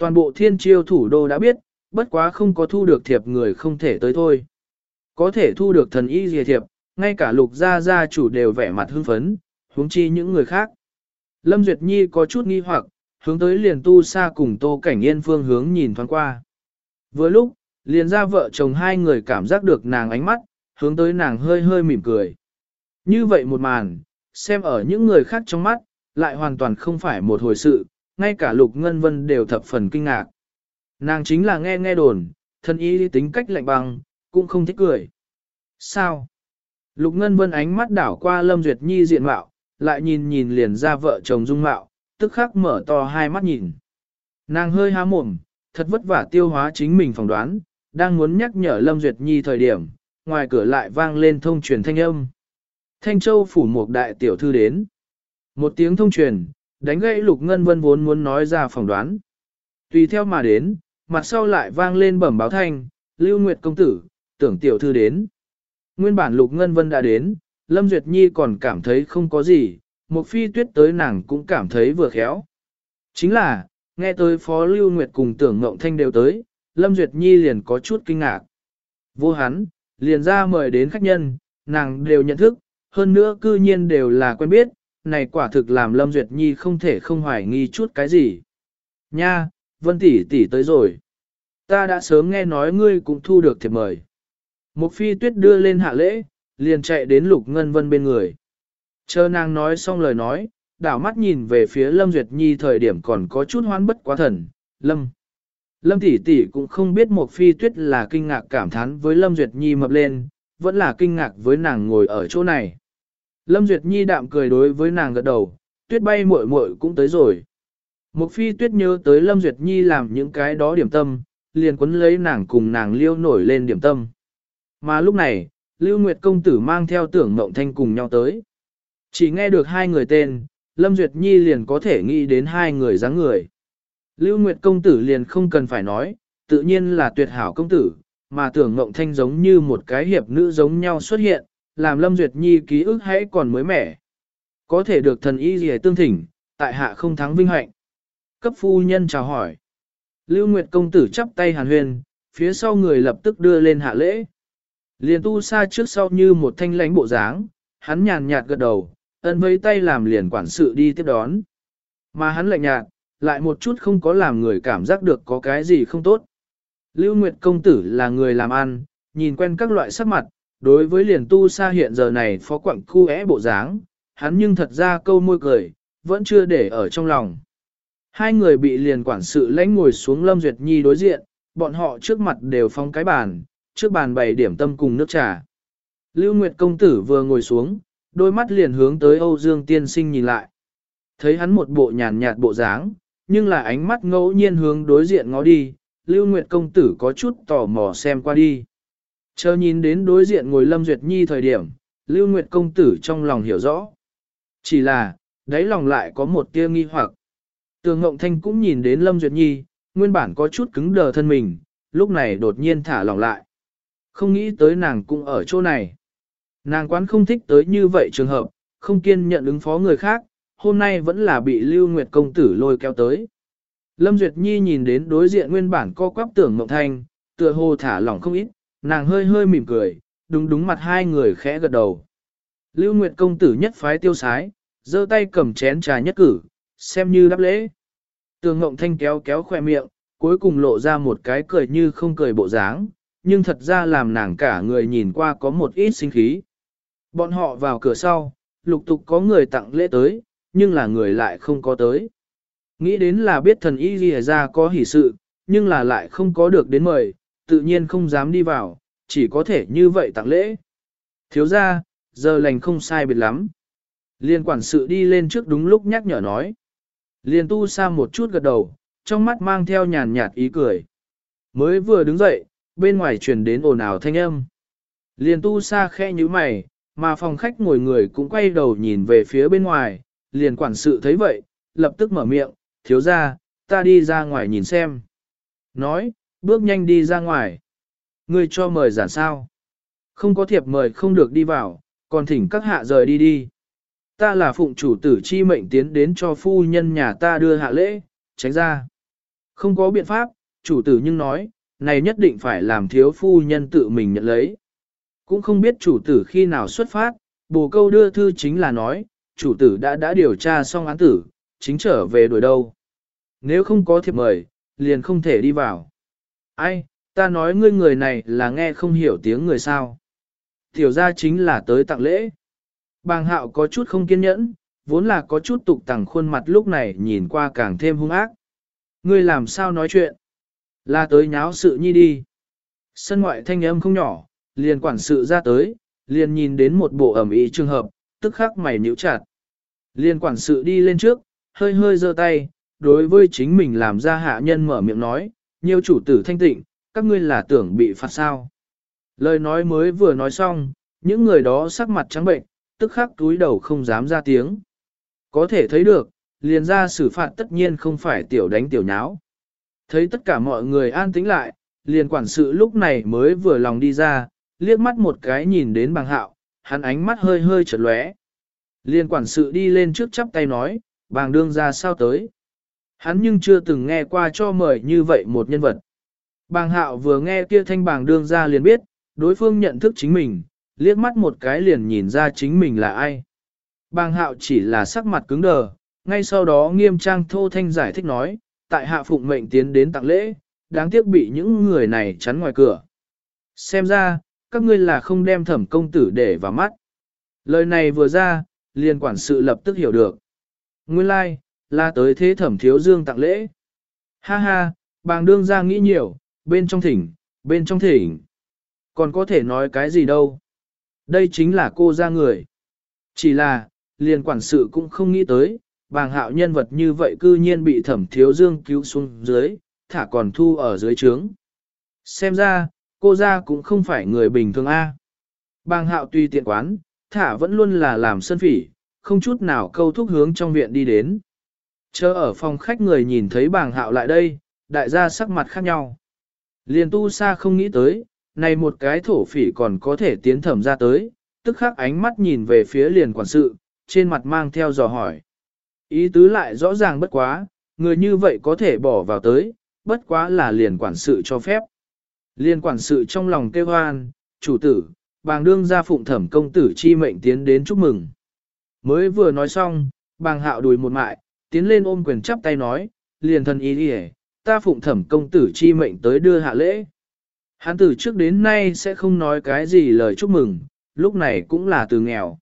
Toàn bộ thiên triêu thủ đô đã biết, bất quá không có thu được thiệp người không thể tới thôi. Có thể thu được thần y dìa thiệp, ngay cả lục gia gia chủ đều vẻ mặt hưng phấn, huống chi những người khác. Lâm Duyệt Nhi có chút nghi hoặc, hướng tới liền tu xa cùng tô cảnh yên phương hướng nhìn thoáng qua. Vừa lúc, liền ra vợ chồng hai người cảm giác được nàng ánh mắt, hướng tới nàng hơi hơi mỉm cười. Như vậy một màn, xem ở những người khác trong mắt, lại hoàn toàn không phải một hồi sự, ngay cả Lục Ngân Vân đều thập phần kinh ngạc. Nàng chính là nghe nghe đồn, thân ý tính cách lạnh băng, cũng không thích cười. Sao? Lục Ngân Vân ánh mắt đảo qua Lâm Duyệt Nhi diện mạo, lại nhìn nhìn liền ra vợ chồng dung mạo, tức khắc mở to hai mắt nhìn. Nàng hơi há mồm, thật vất vả tiêu hóa chính mình phỏng đoán, đang muốn nhắc nhở Lâm Duyệt Nhi thời điểm, ngoài cửa lại vang lên thông truyền thanh âm. Thanh Châu phủ một đại tiểu thư đến. Một tiếng thông truyền, đánh gãy Lục Ngân Vân vốn muốn nói ra phỏng đoán. Tùy theo mà đến, mặt sau lại vang lên bẩm báo thanh, Lưu Nguyệt công tử, tưởng tiểu thư đến. Nguyên bản Lục Ngân Vân đã đến, Lâm Duyệt Nhi còn cảm thấy không có gì, một phi tuyết tới nàng cũng cảm thấy vừa khéo. Chính là, nghe tới Phó Lưu Nguyệt cùng tưởng Ngộng Thanh đều tới, Lâm Duyệt Nhi liền có chút kinh ngạc. Vô hắn, liền ra mời đến khách nhân, nàng đều nhận thức, hơn nữa cư nhiên đều là quen biết, này quả thực làm Lâm Duyệt Nhi không thể không hoài nghi chút cái gì. Nha, Vân tỷ tỷ tới rồi. Ta đã sớm nghe nói ngươi cũng thu được thiệp mời. Một phi tuyết đưa lên hạ lễ, liền chạy đến Lục Ngân Vân bên người. Chờ nàng nói xong lời nói, đảo mắt nhìn về phía Lâm Duyệt Nhi thời điểm còn có chút hoan bất quá thần. Lâm. Lâm tỷ tỷ cũng không biết một phi tuyết là kinh ngạc cảm thán với Lâm Duyệt Nhi mập lên, vẫn là kinh ngạc với nàng ngồi ở chỗ này. Lâm Duyệt Nhi đạm cười đối với nàng gật đầu, tuyết bay muội muội cũng tới rồi. Mục phi tuyết nhớ tới Lâm Duyệt Nhi làm những cái đó điểm tâm, liền quấn lấy nàng cùng nàng liêu nổi lên điểm tâm. Mà lúc này, Lưu Nguyệt công tử mang theo tưởng mộng thanh cùng nhau tới. Chỉ nghe được hai người tên, Lâm Duyệt Nhi liền có thể nghĩ đến hai người dáng người. Lưu Nguyệt công tử liền không cần phải nói, tự nhiên là tuyệt hảo công tử, mà tưởng mộng thanh giống như một cái hiệp nữ giống nhau xuất hiện, làm Lâm Duyệt Nhi ký ức hãy còn mới mẻ. Có thể được thần y gì tương thỉnh, tại hạ không thắng vinh hạnh. Cấp phu nhân chào hỏi. Lưu Nguyệt công tử chắp tay hàn huyền, phía sau người lập tức đưa lên hạ lễ. Liền tu xa trước sau như một thanh lãnh bộ dáng, hắn nhàn nhạt gật đầu, ân với tay làm liền quản sự đi tiếp đón. Mà hắn lạnh nhạt, lại một chút không có làm người cảm giác được có cái gì không tốt. Lưu Nguyệt công tử là người làm ăn, nhìn quen các loại sắc mặt, đối với liền tu sa hiện giờ này phó quặng khu é bộ dáng, hắn nhưng thật ra câu môi cười, vẫn chưa để ở trong lòng. Hai người bị liền quản sự lãnh ngồi xuống Lâm Duyệt Nhi đối diện, bọn họ trước mặt đều phong cái bàn, trước bàn bày điểm tâm cùng nước trà. Lưu Nguyệt công tử vừa ngồi xuống, đôi mắt liền hướng tới Âu Dương tiên sinh nhìn lại. Thấy hắn một bộ nhàn nhạt bộ dáng, nhưng là ánh mắt ngẫu nhiên hướng đối diện ngó đi, Lưu Nguyệt công tử có chút tò mò xem qua đi. Chờ nhìn đến đối diện ngồi Lâm Duyệt Nhi thời điểm, Lưu Nguyệt công tử trong lòng hiểu rõ. Chỉ là, đáy lòng lại có một tia nghi hoặc. Tường Ngộng Thanh cũng nhìn đến Lâm Duyệt Nhi, nguyên bản có chút cứng đờ thân mình, lúc này đột nhiên thả lòng lại. Không nghĩ tới nàng cũng ở chỗ này. Nàng quán không thích tới như vậy trường hợp, không kiên nhận ứng phó người khác, hôm nay vẫn là bị Lưu Nguyệt công tử lôi kéo tới. Lâm Duyệt Nhi nhìn đến đối diện nguyên bản co quắp tưởng Ngộng Thanh, tựa hồ thả lỏng không ít, nàng hơi hơi mỉm cười, đúng đúng mặt hai người khẽ gật đầu. Lưu Nguyệt công tử nhất phái tiêu sái, giơ tay cầm chén trà nhất cử, xem như đáp lễ. Tường Ngộng Thanh kéo kéo khoe miệng, cuối cùng lộ ra một cái cười như không cười bộ dáng, nhưng thật ra làm nàng cả người nhìn qua có một ít sinh khí. Bọn họ vào cửa sau, lục tục có người tặng lễ tới, nhưng là người lại không có tới. Nghĩ đến là biết thần y ghi ra có hỷ sự, nhưng là lại không có được đến mời, tự nhiên không dám đi vào, chỉ có thể như vậy tặng lễ. Thiếu ra, giờ lành không sai biệt lắm. Liên quản sự đi lên trước đúng lúc nhắc nhở nói. Liên tu sa một chút gật đầu, trong mắt mang theo nhàn nhạt ý cười. Mới vừa đứng dậy, bên ngoài truyền đến ồn ào thanh âm. Liên tu sa khe như mày, mà phòng khách ngồi người cũng quay đầu nhìn về phía bên ngoài, liền quản sự thấy vậy, lập tức mở miệng, thiếu ra, ta đi ra ngoài nhìn xem. Nói, bước nhanh đi ra ngoài. Ngươi cho mời giản sao. Không có thiệp mời không được đi vào, còn thỉnh các hạ rời đi đi. Ta là phụng chủ tử chi mệnh tiến đến cho phu nhân nhà ta đưa hạ lễ, tránh ra. Không có biện pháp, chủ tử nhưng nói, này nhất định phải làm thiếu phu nhân tự mình nhận lấy. Cũng không biết chủ tử khi nào xuất phát, bồ câu đưa thư chính là nói, chủ tử đã đã điều tra xong án tử, chính trở về đuổi đâu. Nếu không có thiệp mời, liền không thể đi vào. Ai, ta nói ngươi người này là nghe không hiểu tiếng người sao. Tiểu ra chính là tới tặng lễ. Bàng hạo có chút không kiên nhẫn, vốn là có chút tục tẳng khuôn mặt lúc này nhìn qua càng thêm hung ác. Ngươi làm sao nói chuyện? Là tới nháo sự nhi đi. Sân ngoại thanh âm không nhỏ, liền quản sự ra tới, liền nhìn đến một bộ ẩm ý trường hợp, tức khắc mày nhíu chặt. Liền quản sự đi lên trước, hơi hơi giơ tay, đối với chính mình làm ra hạ nhân mở miệng nói, nhiều chủ tử thanh tịnh, các ngươi là tưởng bị phạt sao. Lời nói mới vừa nói xong, những người đó sắc mặt trắng bệnh, tức khắc túi đầu không dám ra tiếng. Có thể thấy được, liền ra xử phạt tất nhiên không phải tiểu đánh tiểu nháo. Thấy tất cả mọi người an tĩnh lại, liền quản sự lúc này mới vừa lòng đi ra, liếc mắt một cái nhìn đến bằng hạo, hắn ánh mắt hơi hơi chợt lóe. Liên quản sự đi lên trước chắp tay nói, bàng đương ra sao tới. Hắn nhưng chưa từng nghe qua cho mời như vậy một nhân vật. Bàng hạo vừa nghe kia thanh bàng đương ra liền biết, đối phương nhận thức chính mình, liếc mắt một cái liền nhìn ra chính mình là ai. Bàng hạo chỉ là sắc mặt cứng đờ, ngay sau đó nghiêm trang thô thanh giải thích nói, tại hạ phụng mệnh tiến đến tặng lễ, đáng tiếc bị những người này chắn ngoài cửa. Xem ra, các ngươi là không đem thẩm công tử để vào mắt. Lời này vừa ra, liền quản sự lập tức hiểu được. Nguyên lai, like, là tới thế thẩm thiếu dương tặng lễ. Ha ha, bàng đương ra nghĩ nhiều, bên trong thỉnh, bên trong thỉnh. Còn có thể nói cái gì đâu. Đây chính là cô ra người. Chỉ là, liền quản sự cũng không nghĩ tới, bàng hạo nhân vật như vậy cư nhiên bị thẩm thiếu dương cứu xuống dưới, thả còn thu ở dưới trướng. Xem ra, cô ra cũng không phải người bình thường A. Bàng hạo tuy tiện quán, thả vẫn luôn là làm sân phỉ, không chút nào câu thúc hướng trong viện đi đến. Chờ ở phòng khách người nhìn thấy bàng hạo lại đây, đại gia sắc mặt khác nhau. Liền tu sa không nghĩ tới, này một cái thổ phỉ còn có thể tiến thẩm ra tới, tức khắc ánh mắt nhìn về phía liền quản sự, trên mặt mang theo dò hỏi. Ý tứ lại rõ ràng bất quá, người như vậy có thể bỏ vào tới, bất quá là liền quản sự cho phép. Liên quản sự trong lòng kêu hoan, chủ tử, bàng đương ra phụng thẩm công tử chi mệnh tiến đến chúc mừng. Mới vừa nói xong, bàng hạo đùi một mại, tiến lên ôm quyền chắp tay nói, liền thân ý đi ta phụng thẩm công tử chi mệnh tới đưa hạ lễ. Hắn tử trước đến nay sẽ không nói cái gì lời chúc mừng, lúc này cũng là từ nghèo.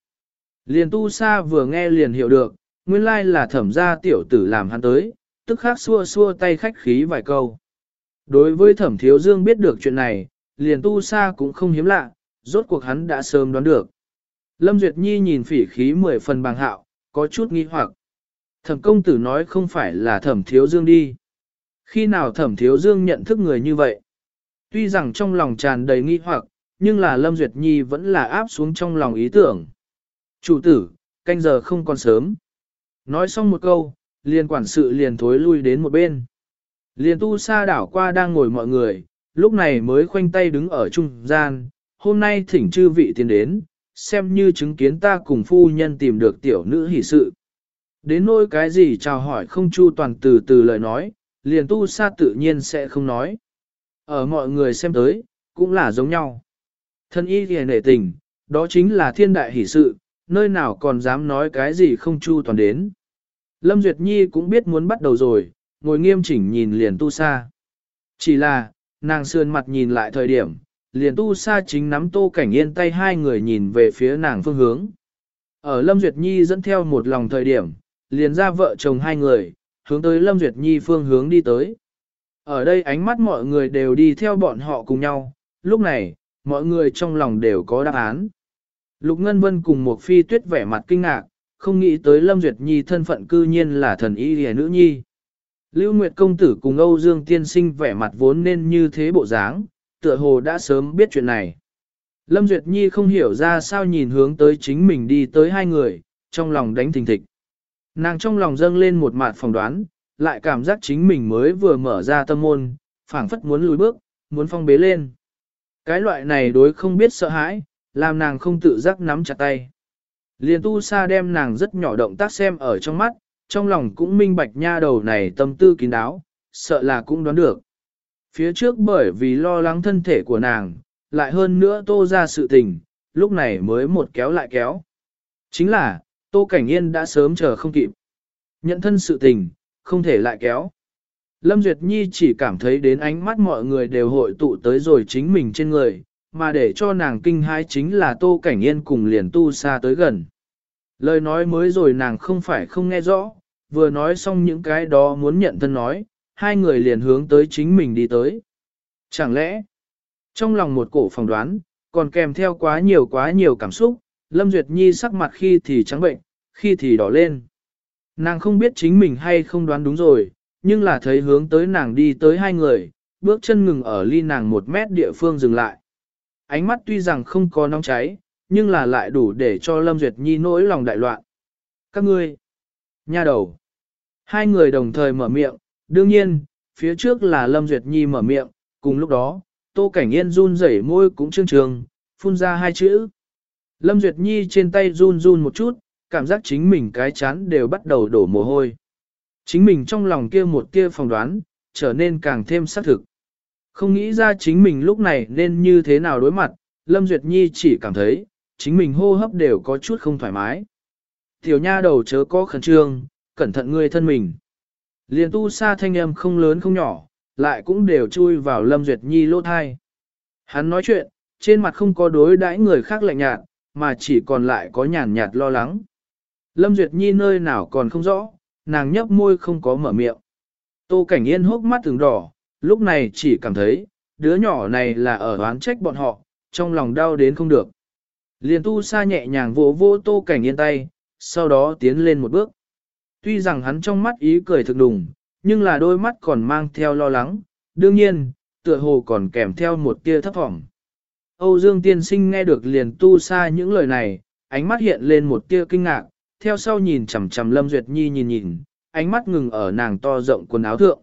Liền tu sa vừa nghe liền hiểu được, nguyên lai là thẩm gia tiểu tử làm hắn tới, tức khắc xua xua tay khách khí vài câu. Đối với thẩm thiếu dương biết được chuyện này, liền tu sa cũng không hiếm lạ, rốt cuộc hắn đã sớm đoán được. Lâm Duyệt Nhi nhìn phỉ khí mười phần bằng hạo, có chút nghi hoặc. Thẩm công tử nói không phải là thẩm thiếu dương đi. Khi nào thẩm thiếu dương nhận thức người như vậy? Tuy rằng trong lòng tràn đầy nghi hoặc, nhưng là Lâm Duyệt Nhi vẫn là áp xuống trong lòng ý tưởng. Chủ tử, canh giờ không còn sớm. Nói xong một câu, liền quản sự liền thối lui đến một bên. Liền tu sa đảo qua đang ngồi mọi người, lúc này mới khoanh tay đứng ở trung gian, hôm nay thỉnh chư vị tiến đến, xem như chứng kiến ta cùng phu nhân tìm được tiểu nữ hỷ sự. Đến nỗi cái gì chào hỏi không chu toàn từ từ lời nói, liền tu sa tự nhiên sẽ không nói. Ở mọi người xem tới, cũng là giống nhau. Thân y thì nể tình, đó chính là thiên đại hỷ sự, nơi nào còn dám nói cái gì không chu toàn đến. Lâm Duyệt Nhi cũng biết muốn bắt đầu rồi, ngồi nghiêm chỉnh nhìn liền tu sa. Chỉ là, nàng sườn mặt nhìn lại thời điểm, liền tu sa chính nắm tô cảnh yên tay hai người nhìn về phía nàng phương hướng. Ở Lâm Duyệt Nhi dẫn theo một lòng thời điểm, liền ra vợ chồng hai người, hướng tới Lâm Duyệt Nhi phương hướng đi tới. Ở đây ánh mắt mọi người đều đi theo bọn họ cùng nhau, lúc này, mọi người trong lòng đều có đáp án. Lục Ngân Vân cùng một phi tuyết vẻ mặt kinh ngạc, không nghĩ tới Lâm Duyệt Nhi thân phận cư nhiên là thần y hề nữ nhi. Lưu Nguyệt Công Tử cùng Âu Dương Tiên Sinh vẻ mặt vốn nên như thế bộ dáng, tựa hồ đã sớm biết chuyện này. Lâm Duyệt Nhi không hiểu ra sao nhìn hướng tới chính mình đi tới hai người, trong lòng đánh thình thịch. Nàng trong lòng dâng lên một mạt phỏng đoán, lại cảm giác chính mình mới vừa mở ra tâm môn, phảng phất muốn lùi bước, muốn phong bế lên. Cái loại này đối không biết sợ hãi, làm nàng không tự giác nắm chặt tay. Liên tu sa đem nàng rất nhỏ động tác xem ở trong mắt, trong lòng cũng minh bạch nha đầu này tâm tư kín đáo, sợ là cũng đoán được. Phía trước bởi vì lo lắng thân thể của nàng, lại hơn nữa tô ra sự tình, lúc này mới một kéo lại kéo. Chính là, Tô Cảnh Yên đã sớm chờ không kịp. Nhận thân sự tình, không thể lại kéo. Lâm Duyệt Nhi chỉ cảm thấy đến ánh mắt mọi người đều hội tụ tới rồi chính mình trên người, mà để cho nàng kinh hãi chính là Tô Cảnh Yên cùng liền tu xa tới gần. Lời nói mới rồi nàng không phải không nghe rõ, vừa nói xong những cái đó muốn nhận thân nói, hai người liền hướng tới chính mình đi tới. Chẳng lẽ, trong lòng một cổ phỏng đoán, còn kèm theo quá nhiều quá nhiều cảm xúc, Lâm Duyệt Nhi sắc mặt khi thì trắng bệnh, khi thì đỏ lên. Nàng không biết chính mình hay không đoán đúng rồi, nhưng là thấy hướng tới nàng đi tới hai người, bước chân ngừng ở ly nàng một mét địa phương dừng lại. Ánh mắt tuy rằng không có nóng cháy, nhưng là lại đủ để cho Lâm Duyệt Nhi nỗi lòng đại loạn. Các ngươi, nha đầu. Hai người đồng thời mở miệng, đương nhiên, phía trước là Lâm Duyệt Nhi mở miệng, cùng lúc đó, Tô Cảnh Yên run rẩy môi cũng trương trường, phun ra hai chữ. Lâm Duyệt Nhi trên tay run run một chút, cảm giác chính mình cái chán đều bắt đầu đổ mồ hôi. Chính mình trong lòng kia một kia phỏng đoán, trở nên càng thêm xác thực. Không nghĩ ra chính mình lúc này nên như thế nào đối mặt, Lâm Duyệt Nhi chỉ cảm thấy, chính mình hô hấp đều có chút không thoải mái. Tiểu nha đầu chớ có khẩn trương, cẩn thận người thân mình. Liên tu sa thanh âm không lớn không nhỏ, lại cũng đều chui vào Lâm Duyệt Nhi lỗ thai. Hắn nói chuyện, trên mặt không có đối đãi người khác lạnh nhạt, mà chỉ còn lại có nhàn nhạt lo lắng. Lâm Duyệt Nhi nơi nào còn không rõ, nàng nhấp môi không có mở miệng. Tô Cảnh Yên hốc mắt từng đỏ, lúc này chỉ cảm thấy, đứa nhỏ này là ở oán trách bọn họ, trong lòng đau đến không được. Liền tu sa nhẹ nhàng vỗ vỗ Tô Cảnh Yên tay, sau đó tiến lên một bước. Tuy rằng hắn trong mắt ý cười thực đùng, nhưng là đôi mắt còn mang theo lo lắng, đương nhiên, tựa hồ còn kèm theo một tia thấp thỏm. Âu Dương tiên sinh nghe được liền tu xa những lời này, ánh mắt hiện lên một tia kinh ngạc, theo sau nhìn chằm chằm Lâm Duyệt Nhi nhìn nhìn, ánh mắt ngừng ở nàng to rộng quần áo thượng.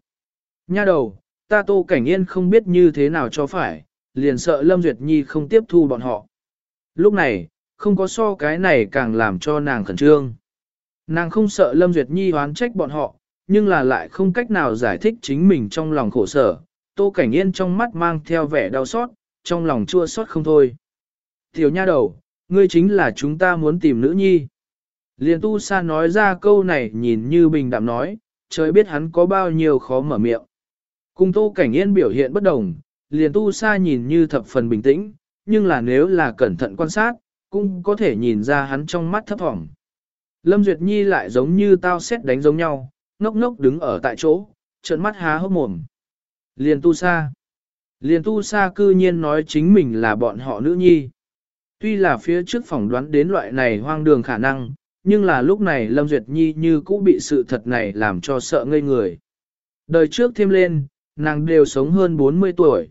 Nha đầu, ta tô cảnh yên không biết như thế nào cho phải, liền sợ Lâm Duyệt Nhi không tiếp thu bọn họ. Lúc này, không có so cái này càng làm cho nàng khẩn trương. Nàng không sợ Lâm Duyệt Nhi oán trách bọn họ, nhưng là lại không cách nào giải thích chính mình trong lòng khổ sở. Tô Cảnh Yên trong mắt mang theo vẻ đau xót, trong lòng chua xót không thôi. Tiểu nha đầu, ngươi chính là chúng ta muốn tìm nữ nhi. Liền tu sa nói ra câu này nhìn như bình đạm nói, trời biết hắn có bao nhiêu khó mở miệng. Cùng Tô Cảnh Yên biểu hiện bất đồng, liền tu sa nhìn như thập phần bình tĩnh, nhưng là nếu là cẩn thận quan sát, cũng có thể nhìn ra hắn trong mắt thấp thỏm. Lâm Duyệt Nhi lại giống như tao xét đánh giống nhau, ngốc ngốc đứng ở tại chỗ, trợn mắt há hốc mồm. Liền tu sa. Liền tu sa cư nhiên nói chính mình là bọn họ nữ nhi. Tuy là phía trước phỏng đoán đến loại này hoang đường khả năng, nhưng là lúc này Lâm Duyệt Nhi như cũng bị sự thật này làm cho sợ ngây người. Đời trước thêm lên, nàng đều sống hơn 40 tuổi.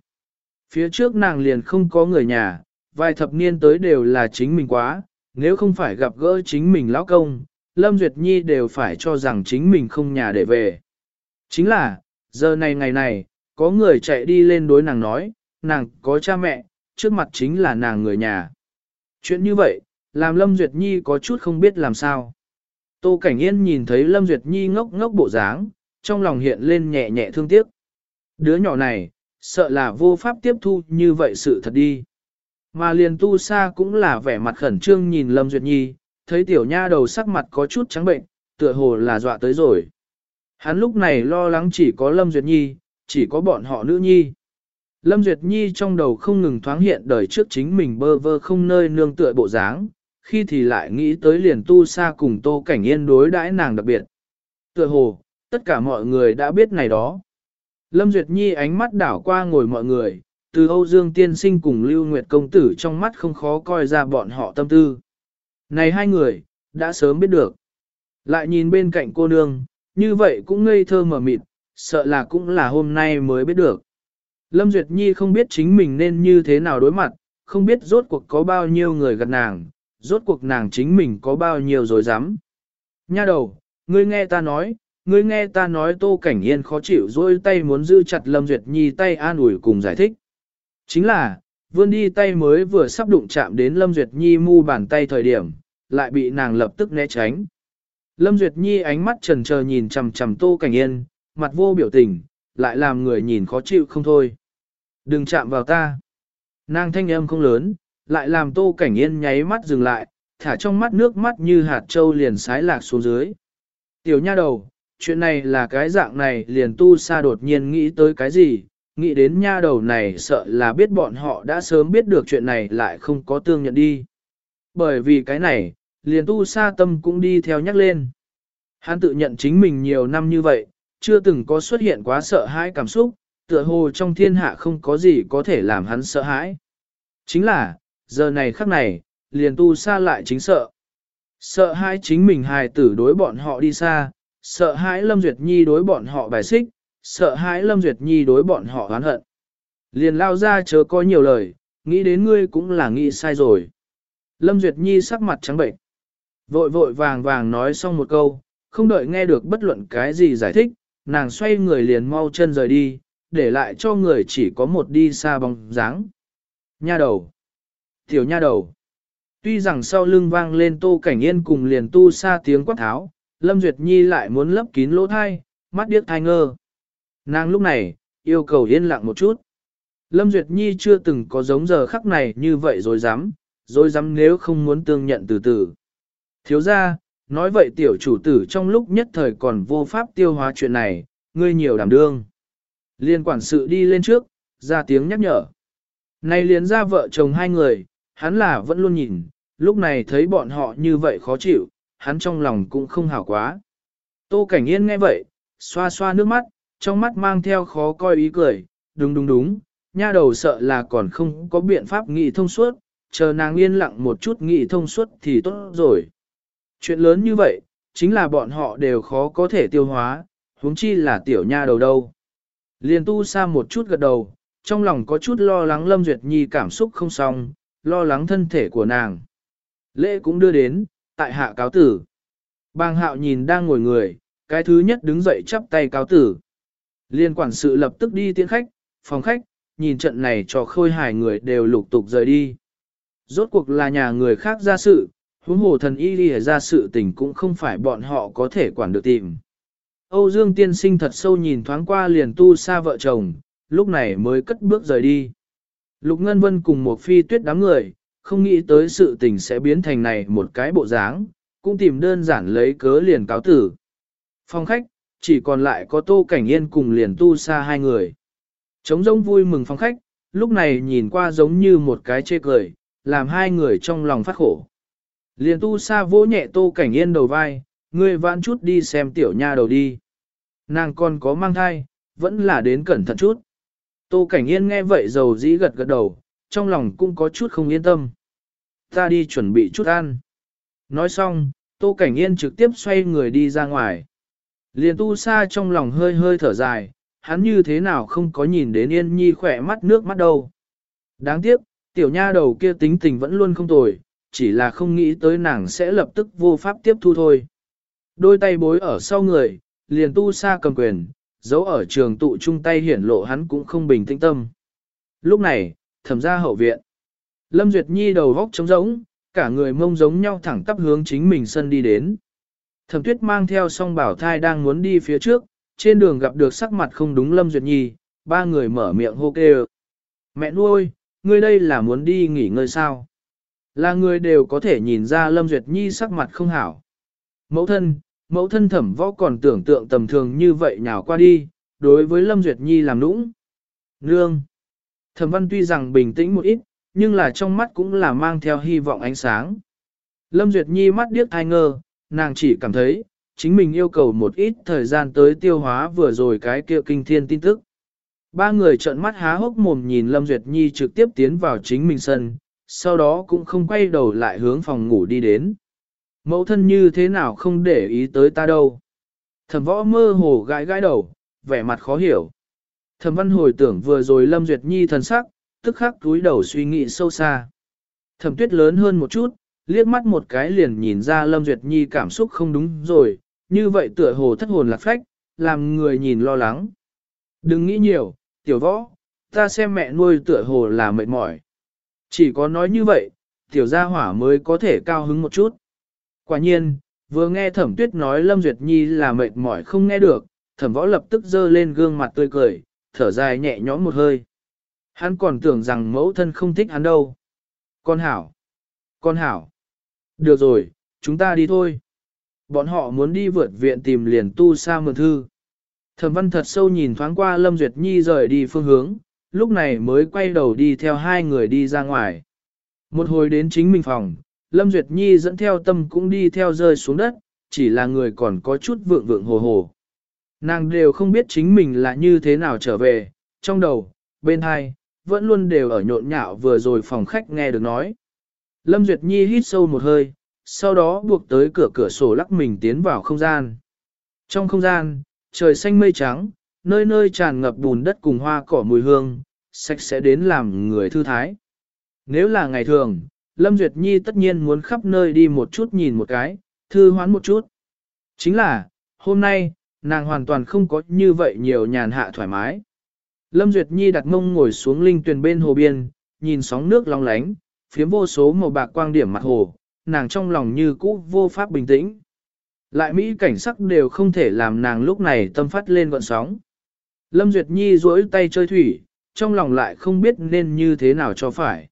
Phía trước nàng liền không có người nhà, vài thập niên tới đều là chính mình quá, nếu không phải gặp gỡ chính mình lão công, Lâm Duyệt Nhi đều phải cho rằng chính mình không nhà để về. Chính là, giờ này ngày này, có người chạy đi lên đối nàng nói, nàng có cha mẹ, trước mặt chính là nàng người nhà. Chuyện như vậy, làm Lâm Duyệt Nhi có chút không biết làm sao. Tô Cảnh Yên nhìn thấy Lâm Duyệt Nhi ngốc ngốc bộ dáng, trong lòng hiện lên nhẹ nhẹ thương tiếc. Đứa nhỏ này, sợ là vô pháp tiếp thu như vậy sự thật đi. Mà liền tu sa cũng là vẻ mặt khẩn trương nhìn Lâm Duyệt Nhi, thấy tiểu nha đầu sắc mặt có chút trắng bệnh, tựa hồ là dọa tới rồi. Hắn lúc này lo lắng chỉ có Lâm Duyệt Nhi, chỉ có bọn họ nữ nhi. Lâm Duyệt Nhi trong đầu không ngừng thoáng hiện đời trước chính mình bơ vơ không nơi nương tựa bộ dáng, khi thì lại nghĩ tới liền tu xa cùng tô cảnh yên đối đãi nàng đặc biệt. Tựa hồ, tất cả mọi người đã biết này đó. Lâm Duyệt Nhi ánh mắt đảo qua ngồi mọi người, từ Âu Dương Tiên Sinh cùng Lưu Nguyệt Công Tử trong mắt không khó coi ra bọn họ tâm tư. Này hai người, đã sớm biết được. Lại nhìn bên cạnh cô nương, như vậy cũng ngây thơ mở mịt, sợ là cũng là hôm nay mới biết được. Lâm Duyệt Nhi không biết chính mình nên như thế nào đối mặt, không biết rốt cuộc có bao nhiêu người gặp nàng, rốt cuộc nàng chính mình có bao nhiêu rồi dám. Nha đầu, ngươi nghe ta nói, ngươi nghe ta nói tô cảnh yên khó chịu dôi tay muốn giữ chặt Lâm Duyệt Nhi tay an ủi cùng giải thích. Chính là, vươn đi tay mới vừa sắp đụng chạm đến Lâm Duyệt Nhi mu bàn tay thời điểm, lại bị nàng lập tức né tránh. Lâm Duyệt Nhi ánh mắt trần chờ nhìn chằm chằm tô cảnh yên, mặt vô biểu tình, lại làm người nhìn khó chịu không thôi. Đừng chạm vào ta. Nàng thanh âm không lớn, lại làm tô cảnh yên nháy mắt dừng lại, thả trong mắt nước mắt như hạt trâu liền sái lạc xuống dưới. Tiểu nha đầu, chuyện này là cái dạng này liền tu sa đột nhiên nghĩ tới cái gì, nghĩ đến nha đầu này sợ là biết bọn họ đã sớm biết được chuyện này lại không có tương nhận đi. Bởi vì cái này, liền tu sa tâm cũng đi theo nhắc lên. Hắn tự nhận chính mình nhiều năm như vậy, chưa từng có xuất hiện quá sợ hãi cảm xúc, tựa hồ trong thiên hạ không có gì có thể làm hắn sợ hãi. Chính là, giờ này khắc này, liền tu xa lại chính sợ. Sợ hãi chính mình hài tử đối bọn họ đi xa, sợ hãi Lâm Duyệt Nhi đối bọn họ bài xích, sợ hãi Lâm Duyệt Nhi đối bọn họ oán hận. Liền lao ra chớ có nhiều lời, nghĩ đến ngươi cũng là nghĩ sai rồi. Lâm Duyệt Nhi sắc mặt trắng bệnh. Vội vội vàng vàng nói xong một câu, không đợi nghe được bất luận cái gì giải thích, nàng xoay người liền mau chân rời đi, để lại cho người chỉ có một đi xa bóng dáng. Nha đầu. Tiểu nha đầu. Tuy rằng sau lưng vang lên tô cảnh yên cùng liền tu xa tiếng quát tháo, Lâm Duyệt Nhi lại muốn lấp kín lỗ thai, mắt điếc thai ngơ. Nàng lúc này, yêu cầu yên lặng một chút. Lâm Duyệt Nhi chưa từng có giống giờ khắc này như vậy rồi dám, rồi dám nếu không muốn tương nhận từ từ. Thiếu ra, nói vậy tiểu chủ tử trong lúc nhất thời còn vô pháp tiêu hóa chuyện này, ngươi nhiều đảm đương. Liên quản sự đi lên trước, ra tiếng nhắc nhở. Này liền ra vợ chồng hai người, hắn là vẫn luôn nhìn, lúc này thấy bọn họ như vậy khó chịu, hắn trong lòng cũng không hảo quá. Tô Cảnh Yên nghe vậy, xoa xoa nước mắt, trong mắt mang theo khó coi ý cười, đúng đúng đúng, nha đầu sợ là còn không có biện pháp nghị thông suốt, chờ nàng yên lặng một chút nghị thông suốt thì tốt rồi. Chuyện lớn như vậy, chính là bọn họ đều khó có thể tiêu hóa, huống chi là tiểu nha đầu đâu. Liền tu sa một chút gật đầu, trong lòng có chút lo lắng Lâm Duyệt Nhi cảm xúc không xong, lo lắng thân thể của nàng. Lễ cũng đưa đến, tại hạ cáo tử. Bang hạo nhìn đang ngồi người, cái thứ nhất đứng dậy chắp tay cáo tử. Liên quản sự lập tức đi tiễn khách, phòng khách, nhìn trận này cho khôi hài người đều lục tục rời đi. Rốt cuộc là nhà người khác ra sự, huống hồ thần y lìa ra sự tình cũng không phải bọn họ có thể quản được tìm. Âu Dương tiên sinh thật sâu nhìn thoáng qua liền tu xa vợ chồng, lúc này mới cất bước rời đi. Lục Ngân Vân cùng một phi tuyết đám người, không nghĩ tới sự tình sẽ biến thành này một cái bộ dáng, cũng tìm đơn giản lấy cớ liền cáo tử. Phòng khách, chỉ còn lại có Tô Cảnh Yên cùng liền tu xa hai người. Trống rỗng vui mừng phòng khách, lúc này nhìn qua giống như một cái chê cười, làm hai người trong lòng phát khổ. Liền tu sa vỗ nhẹ Tô Cảnh Yên đầu vai, ngươi vãn chút đi xem tiểu nha đầu đi. Nàng còn có mang thai, vẫn là đến cẩn thận chút. Tô Cảnh Yên nghe vậy dầu dĩ gật gật đầu, trong lòng cũng có chút không yên tâm. Ta đi chuẩn bị chút ăn. Nói xong, Tô Cảnh Yên trực tiếp xoay người đi ra ngoài. Liền tu sa trong lòng hơi hơi thở dài, hắn như thế nào không có nhìn đến Yên Nhi khỏe mắt nước mắt đâu. Đáng tiếc, tiểu nha đầu kia tính tình vẫn luôn không tồi, chỉ là không nghĩ tới nàng sẽ lập tức vô pháp tiếp thu thôi. Đôi tay bối ở sau người, liền tu sa cầm quyền, giấu ở trường tụ chung tay hiển lộ hắn cũng không bình tĩnh tâm. Lúc này, thẩm ra hậu viện. Lâm Duyệt Nhi đầu góc trống rỗng, cả người mông giống nhau thẳng tắp hướng chính mình sân đi đến. Thẩm tuyết mang theo song bảo thai đang muốn đi phía trước, trên đường gặp được sắc mặt không đúng Lâm Duyệt Nhi, ba người mở miệng hô kêu. Mẹ nuôi, ngươi đây là muốn đi nghỉ ngơi sao? Là người đều có thể nhìn ra Lâm Duyệt Nhi sắc mặt không hảo. Mẫu thân, mẫu thân thẩm võ còn tưởng tượng tầm thường như vậy nhào qua đi, đối với Lâm Duyệt Nhi làm nũng. Nương. Thẩm văn tuy rằng bình tĩnh một ít, nhưng là trong mắt cũng là mang theo hy vọng ánh sáng. Lâm Duyệt Nhi mắt điếc thai ngơ, nàng chỉ cảm thấy, chính mình yêu cầu một ít thời gian tới tiêu hóa vừa rồi cái kia kinh thiên tin tức. Ba người trợn mắt há hốc mồm nhìn Lâm Duyệt Nhi trực tiếp tiến vào chính mình sân, sau đó cũng không quay đầu lại hướng phòng ngủ đi đến. Mẫu thân như thế nào không để ý tới ta đâu. Thẩm võ mơ hồ gãi gãi đầu, vẻ mặt khó hiểu. Thẩm văn hồi tưởng vừa rồi Lâm Duyệt Nhi thần sắc, tức khắc túi đầu suy nghĩ sâu xa. Thẩm tuyết lớn hơn một chút, liếc mắt một cái liền nhìn ra Lâm Duyệt Nhi cảm xúc không đúng rồi, như vậy tựa hồ thất hồn lạc phách, làm người nhìn lo lắng. Đừng nghĩ nhiều, tiểu võ, ta xem mẹ nuôi tựa hồ là mệt mỏi. Chỉ có nói như vậy, tiểu gia hỏa mới có thể cao hứng một chút. Quả nhiên, vừa nghe thẩm tuyết nói Lâm Duyệt Nhi là mệt mỏi không nghe được, thẩm võ lập tức dơ lên gương mặt tươi cười, thở dài nhẹ nhõm một hơi. Hắn còn tưởng rằng mẫu thân không thích hắn đâu. Con hảo. Con hảo. Được rồi, chúng ta đi thôi. Bọn họ muốn đi vượt viện tìm liền tu sa mượn thư. Thẩm văn thật sâu nhìn thoáng qua Lâm Duyệt Nhi rời đi phương hướng, lúc này mới quay đầu đi theo hai người đi ra ngoài. Một hồi đến chính mình phòng, Lâm Duyệt Nhi dẫn theo tâm cũng đi theo rơi xuống đất, chỉ là người còn có chút vượng vượng hồ hồ. Nàng đều không biết chính mình là như thế nào trở về, trong đầu, bên hai, vẫn luôn đều ở nhộn nhạo vừa rồi phòng khách nghe được nói. Lâm Duyệt Nhi hít sâu một hơi, sau đó buộc tới cửa cửa sổ lắc mình tiến vào không gian. Trong không gian, trời xanh mây trắng, nơi nơi tràn ngập bùn đất cùng hoa cỏ mùi hương, sạch sẽ đến làm người thư thái. Nếu là ngày thường, Lâm Duyệt Nhi tất nhiên muốn khắp nơi đi một chút nhìn một cái, thư hoán một chút. Chính là, hôm nay, nàng hoàn toàn không có như vậy nhiều nhàn hạ thoải mái. Lâm Duyệt Nhi đặt mông ngồi xuống linh tuyền bên hồ biên, nhìn sóng nước long lánh, phía vô số màu bạc quang điểm mặt hồ, nàng trong lòng như cũ vô pháp bình tĩnh. Lại Mỹ cảnh sắc đều không thể làm nàng lúc này tâm phát lên gọn sóng. Lâm Duyệt Nhi duỗi tay chơi thủy, trong lòng lại không biết nên như thế nào cho phải.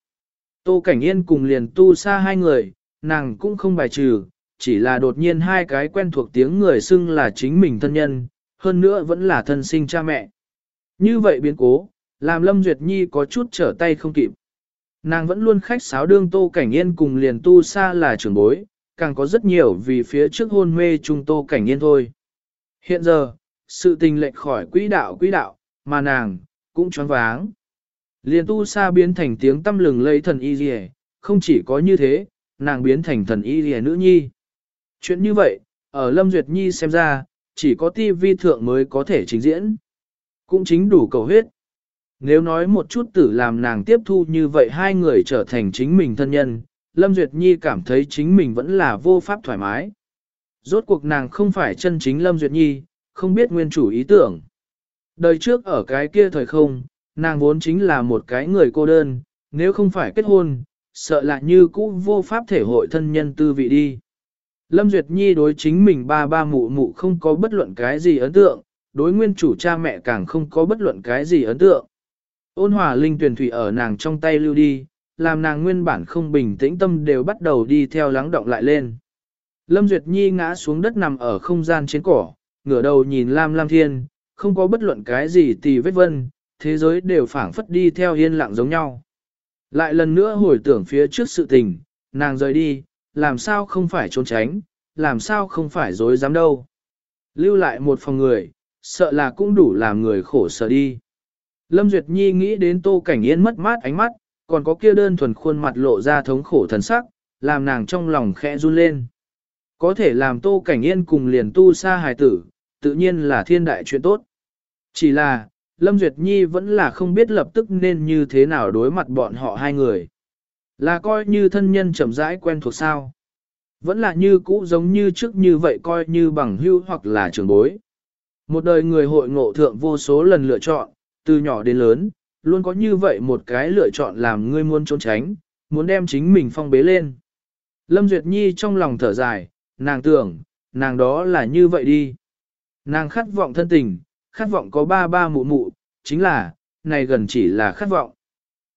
Tô Cảnh Yên cùng liền tu xa hai người, nàng cũng không bài trừ, chỉ là đột nhiên hai cái quen thuộc tiếng người xưng là chính mình thân nhân, hơn nữa vẫn là thân sinh cha mẹ. Như vậy biến cố, làm Lâm Duyệt Nhi có chút trở tay không kịp. Nàng vẫn luôn khách sáo đương Tô Cảnh Yên cùng liền tu xa là trưởng bối, càng có rất nhiều vì phía trước hôn mê chung Tô Cảnh Yên thôi. Hiện giờ, sự tình lệch khỏi quỹ đạo quỹ đạo, mà nàng, cũng choáng váng. Liền tu xa biến thành tiếng tâm lừng lấy thần y rìa, không chỉ có như thế, nàng biến thành thần y rìa nữ nhi. Chuyện như vậy, ở Lâm Duyệt Nhi xem ra, chỉ có ti vi thượng mới có thể trình diễn. Cũng chính đủ cầu huyết. Nếu nói một chút tử làm nàng tiếp thu như vậy hai người trở thành chính mình thân nhân, Lâm Duyệt Nhi cảm thấy chính mình vẫn là vô pháp thoải mái. Rốt cuộc nàng không phải chân chính Lâm Duyệt Nhi, không biết nguyên chủ ý tưởng. Đời trước ở cái kia thời không, nàng vốn chính là một cái người cô đơn, nếu không phải kết hôn, sợ là như cũ vô pháp thể hội thân nhân tư vị đi. Lâm Duyệt Nhi đối chính mình ba ba mụ mụ không có bất luận cái gì ấn tượng, đối nguyên chủ cha mẹ càng không có bất luận cái gì ấn tượng. Ôn hòa linh tuyển thủy ở nàng trong tay lưu đi, làm nàng nguyên bản không bình tĩnh tâm đều bắt đầu đi theo lắng động lại lên. Lâm Duyệt Nhi ngã xuống đất nằm ở không gian trên cỏ, ngửa đầu nhìn Lam Lam Thiên, không có bất luận cái gì tì vết vân, thế giới đều phảng phất đi theo yên lặng giống nhau. Lại lần nữa hồi tưởng phía trước sự tình, nàng rời đi, làm sao không phải trốn tránh, làm sao không phải dối dám đâu. Lưu lại một phòng người, sợ là cũng đủ làm người khổ sở đi. Lâm Duyệt Nhi nghĩ đến Tô Cảnh Yên mất mát ánh mắt, còn có kia đơn thuần khuôn mặt lộ ra thống khổ thần sắc, làm nàng trong lòng khẽ run lên. Có thể làm Tô Cảnh Yên cùng liền tu xa hài tử, tự nhiên là thiên đại chuyện tốt. Chỉ là, Lâm Duyệt Nhi vẫn là không biết lập tức nên như thế nào đối mặt bọn họ hai người. Là coi như thân nhân chậm rãi quen thuộc sao. Vẫn là như cũ giống như trước như vậy coi như bằng hưu hoặc là trường bối. Một đời người hội ngộ thượng vô số lần lựa chọn, từ nhỏ đến lớn, luôn có như vậy một cái lựa chọn làm ngươi muốn trốn tránh, muốn đem chính mình phong bế lên. Lâm Duyệt Nhi trong lòng thở dài, nàng tưởng, nàng đó là như vậy đi. Nàng khát vọng thân tình, khát vọng có ba ba mụ mụ, chính là, này gần chỉ là khát vọng.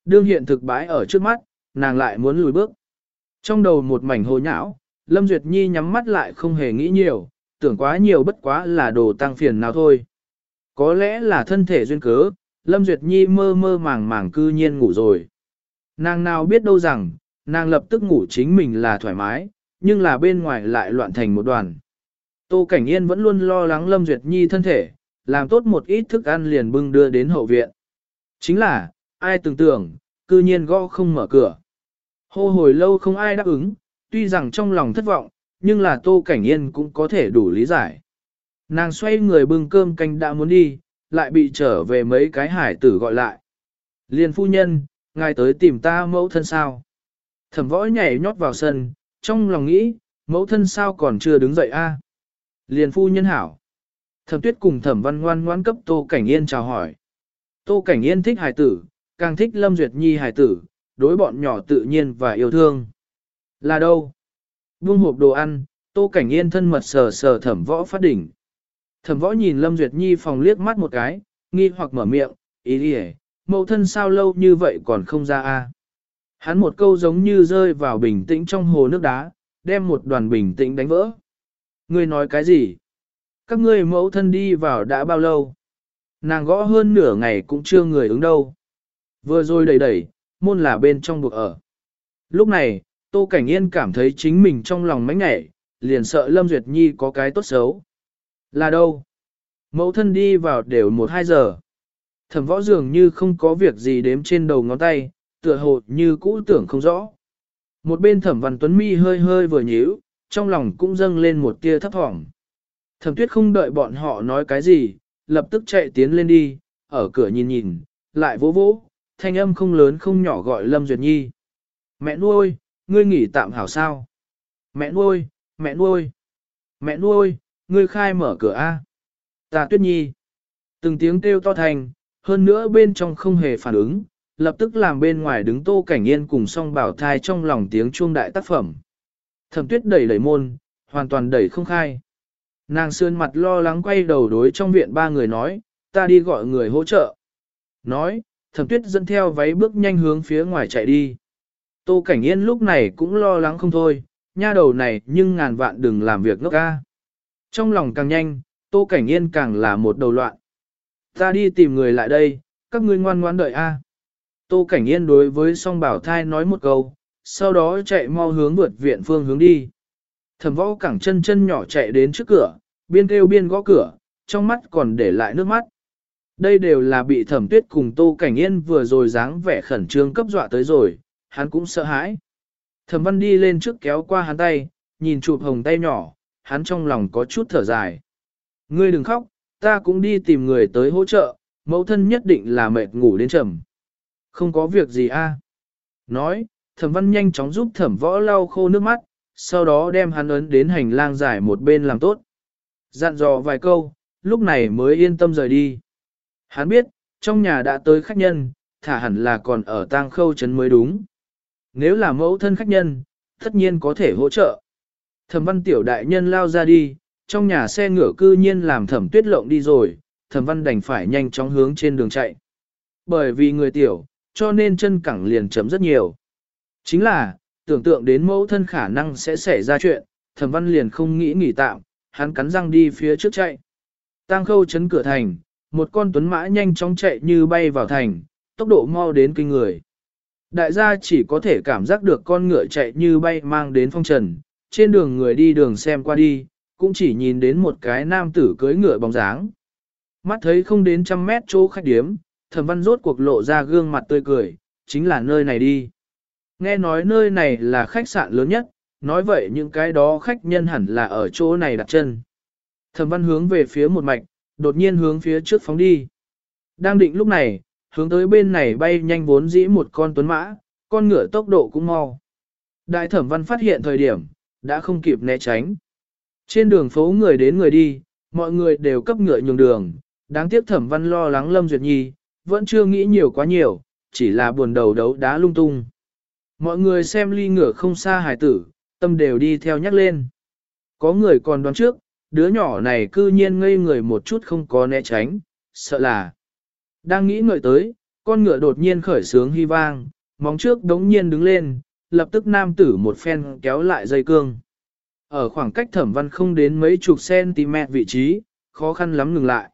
Đương hiện thực bãi ở trước mắt, nàng lại muốn lùi bước. Trong đầu một mảnh hồ nhão, Lâm Duyệt Nhi nhắm mắt lại không hề nghĩ nhiều, tưởng quá nhiều bất quá là đồ tăng phiền nào thôi. Có lẽ là thân thể duyên cớ, Lâm Duyệt Nhi mơ mơ màng màng cư nhiên ngủ rồi. Nàng nào biết đâu rằng, nàng lập tức ngủ chính mình là thoải mái, nhưng là bên ngoài lại loạn thành một đoàn. Tô Cảnh Yên vẫn luôn lo lắng Lâm Duyệt Nhi thân thể, làm tốt một ít thức ăn liền bưng đưa đến hậu viện. Chính là, ai tưởng tưởng, cư nhiên gõ không mở cửa. Hô hồi lâu không ai đáp ứng, tuy rằng trong lòng thất vọng, nhưng là Tô Cảnh Yên cũng có thể đủ lý giải. Nàng xoay người bưng cơm canh đã muốn đi, lại bị trở về mấy cái hải tử gọi lại. Liên phu nhân, ngài tới tìm ta mẫu thân sao. Thẩm võ nhảy nhót vào sân, trong lòng nghĩ, mẫu thân sao còn chưa đứng dậy a? À? Liền phu nhân hảo. Thẩm tuyết cùng thẩm văn ngoan ngoan cấp Tô Cảnh Yên chào hỏi. Tô Cảnh Yên thích hải tử, càng thích Lâm Duyệt Nhi hải tử, đối bọn nhỏ tự nhiên và yêu thương. Là đâu? Buông hộp đồ ăn, Tô Cảnh Yên thân mật sờ sờ thẩm võ phát đỉnh. Thẩm võ nhìn Lâm Duyệt Nhi phòng liếc mắt một cái, nghi hoặc mở miệng, ý đi hề, mẫu thân sao lâu như vậy còn không ra a? Hắn một câu giống như rơi vào bình tĩnh trong hồ nước đá, đem một đoàn bình tĩnh đánh vỡ. Ngươi nói cái gì? Các ngươi mẫu thân đi vào đã bao lâu? Nàng gõ hơn nửa ngày cũng chưa người ứng đâu. Vừa rồi đẩy đẩy, môn là bên trong buộc ở. Lúc này, Tô Cảnh Yên cảm thấy chính mình trong lòng mánh ngẻ, liền sợ Lâm Duyệt Nhi có cái tốt xấu. Là đâu? Mẫu thân đi vào đều một hai giờ. Thẩm võ dường như không có việc gì đếm trên đầu ngón tay, tựa hồ như cũ tưởng không rõ. Một bên thẩm văn tuấn mi hơi hơi vừa nhíu, trong lòng cũng dâng lên một tia thấp thỏm. Thẩm tuyết không đợi bọn họ nói cái gì, lập tức chạy tiến lên đi, ở cửa nhìn nhìn, lại vỗ vỗ, thanh âm không lớn không nhỏ gọi Lâm Duyệt Nhi. Mẹ nuôi, ngươi nghỉ tạm hảo sao? Mẹ nuôi, mẹ nuôi, mẹ nuôi, ngươi khai mở cửa A. Ta tuyết nhi. Từng tiếng kêu to thành, hơn nữa bên trong không hề phản ứng, lập tức làm bên ngoài đứng tô cảnh yên cùng song bảo thai trong lòng tiếng chuông đại tác phẩm. Thẩm tuyết đẩy đẩy môn, hoàn toàn đẩy không khai. Nàng sơn mặt lo lắng quay đầu đối trong viện ba người nói, ta đi gọi người hỗ trợ. Nói, thẩm tuyết dẫn theo váy bước nhanh hướng phía ngoài chạy đi. Tô Cảnh Yên lúc này cũng lo lắng không thôi, nha đầu này nhưng ngàn vạn đừng làm việc ngốc ca. Trong lòng càng nhanh, Tô Cảnh Yên càng là một đầu loạn. Ta đi tìm người lại đây, các ngươi ngoan ngoãn đợi a. Tô Cảnh Yên đối với song bảo thai nói một câu, sau đó chạy mau hướng vượt viện phương hướng đi. Thẩm võ cẳng chân chân nhỏ chạy đến trước cửa, biên kêu biên gõ cửa, trong mắt còn để lại nước mắt. Đây đều là bị thẩm tuyết cùng Tô Cảnh Yên vừa rồi dáng vẻ khẩn trương cấp dọa tới rồi, hắn cũng sợ hãi. Thẩm văn đi lên trước kéo qua hắn tay, nhìn chụp hồng tay nhỏ, hắn trong lòng có chút thở dài. Ngươi đừng khóc, ta cũng đi tìm người tới hỗ trợ, mẫu thân nhất định là mệt ngủ đến trầm. Không có việc gì a. Nói, thẩm văn nhanh chóng giúp thẩm võ lau khô nước mắt, sau đó đem hắn ấn đến hành lang dài một bên làm tốt. Dặn dò vài câu, lúc này mới yên tâm rời đi. Hắn biết, trong nhà đã tới khách nhân, thả hẳn là còn ở tang khâu trấn mới đúng. Nếu là mẫu thân khách nhân, tất nhiên có thể hỗ trợ. Thẩm văn tiểu đại nhân lao ra đi, trong nhà xe ngựa cư nhiên làm thẩm tuyết lộng đi rồi, thẩm văn đành phải nhanh chóng hướng trên đường chạy. Bởi vì người tiểu, cho nên chân cẳng liền chấm rất nhiều. Chính là, tưởng tượng đến mẫu thân khả năng sẽ xảy ra chuyện, thẩm văn liền không nghĩ nghỉ tạm, hắn cắn răng đi phía trước chạy. Tăng khâu chấn cửa thành, một con tuấn mã nhanh chóng chạy như bay vào thành, tốc độ mau đến kinh người. Đại gia chỉ có thể cảm giác được con ngựa chạy như bay mang đến phong trần, trên đường người đi đường xem qua đi, cũng chỉ nhìn đến một cái nam tử cưới ngựa bóng dáng. Mắt thấy không đến trăm mét chỗ khách điếm, thẩm văn rốt cuộc lộ ra gương mặt tươi cười, chính là nơi này đi. Nghe nói nơi này là khách sạn lớn nhất, nói vậy những cái đó khách nhân hẳn là ở chỗ này đặt chân. Thẩm văn hướng về phía một mạch, đột nhiên hướng phía trước phóng đi. Đang định lúc này, hướng tới bên này bay nhanh vốn dĩ một con tuấn mã, con ngựa tốc độ cũng mau. Đại thẩm văn phát hiện thời điểm, đã không kịp né tránh. Trên đường phố người đến người đi, mọi người đều cấp ngựa nhường đường, đáng tiếc thẩm văn lo lắng Lâm Duyệt Nhi, vẫn chưa nghĩ nhiều quá nhiều, chỉ là buồn đầu đấu đá lung tung. Mọi người xem ly ngựa không xa hải tử, tâm đều đi theo nhắc lên. Có người còn đoán trước, đứa nhỏ này cư nhiên ngây người một chút không có né tránh, sợ là. Đang nghĩ ngợi tới, con ngựa đột nhiên khởi sướng hy vang, móng trước đống nhiên đứng lên, lập tức nam tử một phen kéo lại dây cương. Ở khoảng cách thẩm văn không đến mấy chục cm vị trí, khó khăn lắm ngừng lại.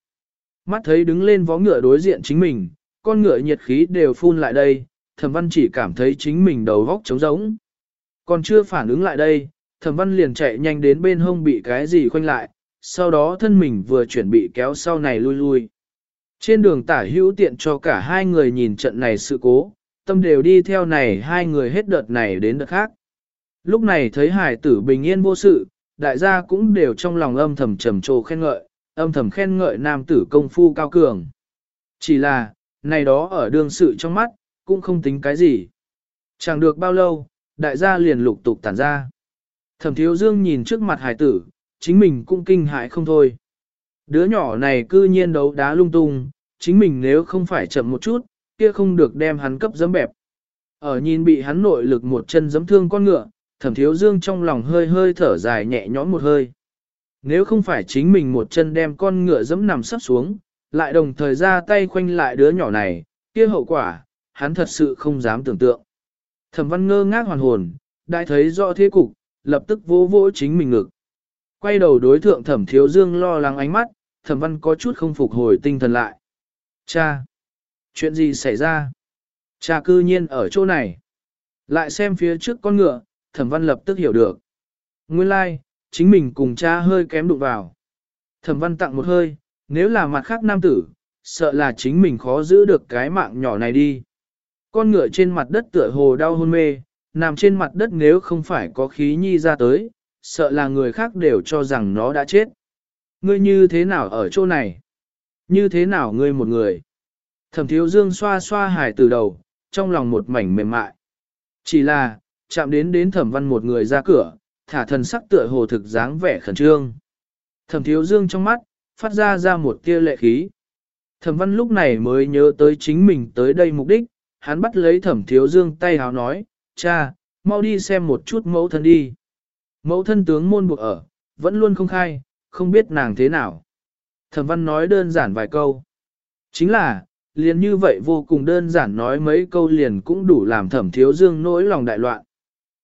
Mắt thấy đứng lên vó ngựa đối diện chính mình, con ngựa nhiệt khí đều phun lại đây, thẩm văn chỉ cảm thấy chính mình đầu góc trống rỗng. Còn chưa phản ứng lại đây, thẩm văn liền chạy nhanh đến bên hông bị cái gì khoanh lại, sau đó thân mình vừa chuẩn bị kéo sau này lui lui. Trên đường tả hữu tiện cho cả hai người nhìn trận này sự cố, tâm đều đi theo này hai người hết đợt này đến đợt khác. Lúc này thấy hải tử bình yên vô sự, đại gia cũng đều trong lòng âm thầm trầm trồ khen ngợi, âm thầm khen ngợi nam tử công phu cao cường. Chỉ là, này đó ở đương sự trong mắt, cũng không tính cái gì. Chẳng được bao lâu, đại gia liền lục tục tản ra. Thẩm thiếu dương nhìn trước mặt hải tử, chính mình cũng kinh hại không thôi. Đứa nhỏ này cư nhiên đấu đá lung tung, chính mình nếu không phải chậm một chút, kia không được đem hắn cấp dấm bẹp. Ở nhìn bị hắn nội lực một chân dấm thương con ngựa, thẩm thiếu dương trong lòng hơi hơi thở dài nhẹ nhõm một hơi. Nếu không phải chính mình một chân đem con ngựa dấm nằm sắp xuống, lại đồng thời ra tay khoanh lại đứa nhỏ này, kia hậu quả, hắn thật sự không dám tưởng tượng. Thẩm văn ngơ ngác hoàn hồn, đại thấy rõ thế cục, lập tức vỗ vỗ chính mình ngực. Quay đầu đối thượng thẩm thiếu dương lo lắng ánh mắt, thẩm văn có chút không phục hồi tinh thần lại. Cha! Chuyện gì xảy ra? Cha cư nhiên ở chỗ này. Lại xem phía trước con ngựa, thẩm văn lập tức hiểu được. Nguyên lai, like, chính mình cùng cha hơi kém đụng vào. Thẩm văn tặng một hơi, nếu là mặt khác nam tử, sợ là chính mình khó giữ được cái mạng nhỏ này đi. Con ngựa trên mặt đất tựa hồ đau hôn mê, nằm trên mặt đất nếu không phải có khí nhi ra tới, sợ là người khác đều cho rằng nó đã chết. Ngươi như thế nào ở chỗ này? Như thế nào ngươi một người? Thẩm thiếu dương xoa xoa hải từ đầu, trong lòng một mảnh mềm mại. Chỉ là, chạm đến đến thẩm văn một người ra cửa, thả thần sắc tựa hồ thực dáng vẻ khẩn trương. Thẩm thiếu dương trong mắt, phát ra ra một tia lệ khí. Thẩm văn lúc này mới nhớ tới chính mình tới đây mục đích, hắn bắt lấy thẩm thiếu dương tay háo nói, cha, mau đi xem một chút mẫu thân đi. Mẫu thân tướng môn buộc ở, vẫn luôn không khai, không biết nàng thế nào. Thẩm văn nói đơn giản vài câu. Chính là, liền như vậy vô cùng đơn giản nói mấy câu liền cũng đủ làm thẩm thiếu dương nỗi lòng đại loạn.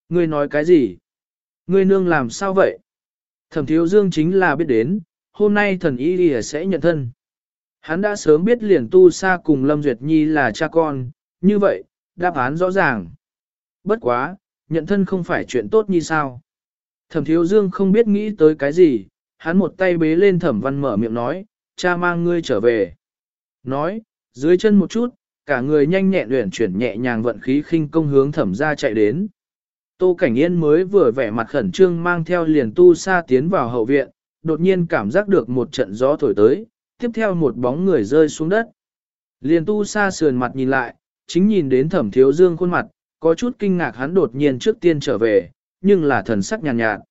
Ngươi nói cái gì? Ngươi nương làm sao vậy? Thẩm thiếu dương chính là biết đến, hôm nay thần y sẽ nhận thân. Hắn đã sớm biết liền tu sa cùng Lâm Duyệt Nhi là cha con, như vậy, đáp án rõ ràng. Bất quá, nhận thân không phải chuyện tốt như sao. Thẩm thiếu dương không biết nghĩ tới cái gì, hắn một tay bế lên thẩm văn mở miệng nói, cha mang ngươi trở về. Nói, dưới chân một chút, cả người nhanh nhẹn luyện chuyển nhẹ nhàng vận khí khinh công hướng thẩm ra chạy đến. Tô Cảnh Yên mới vừa vẻ mặt khẩn trương mang theo liền tu sa tiến vào hậu viện, đột nhiên cảm giác được một trận gió thổi tới, tiếp theo một bóng người rơi xuống đất. Liền tu sa sườn mặt nhìn lại, chính nhìn đến thẩm thiếu dương khuôn mặt, có chút kinh ngạc hắn đột nhiên trước tiên trở về, nhưng là thần sắc nhàn nhạt, nhạt.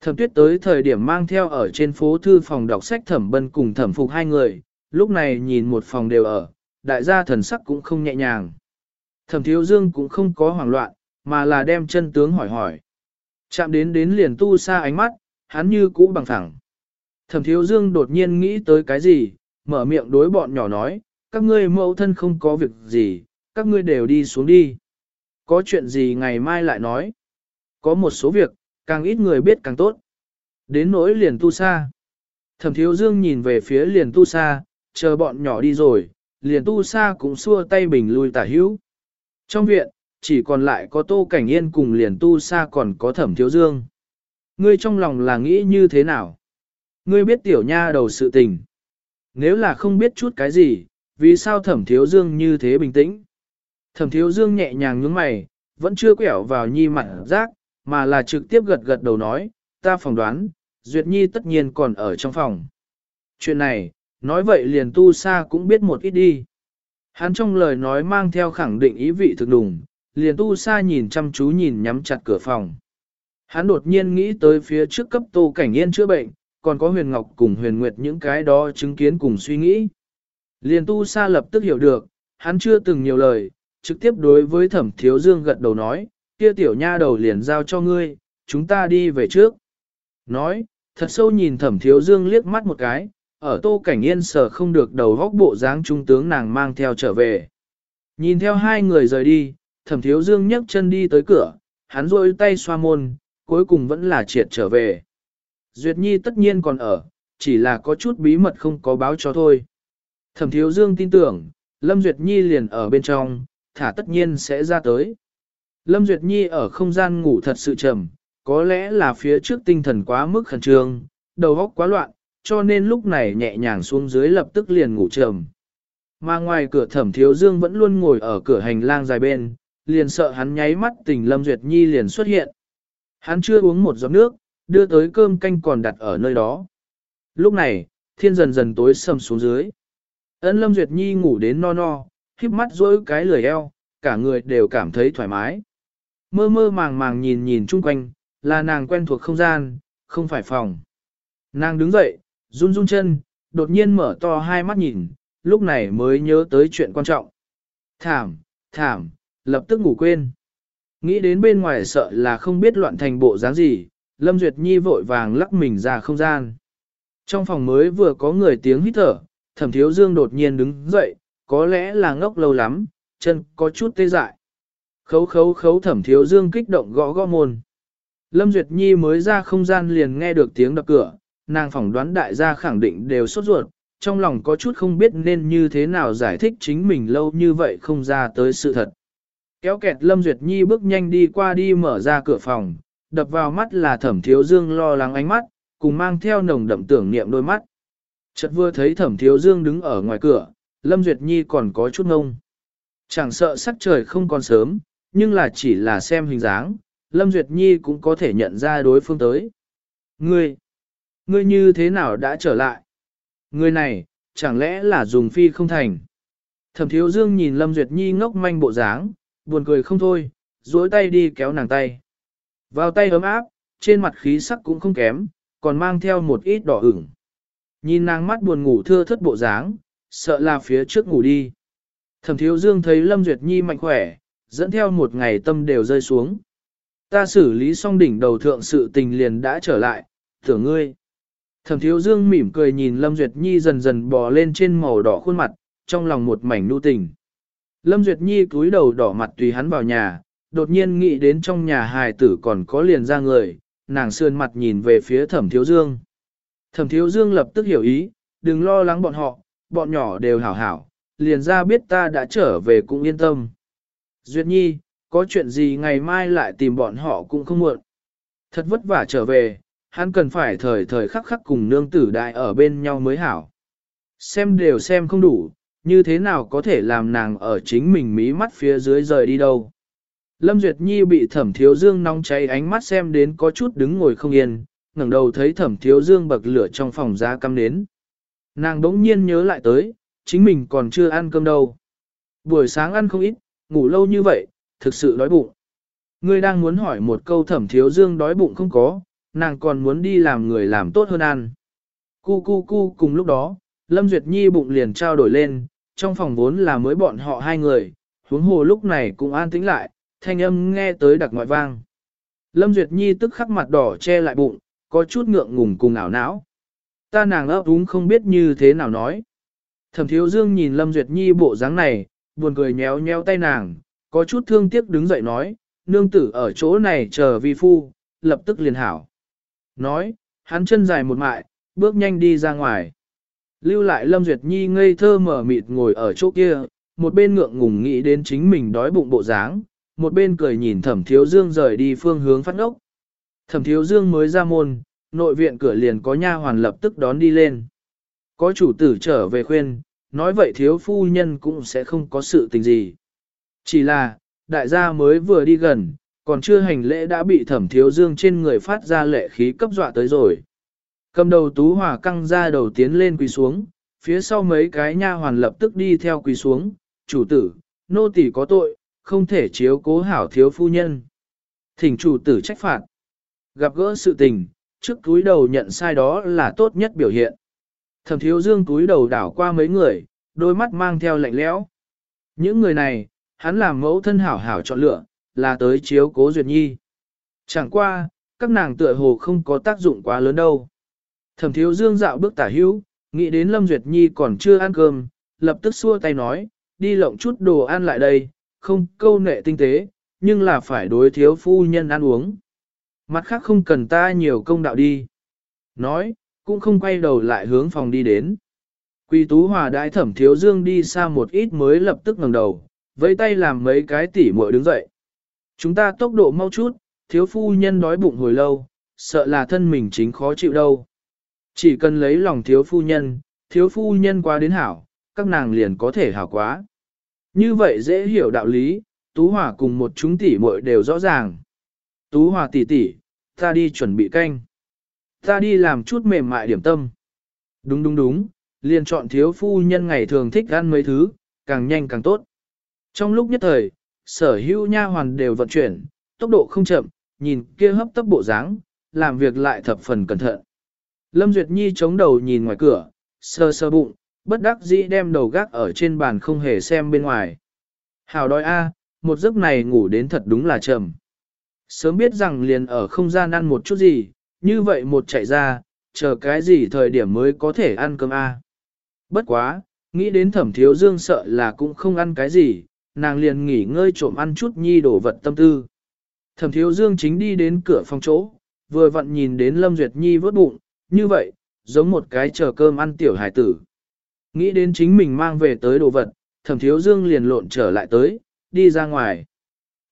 Thẩm tuyết tới thời điểm mang theo ở trên phố thư phòng đọc sách thẩm bân cùng thẩm phục hai người, lúc này nhìn một phòng đều ở, đại gia thần sắc cũng không nhẹ nhàng. Thẩm thiếu dương cũng không có hoảng loạn, mà là đem chân tướng hỏi hỏi. Chạm đến đến liền tu xa ánh mắt, hắn như cũ bằng thẳng. Thẩm thiếu dương đột nhiên nghĩ tới cái gì, mở miệng đối bọn nhỏ nói, các ngươi mẫu thân không có việc gì, các ngươi đều đi xuống đi. Có chuyện gì ngày mai lại nói. Có một số việc, càng ít người biết càng tốt. Đến nỗi liền tu sa. Thẩm thiếu dương nhìn về phía liền tu sa, chờ bọn nhỏ đi rồi, liền tu sa cũng xua tay bình lui tả hữu. Trong viện, chỉ còn lại có tô cảnh yên cùng liền tu sa còn có thẩm thiếu dương. Ngươi trong lòng là nghĩ như thế nào? Ngươi biết tiểu nha đầu sự tình. Nếu là không biết chút cái gì, vì sao thẩm thiếu dương như thế bình tĩnh? Thẩm thiếu dương nhẹ nhàng nhướng mày, vẫn chưa quẹo vào nhi mặt rác, mà là trực tiếp gật gật đầu nói, ta phỏng đoán, Duyệt Nhi tất nhiên còn ở trong phòng. Chuyện này, nói vậy liền tu sa cũng biết một ít đi. Hắn trong lời nói mang theo khẳng định ý vị thực đùng, liền tu sa nhìn chăm chú nhìn nhắm chặt cửa phòng. Hắn đột nhiên nghĩ tới phía trước cấp tô cảnh yên chữa bệnh, còn có huyền ngọc cùng huyền nguyệt những cái đó chứng kiến cùng suy nghĩ. Liền tu sa lập tức hiểu được, hắn chưa từng nhiều lời, trực tiếp đối với thẩm thiếu dương gật đầu nói, kia tiểu nha đầu liền giao cho ngươi, chúng ta đi về trước. Nói, thật sâu nhìn thẩm thiếu dương liếc mắt một cái, ở tô cảnh yên sở không được đầu góc bộ dáng trung tướng nàng mang theo trở về. Nhìn theo hai người rời đi, thẩm thiếu dương nhấc chân đi tới cửa, hắn rôi tay xoa môn, cuối cùng vẫn là triệt trở về. Duyệt Nhi tất nhiên còn ở, chỉ là có chút bí mật không có báo cho thôi. Thẩm thiếu dương tin tưởng, Lâm Duyệt Nhi liền ở bên trong, thả tất nhiên sẽ ra tới. Lâm Duyệt Nhi ở không gian ngủ thật sự trầm, có lẽ là phía trước tinh thần quá mức khẩn trương, đầu óc quá loạn, cho nên lúc này nhẹ nhàng xuống dưới lập tức liền ngủ trầm. Mà ngoài cửa thẩm thiếu dương vẫn luôn ngồi ở cửa hành lang dài bên, liền sợ hắn nháy mắt tình Lâm Duyệt Nhi liền xuất hiện. Hắn chưa uống một giọt nước, đưa tới cơm canh còn đặt ở nơi đó. Lúc này, thiên dần dần tối sầm xuống dưới. Ấn Lâm Duyệt Nhi ngủ đến no no, híp mắt dối cái lười eo, cả người đều cảm thấy thoải mái. Mơ mơ màng màng nhìn nhìn chung quanh, là nàng quen thuộc không gian, không phải phòng. Nàng đứng dậy, run run chân, đột nhiên mở to hai mắt nhìn, lúc này mới nhớ tới chuyện quan trọng. Thảm, thảm, lập tức ngủ quên. Nghĩ đến bên ngoài sợ là không biết loạn thành bộ dáng gì, Lâm Duyệt Nhi vội vàng lắc mình ra không gian. Trong phòng mới vừa có người tiếng hít thở, thẩm thiếu dương đột nhiên đứng dậy, có lẽ là ngốc lâu lắm, chân có chút tê dại. Khấu khấu khấu thẩm thiếu dương kích động gõ gõ môn. Lâm Duyệt Nhi mới ra không gian liền nghe được tiếng đập cửa, nàng phỏng đoán đại gia khẳng định đều sốt ruột, trong lòng có chút không biết nên như thế nào giải thích chính mình lâu như vậy không ra tới sự thật. Kéo kẹt Lâm Duyệt Nhi bước nhanh đi qua đi mở ra cửa phòng, đập vào mắt là thẩm thiếu dương lo lắng ánh mắt, cùng mang theo nồng đậm tưởng niệm đôi mắt. Chợt vừa thấy thẩm thiếu dương đứng ở ngoài cửa, Lâm Duyệt Nhi còn có chút ngông. Chẳng sợ sắc trời không còn sớm, nhưng là chỉ là xem hình dáng, Lâm Duyệt Nhi cũng có thể nhận ra đối phương tới. Ngươi, ngươi như thế nào đã trở lại? Ngươi này, chẳng lẽ là dùng phi không thành? Thẩm thiếu dương nhìn Lâm Duyệt Nhi ngốc manh bộ dáng, buồn cười không thôi, duỗi tay đi kéo nàng tay. Vào tay ấm áp, trên mặt khí sắc cũng không kém, còn mang theo một ít đỏ ửng. Nhìn nàng mắt buồn ngủ thưa thất bộ dáng, sợ là phía trước ngủ đi. Thẩm thiếu dương thấy Lâm Duyệt Nhi mạnh khỏe, dẫn theo một ngày tâm đều rơi xuống. Ta xử lý xong đỉnh đầu thượng sự tình liền đã trở lại, tưởng ngươi. Thẩm thiếu dương mỉm cười nhìn Lâm Duyệt Nhi dần dần bò lên trên màu đỏ khuôn mặt, trong lòng một mảnh nu tình. Lâm Duyệt Nhi cúi đầu đỏ mặt tùy hắn vào nhà, đột nhiên nghĩ đến trong nhà hài tử còn có liền ra người, nàng sườn mặt nhìn về phía thẩm thiếu dương. Thẩm thiếu dương lập tức hiểu ý, đừng lo lắng bọn họ, bọn nhỏ đều hảo hảo, liền ra biết ta đã trở về cũng yên tâm. Duyệt Nhi, có chuyện gì ngày mai lại tìm bọn họ cũng không muộn. Thật vất vả trở về, hắn cần phải thời thời khắc khắc cùng nương tử đại ở bên nhau mới hảo. Xem đều xem không đủ, như thế nào có thể làm nàng ở chính mình mí mắt phía dưới rời đi đâu. Lâm Duyệt Nhi bị thẩm thiếu dương nóng cháy ánh mắt xem đến có chút đứng ngồi không yên, ngẩng đầu thấy thẩm thiếu dương bậc lửa trong phòng ra căm nến. Nàng đống nhiên nhớ lại tới, chính mình còn chưa ăn cơm đâu. Buổi sáng ăn không ít, ngủ lâu như vậy, thực sự đói bụng. Ngươi đang muốn hỏi một câu thẩm thiếu dương đói bụng không có, nàng còn muốn đi làm người làm tốt hơn ăn. Cu cu cu cùng lúc đó, Lâm Duyệt Nhi bụng liền trao đổi lên, trong phòng vốn là mới bọn họ hai người, huống hồ lúc này cũng an tĩnh lại, thanh âm nghe tới đặc ngoại vang. Lâm Duyệt Nhi tức khắc mặt đỏ che lại bụng, có chút ngượng ngùng cùng ảo não. Ta nàng ấp úng không biết như thế nào nói. Thẩm thiếu dương nhìn Lâm Duyệt Nhi bộ dáng này, buồn cười nhéo nhéo tay nàng, có chút thương tiếc đứng dậy nói, nương tử ở chỗ này chờ vi phu, lập tức liền hảo. Nói, hắn chân dài một mại, bước nhanh đi ra ngoài. Lưu lại Lâm Duyệt Nhi ngây thơ mở mịt ngồi ở chỗ kia, một bên ngượng ngùng nghĩ đến chính mình đói bụng bộ dáng, một bên cười nhìn thẩm thiếu dương rời đi phương hướng phát ngốc. Thẩm thiếu dương mới ra môn, nội viện cửa liền có nha hoàn lập tức đón đi lên. Có chủ tử trở về khuyên, nói vậy thiếu phu nhân cũng sẽ không có sự tình gì. Chỉ là, đại gia mới vừa đi gần, còn chưa hành lễ đã bị thẩm thiếu dương trên người phát ra lệ khí cấp dọa tới rồi. Cầm đầu tú hòa căng ra đầu tiến lên quỳ xuống, phía sau mấy cái nha hoàn lập tức đi theo quỳ xuống, chủ tử, nô tỳ có tội, không thể chiếu cố hảo thiếu phu nhân. Thỉnh chủ tử trách phạt. Gặp gỡ sự tình, trước túi đầu nhận sai đó là tốt nhất biểu hiện. Thẩm thiếu dương túi đầu đảo qua mấy người, đôi mắt mang theo lạnh lẽo. Những người này, hắn làm mẫu thân hảo hảo chọn lựa, là tới chiếu cố Duyệt Nhi. Chẳng qua, các nàng tựa hồ không có tác dụng quá lớn đâu. Thẩm thiếu dương dạo bước tả hữu, nghĩ đến Lâm Duyệt Nhi còn chưa ăn cơm, lập tức xua tay nói, đi lộng chút đồ ăn lại đây, không câu nệ tinh tế, nhưng là phải đối thiếu phu nhân ăn uống. Mặt khác không cần ta nhiều công đạo đi. Nói, cũng không quay đầu lại hướng phòng đi đến. Quỳ tú hòa đại thẩm thiếu dương đi xa một ít mới lập tức ngẩng đầu, với tay làm mấy cái tỉ muội đứng dậy. Chúng ta tốc độ mau chút, thiếu phu nhân đói bụng hồi lâu, sợ là thân mình chính khó chịu đâu. Chỉ cần lấy lòng thiếu phu nhân, thiếu phu nhân qua đến hảo, các nàng liền có thể hảo quá. Như vậy dễ hiểu đạo lý, Tú Hòa cùng một chúng tỷ muội đều rõ ràng. Tú Hòa tỷ tỷ, ta đi chuẩn bị canh. Ta đi làm chút mềm mại điểm tâm. Đúng đúng đúng, liền chọn thiếu phu nhân ngày thường thích ăn mấy thứ, càng nhanh càng tốt. Trong lúc nhất thời, sở hữu nha hoàn đều vận chuyển, tốc độ không chậm, nhìn kia hấp tấp bộ dáng, làm việc lại thập phần cẩn thận. Lâm Duyệt Nhi chống đầu nhìn ngoài cửa, sơ sơ bụng, bất đắc dĩ đem đầu gác ở trên bàn không hề xem bên ngoài. Hào đói a, một giấc này ngủ đến thật đúng là chậm. Sớm biết rằng liền ở không gian ăn một chút gì, như vậy một chạy ra, chờ cái gì thời điểm mới có thể ăn cơm a. Bất quá, nghĩ đến thẩm thiếu dương sợ là cũng không ăn cái gì, nàng liền nghỉ ngơi trộm ăn chút nhi đổ vật tâm tư. Thẩm thiếu dương chính đi đến cửa phòng chỗ, vừa vặn nhìn đến Lâm Duyệt Nhi vớt bụng, như vậy, giống một cái chờ cơm ăn tiểu hải tử. Nghĩ đến chính mình mang về tới đồ vật, thẩm thiếu dương liền lộn trở lại tới, đi ra ngoài.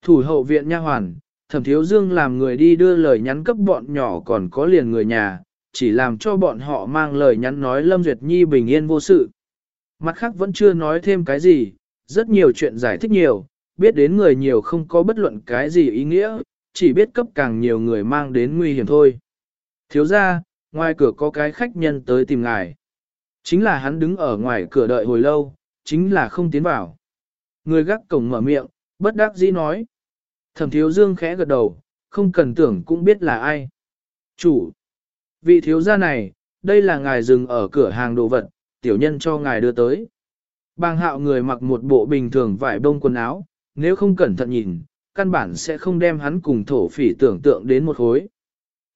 Thủ hậu viện nha hoàn, thẩm thiếu dương làm người đi đưa lời nhắn cấp bọn nhỏ còn có liền người nhà, chỉ làm cho bọn họ mang lời nhắn nói Lâm Duyệt Nhi bình yên vô sự. Mặt khác vẫn chưa nói thêm cái gì, rất nhiều chuyện giải thích nhiều, biết đến người nhiều không có bất luận cái gì ý nghĩa, chỉ biết cấp càng nhiều người mang đến nguy hiểm thôi. Thiếu ra, ngoài cửa có cái khách nhân tới tìm ngài. Chính là hắn đứng ở ngoài cửa đợi hồi lâu, chính là không tiến vào. Người gác cổng mở miệng, bất đắc dĩ nói. Thẩm thiếu dương khẽ gật đầu, không cần tưởng cũng biết là ai. Chủ, vị thiếu gia này, đây là ngài dừng ở cửa hàng đồ vật, tiểu nhân cho ngài đưa tới. Bàng hạo người mặc một bộ bình thường vải bông quần áo, nếu không cẩn thận nhìn, căn bản sẽ không đem hắn cùng thổ phỉ tưởng tượng đến một khối.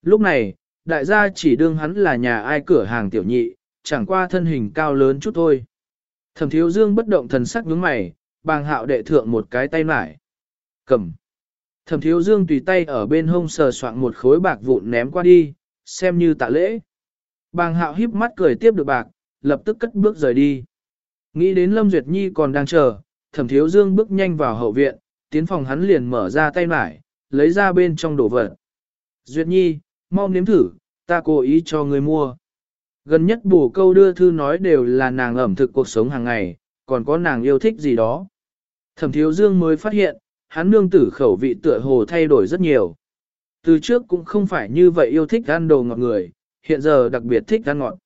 Lúc này, đại gia chỉ đương hắn là nhà ai cửa hàng tiểu nhị, chẳng qua thân hình cao lớn chút thôi. Thẩm thiếu dương bất động thần sắc nhướng mày, bàng hạo đệ thượng một cái tay mải. Cầm. Thẩm thiếu dương tùy tay ở bên hông sờ soạn một khối bạc vụn ném qua đi, xem như tạ lễ. Bàng hạo híp mắt cười tiếp được bạc, lập tức cất bước rời đi. Nghĩ đến Lâm Duyệt Nhi còn đang chờ, thẩm thiếu dương bước nhanh vào hậu viện, tiến phòng hắn liền mở ra tay mải, lấy ra bên trong đồ vật. Duyệt Nhi, mau nếm thử, ta cố ý cho người mua. Gần nhất bổ câu đưa thư nói đều là nàng ẩm thực cuộc sống hàng ngày, còn có nàng yêu thích gì đó. Thẩm thiếu dương mới phát hiện, hắn nương tử khẩu vị tựa hồ thay đổi rất nhiều. Từ trước cũng không phải như vậy yêu thích ăn đồ ngọt người, hiện giờ đặc biệt thích ăn ngọt.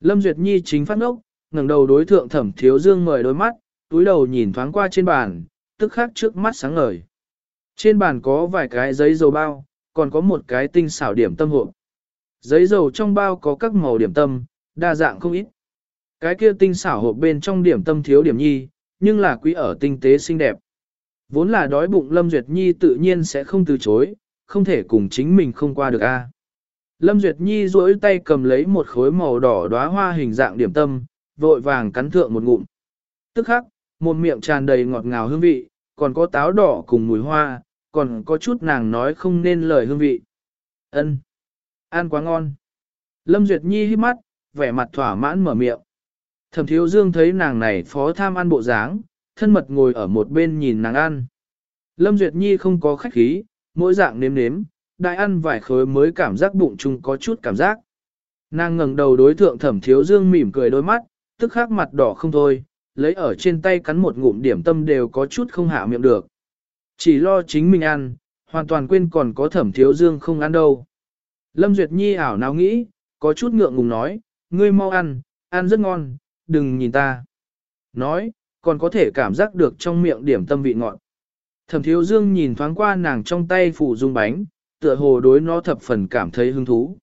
Lâm Duyệt Nhi chính phát ngốc, ngẩng đầu đối thượng thẩm thiếu dương mời đôi mắt, túi đầu nhìn thoáng qua trên bàn, tức khắc trước mắt sáng ngời. Trên bàn có vài cái giấy dầu bao, còn có một cái tinh xảo điểm tâm hộp. Giấy dầu trong bao có các màu điểm tâm, đa dạng không ít. Cái kia tinh xảo hộp bên trong điểm tâm thiếu điểm nhi, nhưng là quý ở tinh tế xinh đẹp. Vốn là đói bụng Lâm Duyệt Nhi tự nhiên sẽ không từ chối, không thể cùng chính mình không qua được a. Lâm Duyệt Nhi duỗi tay cầm lấy một khối màu đỏ đóa hoa hình dạng điểm tâm, vội vàng cắn thượng một ngụm. Tức khắc, một miệng tràn đầy ngọt ngào hương vị, còn có táo đỏ cùng mùi hoa, còn có chút nàng nói không nên lời hương vị. Ân, Ăn quá ngon. Lâm Duyệt Nhi hít mắt, vẻ mặt thỏa mãn mở miệng. Thẩm thiếu dương thấy nàng này phó tham ăn bộ dáng, thân mật ngồi ở một bên nhìn nàng ăn. Lâm Duyệt Nhi không có khách khí, mỗi dạng nếm nếm, đại ăn vài khối mới cảm giác bụng chung có chút cảm giác. Nàng ngẩng đầu đối thượng thẩm thiếu dương mỉm cười đôi mắt, tức khắc mặt đỏ không thôi, lấy ở trên tay cắn một ngụm điểm tâm đều có chút không hạ miệng được. Chỉ lo chính mình ăn, hoàn toàn quên còn có thẩm thiếu dương không ăn đâu. Lâm Duyệt Nhi ảo nào nghĩ, có chút ngượng ngùng nói, ngươi mau ăn, ăn rất ngon, đừng nhìn ta. Nói, còn có thể cảm giác được trong miệng điểm tâm vị ngọt. Thẩm thiếu dương nhìn thoáng qua nàng trong tay phủ dung bánh, tựa hồ đối nó thập phần cảm thấy hứng thú.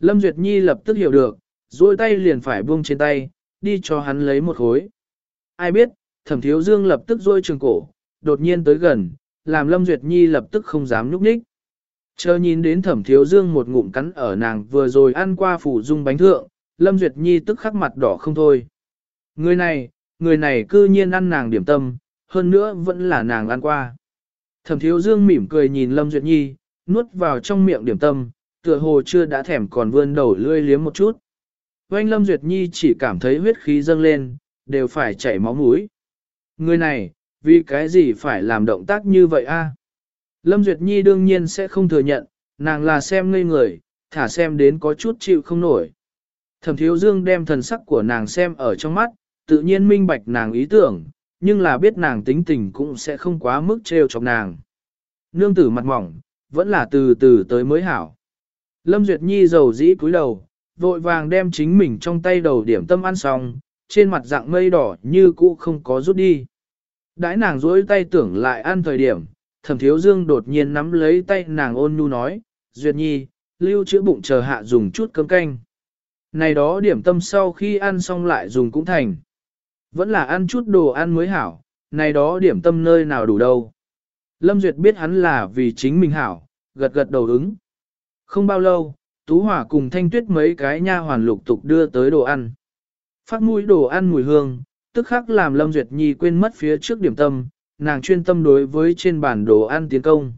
Lâm Duyệt Nhi lập tức hiểu được, duỗi tay liền phải buông trên tay, đi cho hắn lấy một khối. Ai biết, thẩm thiếu dương lập tức duỗi trường cổ, đột nhiên tới gần, làm Lâm Duyệt Nhi lập tức không dám nhúc nhích. Chờ nhìn đến thẩm thiếu dương một ngụm cắn ở nàng vừa rồi ăn qua phủ dung bánh thượng, Lâm Duyệt Nhi tức khắc mặt đỏ không thôi. Người này, người này cư nhiên ăn nàng điểm tâm, hơn nữa vẫn là nàng ăn qua. Thẩm thiếu dương mỉm cười nhìn Lâm Duyệt Nhi, nuốt vào trong miệng điểm tâm, tựa hồ chưa đã thèm còn vươn đầu lươi liếm một chút. Oanh Lâm Duyệt Nhi chỉ cảm thấy huyết khí dâng lên, đều phải chảy máu mũi. Người này, vì cái gì phải làm động tác như vậy a? Lâm Duyệt Nhi đương nhiên sẽ không thừa nhận, nàng là xem ngây người, thả xem đến có chút chịu không nổi. Thẩm Thiếu Dương đem thần sắc của nàng xem ở trong mắt, tự nhiên minh bạch nàng ý tưởng, nhưng là biết nàng tính tình cũng sẽ không quá mức trêu chọc nàng. Nương tử mặt mỏng, vẫn là từ từ tới mới hảo. Lâm Duyệt Nhi dầu dĩ cúi đầu, vội vàng đem chính mình trong tay đầu điểm tâm ăn xong, trên mặt dạng mây đỏ như cũ không có rút đi. Đãi nàng duỗi tay tưởng lại ăn thời điểm, thẩm thiếu dương đột nhiên nắm lấy tay nàng ôn nhu nói, Duyệt Nhi, lưu chữa bụng chờ hạ dùng chút cơm canh. Này đó điểm tâm sau khi ăn xong lại dùng cũng thành. Vẫn là ăn chút đồ ăn mới hảo, này đó điểm tâm nơi nào đủ đâu. Lâm Duyệt biết hắn là vì chính mình hảo, gật gật đầu ứng. Không bao lâu, Tú Hỏa cùng Thanh Tuyết mấy cái nha hoàn lục tục đưa tới đồ ăn. Phát mũi đồ ăn mùi hương, tức khắc làm Lâm Duyệt Nhi quên mất phía trước điểm tâm, nàng chuyên tâm đối với trên bản đồ ăn tiến công.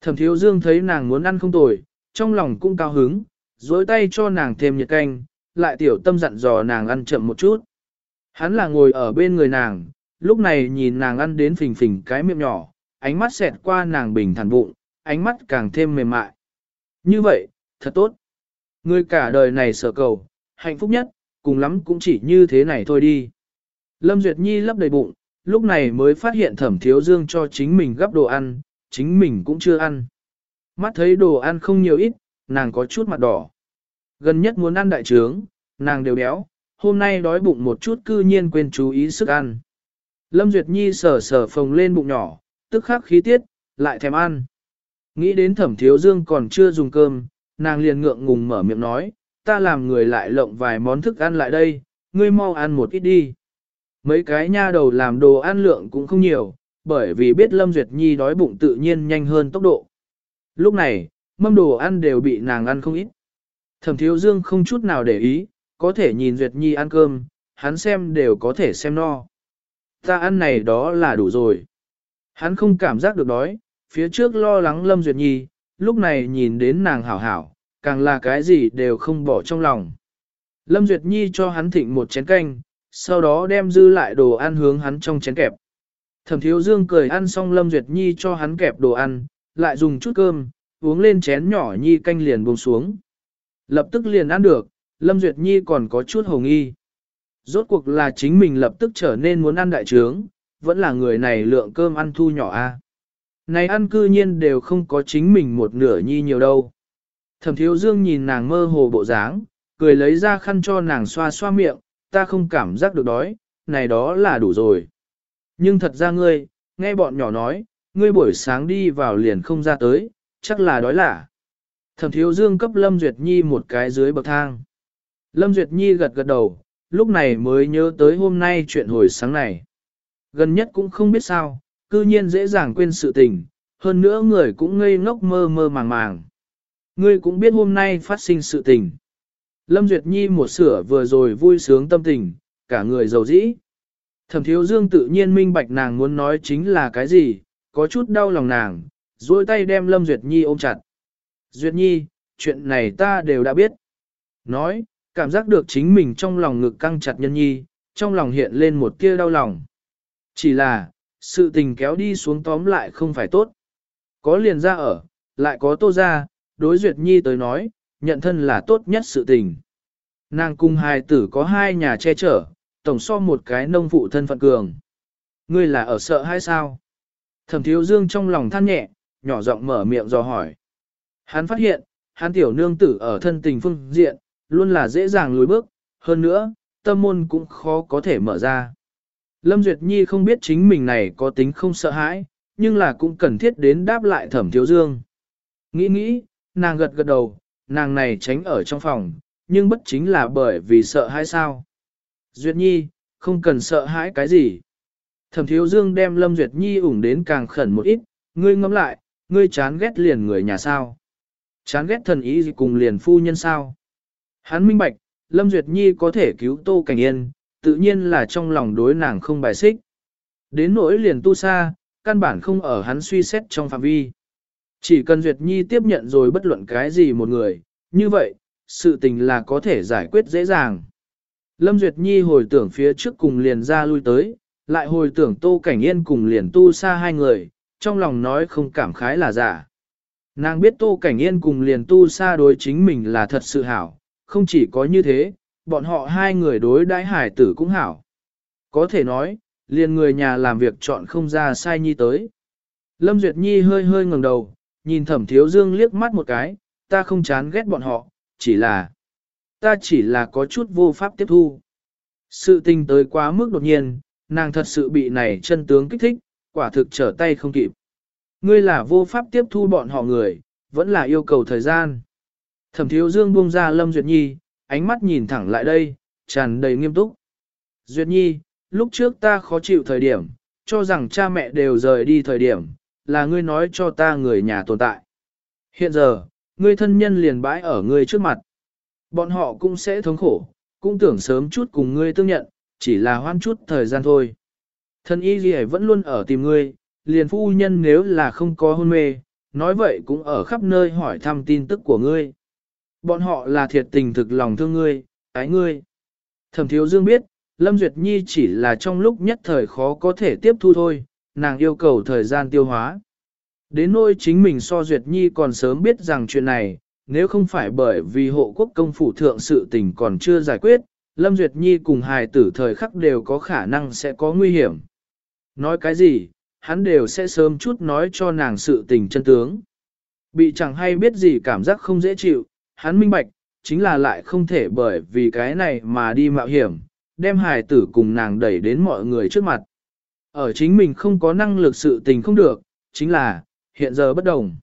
Thẩm thiếu dương thấy nàng muốn ăn không tồi, trong lòng cũng cao hứng, dối tay cho nàng thêm nhiệt canh, lại tiểu tâm dặn dò nàng ăn chậm một chút. Hắn là ngồi ở bên người nàng, lúc này nhìn nàng ăn đến phình phình cái miệng nhỏ, ánh mắt xẹt qua nàng bình thản bụng, ánh mắt càng thêm mềm mại. Như vậy, thật tốt. Người cả đời này sở cầu, hạnh phúc nhất, cùng lắm cũng chỉ như thế này thôi đi. Lâm Duyệt Nhi lấp đầy bụng, lúc này mới phát hiện thẩm thiếu dương cho chính mình gấp đồ ăn, chính mình cũng chưa ăn. Mắt thấy đồ ăn không nhiều ít, nàng có chút mặt đỏ. Gần nhất muốn ăn đại trướng, nàng đều béo, hôm nay đói bụng một chút cư nhiên quên chú ý sức ăn. Lâm Duyệt Nhi sờ sờ phồng lên bụng nhỏ, tức khắc khí tiết, lại thèm ăn. Nghĩ đến thẩm thiếu dương còn chưa dùng cơm, nàng liền ngượng ngùng mở miệng nói, ta làm người lại lộng vài món thức ăn lại đây, ngươi mau ăn một ít đi. Mấy cái nha đầu làm đồ ăn lượng cũng không nhiều, bởi vì biết Lâm Duyệt Nhi đói bụng tự nhiên nhanh hơn tốc độ. Lúc này, mâm đồ ăn đều bị nàng ăn không ít. Thẩm thiếu dương không chút nào để ý, có thể nhìn Duyệt Nhi ăn cơm, hắn xem đều có thể xem no. Ta ăn này đó là đủ rồi. Hắn không cảm giác được đói, phía trước lo lắng Lâm Duyệt Nhi, lúc này nhìn đến nàng hảo hảo, càng là cái gì đều không bỏ trong lòng. Lâm Duyệt Nhi cho hắn thịnh một chén canh, sau đó đem dư lại đồ ăn hướng hắn trong chén kẹp. Thẩm Thiếu Dương cười ăn xong Lâm Duyệt Nhi cho hắn kẹp đồ ăn, lại dùng chút cơm, uống lên chén nhỏ Nhi canh liền buông xuống. Lập tức liền ăn được, Lâm Duyệt Nhi còn có chút hồng nghi. Rốt cuộc là chính mình lập tức trở nên muốn ăn đại trướng, vẫn là người này lượng cơm ăn thu nhỏ a. Này ăn cư nhiên đều không có chính mình một nửa nhi nhiều đâu. Thẩm thiếu dương nhìn nàng mơ hồ bộ dáng, cười lấy ra khăn cho nàng xoa xoa miệng, ta không cảm giác được đói, này đó là đủ rồi. Nhưng thật ra ngươi, nghe bọn nhỏ nói, ngươi buổi sáng đi vào liền không ra tới, chắc là đói lạ. Thẩm thiếu dương cấp Lâm Duyệt Nhi một cái dưới bậc thang. Lâm Duyệt Nhi gật gật đầu, lúc này mới nhớ tới hôm nay chuyện hồi sáng này. Gần nhất cũng không biết sao, cư nhiên dễ dàng quên sự tình, hơn nữa người cũng ngây ngốc mơ mơ màng màng. Ngươi cũng biết hôm nay phát sinh sự tình. Lâm Duyệt Nhi một sửa vừa rồi vui sướng tâm tình, cả người giàu dĩ. Thẩm thiếu dương tự nhiên minh bạch nàng muốn nói chính là cái gì, có chút đau lòng nàng, duỗi tay đem Lâm Duyệt Nhi ôm chặt. Duyệt Nhi, chuyện này ta đều đã biết. Nói, cảm giác được chính mình trong lòng ngực căng chặt nhân nhi, trong lòng hiện lên một tia đau lòng. Chỉ là, sự tình kéo đi xuống tóm lại không phải tốt. Có liền ra ở, lại có tô ra, đối duyệt nhi tới nói, nhận thân là tốt nhất sự tình. Nàng cung hai tử có hai nhà che chở, tổng so một cái nông phụ thân phận cường. Ngươi là ở sợ hay sao? Thẩm thiếu dương trong lòng than nhẹ, nhỏ giọng mở miệng dò hỏi. Hắn phát hiện, hắn tiểu nương tử ở thân tình phương diện, luôn là dễ dàng lùi bước, hơn nữa, tâm môn cũng khó có thể mở ra. Lâm Duyệt Nhi không biết chính mình này có tính không sợ hãi, nhưng là cũng cần thiết đến đáp lại thẩm thiếu dương. Nghĩ nghĩ, nàng gật gật đầu, nàng này tránh ở trong phòng, nhưng bất chính là bởi vì sợ hãi sao. Duyệt Nhi, không cần sợ hãi cái gì. Thẩm thiếu dương đem Lâm Duyệt Nhi ủng đến càng khẩn một ít, ngươi ngẫm lại, ngươi chán ghét liền người nhà sao. Chán ghét thần ý gì cùng liền phu nhân sao. Hắn minh bạch, Lâm Duyệt Nhi có thể cứu Tô Cảnh Yên, tự nhiên là trong lòng đối nàng không bài xích. Đến nỗi liền tu xa, căn bản không ở hắn suy xét trong phạm vi. Chỉ cần Duyệt Nhi tiếp nhận rồi bất luận cái gì một người, như vậy, sự tình là có thể giải quyết dễ dàng. Lâm Duyệt Nhi hồi tưởng phía trước cùng liền ra lui tới, lại hồi tưởng Tô Cảnh Yên cùng liền tu xa hai người, trong lòng nói không cảm khái là giả. Nàng biết Tô Cảnh Yên cùng liền tu xa đối chính mình là thật sự hảo, không chỉ có như thế, bọn họ hai người đối đãi hải tử cũng hảo. Có thể nói, liền người nhà làm việc chọn không ra sai nhi tới. Lâm Duyệt Nhi hơi hơi ngẩng đầu, nhìn thẩm thiếu dương liếc mắt một cái, ta không chán ghét bọn họ, chỉ là, ta chỉ là có chút vô pháp tiếp thu. Sự tình tới quá mức đột nhiên, nàng thật sự bị này chân tướng kích thích, quả thực trở tay không kịp. Ngươi là vô pháp tiếp thu bọn họ người, vẫn là yêu cầu thời gian. Thẩm thiếu dương buông ra Lâm Duyệt Nhi, ánh mắt nhìn thẳng lại đây, tràn đầy nghiêm túc. Duyệt Nhi, lúc trước ta khó chịu thời điểm, cho rằng cha mẹ đều rời đi thời điểm, là ngươi nói cho ta người nhà tồn tại. Hiện giờ, ngươi thân nhân liền bãi ở ngươi trước mặt. Bọn họ cũng sẽ thống khổ, cũng tưởng sớm chút cùng ngươi tương nhận, chỉ là hoan chút thời gian thôi. Thân y gì vẫn luôn ở tìm ngươi, liền phu nhân nếu là không có hôn mê, nói vậy cũng ở khắp nơi hỏi thăm tin tức của ngươi. Bọn họ là thiệt tình thực lòng thương ngươi, ái ngươi. Thẩm thiếu dương biết, Lâm Duyệt Nhi chỉ là trong lúc nhất thời khó có thể tiếp thu thôi, nàng yêu cầu thời gian tiêu hóa. Đến nỗi chính mình so Duyệt Nhi còn sớm biết rằng chuyện này, nếu không phải bởi vì hộ quốc công phủ thượng sự tình còn chưa giải quyết, Lâm Duyệt Nhi cùng hài tử thời khắc đều có khả năng sẽ có nguy hiểm. Nói cái gì, hắn đều sẽ sớm chút nói cho nàng sự tình chân tướng. Bị chẳng hay biết gì cảm giác không dễ chịu, hắn minh bạch, chính là lại không thể bởi vì cái này mà đi mạo hiểm, đem hài tử cùng nàng đẩy đến mọi người trước mặt. Ở chính mình không có năng lực sự tình không được, chính là, hiện giờ bất đồng.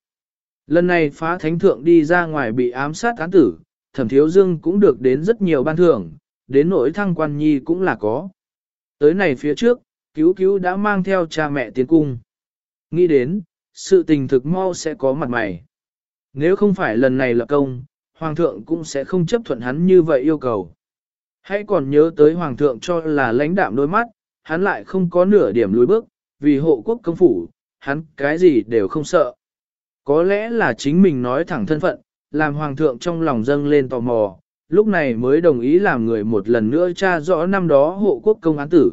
Lần này phá thánh thượng đi ra ngoài bị ám sát án tử, thẩm thiếu dương cũng được đến rất nhiều ban thưởng, đến nỗi thăng quan nhi cũng là có. Tới này phía trước, cứu cứu đã mang theo cha mẹ tiến cung. Nghĩ đến, sự tình thực mau sẽ có mặt mày. Nếu không phải lần này là công, Hoàng thượng cũng sẽ không chấp thuận hắn như vậy yêu cầu. Hãy còn nhớ tới Hoàng thượng cho là lãnh đạm đôi mắt, hắn lại không có nửa điểm lùi bước, vì hộ quốc công phủ, hắn cái gì đều không sợ. Có lẽ là chính mình nói thẳng thân phận, làm Hoàng thượng trong lòng dâng lên tò mò, lúc này mới đồng ý làm người một lần nữa tra rõ năm đó hộ quốc công án tử.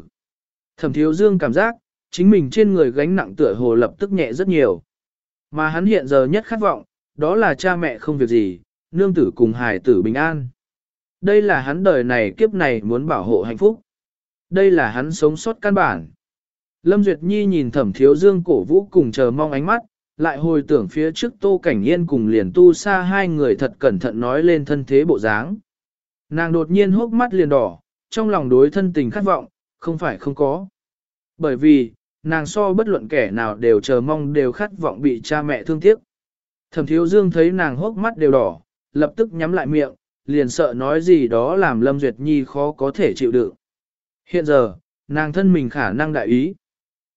Thẩm thiếu dương cảm giác, chính mình trên người gánh nặng tựa hồ lập tức nhẹ rất nhiều. Mà hắn hiện giờ nhất khát vọng, đó là cha mẹ không việc gì, nương tử cùng hài tử bình an. Đây là hắn đời này kiếp này muốn bảo hộ hạnh phúc. Đây là hắn sống sót căn bản. Lâm Duyệt Nhi nhìn thẩm thiếu dương cổ vũ cùng chờ mong ánh mắt, lại hồi tưởng phía trước tô cảnh yên cùng liền tu xa hai người thật cẩn thận nói lên thân thế bộ dáng. Nàng đột nhiên hốc mắt liền đỏ, trong lòng đối thân tình khát vọng, không phải không có. Bởi vì, nàng so bất luận kẻ nào đều chờ mong đều khát vọng bị cha mẹ thương tiếc. Thẩm thiếu dương thấy nàng hốc mắt đều đỏ, lập tức nhắm lại miệng, liền sợ nói gì đó làm Lâm Duyệt Nhi khó có thể chịu đựng. Hiện giờ, nàng thân mình khả năng đại ý.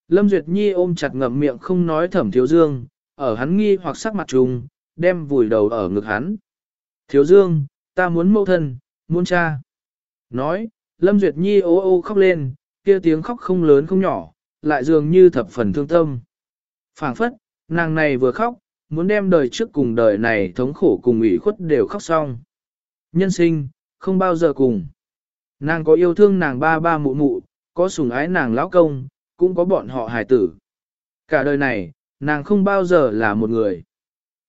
Lâm Duyệt Nhi ôm chặt ngậm miệng không nói thẩm thiếu dương, ở hắn nghi hoặc sắc mặt trùng, đem vùi đầu ở ngực hắn. Thiếu dương, ta muốn mẫu thân, muốn cha. Nói, Lâm Duyệt Nhi ô ô khóc lên, kia tiếng khóc không lớn không nhỏ, lại dường như thập phần thương tâm. phảng phất, nàng này vừa khóc, muốn đem đời trước cùng đời này thống khổ cùng ủy khuất đều khóc xong. Nhân sinh, không bao giờ cùng. Nàng có yêu thương nàng ba ba mụ mụ, có sủng ái nàng lão công, cũng có bọn họ hài tử. Cả đời này, nàng không bao giờ là một người.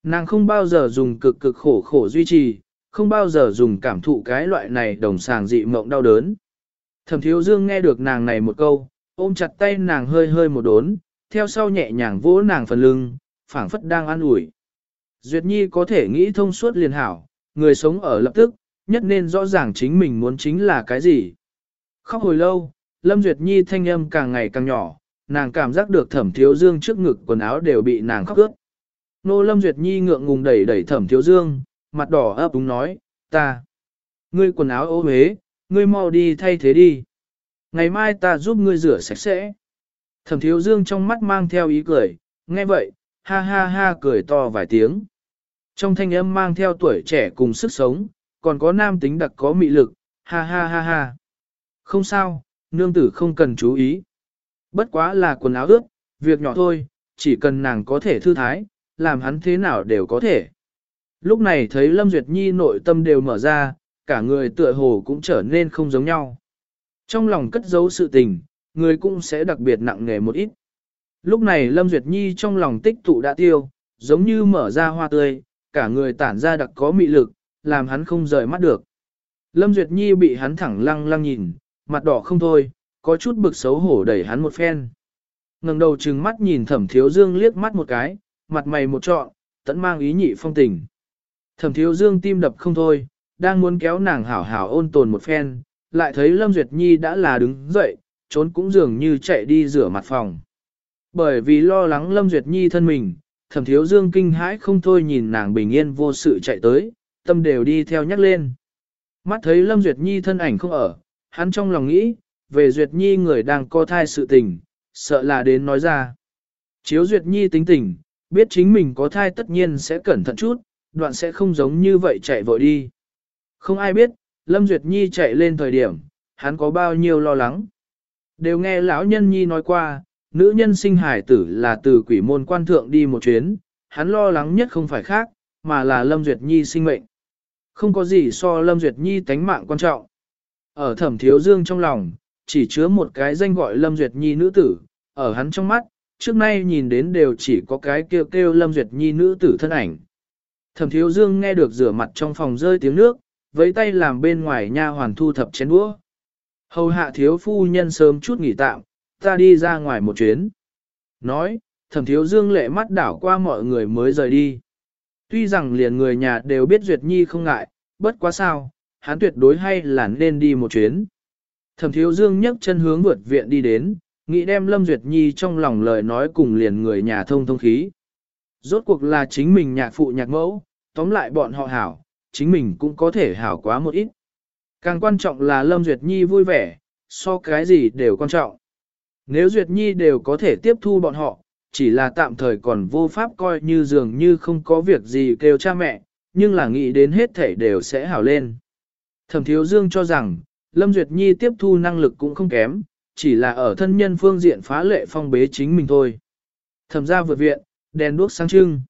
Nàng không bao giờ dùng cực cực khổ khổ duy trì, không bao giờ dùng cảm thụ cái loại này đồng sàng dị mộng đau đớn. Thẩm thiếu dương nghe được nàng này một câu, ôm chặt tay nàng hơi hơi một đốn, theo sau nhẹ nhàng vỗ nàng phần lưng, phảng phất đang an ủi. Duyệt Nhi có thể nghĩ thông suốt liền hảo, người sống ở lập tức, nhất nên rõ ràng chính mình muốn chính là cái gì. Khóc hồi lâu, Lâm Duyệt Nhi thanh âm càng ngày càng nhỏ, nàng cảm giác được thẩm thiếu dương trước ngực quần áo đều bị nàng khóc ướt. Nô Lâm Duyệt Nhi ngượng ngùng đẩy đẩy thẩm thiếu dương, mặt đỏ ấp đúng nói, ta, ngươi quần áo ô huế, ngươi mau đi thay thế đi. Ngày mai ta giúp ngươi rửa sạch sẽ. Thẩm thiếu dương trong mắt mang theo ý cười, nghe vậy, ha ha ha cười to vài tiếng. Trong thanh âm mang theo tuổi trẻ cùng sức sống, còn có nam tính đặc có mị lực, ha ha ha ha. Không sao, nương tử không cần chú ý. Bất quá là quần áo ướt, việc nhỏ thôi, chỉ cần nàng có thể thư thái, làm hắn thế nào đều có thể. Lúc này thấy Lâm Duyệt Nhi nội tâm đều mở ra, cả người tựa hồ cũng trở nên không giống nhau. Trong lòng cất giấu sự tình, người cũng sẽ đặc biệt nặng nề một ít. Lúc này Lâm Duyệt Nhi trong lòng tích tụ đã tiêu, giống như mở ra hoa tươi, cả người tản ra đặc có mị lực, làm hắn không rời mắt được. Lâm Duyệt Nhi bị hắn thẳng lăng lăng nhìn, mặt đỏ không thôi, có chút bực xấu hổ đẩy hắn một phen. ngẩng đầu trừng mắt nhìn thẩm thiếu dương liếc mắt một cái, mặt mày một trọn, tẫn mang ý nhị phong tình. Thẩm thiếu dương tim đập không thôi, đang muốn kéo nàng hảo hảo ôn tồn một phen, lại thấy Lâm Duyệt Nhi đã là đứng dậy, trốn cũng dường như chạy đi rửa mặt phòng. Bởi vì lo lắng Lâm Duyệt Nhi thân mình, thẩm thiếu dương kinh hãi không thôi nhìn nàng bình yên vô sự chạy tới, tâm đều đi theo nhắc lên. Mắt thấy Lâm Duyệt Nhi thân ảnh không ở, hắn trong lòng nghĩ, về Duyệt Nhi người đang co thai sự tình, sợ là đến nói ra. Chiếu Duyệt Nhi tính tình, biết chính mình có thai tất nhiên sẽ cẩn thận chút, đoạn sẽ không giống như vậy chạy vội đi. Không ai biết, Lâm Duyệt Nhi chạy lên thời điểm, hắn có bao nhiêu lo lắng. Đều nghe lão nhân Nhi nói qua, nữ nhân sinh hải tử là từ quỷ môn quan thượng đi một chuyến, hắn lo lắng nhất không phải khác, mà là Lâm Duyệt Nhi sinh mệnh. Không có gì so Lâm Duyệt Nhi tánh mạng quan trọng. Ở thẩm thiếu dương trong lòng, chỉ chứa một cái danh gọi Lâm Duyệt Nhi nữ tử, ở hắn trong mắt, trước nay nhìn đến đều chỉ có cái kêu kêu Lâm Duyệt Nhi nữ tử thân ảnh. Thẩm thiếu dương nghe được rửa mặt trong phòng rơi tiếng nước, với tay làm bên ngoài nha hoàn thu thập chén đũa. Hầu hạ thiếu phu nhân sớm chút nghỉ tạm, ta đi ra ngoài một chuyến. Nói, thẩm thiếu dương lệ mắt đảo qua mọi người mới rời đi. Tuy rằng liền người nhà đều biết Duyệt Nhi không ngại, bất quá sao, hắn tuyệt đối hay là nên đi một chuyến. Thẩm thiếu dương nhấc chân hướng vượt viện đi đến, nghĩ đem Lâm Duyệt Nhi trong lòng lời nói cùng liền người nhà thông thông khí. Rốt cuộc là chính mình nhạc phụ nhạc mẫu, tóm lại bọn họ hảo, chính mình cũng có thể hảo quá một ít. Càng quan trọng là Lâm Duyệt Nhi vui vẻ, so cái gì đều quan trọng. Nếu Duyệt Nhi đều có thể tiếp thu bọn họ, chỉ là tạm thời còn vô pháp coi như dường như không có việc gì kêu cha mẹ, nhưng là nghĩ đến hết thể đều sẽ hảo lên. Thẩm Thiếu Dương cho rằng, Lâm Duyệt Nhi tiếp thu năng lực cũng không kém, chỉ là ở thân nhân phương diện phá lệ phong bế chính mình thôi. Thẩm ra vượt viện, đèn đuốc sáng trưng.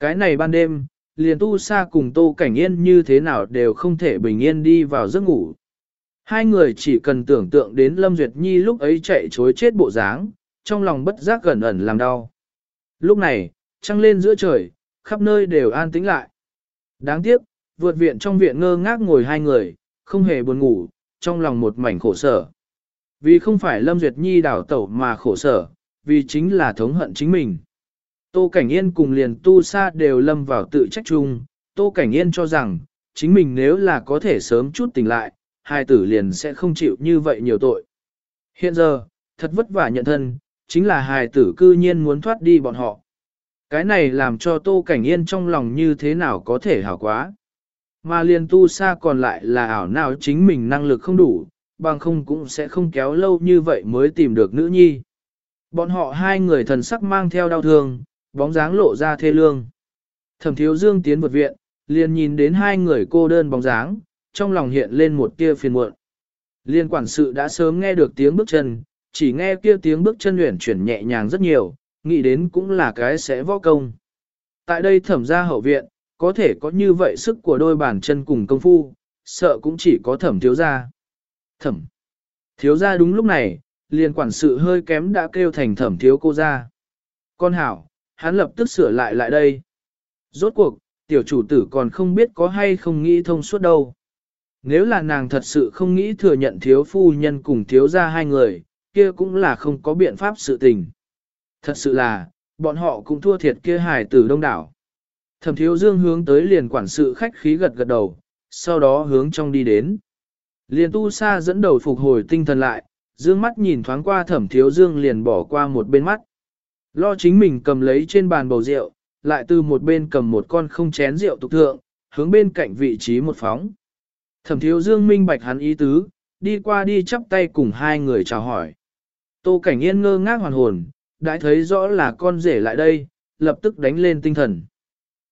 Cái này ban đêm, liền tu sa cùng tô cảnh yên như thế nào đều không thể bình yên đi vào giấc ngủ. Hai người chỉ cần tưởng tượng đến Lâm Duyệt Nhi lúc ấy chạy chối chết bộ dáng, trong lòng bất giác gần ẩn làm đau. Lúc này, trăng lên giữa trời, khắp nơi đều an tĩnh lại. Đáng tiếc, vượt viện trong viện ngơ ngác ngồi hai người, không hề buồn ngủ, trong lòng một mảnh khổ sở. Vì không phải Lâm Duyệt Nhi đảo tẩu mà khổ sở, vì chính là thống hận chính mình. Tô Cảnh Yên cùng liền tu sa đều lâm vào tự trách chung, Tô Cảnh Yên cho rằng, chính mình nếu là có thể sớm chút tỉnh lại, hai tử liền sẽ không chịu như vậy nhiều tội. Hiện giờ, thật vất vả nhận thân, chính là hài tử cư nhiên muốn thoát đi bọn họ. Cái này làm cho Tô Cảnh Yên trong lòng như thế nào có thể hảo quá. Mà liền tu sa còn lại là ảo nào chính mình năng lực không đủ, bằng không cũng sẽ không kéo lâu như vậy mới tìm được nữ nhi. Bọn họ hai người thần sắc mang theo đau thương, bóng dáng lộ ra thê lương. Thẩm thiếu dương tiến vượt viện, liền nhìn đến hai người cô đơn bóng dáng, trong lòng hiện lên một tia phiền muộn. Liên quản sự đã sớm nghe được tiếng bước chân, chỉ nghe kia tiếng bước chân luyện chuyển nhẹ nhàng rất nhiều, nghĩ đến cũng là cái sẽ võ công. Tại đây thẩm ra hậu viện, có thể có như vậy sức của đôi bàn chân cùng công phu, sợ cũng chỉ có thẩm thiếu gia. Thẩm. Thiếu gia đúng lúc này, liền quản sự hơi kém đã kêu thành thẩm thiếu cô gia. Con hảo, hắn lập tức sửa lại lại đây. Rốt cuộc, tiểu chủ tử còn không biết có hay không nghĩ thông suốt đâu. Nếu là nàng thật sự không nghĩ thừa nhận thiếu phu nhân cùng thiếu gia hai người, kia cũng là không có biện pháp sự tình. Thật sự là, bọn họ cũng thua thiệt kia hài tử đông đảo. Thẩm thiếu dương hướng tới liền quản sự khách khí gật gật đầu, sau đó hướng trong đi đến. Liền tu sa dẫn đầu phục hồi tinh thần lại, dương mắt nhìn thoáng qua thẩm thiếu dương liền bỏ qua một bên mắt. Lo chính mình cầm lấy trên bàn bầu rượu, lại từ một bên cầm một con không chén rượu tục thượng, hướng bên cạnh vị trí một phóng. Thẩm thiếu dương minh bạch hắn ý tứ, đi qua đi chắp tay cùng hai người chào hỏi. Tô cảnh yên ngơ ngác hoàn hồn, đã thấy rõ là con rể lại đây, lập tức đánh lên tinh thần.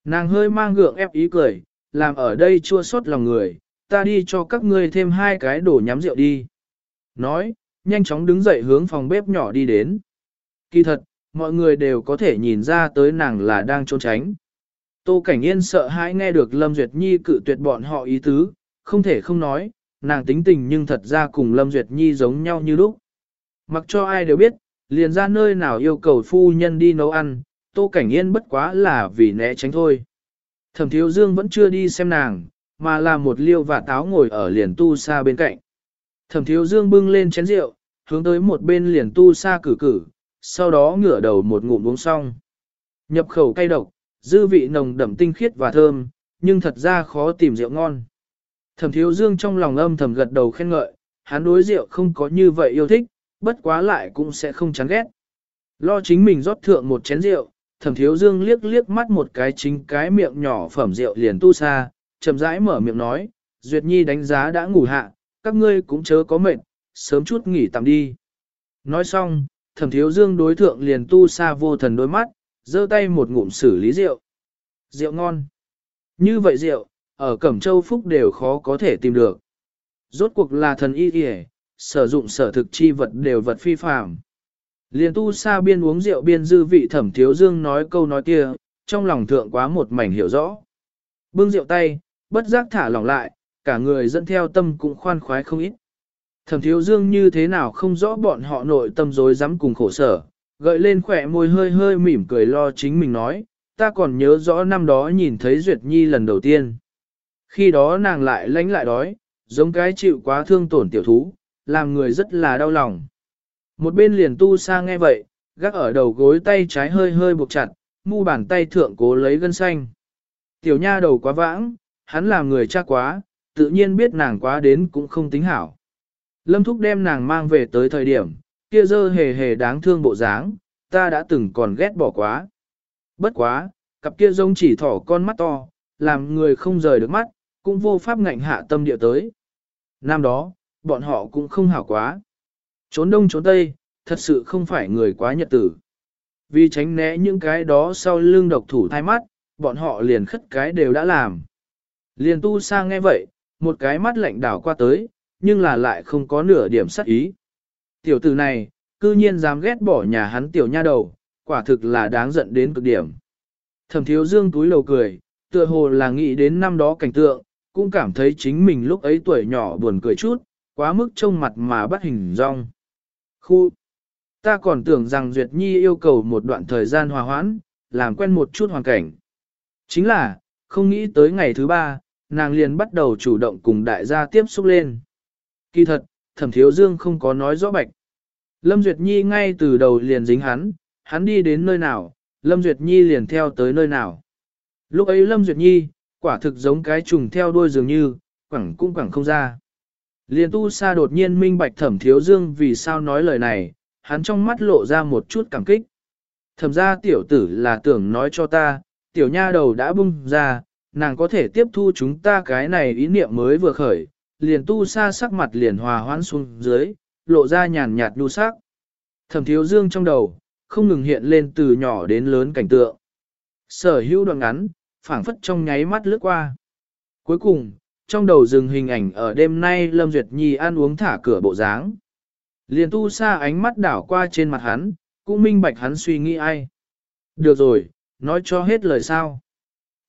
Nàng hơi mang gượng ép ý cười, làm ở đây chua xót lòng người, ta đi cho các ngươi thêm hai cái đổ nhắm rượu đi. Nói, nhanh chóng đứng dậy hướng phòng bếp nhỏ đi đến. Kỳ thật, mọi người đều có thể nhìn ra tới nàng là đang trốn tránh. Tô Cảnh Yên sợ hãi nghe được Lâm Duyệt Nhi cự tuyệt bọn họ ý tứ, không thể không nói, nàng tính tình nhưng thật ra cùng Lâm Duyệt Nhi giống nhau như lúc. Mặc cho ai đều biết, liền ra nơi nào yêu cầu phu nhân đi nấu ăn, Tô Cảnh Yên bất quá là vì né tránh thôi. Thẩm Thiếu Dương vẫn chưa đi xem nàng, mà là một liêu và táo ngồi ở liền tu xa bên cạnh. Thẩm Thiếu Dương bưng lên chén rượu, hướng tới một bên liền tu xa cử cử, sau đó ngửa đầu một ngụm uống xong. Nhập khẩu cay độc, dư vị nồng đậm tinh khiết và thơm, nhưng thật ra khó tìm rượu ngon. Thẩm Thiếu Dương trong lòng âm thầm gật đầu khen ngợi, hắn đối rượu không có như vậy yêu thích, bất quá lại cũng sẽ không chán ghét. Lo chính mình rót thượng một chén rượu, thẩm thiếu dương liếc liếc mắt một cái chính cái miệng nhỏ phẩm rượu liền tu xa, chậm rãi mở miệng nói, Duyệt Nhi đánh giá đã ngủ hạ, các ngươi cũng chớ có mệt, sớm chút nghỉ tạm đi. Nói xong, thẩm thiếu dương đối thượng liền tu xa vô thần đôi mắt, giơ tay một ngụm xử lý rượu. Rượu ngon. Như vậy rượu, ở Cẩm Châu Phúc đều khó có thể tìm được. Rốt cuộc là thần y y sử dụng sở thực chi vật đều vật phi phạm. Liên tu sa biên uống rượu biên dư vị thẩm thiếu dương nói câu nói kia, trong lòng thượng quá một mảnh hiểu rõ. Bưng rượu tay, bất giác thả lỏng lại, cả người dẫn theo tâm cũng khoan khoái không ít. Thẩm thiếu dương như thế nào không rõ bọn họ nội tâm dối dám cùng khổ sở, gợi lên khỏe môi hơi hơi mỉm cười lo chính mình nói, ta còn nhớ rõ năm đó nhìn thấy Duyệt Nhi lần đầu tiên. Khi đó nàng lại lánh lại đói, giống cái chịu quá thương tổn tiểu thú, làm người rất là đau lòng. Một bên liền tu sa nghe vậy, gác ở đầu gối tay trái hơi hơi buộc chặt, mu bàn tay thượng cố lấy gân xanh. Tiểu nha đầu quá vãng, hắn làm người cha quá, tự nhiên biết nàng quá đến cũng không tính hảo. Lâm Thúc đem nàng mang về tới thời điểm, kia dơ hề hề đáng thương bộ dáng, ta đã từng còn ghét bỏ quá. Bất quá, cặp kia rông chỉ thỏ con mắt to, làm người không rời được mắt, cũng vô pháp ngạnh hạ tâm địa tới. Năm đó, bọn họ cũng không hảo quá. Trốn đông trốn tây, thật sự không phải người quá nhật tử. Vì tránh né những cái đó sau lưng độc thủ thai mắt, bọn họ liền khất cái đều đã làm. Liền tu sang nghe vậy, một cái mắt lạnh đảo qua tới, nhưng là lại không có nửa điểm sắc ý. Tiểu tử này, cư nhiên dám ghét bỏ nhà hắn tiểu nha đầu, quả thực là đáng giận đến cực điểm. Thẩm thiếu dương túi lầu cười, tựa hồ là nghĩ đến năm đó cảnh tượng, cũng cảm thấy chính mình lúc ấy tuổi nhỏ buồn cười chút, quá mức trông mặt mà bắt hình rong. Khu! Ta còn tưởng rằng Duyệt Nhi yêu cầu một đoạn thời gian hòa hoãn, làm quen một chút hoàn cảnh. Chính là, không nghĩ tới ngày thứ ba, nàng liền bắt đầu chủ động cùng đại gia tiếp xúc lên. Kỳ thật, thẩm thiếu dương không có nói rõ bạch. Lâm Duyệt Nhi ngay từ đầu liền dính hắn, hắn đi đến nơi nào, Lâm Duyệt Nhi liền theo tới nơi nào. Lúc ấy Lâm Duyệt Nhi, quả thực giống cái trùng theo đuôi dường như, quẳng cũng quẳng không ra. Liền tu sa đột nhiên minh bạch thẩm thiếu dương vì sao nói lời này, hắn trong mắt lộ ra một chút cảm kích. Thẩm ra tiểu tử là tưởng nói cho ta, tiểu nha đầu đã bung ra, nàng có thể tiếp thu chúng ta cái này ý niệm mới vừa khởi, liền tu sa sắc mặt liền hòa hoãn xuống dưới, lộ ra nhàn nhạt nhu sắc. Thẩm thiếu dương trong đầu, không ngừng hiện lên từ nhỏ đến lớn cảnh tượng. Sở hữu đoạn ngắn, phảng phất trong nháy mắt lướt qua. Cuối cùng, trong đầu dừng hình ảnh ở đêm nay Lâm Duyệt Nhi ăn uống thả cửa bộ dáng. Liền tu sa ánh mắt đảo qua trên mặt hắn, cũng minh bạch hắn suy nghĩ ai. Được rồi, nói cho hết lời sao.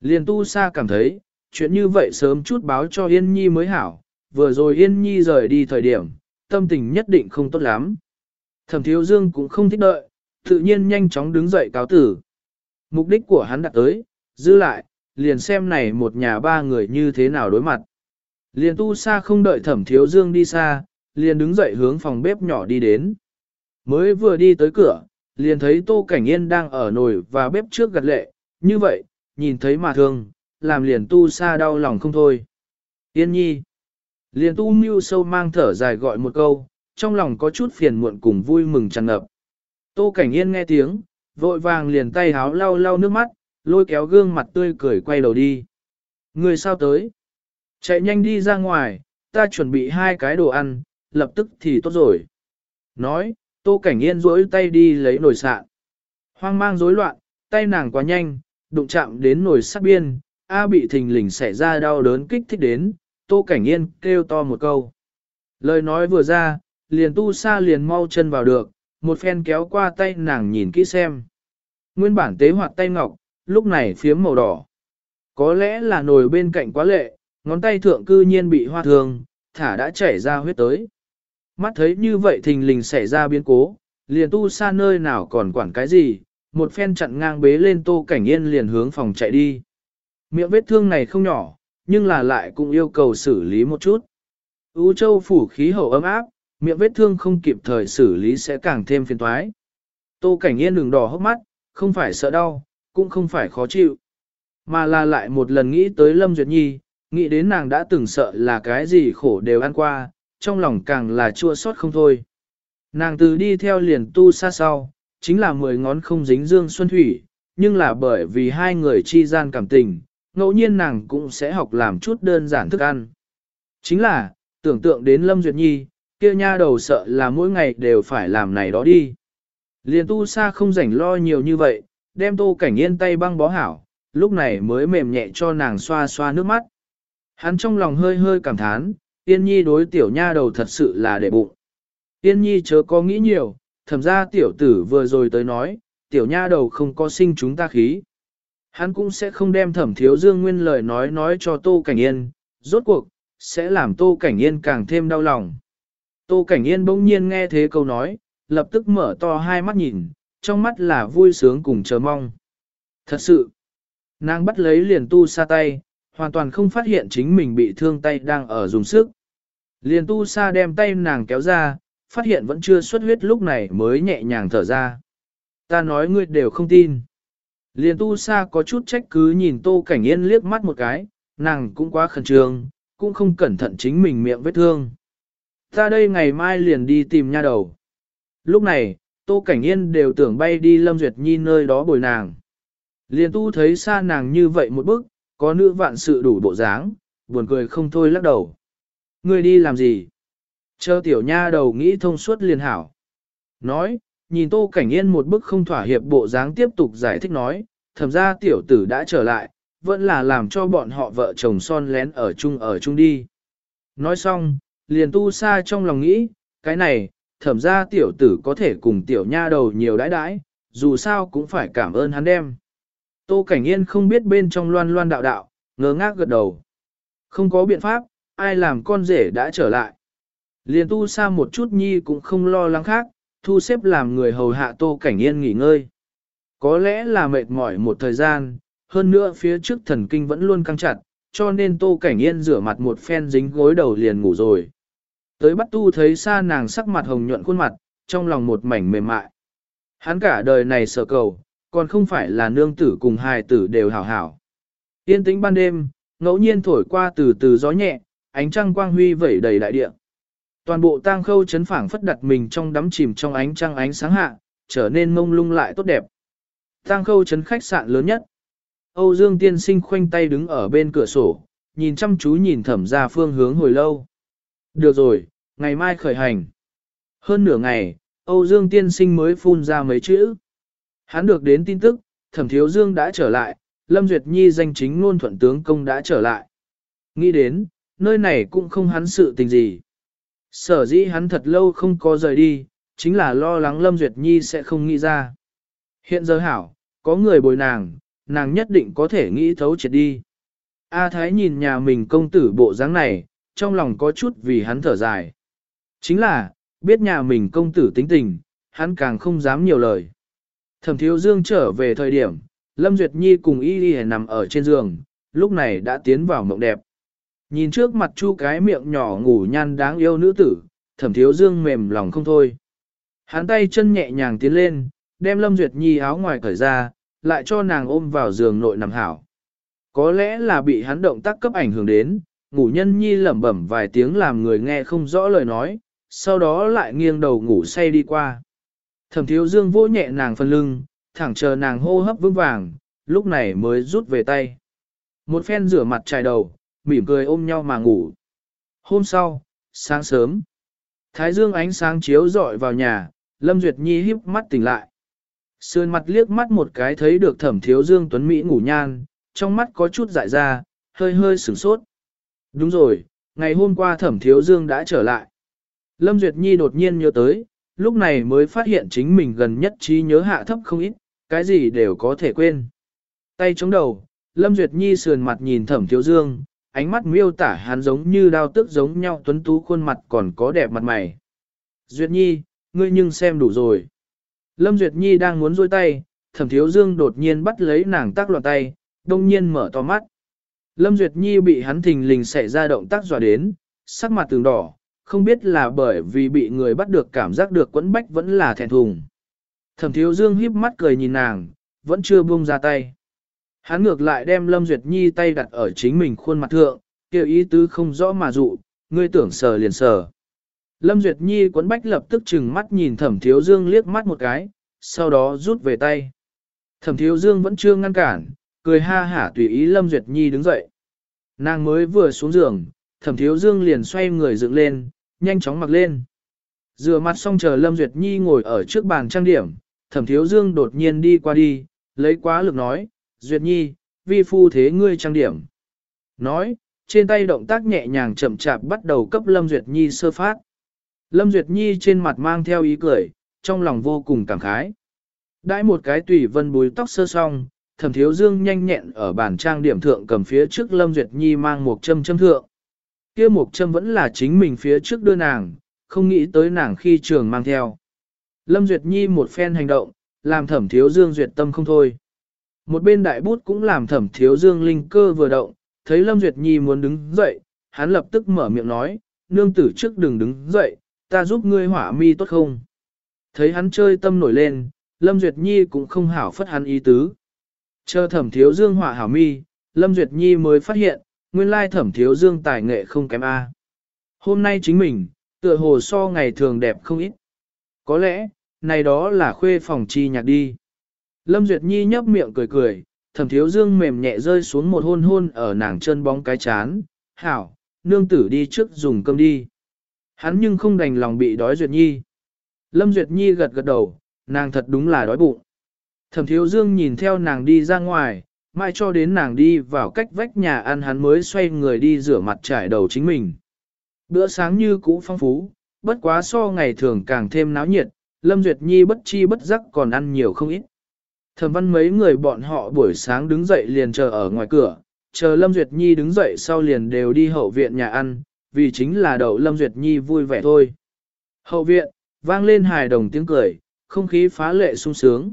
Liền tu sa cảm thấy, chuyện như vậy sớm chút báo cho Yên Nhi mới hảo, vừa rồi Yên Nhi rời đi thời điểm, tâm tình nhất định không tốt lắm. Thẩm Thiếu Dương cũng không thích đợi, tự nhiên nhanh chóng đứng dậy cáo tử. Mục đích của hắn đặt tới, giữ lại, liền xem này một nhà ba người như thế nào đối mặt. Liền tu sa không đợi Thẩm Thiếu Dương đi xa, liền đứng dậy hướng phòng bếp nhỏ đi đến. Mới vừa đi tới cửa, liền thấy Tô Cảnh Yên đang ở nồi và bếp trước gật lệ, như vậy, nhìn thấy mà thương, làm liền tu sa đau lòng không thôi. Yên nhi, liền tu mưu sâu mang thở dài gọi một câu, trong lòng có chút phiền muộn cùng vui mừng tràn ngập. Tô Cảnh Yên nghe tiếng, vội vàng liền tay háo lau lau nước mắt, lôi kéo gương mặt tươi cười quay đầu đi. Người sao tới? Chạy nhanh đi ra ngoài, ta chuẩn bị hai cái đồ ăn, lập tức thì tốt rồi. Nói, Tô Cảnh Yên rỗi tay đi lấy nồi sạn. Hoang mang rối loạn, tay nàng quá nhanh, đụng chạm đến nồi sắt biên, A bị thình lình xảy ra đau đớn kích thích đến, Tô Cảnh Yên kêu to một câu. Lời nói vừa ra, liền tu sa liền mau chân vào được, một phen kéo qua tay nàng nhìn kỹ xem. Nguyên bản tế hoạt tay ngọc, lúc này phiếm màu đỏ. Có lẽ là nồi bên cạnh quá lệ, ngón tay thượng cư nhiên bị hoa thường, thả đã chảy ra huyết tới. Mắt thấy như vậy thình lình xảy ra biến cố, liền tu xa nơi nào còn quản cái gì, một phen chặn ngang bế lên tô cảnh yên liền hướng phòng chạy đi. Miệng vết thương này không nhỏ, nhưng là lại cũng yêu cầu xử lý một chút. Ú châu phủ khí hậu ấm áp, miệng vết thương không kịp thời xử lý sẽ càng thêm phiền toái. Tô cảnh yên đường đỏ hốc mắt, không phải sợ đau, cũng không phải khó chịu. Mà là lại một lần nghĩ tới Lâm Duyệt Nhi, nghĩ đến nàng đã từng sợ là cái gì khổ đều ăn qua, trong lòng càng là chua xót không thôi. Nàng từ đi theo liền tu xa sau, chính là mười ngón không dính dương xuân thủy, nhưng là bởi vì hai người chi gian cảm tình, ngẫu nhiên nàng cũng sẽ học làm chút đơn giản thức ăn. Chính là, tưởng tượng đến Lâm Duyệt Nhi, kia nha đầu sợ là mỗi ngày đều phải làm này đó đi. Liền tu xa không rảnh lo nhiều như vậy, đem tô cảnh yên tay băng bó hảo, lúc này mới mềm nhẹ cho nàng xoa xoa nước mắt. Hắn trong lòng hơi hơi cảm thán, Yên Nhi đối tiểu nha đầu thật sự là để bụng. Yên Nhi chớ có nghĩ nhiều, thầm ra tiểu tử vừa rồi tới nói, tiểu nha đầu không có sinh chúng ta khí. Hắn cũng sẽ không đem thẩm thiếu dương nguyên lời nói nói cho Tô Cảnh Yên, rốt cuộc, sẽ làm Tô Cảnh Yên càng thêm đau lòng. Tô Cảnh Yên bỗng nhiên nghe thế câu nói, lập tức mở to hai mắt nhìn, trong mắt là vui sướng cùng chờ mong. Thật sự, nàng bắt lấy liền tu sa tay, hoàn toàn không phát hiện chính mình bị thương tay đang ở dùng sức. Liền tu sa đem tay nàng kéo ra, phát hiện vẫn chưa xuất huyết lúc này mới nhẹ nhàng thở ra. Ta nói ngươi đều không tin. Liền tu sa có chút trách cứ nhìn tô cảnh yên liếc mắt một cái, nàng cũng quá khẩn trương, cũng không cẩn thận chính mình miệng vết thương. Ta đây ngày mai liền đi tìm nha đầu. Lúc này, tô cảnh yên đều tưởng bay đi Lâm Duyệt Nhi nơi đó bồi nàng. Liền tu thấy xa nàng như vậy một bước, có nữ vạn sự đủ bộ dáng, buồn cười không thôi lắc đầu. Ngươi đi làm gì? Chờ tiểu nha đầu nghĩ thông suốt liền hảo. Nói, nhìn tô cảnh yên một bức không thỏa hiệp bộ dáng tiếp tục giải thích nói, thầm ra tiểu tử đã trở lại, vẫn là làm cho bọn họ vợ chồng son lén ở chung ở chung đi. Nói xong, liền tu xa trong lòng nghĩ, cái này, thẩm ra tiểu tử có thể cùng tiểu nha đầu nhiều đãi đãi, dù sao cũng phải cảm ơn hắn đem. Tô Cảnh Yên không biết bên trong loan loan đạo đạo, ngơ ngác gật đầu. Không có biện pháp, ai làm con rể đã trở lại. Liền tu xa một chút nhi cũng không lo lắng khác, thu xếp làm người hầu hạ Tô Cảnh Yên nghỉ ngơi. Có lẽ là mệt mỏi một thời gian, hơn nữa phía trước thần kinh vẫn luôn căng chặt, cho nên Tô Cảnh Yên rửa mặt một phen dính gối đầu liền ngủ rồi. Tới bắt tu thấy xa nàng sắc mặt hồng nhuận khuôn mặt, trong lòng một mảnh mềm mại. Hắn cả đời này sợ cầu, còn không phải là nương tử cùng hài tử đều hảo hảo. Yên tĩnh ban đêm, ngẫu nhiên thổi qua từ từ gió nhẹ, ánh trăng quang huy vẩy đầy đại địa. Toàn bộ tang khâu chấn phảng phất đặt mình trong đắm chìm trong ánh trăng ánh sáng hạ, trở nên mông lung lại tốt đẹp. Tang khâu chấn khách sạn lớn nhất. Âu Dương tiên sinh khoanh tay đứng ở bên cửa sổ, nhìn chăm chú nhìn thẩm ra phương hướng hồi lâu. Được rồi, ngày mai khởi hành. Hơn nửa ngày, Âu Dương tiên sinh mới phun ra mấy chữ. Hắn được đến tin tức, thẩm thiếu Dương đã trở lại, Lâm Duyệt Nhi danh chính ngôn thuận tướng công đã trở lại. Nghĩ đến, nơi này cũng không hắn sự tình gì. Sở dĩ hắn thật lâu không có rời đi, chính là lo lắng Lâm Duyệt Nhi sẽ không nghĩ ra. Hiện giờ hảo, có người bồi nàng, nàng nhất định có thể nghĩ thấu triệt đi. A Thái nhìn nhà mình công tử bộ dáng này, trong lòng có chút vì hắn thở dài. Chính là, biết nhà mình công tử tính tình, hắn càng không dám nhiều lời. Thẩm thiếu dương trở về thời điểm, Lâm Duyệt Nhi cùng y y nằm ở trên giường, lúc này đã tiến vào mộng đẹp. Nhìn trước mặt chu cái miệng nhỏ ngủ nhan đáng yêu nữ tử, thẩm thiếu dương mềm lòng không thôi. Hắn tay chân nhẹ nhàng tiến lên, đem Lâm Duyệt Nhi áo ngoài cởi ra, lại cho nàng ôm vào giường nội nằm hảo. Có lẽ là bị hắn động tác cấp ảnh hưởng đến, ngủ nhân Nhi lẩm bẩm vài tiếng làm người nghe không rõ lời nói, sau đó lại nghiêng đầu ngủ say đi qua. Thẩm thiếu dương vỗ nhẹ nàng phần lưng, thẳng chờ nàng hô hấp vững vàng, lúc này mới rút về tay. Một phen rửa mặt trải đầu, mỉm cười ôm nhau mà ngủ. Hôm sau, sáng sớm, thái dương ánh sáng chiếu rọi vào nhà, Lâm Duyệt Nhi híp mắt tỉnh lại. Sườn mặt liếc mắt một cái thấy được thẩm thiếu dương tuấn Mỹ ngủ nhan, trong mắt có chút dại ra, hơi hơi sửng sốt. Đúng rồi, ngày hôm qua thẩm thiếu dương đã trở lại. Lâm Duyệt Nhi đột nhiên nhớ tới, lúc này mới phát hiện chính mình gần nhất trí nhớ hạ thấp không ít, cái gì đều có thể quên. Tay chống đầu, Lâm Duyệt Nhi sườn mặt nhìn thẩm thiếu dương, ánh mắt miêu tả hắn giống như đao tức giống nhau tuấn tú khuôn mặt còn có đẹp mặt mày. Duyệt Nhi, ngươi nhưng xem đủ rồi. Lâm Duyệt Nhi đang muốn rôi tay, thẩm thiếu dương đột nhiên bắt lấy nàng tác loạn tay, đông nhiên mở to mắt. Lâm Duyệt Nhi bị hắn thình lình xảy ra động tác dọa đến, sắc mặt tường đỏ, không biết là bởi vì bị người bắt được cảm giác được quẫn bách vẫn là thẹn thùng. Thẩm thiếu dương híp mắt cười nhìn nàng, vẫn chưa buông ra tay. Hắn ngược lại đem Lâm Duyệt Nhi tay đặt ở chính mình khuôn mặt thượng, kêu ý tứ không rõ mà dụ, ngươi tưởng sờ liền sờ. Lâm Duyệt Nhi quấn bách lập tức chừng mắt nhìn thẩm thiếu dương liếc mắt một cái, sau đó rút về tay. Thẩm thiếu dương vẫn chưa ngăn cản, cười ha hả tùy ý Lâm Duyệt Nhi đứng dậy. Nàng mới vừa xuống giường, thẩm thiếu dương liền xoay người dựng lên, nhanh chóng mặc lên. Rửa mặt xong chờ Lâm Duyệt Nhi ngồi ở trước bàn trang điểm, thẩm thiếu dương đột nhiên đi qua đi, lấy quá lực nói, Duyệt Nhi, vi phu thế ngươi trang điểm. Nói, trên tay động tác nhẹ nhàng chậm chạp bắt đầu cấp Lâm Duyệt Nhi sơ phát. Lâm Duyệt Nhi trên mặt mang theo ý cười, trong lòng vô cùng cảm khái. Đãi một cái tùy vân bùi tóc sơ xong, thẩm thiếu dương nhanh nhẹn ở bàn trang điểm thượng cầm phía trước Lâm Duyệt Nhi mang một châm châm thượng kia mục châm vẫn là chính mình phía trước đưa nàng, không nghĩ tới nàng khi trường mang theo. Lâm Duyệt Nhi một phen hành động, làm thẩm thiếu dương duyệt tâm không thôi. Một bên đại bút cũng làm thẩm thiếu dương linh cơ vừa động, thấy Lâm Duyệt Nhi muốn đứng dậy, hắn lập tức mở miệng nói, nương tử trước đừng đứng dậy, ta giúp ngươi hỏa mi tốt không? Thấy hắn chơi tâm nổi lên, Lâm Duyệt Nhi cũng không hảo phất hắn ý tứ. Chờ thẩm thiếu dương hỏa hảo mi, Lâm Duyệt Nhi mới phát hiện, nguyên lai thẩm thiếu dương tài nghệ không kém A. Hôm nay chính mình, tựa hồ so ngày thường đẹp không ít. Có lẽ, này đó là khuê phòng chi nhạc đi. Lâm Duyệt Nhi nhấp miệng cười cười, thẩm thiếu dương mềm nhẹ rơi xuống một hôn hôn ở nàng chân bóng cái chán. Hảo, nương tử đi trước dùng cơm đi. Hắn nhưng không đành lòng bị đói Duyệt Nhi. Lâm Duyệt Nhi gật gật đầu, nàng thật đúng là đói bụng. Thẩm thiếu dương nhìn theo nàng đi ra ngoài, mai cho đến nàng đi vào cách vách nhà ăn hắn mới xoay người đi rửa mặt trải đầu chính mình. Bữa sáng như cũ phong phú, bất quá so ngày thường càng thêm náo nhiệt, Lâm Duyệt Nhi bất chi bất giác còn ăn nhiều không ít. Thẩm văn mấy người bọn họ buổi sáng đứng dậy liền chờ ở ngoài cửa, chờ Lâm Duyệt Nhi đứng dậy sau liền đều đi hậu viện nhà ăn, vì chính là đậu Lâm Duyệt Nhi vui vẻ thôi. Hậu viện, vang lên hài đồng tiếng cười, không khí phá lệ sung sướng.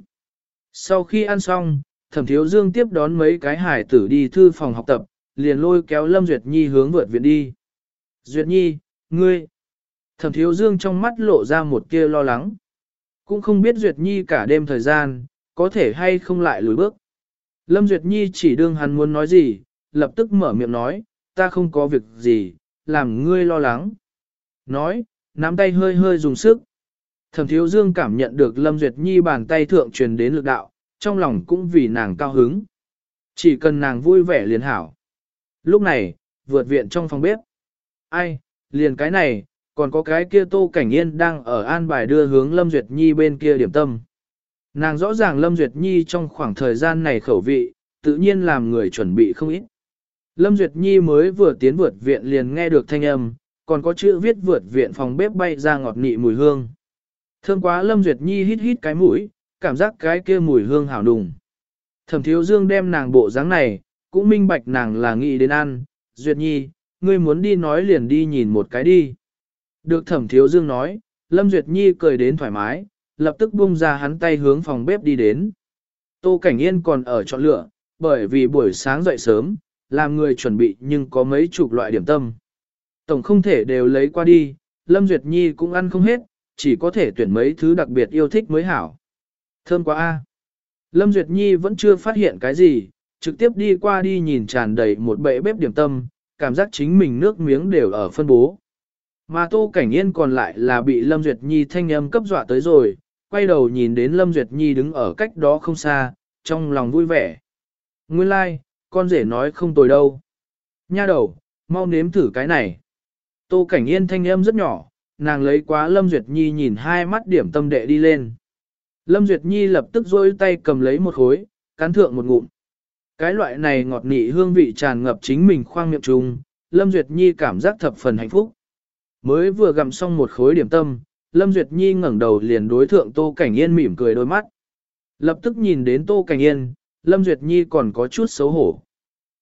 Sau khi ăn xong, thẩm thiếu dương tiếp đón mấy cái hải tử đi thư phòng học tập, liền lôi kéo Lâm Duyệt Nhi hướng vượt viện đi. Duyệt Nhi, ngươi. Thẩm thiếu dương trong mắt lộ ra một kia lo lắng. Cũng không biết Duyệt Nhi cả đêm thời gian, có thể hay không lại lùi bước. Lâm Duyệt Nhi chỉ đương hắn muốn nói gì, lập tức mở miệng nói, ta không có việc gì, làm ngươi lo lắng. Nói, nắm tay hơi hơi dùng sức. Thẩm thiếu dương cảm nhận được Lâm Duyệt Nhi bàn tay thượng truyền đến lực đạo, trong lòng cũng vì nàng cao hứng. Chỉ cần nàng vui vẻ liền hảo. Lúc này, vượt viện trong phòng bếp. Ai, liền cái này, còn có cái kia tô cảnh yên đang ở an bài đưa hướng Lâm Duyệt Nhi bên kia điểm tâm. Nàng rõ ràng Lâm Duyệt Nhi trong khoảng thời gian này khẩu vị, tự nhiên làm người chuẩn bị không ít. Lâm Duyệt Nhi mới vừa tiến vượt viện liền nghe được thanh âm, còn có chữ viết vượt viện phòng bếp bay ra ngọt nị mùi hương. Thương quá Lâm Duyệt Nhi hít hít cái mũi, cảm giác cái kia mùi hương hảo đùng. Thẩm thiếu dương đem nàng bộ dáng này, cũng minh bạch nàng là nghĩ đến ăn, Duyệt Nhi, ngươi muốn đi nói liền đi nhìn một cái đi. Được thẩm thiếu dương nói, Lâm Duyệt Nhi cười đến thoải mái, lập tức buông ra hắn tay hướng phòng bếp đi đến. Tô Cảnh Yên còn ở chọn lựa, bởi vì buổi sáng dậy sớm, làm người chuẩn bị nhưng có mấy chục loại điểm tâm. Tổng không thể đều lấy qua đi, Lâm Duyệt Nhi cũng ăn không hết, chỉ có thể tuyển mấy thứ đặc biệt yêu thích mới hảo. Thơm quá a. Lâm Duyệt Nhi vẫn chưa phát hiện cái gì, trực tiếp đi qua đi nhìn tràn đầy một bệ bếp điểm tâm, cảm giác chính mình nước miếng đều ở phân bố. Mà Tô Cảnh Yên còn lại là bị Lâm Duyệt Nhi thanh âm cấp dọa tới rồi, quay đầu nhìn đến Lâm Duyệt Nhi đứng ở cách đó không xa, trong lòng vui vẻ. Nguyên lai, like, con rể nói không tồi đâu. Nha đầu, mau nếm thử cái này. Tô Cảnh Yên thanh âm rất nhỏ, nàng lấy quá Lâm Duyệt Nhi nhìn hai mắt điểm tâm đệ đi lên. Lâm Duyệt Nhi lập tức rôi tay cầm lấy một khối, cắn thượng một ngụm. Cái loại này ngọt nị hương vị tràn ngập chính mình khoang miệng trùng, Lâm Duyệt Nhi cảm giác thập phần hạnh phúc. Mới vừa gặm xong một khối điểm tâm, Lâm Duyệt Nhi ngẩng đầu liền đối thượng Tô Cảnh Yên mỉm cười đôi mắt. Lập tức nhìn đến Tô Cảnh Yên, Lâm Duyệt Nhi còn có chút xấu hổ.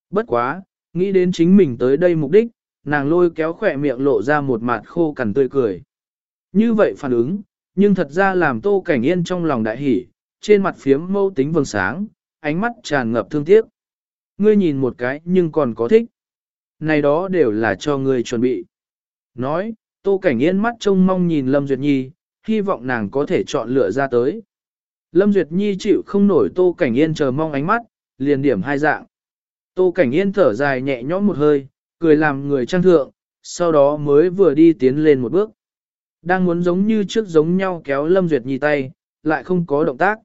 Bất quá, nghĩ đến chính mình tới đây mục đích, nàng lôi kéo khỏe miệng lộ ra một mặt khô cằn tươi cười. Như vậy phản ứng, nhưng thật ra làm Tô Cảnh Yên trong lòng đại hỉ, trên mặt phiếm mâu tính vầng sáng, ánh mắt tràn ngập thương tiếc. Ngươi nhìn một cái nhưng còn có thích. Này đó đều là cho ngươi chuẩn bị. Nói, Tô Cảnh Yên mắt trông mong nhìn Lâm Duyệt Nhi, hy vọng nàng có thể chọn lựa ra tới. Lâm Duyệt Nhi chịu không nổi Tô Cảnh Yên chờ mong ánh mắt, liền điểm hai dạng. Tô Cảnh Yên thở dài nhẹ nhõm một hơi, cười làm người trang thượng, sau đó mới vừa đi tiến lên một bước. Đang muốn giống như trước giống nhau kéo Lâm Duyệt Nhi tay, lại không có động tác.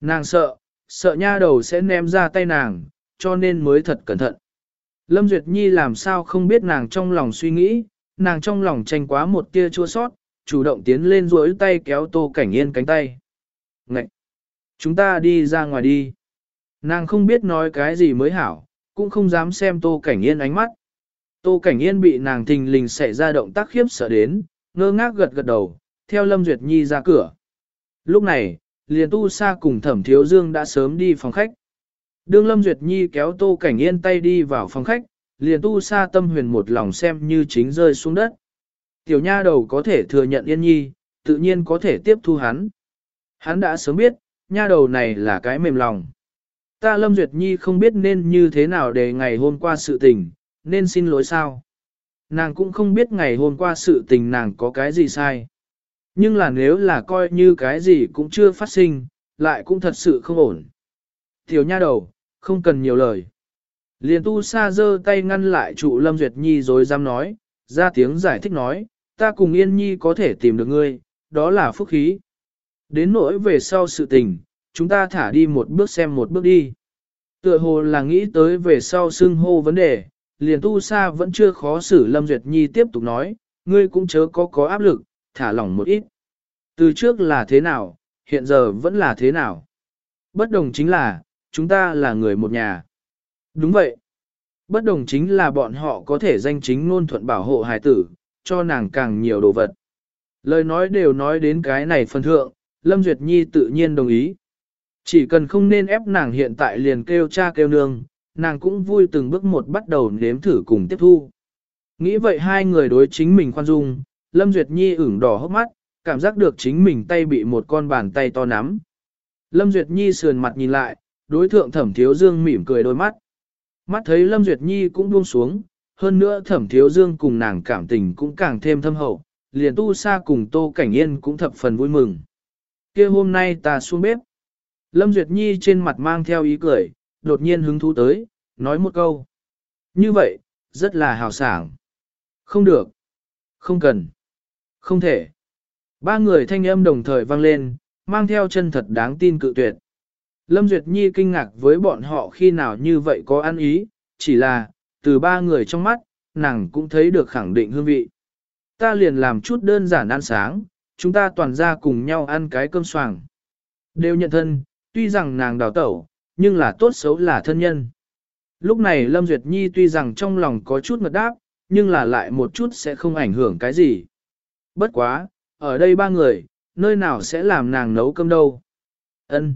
Nàng sợ, sợ nha đầu sẽ ném ra tay nàng, cho nên mới thật cẩn thận. Lâm Duyệt Nhi làm sao không biết nàng trong lòng suy nghĩ, nàng trong lòng tranh quá một tia chua sót, chủ động tiến lên duỗi tay kéo Tô Cảnh Yên cánh tay. Ngậy! Chúng ta đi ra ngoài đi. Nàng không biết nói cái gì mới hảo, cũng không dám xem Tô Cảnh Yên ánh mắt. Tô Cảnh Yên bị nàng thình lình xảy ra động tác khiếp sợ đến, ngơ ngác gật gật đầu, theo Lâm Duyệt Nhi ra cửa. Lúc này, liền tu sa cùng thẩm thiếu dương đã sớm đi phòng khách. Đương Lâm Duyệt Nhi kéo Tô Cảnh Yên tay đi vào phòng khách, liền tu sa tâm huyền một lòng xem như chính rơi xuống đất. Tiểu nha đầu có thể thừa nhận Yên Nhi, tự nhiên có thể tiếp thu hắn. Hắn đã sớm biết, nha đầu này là cái mềm lòng. Ta Lâm Duyệt Nhi không biết nên như thế nào để ngày hôm qua sự tình, nên xin lỗi sao. Nàng cũng không biết ngày hôm qua sự tình nàng có cái gì sai. Nhưng là nếu là coi như cái gì cũng chưa phát sinh, lại cũng thật sự không ổn. Tiểu nha đầu, không cần nhiều lời. Liền tu sa giơ tay ngăn lại trụ Lâm Duyệt Nhi rồi dám nói, ra tiếng giải thích nói, ta cùng Yên Nhi có thể tìm được ngươi, đó là phúc khí. Đến nỗi về sau sự tình, chúng ta thả đi một bước xem một bước đi. Tựa hồ là nghĩ tới về sau xưng hô vấn đề, liền tu sa vẫn chưa khó xử Lâm Duyệt Nhi tiếp tục nói, ngươi cũng chớ có có áp lực, thả lỏng một ít. Từ trước là thế nào, hiện giờ vẫn là thế nào. Bất đồng chính là, chúng ta là người một nhà. Đúng vậy. Bất đồng chính là bọn họ có thể danh chính ngôn thuận bảo hộ hài tử, cho nàng càng nhiều đồ vật. Lời nói đều nói đến cái này phân thượng, Lâm Duyệt Nhi tự nhiên đồng ý. Chỉ cần không nên ép nàng hiện tại liền kêu cha kêu nương, nàng cũng vui từng bước một bắt đầu nếm thử cùng tiếp thu. Nghĩ vậy hai người đối chính mình khoan dung, Lâm Duyệt Nhi ửng đỏ hốc mắt, cảm giác được chính mình tay bị một con bàn tay to nắm. Lâm Duyệt Nhi sườn mặt nhìn lại, đối thượng thẩm thiếu dương mỉm cười đôi mắt. Mắt thấy Lâm Duyệt Nhi cũng buông xuống, hơn nữa thẩm thiếu dương cùng nàng cảm tình cũng càng thêm thâm hậu, liền tu sa cùng tô cảnh yên cũng thập phần vui mừng. kia hôm nay ta xuống bếp. Lâm Duyệt Nhi trên mặt mang theo ý cười, đột nhiên hứng thú tới, nói một câu. Như vậy, rất là hào sảng. Không được. Không cần. Không thể. Ba người thanh âm đồng thời vang lên, mang theo chân thật đáng tin cự tuyệt. Lâm Duyệt Nhi kinh ngạc với bọn họ khi nào như vậy có ăn ý, chỉ là, từ ba người trong mắt, nàng cũng thấy được khẳng định hương vị. Ta liền làm chút đơn giản ăn sáng, chúng ta toàn ra cùng nhau ăn cái cơm soảng. Đều nhận thân, tuy rằng nàng đào tẩu, nhưng là tốt xấu là thân nhân. Lúc này Lâm Duyệt Nhi tuy rằng trong lòng có chút ngật đáp, nhưng là lại một chút sẽ không ảnh hưởng cái gì. Bất quá, ở đây ba người, nơi nào sẽ làm nàng nấu cơm đâu. Ân.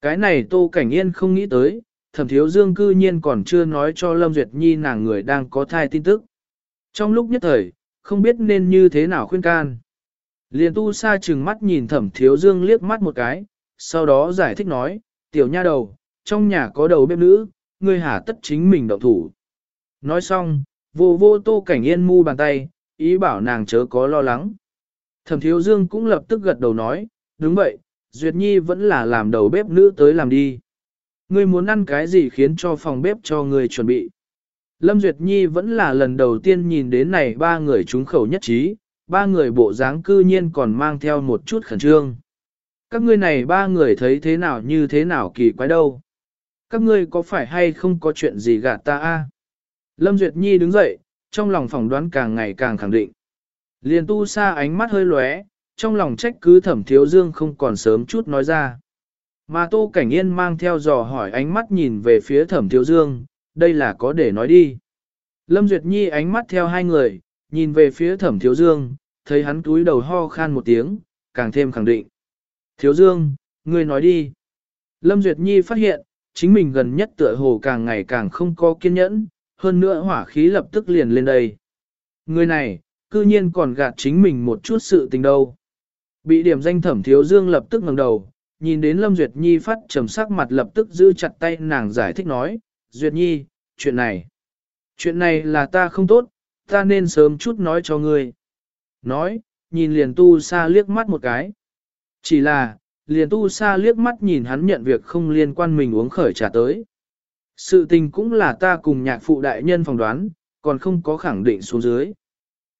Cái này Tô Cảnh Yên không nghĩ tới, thẩm thiếu dương cư nhiên còn chưa nói cho Lâm Duyệt Nhi nàng người đang có thai tin tức. Trong lúc nhất thời, không biết nên như thế nào khuyên can. Liền tu sa chừng mắt nhìn thẩm thiếu dương liếc mắt một cái, sau đó giải thích nói, tiểu nha đầu, trong nhà có đầu bếp nữ, ngươi hả tất chính mình động thủ. Nói xong, vô vô tô cảnh yên mu bàn tay, ý bảo nàng chớ có lo lắng. Thẩm thiếu dương cũng lập tức gật đầu nói, đúng vậy, Duyệt Nhi vẫn là làm đầu bếp nữ tới làm đi. Ngươi muốn ăn cái gì khiến cho phòng bếp cho ngươi chuẩn bị. Lâm Duyệt Nhi vẫn là lần đầu tiên nhìn đến này ba người trúng khẩu nhất trí, ba người bộ dáng cư nhiên còn mang theo một chút khẩn trương. Các ngươi này ba người thấy thế nào như thế nào kỳ quái đâu. Các ngươi có phải hay không có chuyện gì gạt ta a? Lâm Duyệt Nhi đứng dậy, trong lòng phỏng đoán càng ngày càng khẳng định. Liền tu sa ánh mắt hơi lóe, trong lòng trách cứ thẩm thiếu dương không còn sớm chút nói ra. Mà Tô Cảnh Yên mang theo dò hỏi ánh mắt nhìn về phía thẩm thiếu dương, đây là có để nói đi. Lâm Duyệt Nhi ánh mắt theo hai người, nhìn về phía thẩm thiếu dương, thấy hắn túi đầu ho khan một tiếng, càng thêm khẳng định. Thiếu dương, ngươi nói đi. Lâm Duyệt Nhi phát hiện, chính mình gần nhất tựa hồ càng ngày càng không có kiên nhẫn, hơn nữa hỏa khí lập tức liền lên đây. Người này, cư nhiên còn gạt chính mình một chút sự tình đâu. Bị điểm danh thẩm thiếu dương lập tức ngẩng đầu, nhìn đến Lâm Duyệt Nhi phát trầm sắc mặt lập tức giữ chặt tay nàng giải thích nói, Duyệt Nhi, chuyện này, chuyện này là ta không tốt, ta nên sớm chút nói cho ngươi. Nói, nhìn liền tu xa liếc mắt một cái. Chỉ là, liền tu sa liếc mắt nhìn hắn nhận việc không liên quan mình uống khởi trà tới. Sự tình cũng là ta cùng nhạc phụ đại nhân phỏng đoán, còn không có khẳng định xuống dưới.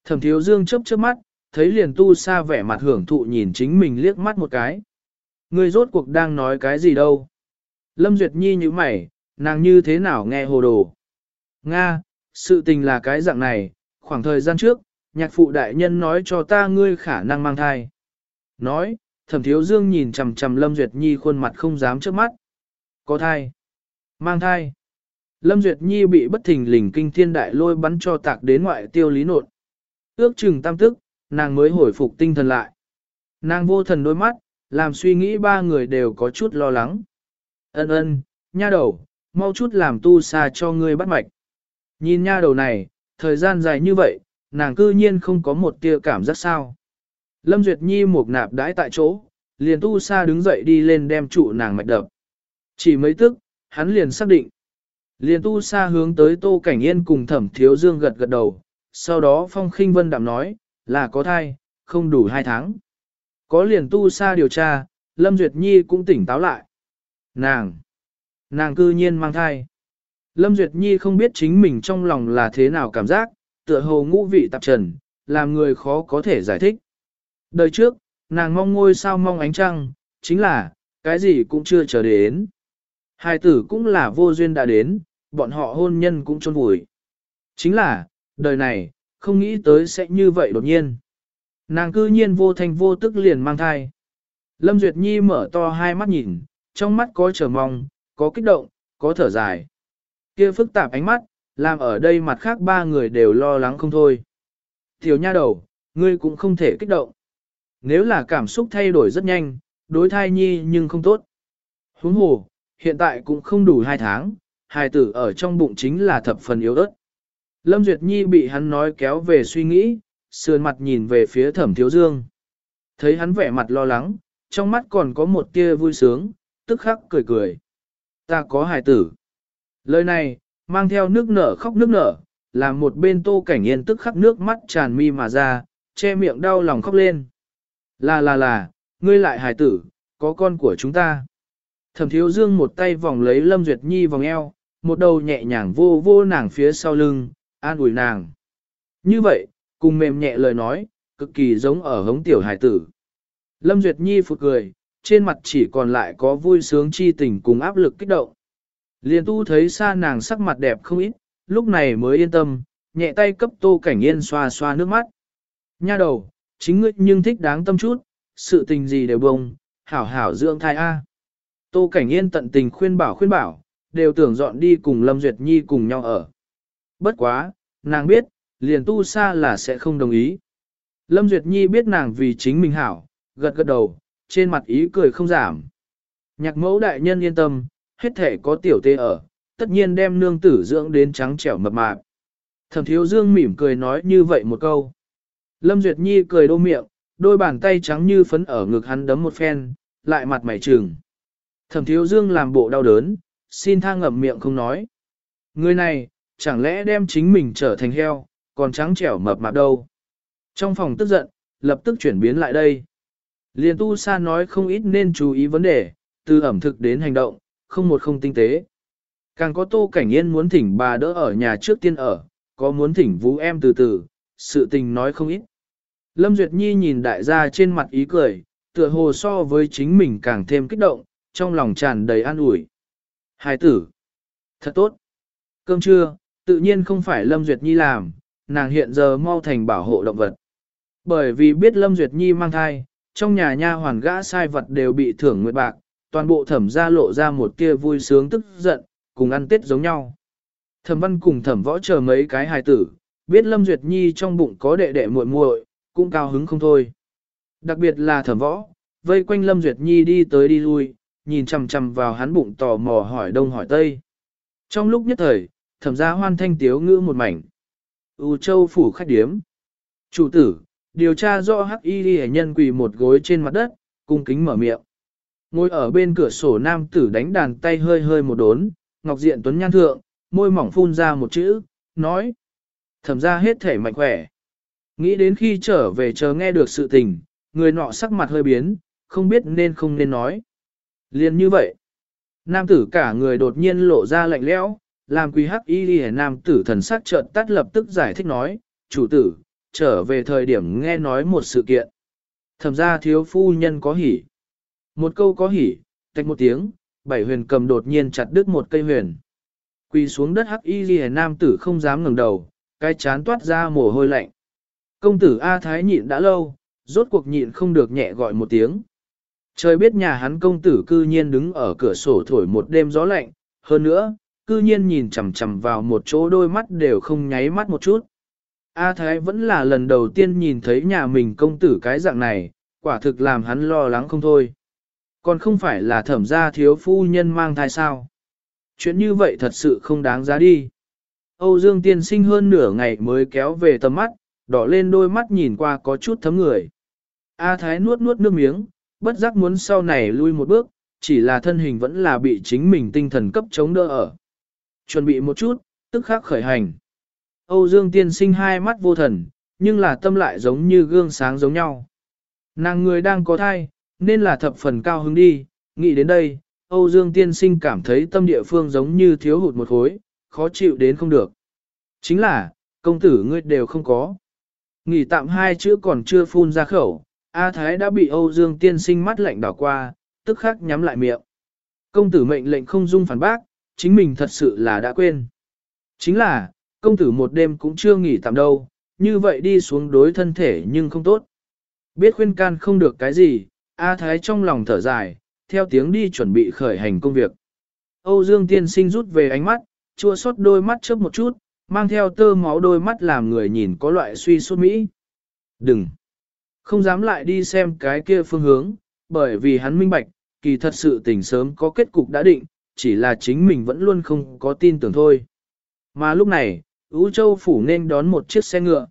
Thẩm thiếu dương chớp chớp mắt, thấy liền tu sa vẻ mặt hưởng thụ nhìn chính mình liếc mắt một cái. Người rốt cuộc đang nói cái gì đâu. Lâm Duyệt Nhi như mày, nàng như thế nào nghe hồ đồ. Nga, sự tình là cái dạng này, khoảng thời gian trước, nhạc phụ đại nhân nói cho ta ngươi khả năng mang thai. Nói, thẩm thiếu dương nhìn chằm chằm Lâm Duyệt Nhi khuôn mặt không dám trước mắt. Có thai. Mang thai. Lâm Duyệt Nhi bị bất thình lình kinh thiên đại lôi bắn cho tạc đến ngoại tiêu lý nột. Ước chừng tam tức, nàng mới hồi phục tinh thần lại. Nàng vô thần đôi mắt, làm suy nghĩ ba người đều có chút lo lắng. Ân ân, nha đầu, mau chút làm tu xa cho ngươi bắt mạch. Nhìn nha đầu này, thời gian dài như vậy, nàng cư nhiên không có một tia cảm giác sao. Lâm Duyệt Nhi một nạp đãi tại chỗ, liền tu sa đứng dậy đi lên đem trụ nàng mạch đập. Chỉ mấy tức, hắn liền xác định. Liền tu sa hướng tới tô cảnh yên cùng thẩm thiếu dương gật gật đầu, sau đó phong khinh vân đạm nói, là có thai, không đủ hai tháng. Có liền tu sa điều tra, Lâm Duyệt Nhi cũng tỉnh táo lại. Nàng! Nàng cư nhiên mang thai. Lâm Duyệt Nhi không biết chính mình trong lòng là thế nào cảm giác, tựa hồ ngũ vị tạp trần, làm người khó có thể giải thích. Đời trước, nàng mong ngôi sao mong ánh trăng, chính là, cái gì cũng chưa chờ đến. Hai tử cũng là vô duyên đã đến, bọn họ hôn nhân cũng trôn vùi. Chính là, đời này, không nghĩ tới sẽ như vậy đột nhiên. Nàng cư nhiên vô thành vô tức liền mang thai. Lâm Duyệt Nhi mở to hai mắt nhìn, trong mắt có chờ mong, có kích động, có thở dài. Kia phức tạp ánh mắt, làm ở đây mặt khác ba người đều lo lắng không thôi. Tiểu nha đầu, ngươi cũng không thể kích động. Nếu là cảm xúc thay đổi rất nhanh, đối thai nhi nhưng không tốt. Huống hồ, hiện tại cũng không đủ hai tháng, hài tử ở trong bụng chính là thập phần yếu ớt. Lâm Duyệt Nhi bị hắn nói kéo về suy nghĩ, sườn mặt nhìn về phía thẩm thiếu dương. Thấy hắn vẻ mặt lo lắng, trong mắt còn có một tia vui sướng, tức khắc cười cười. Ta có hài tử. Lời này, mang theo nước nở khóc nước nở, làm một bên tô cảnh yên tức khắc nước mắt tràn mi mà ra, che miệng đau lòng khóc lên. Là là là, ngươi lại hài tử, có con của chúng ta. Thẩm thiếu dương một tay vòng lấy Lâm Duyệt Nhi vòng eo, một đầu nhẹ nhàng vô vô nàng phía sau lưng, an ủi nàng. Như vậy, cùng mềm nhẹ lời nói, cực kỳ giống ở hống tiểu hài tử. Lâm Duyệt Nhi phụt cười, trên mặt chỉ còn lại có vui sướng chi tình cùng áp lực kích động. Liên tu thấy xa nàng sắc mặt đẹp không ít, lúc này mới yên tâm, nhẹ tay cấp tô cảnh yên xoa xoa nước mắt. Nha đầu, chính ngươi nhưng thích đáng tâm chút, sự tình gì đều bông, hảo hảo dưỡng thai A. Tô cảnh yên tận tình khuyên bảo khuyên bảo, đều tưởng dọn đi cùng Lâm Duyệt Nhi cùng nhau ở. Bất quá, nàng biết, liền tu xa là sẽ không đồng ý. Lâm Duyệt Nhi biết nàng vì chính mình hảo, gật gật đầu, trên mặt ý cười không giảm. Nhạc mẫu đại nhân yên tâm, hết thể có tiểu tê ở, tất nhiên đem nương tử dưỡng đến trắng trẻo mập mạp. Thẩm thiếu dương mỉm cười nói như vậy một câu. Lâm Duyệt Nhi cười đô miệng, đôi bàn tay trắng như phấn ở ngực hắn đấm một phen, lại mặt mày trừng. Thẩm thiếu dương làm bộ đau đớn, xin tha ngậm miệng không nói. Người này, chẳng lẽ đem chính mình trở thành heo, còn trắng trẻo mập mạp đâu. Trong phòng tức giận, lập tức chuyển biến lại đây. Liên tu sa nói không ít nên chú ý vấn đề, từ ẩm thực đến hành động, không một không tinh tế. Càng có tô cảnh yên muốn thỉnh bà đỡ ở nhà trước tiên ở, có muốn thỉnh vũ em từ từ, sự tình nói không ít. Lâm Duyệt Nhi nhìn đại gia trên mặt ý cười, tựa hồ so với chính mình càng thêm kích động, trong lòng tràn đầy an ủi. Hai tử. Thật tốt. Cơm trưa, tự nhiên không phải Lâm Duyệt Nhi làm, nàng hiện giờ mau thành bảo hộ động vật. Bởi vì biết Lâm Duyệt Nhi mang thai, trong nhà nha hoàn gã sai vật đều bị thưởng nguyệt bạc, toàn bộ thẩm gia lộ ra một kia vui sướng tức giận, cùng ăn tết giống nhau. Thẩm văn cùng thẩm võ chờ mấy cái hài tử, biết Lâm Duyệt Nhi trong bụng có đệ đệ muội muội, cũng cao hứng không thôi. Đặc biệt là thẩm võ, vây quanh Lâm Duyệt Nhi đi tới đi lui, nhìn chằm chằm vào hắn bụng tò mò hỏi đông hỏi tây. Trong lúc nhất thời, thẩm gia hoan thanh tiếu ngữ một mảnh. U châu phủ khách điếm. Chủ tử, điều tra rõ hắc y ghi nhân quỳ một gối trên mặt đất, cung kính mở miệng. Ngồi ở bên cửa sổ nam tử đánh đàn tay hơi hơi một đốn, ngọc diện tuấn nhan thượng, môi mỏng phun ra một chữ, nói. Thẩm ra hết thể mạnh khỏe. Nghĩ đến khi trở về chờ nghe được sự tình, người nọ sắc mặt hơi biến, không biết nên không nên nói. Liên như vậy, nam tử cả người đột nhiên lộ ra lạnh lẽo, làm quý hắc y đi nam tử thần sắc trợn tắt lập tức giải thích nói, chủ tử, trở về thời điểm nghe nói một sự kiện. Thẩm ra thiếu phu nhân có hỉ. Một câu có hỉ, tách một tiếng, bảy huyền cầm đột nhiên chặt đứt một cây huyền. Quỳ xuống đất hắc y ghi nam tử không dám ngẩng đầu, cái chán toát ra mồ hôi lạnh. Công tử A Thái nhịn đã lâu, rốt cuộc nhịn không được nhẹ gọi một tiếng. Trời biết nhà hắn công tử cư nhiên đứng ở cửa sổ thổi một đêm gió lạnh, hơn nữa, cư nhiên nhìn chằm chằm vào một chỗ đôi mắt đều không nháy mắt một chút. A Thái vẫn là lần đầu tiên nhìn thấy nhà mình công tử cái dạng này, quả thực làm hắn lo lắng không thôi. Còn không phải là thẩm gia thiếu phu nhân mang thai sao. Chuyện như vậy thật sự không đáng giá đi. Âu Dương tiên sinh hơn nửa ngày mới kéo về tầm mắt, đỏ lên đôi mắt nhìn qua có chút thấm người. A Thái nuốt nuốt nước miếng, bất giác muốn sau này lui một bước, chỉ là thân hình vẫn là bị chính mình tinh thần cấp chống đỡ ở. Chuẩn bị một chút, tức khắc khởi hành. Âu Dương tiên sinh hai mắt vô thần, nhưng là tâm lại giống như gương sáng giống nhau. Nàng người đang có thai, nên là thập phần cao hứng đi, nghĩ đến đây, Âu Dương tiên sinh cảm thấy tâm địa phương giống như thiếu hụt một khối, khó chịu đến không được. Chính là, công tử ngươi đều không có. Nghỉ tạm hai chữ còn chưa phun ra khẩu, A Thái đã bị Âu Dương tiên sinh mắt lạnh đảo qua, tức khắc nhắm lại miệng. Công tử mệnh lệnh không dung phản bác, chính mình thật sự là đã quên. Chính là, công tử một đêm cũng chưa nghỉ tạm đâu, như vậy đi xuống đối thân thể nhưng không tốt. Biết khuyên can không được cái gì, A Thái trong lòng thở dài, theo tiếng đi chuẩn bị khởi hành công việc. Âu Dương tiên sinh rút về ánh mắt, chua xót đôi mắt chớp một chút, mang theo tơ máu đôi mắt làm người nhìn có loại suy suốt mỹ. Đừng! Không dám lại đi xem cái kia phương hướng, bởi vì hắn minh bạch, kỳ thật sự tình sớm có kết cục đã định, chỉ là chính mình vẫn luôn không có tin tưởng thôi. Mà lúc này, Ú Châu Phủ nên đón một chiếc xe ngựa.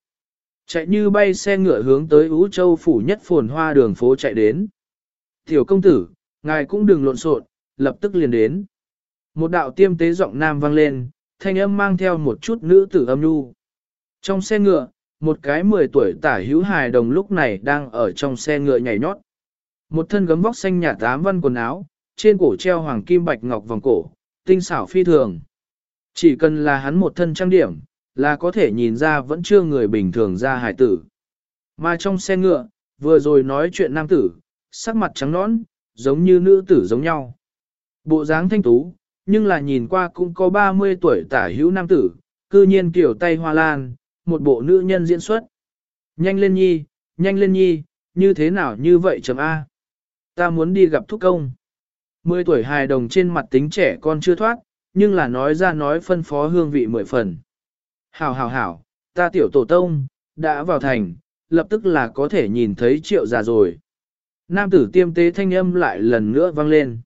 Chạy như bay xe ngựa hướng tới Ú Châu Phủ nhất phồn hoa đường phố chạy đến. Tiểu công tử, ngài cũng đừng lộn xộn, lập tức liền đến. Một đạo tiêm tế giọng nam vang lên, thanh âm mang theo một chút nữ tử âm nhu. Trong xe ngựa, một cái 10 tuổi tả hữu hài đồng lúc này đang ở trong xe ngựa nhảy nhót. Một thân gấm vóc xanh nhạt tám văn quần áo, trên cổ treo hoàng kim bạch ngọc vòng cổ, tinh xảo phi thường. Chỉ cần là hắn một thân trang điểm, là có thể nhìn ra vẫn chưa người bình thường ra hải tử. Mà trong xe ngựa, vừa rồi nói chuyện nam tử, sắc mặt trắng nõn, giống như nữ tử giống nhau. Bộ dáng thanh tú, nhưng là nhìn qua cũng có 30 tuổi tả hữu nam tử, cư nhiên kiểu tay hoa lan, một bộ nữ nhân diễn xuất. Nhanh lên nhi, nhanh lên nhi, như thế nào như vậy chấm A. Ta muốn đi gặp thúc công. Mười tuổi hài đồng trên mặt tính trẻ con chưa thoát, nhưng là nói ra nói phân phó hương vị mười phần. Hảo hảo hảo, ta tiểu tổ tông, đã vào thành, lập tức là có thể nhìn thấy triệu già rồi. Nam tử tiêm tế thanh âm lại lần nữa vang lên.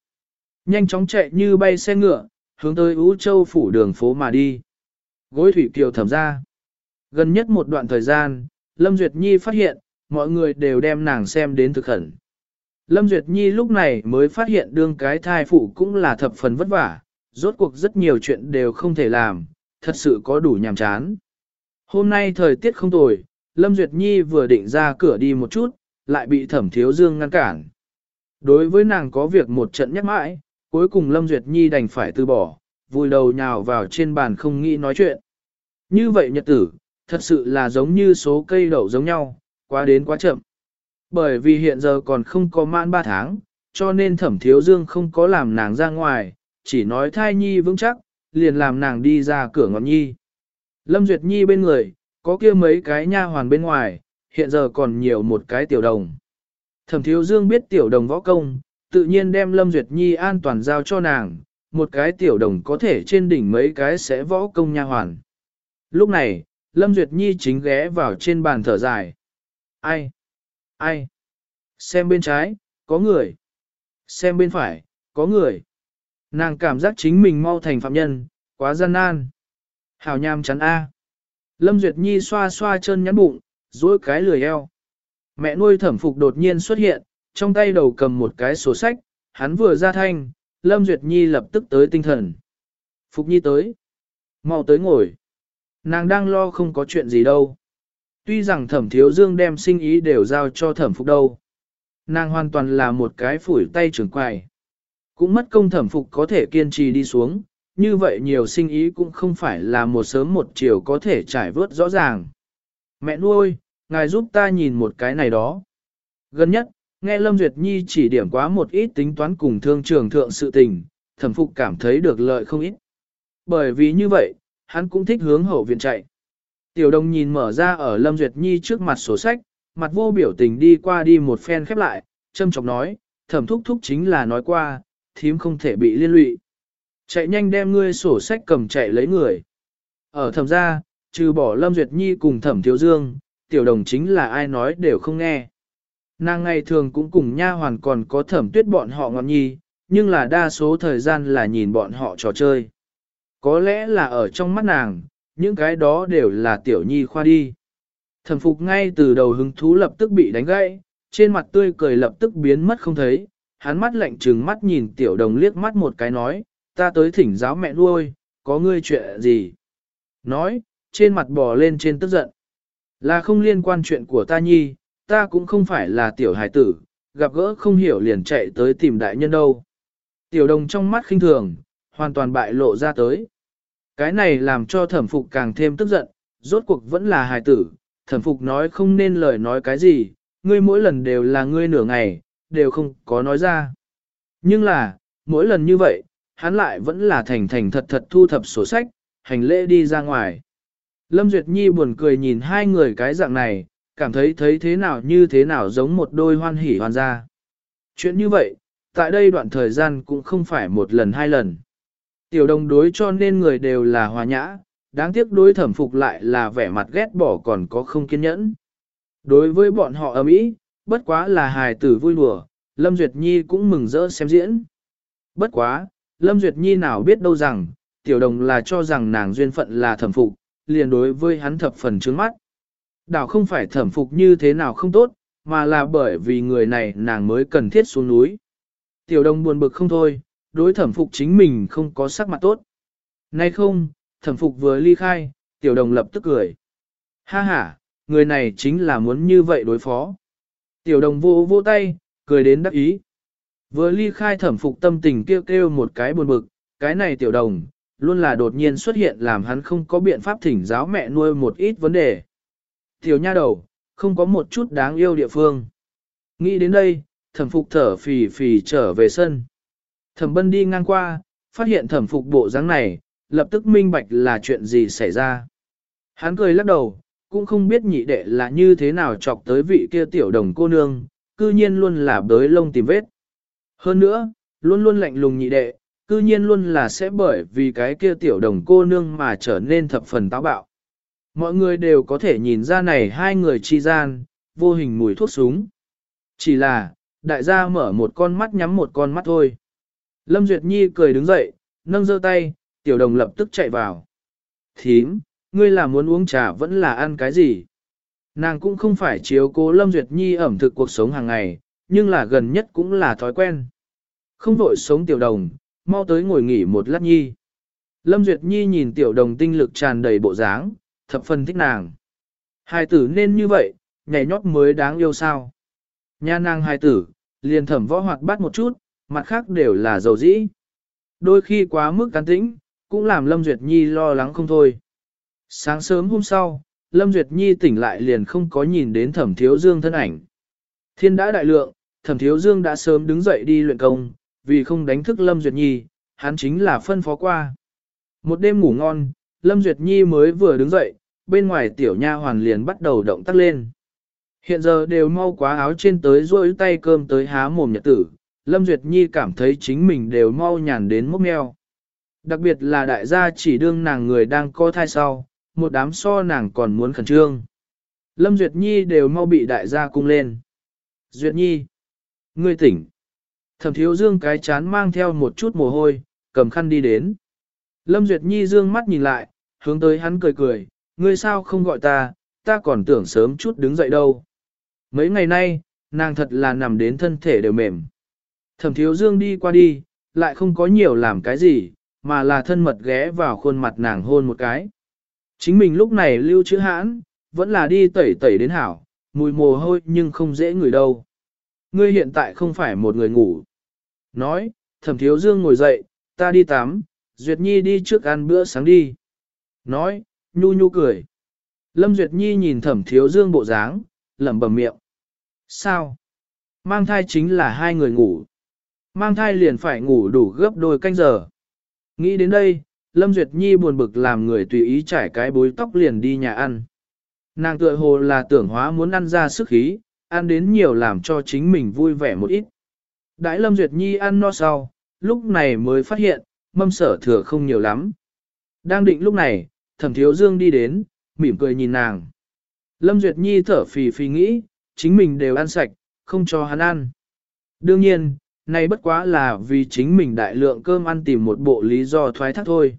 Nhanh chóng chạy như bay xe ngựa, hướng tới Ú Châu phủ đường phố mà đi. Gối thủy kiều thẩm ra. Gần nhất một đoạn thời gian, Lâm Duyệt Nhi phát hiện, mọi người đều đem nàng xem đến thực khẩn. Lâm Duyệt Nhi lúc này mới phát hiện đương cái thai phụ cũng là thập phần vất vả, rốt cuộc rất nhiều chuyện đều không thể làm, thật sự có đủ nhàm chán. Hôm nay thời tiết không tồi, Lâm Duyệt Nhi vừa định ra cửa đi một chút, lại bị thẩm thiếu dương ngăn cản. Đối với nàng có việc một trận nhắc mãi, cuối cùng Lâm Duyệt Nhi đành phải từ bỏ, vùi đầu nhào vào trên bàn không nghĩ nói chuyện. Như vậy nhật tử, thật sự là giống như số cây đậu giống nhau, quá đến quá chậm. Bởi vì hiện giờ còn không có mãn 3 tháng, cho nên thẩm thiếu dương không có làm nàng ra ngoài, chỉ nói thai nhi vững chắc, liền làm nàng đi ra cửa ngọn nhi. Lâm Duyệt Nhi bên người, có kia mấy cái nha hoàn bên ngoài, hiện giờ còn nhiều một cái tiểu đồng. Thẩm thiếu dương biết tiểu đồng võ công, tự nhiên đem Lâm Duyệt Nhi an toàn giao cho nàng, một cái tiểu đồng có thể trên đỉnh mấy cái sẽ võ công nha hoàn. Lúc này, Lâm Duyệt Nhi chính ghé vào trên bàn thở dài. Ai? Ai? Xem bên trái, có người. Xem bên phải, có người. Nàng cảm giác chính mình mau thành phạm nhân, quá gian nan. Hảo nham chắn A. Lâm Duyệt Nhi xoa xoa chân nhắn bụng, duỗi cái lười eo. Mẹ nuôi thẩm phục đột nhiên xuất hiện, trong tay đầu cầm một cái sổ sách, hắn vừa ra thanh, Lâm Duyệt Nhi lập tức tới tinh thần. Phục Nhi tới. mau tới ngồi. Nàng đang lo không có chuyện gì đâu. Tuy rằng thẩm thiếu dương đem sinh ý đều giao cho thẩm phục đâu. Nàng hoàn toàn là một cái phủi tay trưởng quài. Cũng mất công thẩm phục có thể kiên trì đi xuống, như vậy nhiều sinh ý cũng không phải là một sớm một chiều có thể trải vớt rõ ràng. Mẹ nuôi, ngài giúp ta nhìn một cái này đó. Gần nhất, nghe Lâm Duyệt Nhi chỉ điểm quá một ít tính toán cùng thương trường thượng sự tình, thẩm phục cảm thấy được lợi không ít. Bởi vì như vậy, hắn cũng thích hướng hậu viện chạy. Tiểu đồng nhìn mở ra ở Lâm Duyệt Nhi trước mặt sổ sách, mặt vô biểu tình đi qua đi một phen khép lại, châm chọc nói, thẩm thúc thúc chính là nói qua, thím không thể bị liên lụy. Chạy nhanh đem ngươi sổ sách cầm chạy lấy người. Ở thẩm gia, trừ bỏ Lâm Duyệt Nhi cùng thẩm thiếu dương, tiểu đồng chính là ai nói đều không nghe. Nàng ngày thường cũng cùng nha hoàn còn có thẩm tuyết bọn họ ngọn nhi, nhưng là đa số thời gian là nhìn bọn họ trò chơi. Có lẽ là ở trong mắt nàng, những cái đó đều là tiểu nhi khoa đi. Thẩm phục ngay từ đầu hứng thú lập tức bị đánh gãy, trên mặt tươi cười lập tức biến mất không thấy, hắn mắt lạnh trừng mắt nhìn tiểu đồng liếc mắt một cái nói, ta tới thỉnh giáo mẹ nuôi, có ngươi chuyện gì? Nói, trên mặt bò lên trên tức giận. Là không liên quan chuyện của ta nhi, ta cũng không phải là tiểu hải tử, gặp gỡ không hiểu liền chạy tới tìm đại nhân đâu. Tiểu đồng trong mắt khinh thường, hoàn toàn bại lộ ra tới. Cái này làm cho thẩm phục càng thêm tức giận, rốt cuộc vẫn là hài tử, thẩm phục nói không nên lời nói cái gì, ngươi mỗi lần đều là ngươi nửa ngày, đều không có nói ra. Nhưng là, mỗi lần như vậy, hắn lại vẫn là thành thành thật thật thu thập sổ sách, hành lễ đi ra ngoài. Lâm Duyệt Nhi buồn cười nhìn hai người cái dạng này, cảm thấy thấy thế nào như thế nào giống một đôi hoan hỉ hoàn gia. Chuyện như vậy, tại đây đoạn thời gian cũng không phải một lần hai lần. Tiểu đồng đối cho nên người đều là hòa nhã, đáng tiếc đối thẩm phục lại là vẻ mặt ghét bỏ còn có không kiên nhẫn. Đối với bọn họ ấm ý, bất quá là hài tử vui đùa, Lâm Duyệt Nhi cũng mừng rỡ xem diễn. Bất quá, Lâm Duyệt Nhi nào biết đâu rằng, tiểu đồng là cho rằng nàng duyên phận là thẩm phục, liền đối với hắn thập phần trướng mắt. Đảo không phải thẩm phục như thế nào không tốt, mà là bởi vì người này nàng mới cần thiết xuống núi. Tiểu đồng buồn bực không thôi, đối thẩm phục chính mình không có sắc mặt tốt. Nay không, thẩm phục vừa ly khai, tiểu đồng lập tức cười. Ha ha, người này chính là muốn như vậy đối phó. Tiểu đồng vô vô tay, cười đến đắc ý. Vừa ly khai thẩm phục tâm tình kêu kêu một cái buồn bực, cái này tiểu đồng, luôn là đột nhiên xuất hiện làm hắn không có biện pháp thỉnh giáo mẹ nuôi một ít vấn đề. Tiểu nha đầu, không có một chút đáng yêu địa phương. Nghĩ đến đây, thẩm phục thở phì phì trở về sân. Thẩm bân đi ngang qua, phát hiện thẩm phục bộ dáng này, lập tức minh bạch là chuyện gì xảy ra. Hắn cười lắc đầu, cũng không biết nhị đệ là như thế nào chọc tới vị kia tiểu đồng cô nương, cư nhiên luôn là bới lông tìm vết. Hơn nữa, luôn luôn lạnh lùng nhị đệ, cư nhiên luôn là sẽ bởi vì cái kia tiểu đồng cô nương mà trở nên thập phần táo bạo. Mọi người đều có thể nhìn ra này hai người chi gian, vô hình mùi thuốc súng. Chỉ là, đại gia mở một con mắt nhắm một con mắt thôi. Lâm Duyệt Nhi cười đứng dậy, nâng giơ tay, tiểu đồng lập tức chạy vào. Thím, ngươi là muốn uống trà vẫn là ăn cái gì? Nàng cũng không phải chiếu cố Lâm Duyệt Nhi ẩm thực cuộc sống hàng ngày, nhưng là gần nhất cũng là thói quen. Không vội sống tiểu đồng, mau tới ngồi nghỉ một lát nhi. Lâm Duyệt Nhi nhìn tiểu đồng tinh lực tràn đầy bộ dáng, thập phần thích nàng. Hai tử nên như vậy, nhảy nhót mới đáng yêu sao. Nha nàng hai tử, liền thẩm võ hoạt bát một chút, mặt khác đều là dầu dĩ. Đôi khi quá mức cán tĩnh, cũng làm Lâm Duyệt Nhi lo lắng không thôi. Sáng sớm hôm sau, Lâm Duyệt Nhi tỉnh lại liền không có nhìn đến thẩm thiếu dương thân ảnh. Thiên đã đại lượng, thẩm thiếu dương đã sớm đứng dậy đi luyện công, vì không đánh thức Lâm Duyệt Nhi, hắn chính là phân phó qua. Một đêm ngủ ngon, Lâm Duyệt Nhi mới vừa đứng dậy, bên ngoài tiểu nha hoàn liền bắt đầu động tác lên. Hiện giờ đều mau quá áo trên tới rôi tay cơm tới há mồm nhật tử, Lâm Duyệt Nhi cảm thấy chính mình đều mau nhàn đến mốc meo. Đặc biệt là đại gia chỉ đương nàng người đang co thai sau, một đám so nàng còn muốn khẩn trương. Lâm Duyệt Nhi đều mau bị đại gia cung lên. Duyệt Nhi, ngươi tỉnh. Thẩm thiếu dương cái chán mang theo một chút mồ hôi, cầm khăn đi đến. Lâm Duyệt Nhi dương mắt nhìn lại, hướng tới hắn cười cười, ngươi sao không gọi ta, ta còn tưởng sớm chút đứng dậy đâu. Mấy ngày nay, nàng thật là nằm đến thân thể đều mềm. Thẩm thiếu dương đi qua đi, lại không có nhiều làm cái gì, mà là thân mật ghé vào khuôn mặt nàng hôn một cái. Chính mình lúc này lưu chữ hãn, vẫn là đi tẩy tẩy đến hảo, mùi mồ hôi nhưng không dễ ngửi đâu. Ngươi hiện tại không phải một người ngủ. Nói, thẩm thiếu dương ngồi dậy, ta đi tắm, Duyệt Nhi đi trước ăn bữa sáng đi. Nói, nhu nhu cười. Lâm Duyệt Nhi nhìn thẩm thiếu dương bộ dáng, lẩm bẩm miệng. Sao? Mang thai chính là hai người ngủ. Mang thai liền phải ngủ đủ gấp đôi canh giờ. Nghĩ đến đây, Lâm Duyệt Nhi buồn bực làm người tùy ý trải cái bối tóc liền đi nhà ăn. Nàng tựa hồ là tưởng hóa muốn ăn ra sức khí, ăn đến nhiều làm cho chính mình vui vẻ một ít. Đãi Lâm Duyệt Nhi ăn no sau, lúc này mới phát hiện, mâm sở thừa không nhiều lắm. Đang định lúc này, thẩm thiếu dương đi đến, mỉm cười nhìn nàng. Lâm Duyệt Nhi thở phì phì nghĩ, chính mình đều ăn sạch, không cho hắn ăn. Đương nhiên, này bất quá là vì chính mình đại lượng cơm ăn tìm một bộ lý do thoái thác thôi.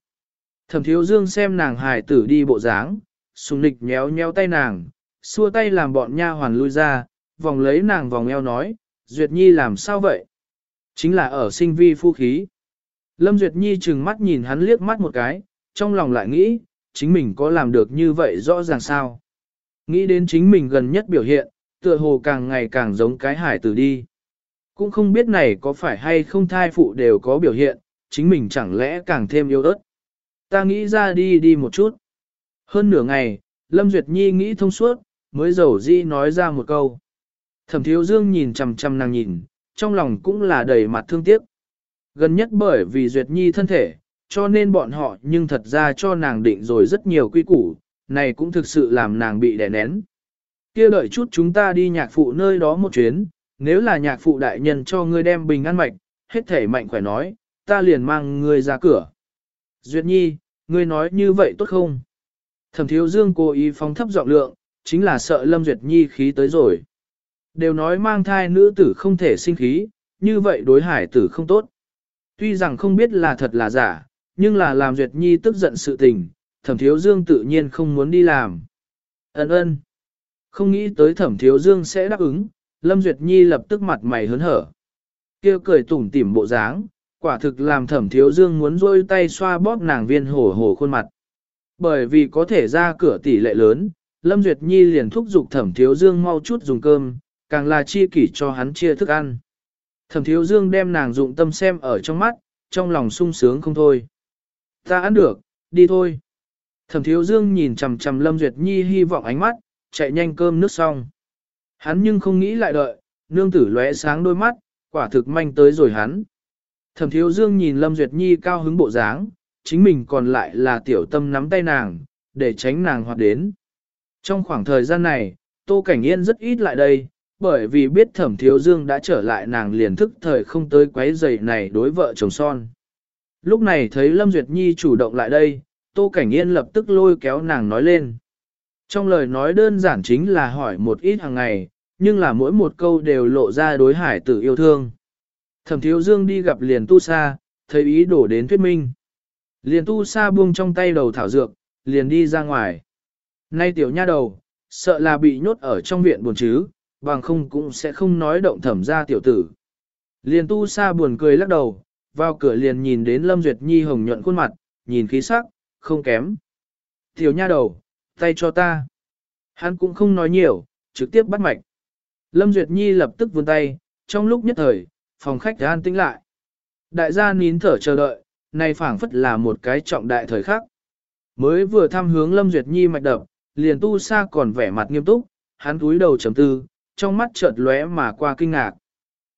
Thẩm thiếu dương xem nàng hài tử đi bộ dáng, sùng nịch nhéo nhéo tay nàng, xua tay làm bọn nha hoàn lui ra, vòng lấy nàng vòng eo nói, Duyệt Nhi làm sao vậy? Chính là ở sinh vi phu khí. Lâm Duyệt Nhi chừng mắt nhìn hắn liếc mắt một cái, trong lòng lại nghĩ, chính mình có làm được như vậy rõ ràng sao? Nghĩ đến chính mình gần nhất biểu hiện, tựa hồ càng ngày càng giống cái hải tử đi. Cũng không biết này có phải hay không thai phụ đều có biểu hiện, chính mình chẳng lẽ càng thêm yếu ớt. Ta nghĩ ra đi đi một chút. Hơn nửa ngày, Lâm Duyệt Nhi nghĩ thông suốt, mới dầu di nói ra một câu. Thẩm thiếu dương nhìn chằm chằm nàng nhìn, trong lòng cũng là đầy mặt thương tiếc. Gần nhất bởi vì Duyệt Nhi thân thể, cho nên bọn họ nhưng thật ra cho nàng định rồi rất nhiều quy củ, này cũng thực sự làm nàng bị đè nén. kia đợi chút chúng ta đi nhạc phụ nơi đó một chuyến, nếu là nhạc phụ đại nhân cho ngươi đem bình an mạch, hết thể mạnh khỏe nói, ta liền mang ngươi ra cửa. Duyệt Nhi, ngươi nói như vậy tốt không? Thẩm thiếu dương cố ý phóng thấp giọng lượng, chính là sợ Lâm Duyệt Nhi khí tới rồi. Đều nói mang thai nữ tử không thể sinh khí, như vậy đối hải tử không tốt. Tuy rằng không biết là thật là giả, nhưng là làm Duyệt Nhi tức giận sự tình, thẩm thiếu dương tự nhiên không muốn đi làm. Ấn ơn. Không nghĩ tới thẩm thiếu dương sẽ đáp ứng, Lâm Duyệt Nhi lập tức mặt mày hớn hở. kia cười tủm tỉm bộ dáng, quả thực làm thẩm thiếu dương muốn rôi tay xoa bóp nàng viên hổ hổ khuôn mặt. Bởi vì có thể ra cửa tỷ lệ lớn, Lâm Duyệt Nhi liền thúc giục thẩm thiếu dương mau chút dùng cơm, càng là chi kỷ cho hắn chia thức ăn. Thẩm thiếu dương đem nàng dụng tâm xem ở trong mắt, trong lòng sung sướng không thôi. Ta ăn được, đi thôi. Thẩm thiếu dương nhìn chằm chằm Lâm Duyệt Nhi hy vọng ánh mắt, chạy nhanh cơm nước xong. Hắn nhưng không nghĩ lại đợi, nương tử lóe sáng đôi mắt, quả thực manh tới rồi hắn. Thẩm thiếu dương nhìn Lâm Duyệt Nhi cao hứng bộ dáng, chính mình còn lại là tiểu tâm nắm tay nàng, để tránh nàng hoạt đến. Trong khoảng thời gian này, Tô Cảnh Yên rất ít lại đây, bởi vì biết thẩm thiếu dương đã trở lại nàng liền thức thời không tới quấy giày này đối vợ chồng son. Lúc này thấy Lâm Duyệt Nhi chủ động lại đây, Tô Cảnh Yên lập tức lôi kéo nàng nói lên. Trong lời nói đơn giản chính là hỏi một ít hàng ngày, nhưng là mỗi một câu đều lộ ra đối hải tử yêu thương. Thẩm thiếu dương đi gặp liền tu sa, thấy ý đổ đến thuyết minh. Liền tu sa buông trong tay đầu thảo dược, liền đi ra ngoài. Nay tiểu nha đầu, sợ là bị nhốt ở trong viện buồn chứ, bằng không cũng sẽ không nói động thẩm ra tiểu tử. Liền tu sa buồn cười lắc đầu, vào cửa liền nhìn đến Lâm Duyệt Nhi hồng nhuận khuôn mặt, nhìn khí sắc, không kém. Tiểu nha đầu, tay cho ta. Hắn cũng không nói nhiều, trực tiếp bắt mạch. Lâm Duyệt Nhi lập tức vươn tay, trong lúc nhất thời, phòng khách an tĩnh lại. Đại gia nín thở chờ đợi, này phảng phất là một cái trọng đại thời khắc. Mới vừa thăm hướng Lâm Duyệt Nhi mạch đập, liền tu sa còn vẻ mặt nghiêm túc, hắn túi đầu trầm tư, trong mắt chợt lóe mà qua kinh ngạc.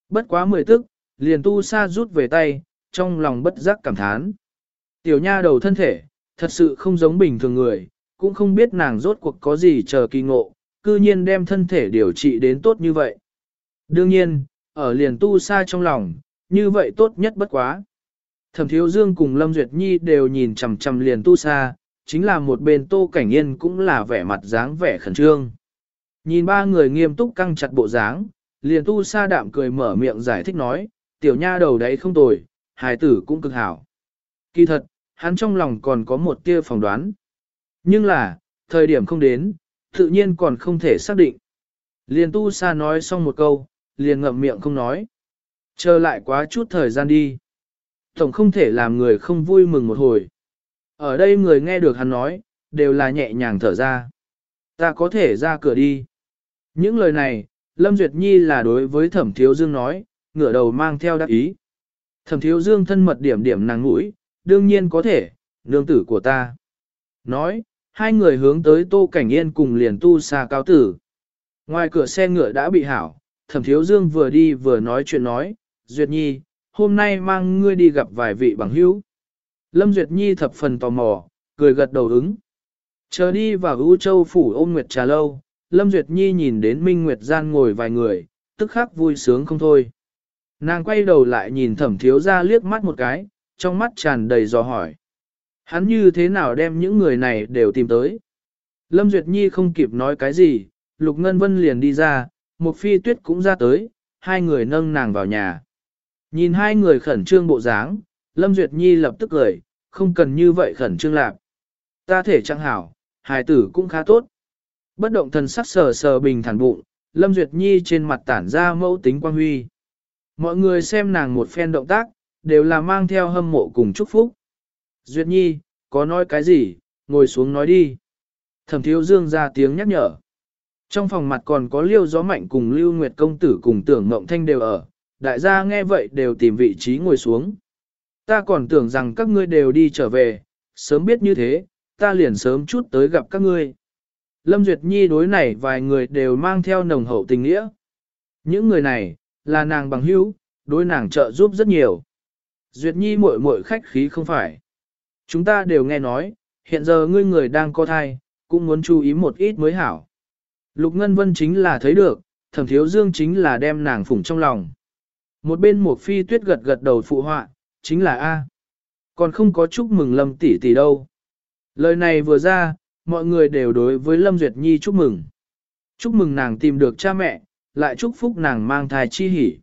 Bất quá mười tức, liền tu sa rút về tay, trong lòng bất giác cảm thán. Tiểu nha đầu thân thể, thật sự không giống bình thường người, cũng không biết nàng rốt cuộc có gì chờ kỳ ngộ, cư nhiên đem thân thể điều trị đến tốt như vậy. Đương nhiên, ở liền tu sa trong lòng, như vậy tốt nhất bất quá. Thẩm Thiếu Dương cùng Lâm Duyệt Nhi đều nhìn chằm chằm liền tu sa, chính là một bên Tô Cảnh Yên cũng là vẻ mặt dáng vẻ khẩn trương. Nhìn ba người nghiêm túc căng chặt bộ dáng, liền tu sa đạm cười mở miệng giải thích nói, tiểu nha đầu đấy không tồi, hài tử cũng cực hảo. Kỳ thật, hắn trong lòng còn có một tia phỏng đoán. Nhưng là, thời điểm không đến, tự nhiên còn không thể xác định. Liền tu sa nói xong một câu, liền ngậm miệng không nói. Chờ lại quá chút thời gian đi. Tổng không thể làm người không vui mừng một hồi. Ở đây người nghe được hắn nói, đều là nhẹ nhàng thở ra. Ta có thể ra cửa đi. Những lời này, Lâm Duyệt Nhi là đối với Thẩm Thiếu Dương nói, ngửa đầu mang theo đắc ý. Thẩm Thiếu Dương thân mật điểm điểm nàng mũi, đương nhiên có thể, nương tử của ta. Nói, hai người hướng tới Tô Cảnh Yên cùng liền tu xa cao tử. Ngoài cửa xe ngựa đã bị hảo, Thẩm Thiếu Dương vừa đi vừa nói chuyện nói, Duyệt Nhi, hôm nay mang ngươi đi gặp vài vị bằng hữu. Lâm Duyệt Nhi thập phần tò mò, cười gật đầu ứng. Chờ đi vào ưu châu phủ ôm nguyệt trà lâu, Lâm Duyệt Nhi nhìn đến Minh Nguyệt Gian ngồi vài người, tức khắc vui sướng không thôi. Nàng quay đầu lại nhìn thẩm thiếu ra liếc mắt một cái, trong mắt tràn đầy dò hỏi. Hắn như thế nào đem những người này đều tìm tới? Lâm Duyệt Nhi không kịp nói cái gì, Lục Ngân Vân liền đi ra, một phi tuyết cũng ra tới, hai người nâng nàng vào nhà. Nhìn hai người khẩn trương bộ dáng, Lâm Duyệt Nhi lập tức cười, không cần như vậy khẩn trương lạc. Ta thể chẳng hảo, hài tử cũng khá tốt. Bất động thần sắc sờ sờ bình thản bụng, Lâm Duyệt Nhi trên mặt tản ra mẫu tính quan huy. Mọi người xem nàng một phen động tác, đều là mang theo hâm mộ cùng chúc phúc. Duyệt Nhi, có nói cái gì, ngồi xuống nói đi. Thẩm thiếu dương ra tiếng nhắc nhở. Trong phòng mặt còn có liêu gió mạnh cùng lưu nguyệt công tử cùng tưởng mộng thanh đều ở, đại gia nghe vậy đều tìm vị trí ngồi xuống. Ta còn tưởng rằng các ngươi đều đi trở về, sớm biết như thế, ta liền sớm chút tới gặp các ngươi. Lâm Duyệt Nhi đối này vài người đều mang theo nồng hậu tình nghĩa. Những người này, là nàng bằng hữu, đối nàng trợ giúp rất nhiều. Duyệt Nhi muội muội khách khí không phải. Chúng ta đều nghe nói, hiện giờ ngươi người đang có thai, cũng muốn chú ý một ít mới hảo. Lục Ngân Vân chính là thấy được, thẩm thiếu dương chính là đem nàng phủng trong lòng. Một bên một phi tuyết gật gật đầu phụ họa, chính là A. Còn không có chúc mừng Lâm tỷ tỷ đâu. Lời này vừa ra, mọi người đều đối với Lâm Duyệt Nhi chúc mừng. Chúc mừng nàng tìm được cha mẹ, lại chúc phúc nàng mang thai chi hỉ.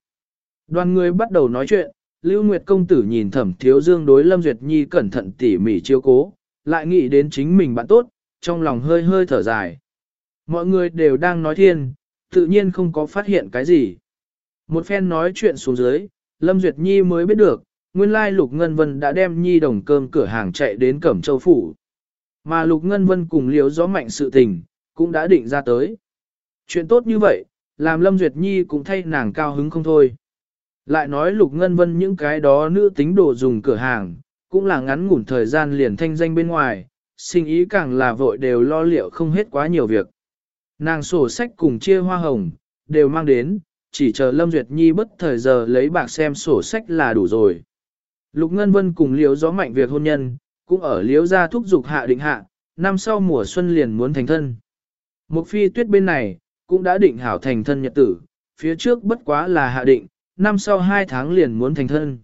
Đoàn người bắt đầu nói chuyện, Lưu Nguyệt công tử nhìn thẩm thiếu dương đối Lâm Duyệt Nhi cẩn thận tỉ mỉ chiếu cố, lại nghĩ đến chính mình bạn tốt, trong lòng hơi hơi thở dài. Mọi người đều đang nói thiên, tự nhiên không có phát hiện cái gì. Một phen nói chuyện xuống dưới, Lâm Duyệt Nhi mới biết được, nguyên lai Lục Ngân Vân đã đem Nhi đồng cơm cửa hàng chạy đến Cẩm Châu Phủ. Mà Lục Ngân Vân cùng liếu gió mạnh sự tình, cũng đã định ra tới. Chuyện tốt như vậy, làm Lâm Duyệt Nhi cũng thay nàng cao hứng không thôi. Lại nói Lục Ngân Vân những cái đó nữ tính đồ dùng cửa hàng, cũng là ngắn ngủn thời gian liền thanh danh bên ngoài, sinh ý càng là vội đều lo liệu không hết quá nhiều việc. Nàng sổ sách cùng chia hoa hồng, đều mang đến, chỉ chờ Lâm Duyệt Nhi bất thời giờ lấy bạc xem sổ sách là đủ rồi. Lục Ngân Vân cùng Liễu gió mạnh việc hôn nhân, cũng ở Liễu gia thúc dục hạ định hạ, năm sau mùa xuân liền muốn thành thân. Một phi tuyết bên này, cũng đã định hảo thành thân nhật tử, phía trước bất quá là hạ định, năm sau hai tháng liền muốn thành thân.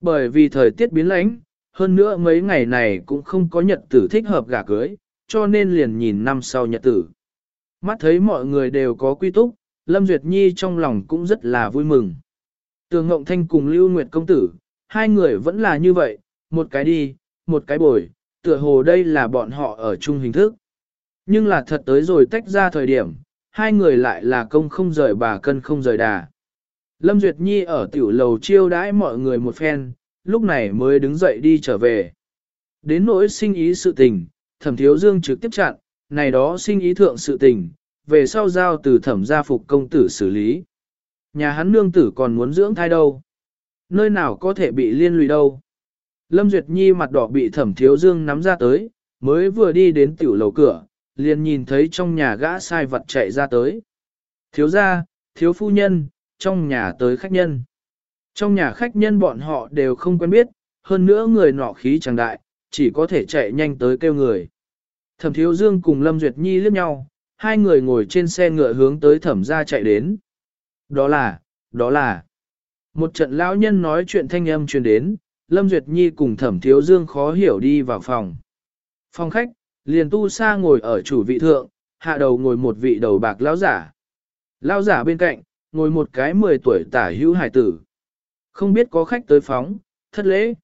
Bởi vì thời tiết biến lãnh, hơn nữa mấy ngày này cũng không có nhật tử thích hợp gả cưới, cho nên liền nhìn năm sau nhật tử. Mắt thấy mọi người đều có quy túc, Lâm Duyệt Nhi trong lòng cũng rất là vui mừng. Tường Ngộng Thanh cùng Lưu Nguyệt Công Tử, hai người vẫn là như vậy, một cái đi, một cái bồi, tựa hồ đây là bọn họ ở chung hình thức. Nhưng là thật tới rồi tách ra thời điểm, hai người lại là công không rời bà cân không rời đà. Lâm Duyệt Nhi ở tiểu lầu chiêu đãi mọi người một phen, lúc này mới đứng dậy đi trở về. Đến nỗi sinh ý sự tình, thẩm thiếu dương trực tiếp chặn, này đó sinh ý thượng sự tình, về sau giao từ thẩm gia phục công tử xử lý. Nhà hắn nương tử còn muốn dưỡng thai đâu. Nơi nào có thể bị liên lụy đâu. Lâm Duyệt Nhi mặt đỏ bị thẩm thiếu dương nắm ra tới, mới vừa đi đến tiểu lầu cửa, liền nhìn thấy trong nhà gã sai vật chạy ra tới. Thiếu gia, thiếu phu nhân, trong nhà tới khách nhân. Trong nhà khách nhân bọn họ đều không quen biết, hơn nữa người nọ khí chẳng đại, chỉ có thể chạy nhanh tới kêu người. Thẩm Thiếu Dương cùng Lâm Duyệt Nhi liếc nhau, hai người ngồi trên xe ngựa hướng tới thẩm gia chạy đến. Đó là, đó là. Một trận lão nhân nói chuyện thanh âm truyền đến, Lâm Duyệt Nhi cùng thẩm Thiếu Dương khó hiểu đi vào phòng. Phòng khách, liền tu sa ngồi ở chủ vị thượng, hạ đầu ngồi một vị đầu bạc lão giả. Lão giả bên cạnh, ngồi một cái 10 tuổi tả hữu hải tử. Không biết có khách tới phóng, thất lễ.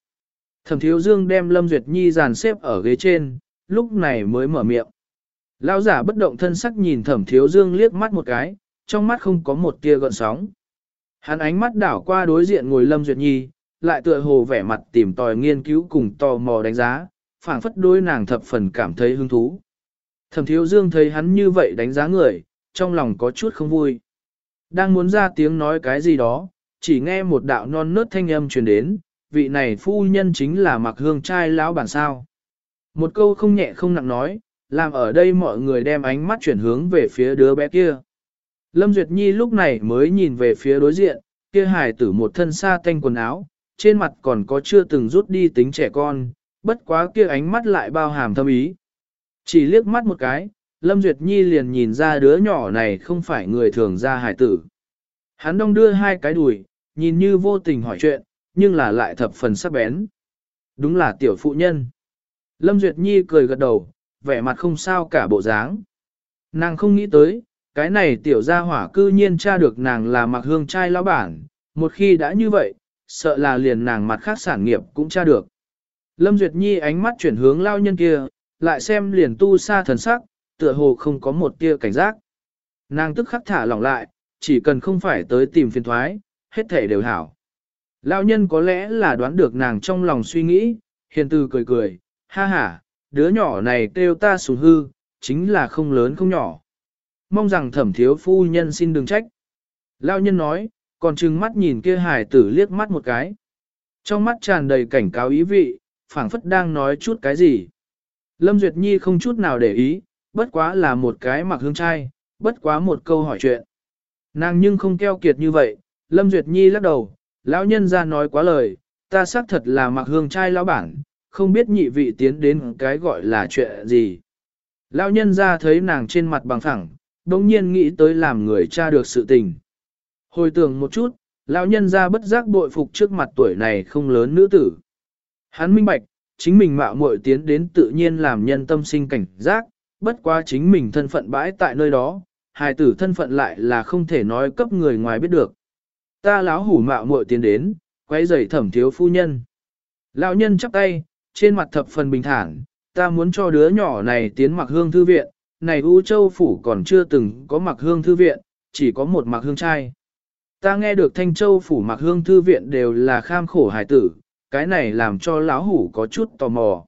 Thẩm thiếu dương đem Lâm Duyệt Nhi dàn xếp ở ghế trên, lúc này mới mở miệng. Lão giả bất động thân sắc nhìn thẩm thiếu dương liếc mắt một cái, trong mắt không có một tia gợn sóng. Hắn ánh mắt đảo qua đối diện ngồi Lâm Duyệt Nhi, lại tựa hồ vẻ mặt tìm tòi nghiên cứu cùng tò mò đánh giá, phảng phất đôi nàng thập phần cảm thấy hứng thú. Thẩm thiếu dương thấy hắn như vậy đánh giá người, trong lòng có chút không vui. Đang muốn ra tiếng nói cái gì đó, chỉ nghe một đạo non nớt thanh âm truyền đến, vị này phu nhân chính là mặc hương trai lão bản sao. Một câu không nhẹ không nặng nói, làm ở đây mọi người đem ánh mắt chuyển hướng về phía đứa bé kia. Lâm Duyệt Nhi lúc này mới nhìn về phía đối diện, kia hài tử một thân sa tanh quần áo, trên mặt còn có chưa từng rút đi tính trẻ con, bất quá kia ánh mắt lại bao hàm thâm ý. Chỉ liếc mắt một cái, Lâm Duyệt Nhi liền nhìn ra đứa nhỏ này không phải người thường ra hải tử. Hắn đông đưa hai cái đùi, nhìn như vô tình hỏi chuyện, nhưng là lại thập phần sắc bén. Đúng là tiểu phụ nhân. Lâm Duyệt Nhi cười gật đầu, vẻ mặt không sao cả bộ dáng. Nàng không nghĩ tới, cái này tiểu gia hỏa cư nhiên tra được nàng là mặc hương trai lão bản, một khi đã như vậy, sợ là liền nàng mặt khác sản nghiệp cũng tra được. Lâm Duyệt Nhi ánh mắt chuyển hướng lao nhân kia, lại xem liền tu xa thần sắc, tựa hồ không có một tia cảnh giác. Nàng tức khắc thả lỏng lại, chỉ cần không phải tới tìm phiền thoái, hết thể đều hảo. Lão nhân có lẽ là đoán được nàng trong lòng suy nghĩ, hiền từ cười cười, ha ha, đứa nhỏ này kêu ta sùng hư, chính là không lớn không nhỏ. Mong rằng thẩm thiếu phu nhân xin đừng trách. Lão nhân nói, còn trừng mắt nhìn kia hài tử liếc mắt một cái. Trong mắt tràn đầy cảnh cáo ý vị, phảng phất đang nói chút cái gì. Lâm Duyệt Nhi không chút nào để ý, bất quá là một cái mặc hương trai, bất quá một câu hỏi chuyện. Nàng nhưng không keo kiệt như vậy, Lâm Duyệt Nhi lắc đầu, lão nhân ra nói quá lời, ta xác thật là mặc hương trai lão bản, không biết nhị vị tiến đến cái gọi là chuyện gì. Lão nhân ra thấy nàng trên mặt bằng thẳng, đồng nhiên nghĩ tới làm người cha được sự tình. Hồi tưởng một chút, lão nhân ra bất giác bội phục trước mặt tuổi này không lớn nữ tử. Hắn minh bạch, chính mình mạo muội tiến đến tự nhiên làm nhân tâm sinh cảnh giác, bất quá chính mình thân phận bãi tại nơi đó, hài tử thân phận lại là không thể nói cấp người ngoài biết được. Ta láo hủ mạo muội tiến đến, quay dậy thẩm thiếu phu nhân. Lão nhân chắp tay, trên mặt thập phần bình thản, ta muốn cho đứa nhỏ này tiến mặc hương thư viện, này U Châu Phủ còn chưa từng có mặc hương thư viện, chỉ có một mặc hương trai. Ta nghe được Thanh Châu Phủ mặc hương thư viện đều là kham khổ hải tử, cái này làm cho lão hủ có chút tò mò.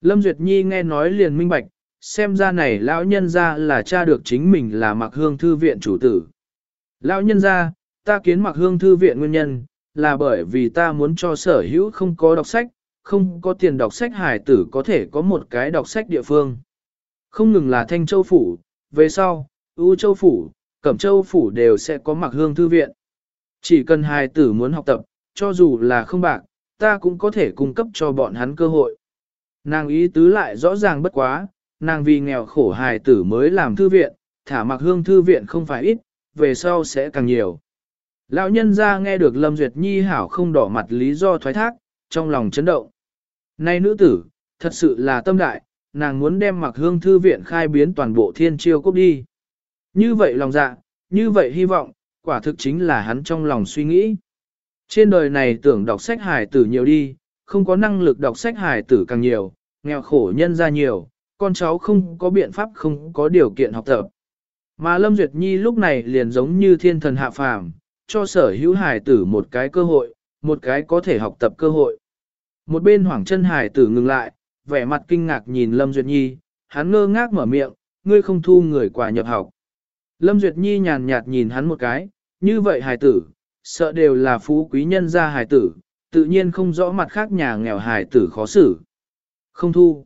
Lâm Duyệt Nhi nghe nói liền minh bạch, xem ra này lão nhân ra là cha được chính mình là mặc hương thư viện chủ tử. Lão nhân ra, ta kiến mặc hương thư viện nguyên nhân, là bởi vì ta muốn cho sở hữu không có đọc sách, không có tiền đọc sách hải tử có thể có một cái đọc sách địa phương. Không ngừng là Thanh Châu Phủ, về sau, U Châu Phủ, Cẩm Châu Phủ đều sẽ có mặc hương thư viện. Chỉ cần hài tử muốn học tập, cho dù là không bạc, ta cũng có thể cung cấp cho bọn hắn cơ hội. Nàng ý tứ lại rõ ràng bất quá, nàng vì nghèo khổ hài tử mới làm thư viện, thả mặc hương thư viện không phải ít, về sau sẽ càng nhiều. Lão nhân ra nghe được Lâm Duyệt Nhi hảo không đỏ mặt lý do thoái thác, trong lòng chấn động. Này nữ tử, thật sự là tâm đại, nàng muốn đem mặc hương thư viện khai biến toàn bộ thiên chiêu cốc đi. Như vậy lòng dạ, như vậy hy vọng, quả thực chính là hắn trong lòng suy nghĩ. Trên đời này tưởng đọc sách hài tử nhiều đi, không có năng lực đọc sách hài tử càng nhiều, nghèo khổ nhân ra nhiều, con cháu không có biện pháp không có điều kiện học tập. Mà Lâm Duyệt Nhi lúc này liền giống như thiên thần hạ phàm, cho sở hữu hài tử một cái cơ hội, một cái có thể học tập cơ hội. Một bên hoảng chân hài tử ngừng lại, vẻ mặt kinh ngạc nhìn Lâm Duyệt Nhi, hắn ngơ ngác mở miệng, ngươi không thu người quả nhập học. Lâm Duyệt Nhi nhàn nhạt nhìn hắn một cái, như vậy hài tử, sợ đều là phú quý nhân gia hài tử, tự nhiên không rõ mặt khác nhà nghèo hài tử khó xử. Không thu.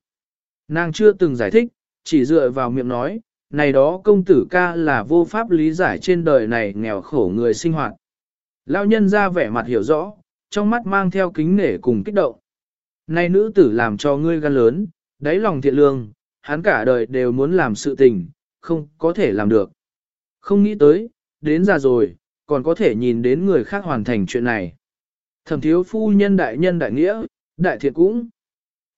Nàng chưa từng giải thích, chỉ dựa vào miệng nói, này đó công tử ca là vô pháp lý giải trên đời này nghèo khổ người sinh hoạt. Lão nhân ra vẻ mặt hiểu rõ, trong mắt mang theo kính nể cùng kích động. Này nữ tử làm cho ngươi gan lớn, đáy lòng thiện lương, hắn cả đời đều muốn làm sự tình, không có thể làm được. Không nghĩ tới, đến già rồi, còn có thể nhìn đến người khác hoàn thành chuyện này. Thẩm thiếu phu nhân đại nhân đại nghĩa, đại thiện cũng.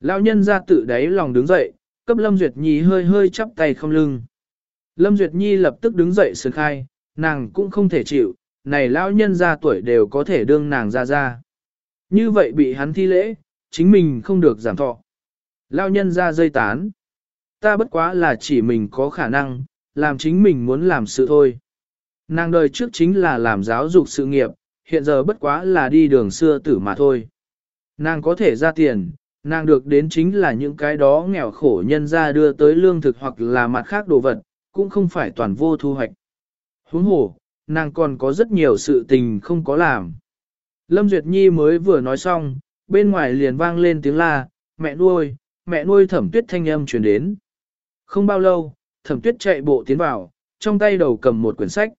Lão nhân ra tự đáy lòng đứng dậy, cấp Lâm Duyệt Nhi hơi hơi chắp tay không lưng. Lâm Duyệt Nhi lập tức đứng dậy sướng khai, nàng cũng không thể chịu, này lão nhân ra tuổi đều có thể đương nàng ra ra. Như vậy bị hắn thi lễ, chính mình không được giảm thọ. Lão nhân ra dây tán. Ta bất quá là chỉ mình có khả năng, làm chính mình muốn làm sự thôi. Nàng đời trước chính là làm giáo dục sự nghiệp, hiện giờ bất quá là đi đường xưa tử mà thôi. Nàng có thể ra tiền, nàng được đến chính là những cái đó nghèo khổ nhân ra đưa tới lương thực hoặc là mặt khác đồ vật, cũng không phải toàn vô thu hoạch. Huống hồ, nàng còn có rất nhiều sự tình không có làm. Lâm Duyệt Nhi mới vừa nói xong, bên ngoài liền vang lên tiếng la, mẹ nuôi, mẹ nuôi thẩm tuyết thanh âm truyền đến. Không bao lâu, thẩm tuyết chạy bộ tiến vào, trong tay đầu cầm một quyển sách.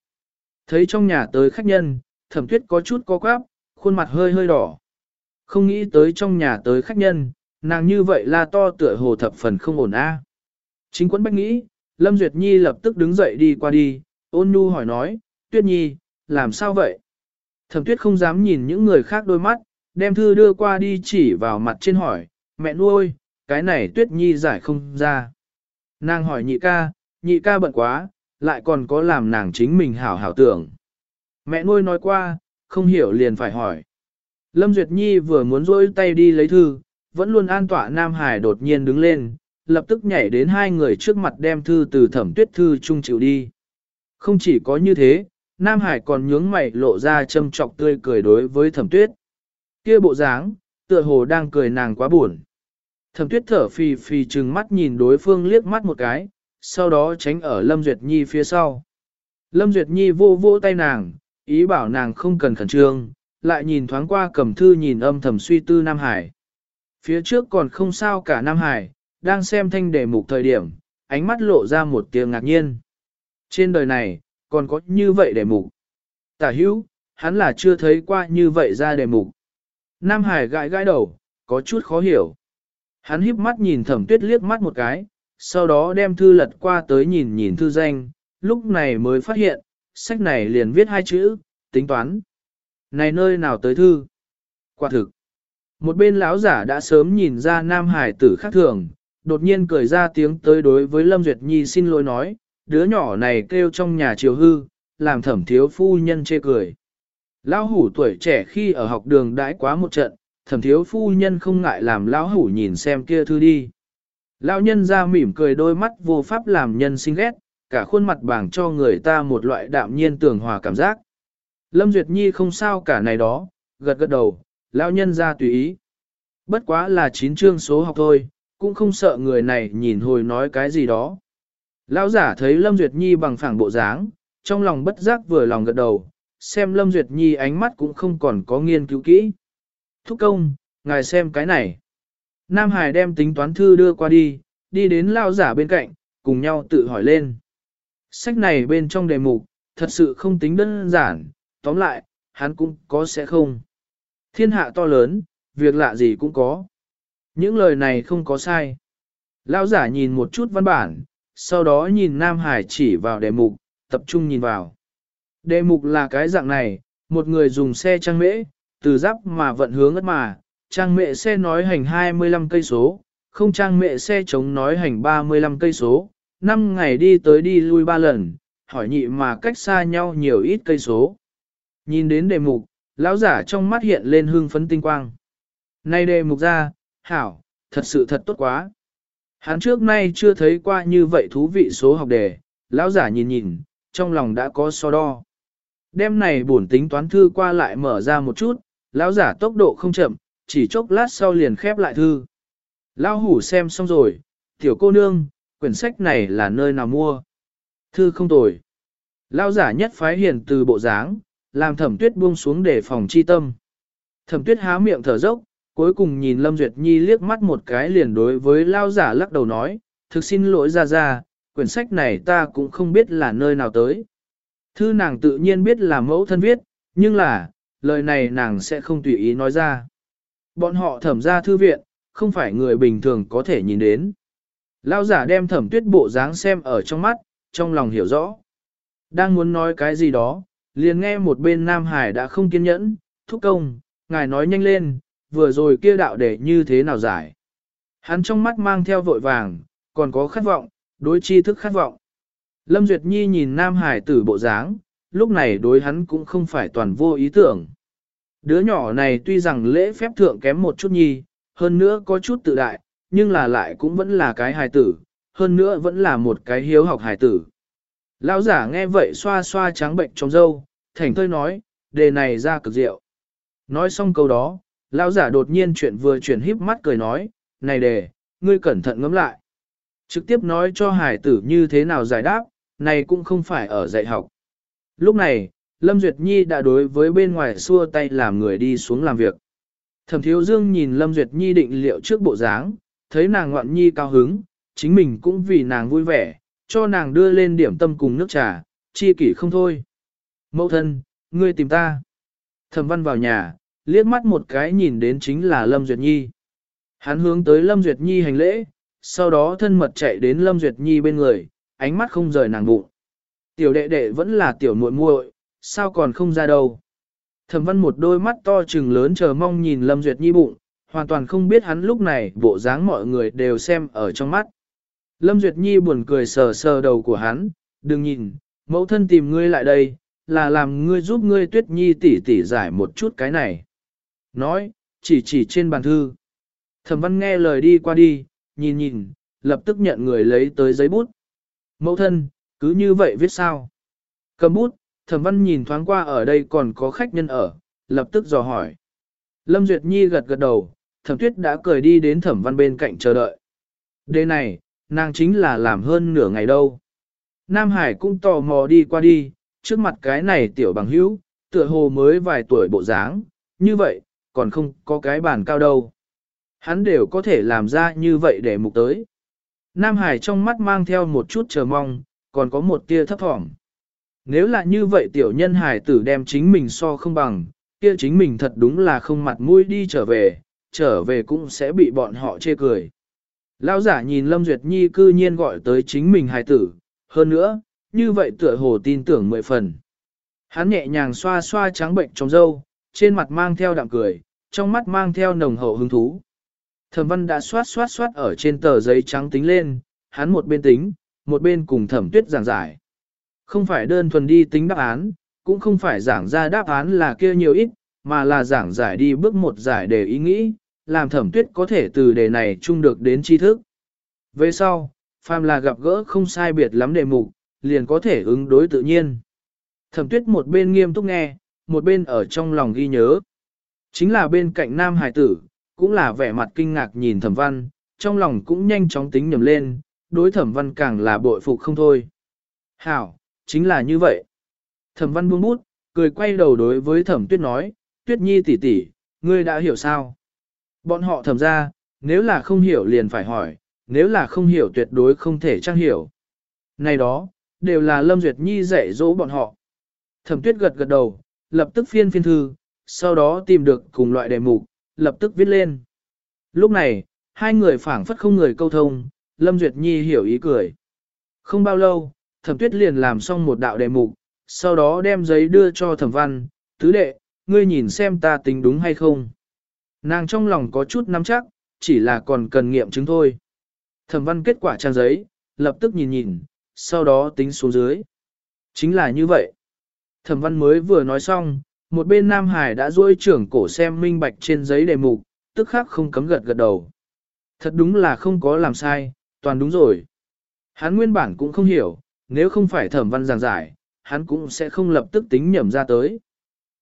Thấy trong nhà tới khách nhân, thẩm tuyết có chút co quắp, khuôn mặt hơi hơi đỏ. Không nghĩ tới trong nhà tới khách nhân, nàng như vậy là to tựa hồ thập phần không ổn a. Chính quấn bách nghĩ, Lâm Duyệt Nhi lập tức đứng dậy đi qua đi, ôn nhu hỏi nói, Tuyết Nhi, làm sao vậy? Thẩm Tuyết không dám nhìn những người khác đôi mắt, đem thư đưa qua đi chỉ vào mặt trên hỏi, mẹ nuôi, cái này Tuyết Nhi giải không ra. Nàng hỏi nhị ca, nhị ca bận quá, lại còn có làm nàng chính mình hảo hảo tưởng. Mẹ nuôi nói qua, không hiểu liền phải hỏi. Lâm Duyệt Nhi vừa muốn rỗi tay đi lấy thư, vẫn luôn an tỏa Nam Hải đột nhiên đứng lên, lập tức nhảy đến hai người trước mặt đem thư từ thẩm tuyết thư trung chịu đi. Không chỉ có như thế, Nam Hải còn nhướng mày lộ ra châm trọc tươi cười đối với thẩm tuyết. Kia bộ dáng, tựa hồ đang cười nàng quá buồn. Thẩm tuyết thở phì phì trừng mắt nhìn đối phương liếc mắt một cái, sau đó tránh ở Lâm Duyệt Nhi phía sau. Lâm Duyệt Nhi vô vô tay nàng, ý bảo nàng không cần khẩn trương, lại nhìn thoáng qua cầm thư nhìn âm thầm suy tư Nam Hải. Phía trước còn không sao cả Nam Hải, đang xem thanh đề mục thời điểm, ánh mắt lộ ra một tiếng ngạc nhiên. Trên đời này, còn có như vậy đề mục. Tả hữu, hắn là chưa thấy qua như vậy ra đề mục. Nam Hải gãi gãi đầu, có chút khó hiểu. Hắn híp mắt nhìn thẩm tuyết liếc mắt một cái, sau đó đem thư lật qua tới nhìn nhìn thư danh, lúc này mới phát hiện, sách này liền viết hai chữ, tính toán. Này nơi nào tới thư? Quả thực. Một bên lão giả đã sớm nhìn ra nam hải tử khác thường, đột nhiên cười ra tiếng tới đối với Lâm Duyệt Nhi xin lỗi nói, đứa nhỏ này kêu trong nhà chiều hư, làm thẩm thiếu phu nhân chê cười. Lão hủ tuổi trẻ khi ở học đường đãi quá một trận, thẩm thiếu phu nhân không ngại làm lão hủ nhìn xem kia thư đi. Lão nhân ra mỉm cười đôi mắt vô pháp làm nhân sinh ghét, cả khuôn mặt bảng cho người ta một loại đạm nhiên tường hòa cảm giác. Lâm Duyệt Nhi không sao cả này đó, gật gật đầu, lão nhân ra tùy ý. Bất quá là chín chương số học thôi, cũng không sợ người này nhìn hồi nói cái gì đó. Lão giả thấy Lâm Duyệt Nhi bằng phẳng bộ dáng, trong lòng bất giác vừa lòng gật đầu, xem Lâm Duyệt Nhi ánh mắt cũng không còn có nghiên cứu kỹ. Thúc công, ngài xem cái này. Nam Hải đem tính toán thư đưa qua đi, đi đến lao giả bên cạnh, cùng nhau tự hỏi lên. Sách này bên trong đề mục, thật sự không tính đơn giản, tóm lại, hắn cũng có sẽ không. Thiên hạ to lớn, việc lạ gì cũng có. Những lời này không có sai. Lão giả nhìn một chút văn bản, sau đó nhìn Nam Hải chỉ vào đề mục, tập trung nhìn vào. Đề mục là cái dạng này, một người dùng xe trang mễ, từ giáp mà vận hướng ất mà, trang mẹ xe nói hành 25 cây số, không trang mẹ xe chống nói hành 35 cây số, 5 ngày đi tới đi lui 3 lần, hỏi nhị mà cách xa nhau nhiều ít cây số. Nhìn đến đề mục, lão giả trong mắt hiện lên hương phấn tinh quang. Nay đề mục ra, hảo, thật sự thật tốt quá. Hắn trước nay chưa thấy qua như vậy thú vị số học đề, lão giả nhìn nhìn, trong lòng đã có so đo. Đêm này bổn tính toán thư qua lại mở ra một chút, lão giả tốc độ không chậm, chỉ chốc lát sau liền khép lại thư. Lão hủ xem xong rồi, tiểu cô nương, quyển sách này là nơi nào mua? Thư không tồi. Lão giả nhất phái hiền từ bộ dáng, làm thẩm tuyết buông xuống để phòng chi tâm. Thẩm tuyết há miệng thở dốc, cuối cùng nhìn Lâm Duyệt Nhi liếc mắt một cái liền đối với lao giả lắc đầu nói, thực xin lỗi ra ra, quyển sách này ta cũng không biết là nơi nào tới. Thư nàng tự nhiên biết là mẫu thân viết, nhưng là, lời này nàng sẽ không tùy ý nói ra. Bọn họ thẩm ra thư viện, không phải người bình thường có thể nhìn đến. Lao giả đem thẩm tuyết bộ dáng xem ở trong mắt, trong lòng hiểu rõ. Đang muốn nói cái gì đó, liền nghe một bên Nam Hải đã không kiên nhẫn, thúc công, ngài nói nhanh lên, vừa rồi kia đạo để như thế nào giải. Hắn trong mắt mang theo vội vàng, còn có khát vọng, đối chi thức khát vọng. Lâm Duyệt Nhi nhìn Nam Hải tử bộ dáng, lúc này đối hắn cũng không phải toàn vô ý tưởng. Đứa nhỏ này tuy rằng lễ phép thượng kém một chút nhi, hơn nữa có chút tự đại, nhưng là lại cũng vẫn là cái hài tử, hơn nữa vẫn là một cái hiếu học hài tử. Lão giả nghe vậy xoa xoa trắng bệnh trong dâu, thành thơi nói, đề này ra cực diệu. Nói xong câu đó, lão giả đột nhiên chuyện vừa chuyển híp mắt cười nói, này đề, ngươi cẩn thận ngẫm lại. Trực tiếp nói cho hài tử như thế nào giải đáp, này cũng không phải ở dạy học. Lúc này, Lâm Duyệt Nhi đã đối với bên ngoài xua tay làm người đi xuống làm việc. Thẩm Thiếu Dương nhìn Lâm Duyệt Nhi định liệu trước bộ dáng, thấy nàng ngoạn nhi cao hứng, chính mình cũng vì nàng vui vẻ, cho nàng đưa lên điểm tâm cùng nước trà, chi kỷ không thôi. Mẫu thân, ngươi tìm ta. Thẩm Văn vào nhà, liếc mắt một cái nhìn đến chính là Lâm Duyệt Nhi. Hắn hướng tới Lâm Duyệt Nhi hành lễ, sau đó thân mật chạy đến Lâm Duyệt Nhi bên người, ánh mắt không rời nàng bụng. Tiểu đệ đệ vẫn là tiểu muội muội, sao còn không ra đâu. Thẩm văn một đôi mắt to trừng lớn chờ mong nhìn Lâm Duyệt Nhi bụng, hoàn toàn không biết hắn lúc này bộ dáng mọi người đều xem ở trong mắt. Lâm Duyệt Nhi buồn cười sờ sờ đầu của hắn, đừng nhìn, mẫu thân tìm ngươi lại đây, là làm ngươi giúp ngươi tuyết nhi tỉ tỉ giải một chút cái này. nói, chỉ chỉ trên bàn thư. Thẩm văn nghe lời đi qua đi, nhìn nhìn, lập tức nhận người lấy tới giấy bút. Mẫu thân, cứ như vậy viết sao? Cầm bút, thẩm văn nhìn thoáng qua ở đây còn có khách nhân ở, lập tức dò hỏi. Lâm Duyệt Nhi gật gật đầu, thẩm tuyết đã cười đi đến thẩm văn bên cạnh chờ đợi. Đây này, nàng chính là làm hơn nửa ngày đâu. Nam Hải cũng tò mò đi qua đi, trước mặt cái này tiểu bằng hữu, tựa hồ mới vài tuổi bộ dáng, như vậy, còn không có cái bàn cao đâu. Hắn đều có thể làm ra như vậy để mục tới. Nam Hải trong mắt mang theo một chút chờ mong, còn có một tia thấp thỏm. Nếu là như vậy tiểu nhân hải tử đem chính mình so không bằng, kia chính mình thật đúng là không mặt mũi đi trở về, trở về cũng sẽ bị bọn họ chê cười. Lão giả nhìn Lâm Duyệt Nhi cư nhiên gọi tới chính mình hài tử, hơn nữa, như vậy tựa hồ tin tưởng mười phần. Hắn nhẹ nhàng xoa xoa trắng bệnh trong dâu, trên mặt mang theo đạm cười, trong mắt mang theo nồng hậu hứng thú. Thẩm văn đã xoát xoát xoát ở trên tờ giấy trắng tính lên, hắn một bên tính, một bên cùng thẩm tuyết giảng giải. Không phải đơn thuần đi tính đáp án, cũng không phải giảng ra đáp án là kia nhiều ít, mà là giảng giải đi bước một giải đề ý nghĩ, làm thẩm tuyết có thể từ đề này chung được đến tri thức. Về sau, phàm là gặp gỡ không sai biệt lắm đề mục, liền có thể ứng đối tự nhiên. Thẩm tuyết một bên nghiêm túc nghe, một bên ở trong lòng ghi nhớ. Chính là bên cạnh nam hải tử, cũng là vẻ mặt kinh ngạc nhìn thẩm văn, trong lòng cũng nhanh chóng tính nhầm lên, đối thẩm văn càng là bội phục không thôi. Hảo, chính là như vậy. Thẩm văn buông bút, cười quay đầu đối với thẩm tuyết nói, tuyết nhi tỷ tỷ, ngươi đã hiểu sao? Bọn họ thẩm ra, nếu là không hiểu liền phải hỏi, nếu là không hiểu tuyệt đối không thể trang hiểu. Này đó, đều là Lâm Duyệt Nhi dạy dỗ bọn họ. Thẩm tuyết gật gật đầu, lập tức phiên phiên thư, sau đó tìm được cùng loại đề mục, lập tức viết lên. Lúc này, hai người phảng phất không người câu thông, Lâm Duyệt Nhi hiểu ý cười. Không bao lâu, thẩm tuyết liền làm xong một đạo đề mục, sau đó đem giấy đưa cho thẩm văn, tứ đệ, ngươi nhìn xem ta tính đúng hay không. Nàng trong lòng có chút nắm chắc, chỉ là còn cần nghiệm chứng thôi. Thẩm văn kết quả trang giấy, lập tức nhìn nhìn, sau đó tính xuống dưới. Chính là như vậy. Thẩm văn mới vừa nói xong, một bên Nam Hải đã duỗi trưởng cổ xem minh bạch trên giấy đề mục, tức khắc không cấm gật gật đầu. Thật đúng là không có làm sai, toàn đúng rồi. Hắn nguyên bản cũng không hiểu, nếu không phải thẩm văn giảng giải, hắn cũng sẽ không lập tức tính nhẩm ra tới.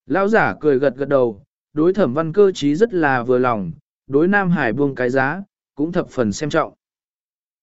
Lão giả cười gật gật đầu, đối thẩm văn cơ trí rất là vừa lòng, đối Nam Hải buông cái giá, cũng thập phần xem trọng.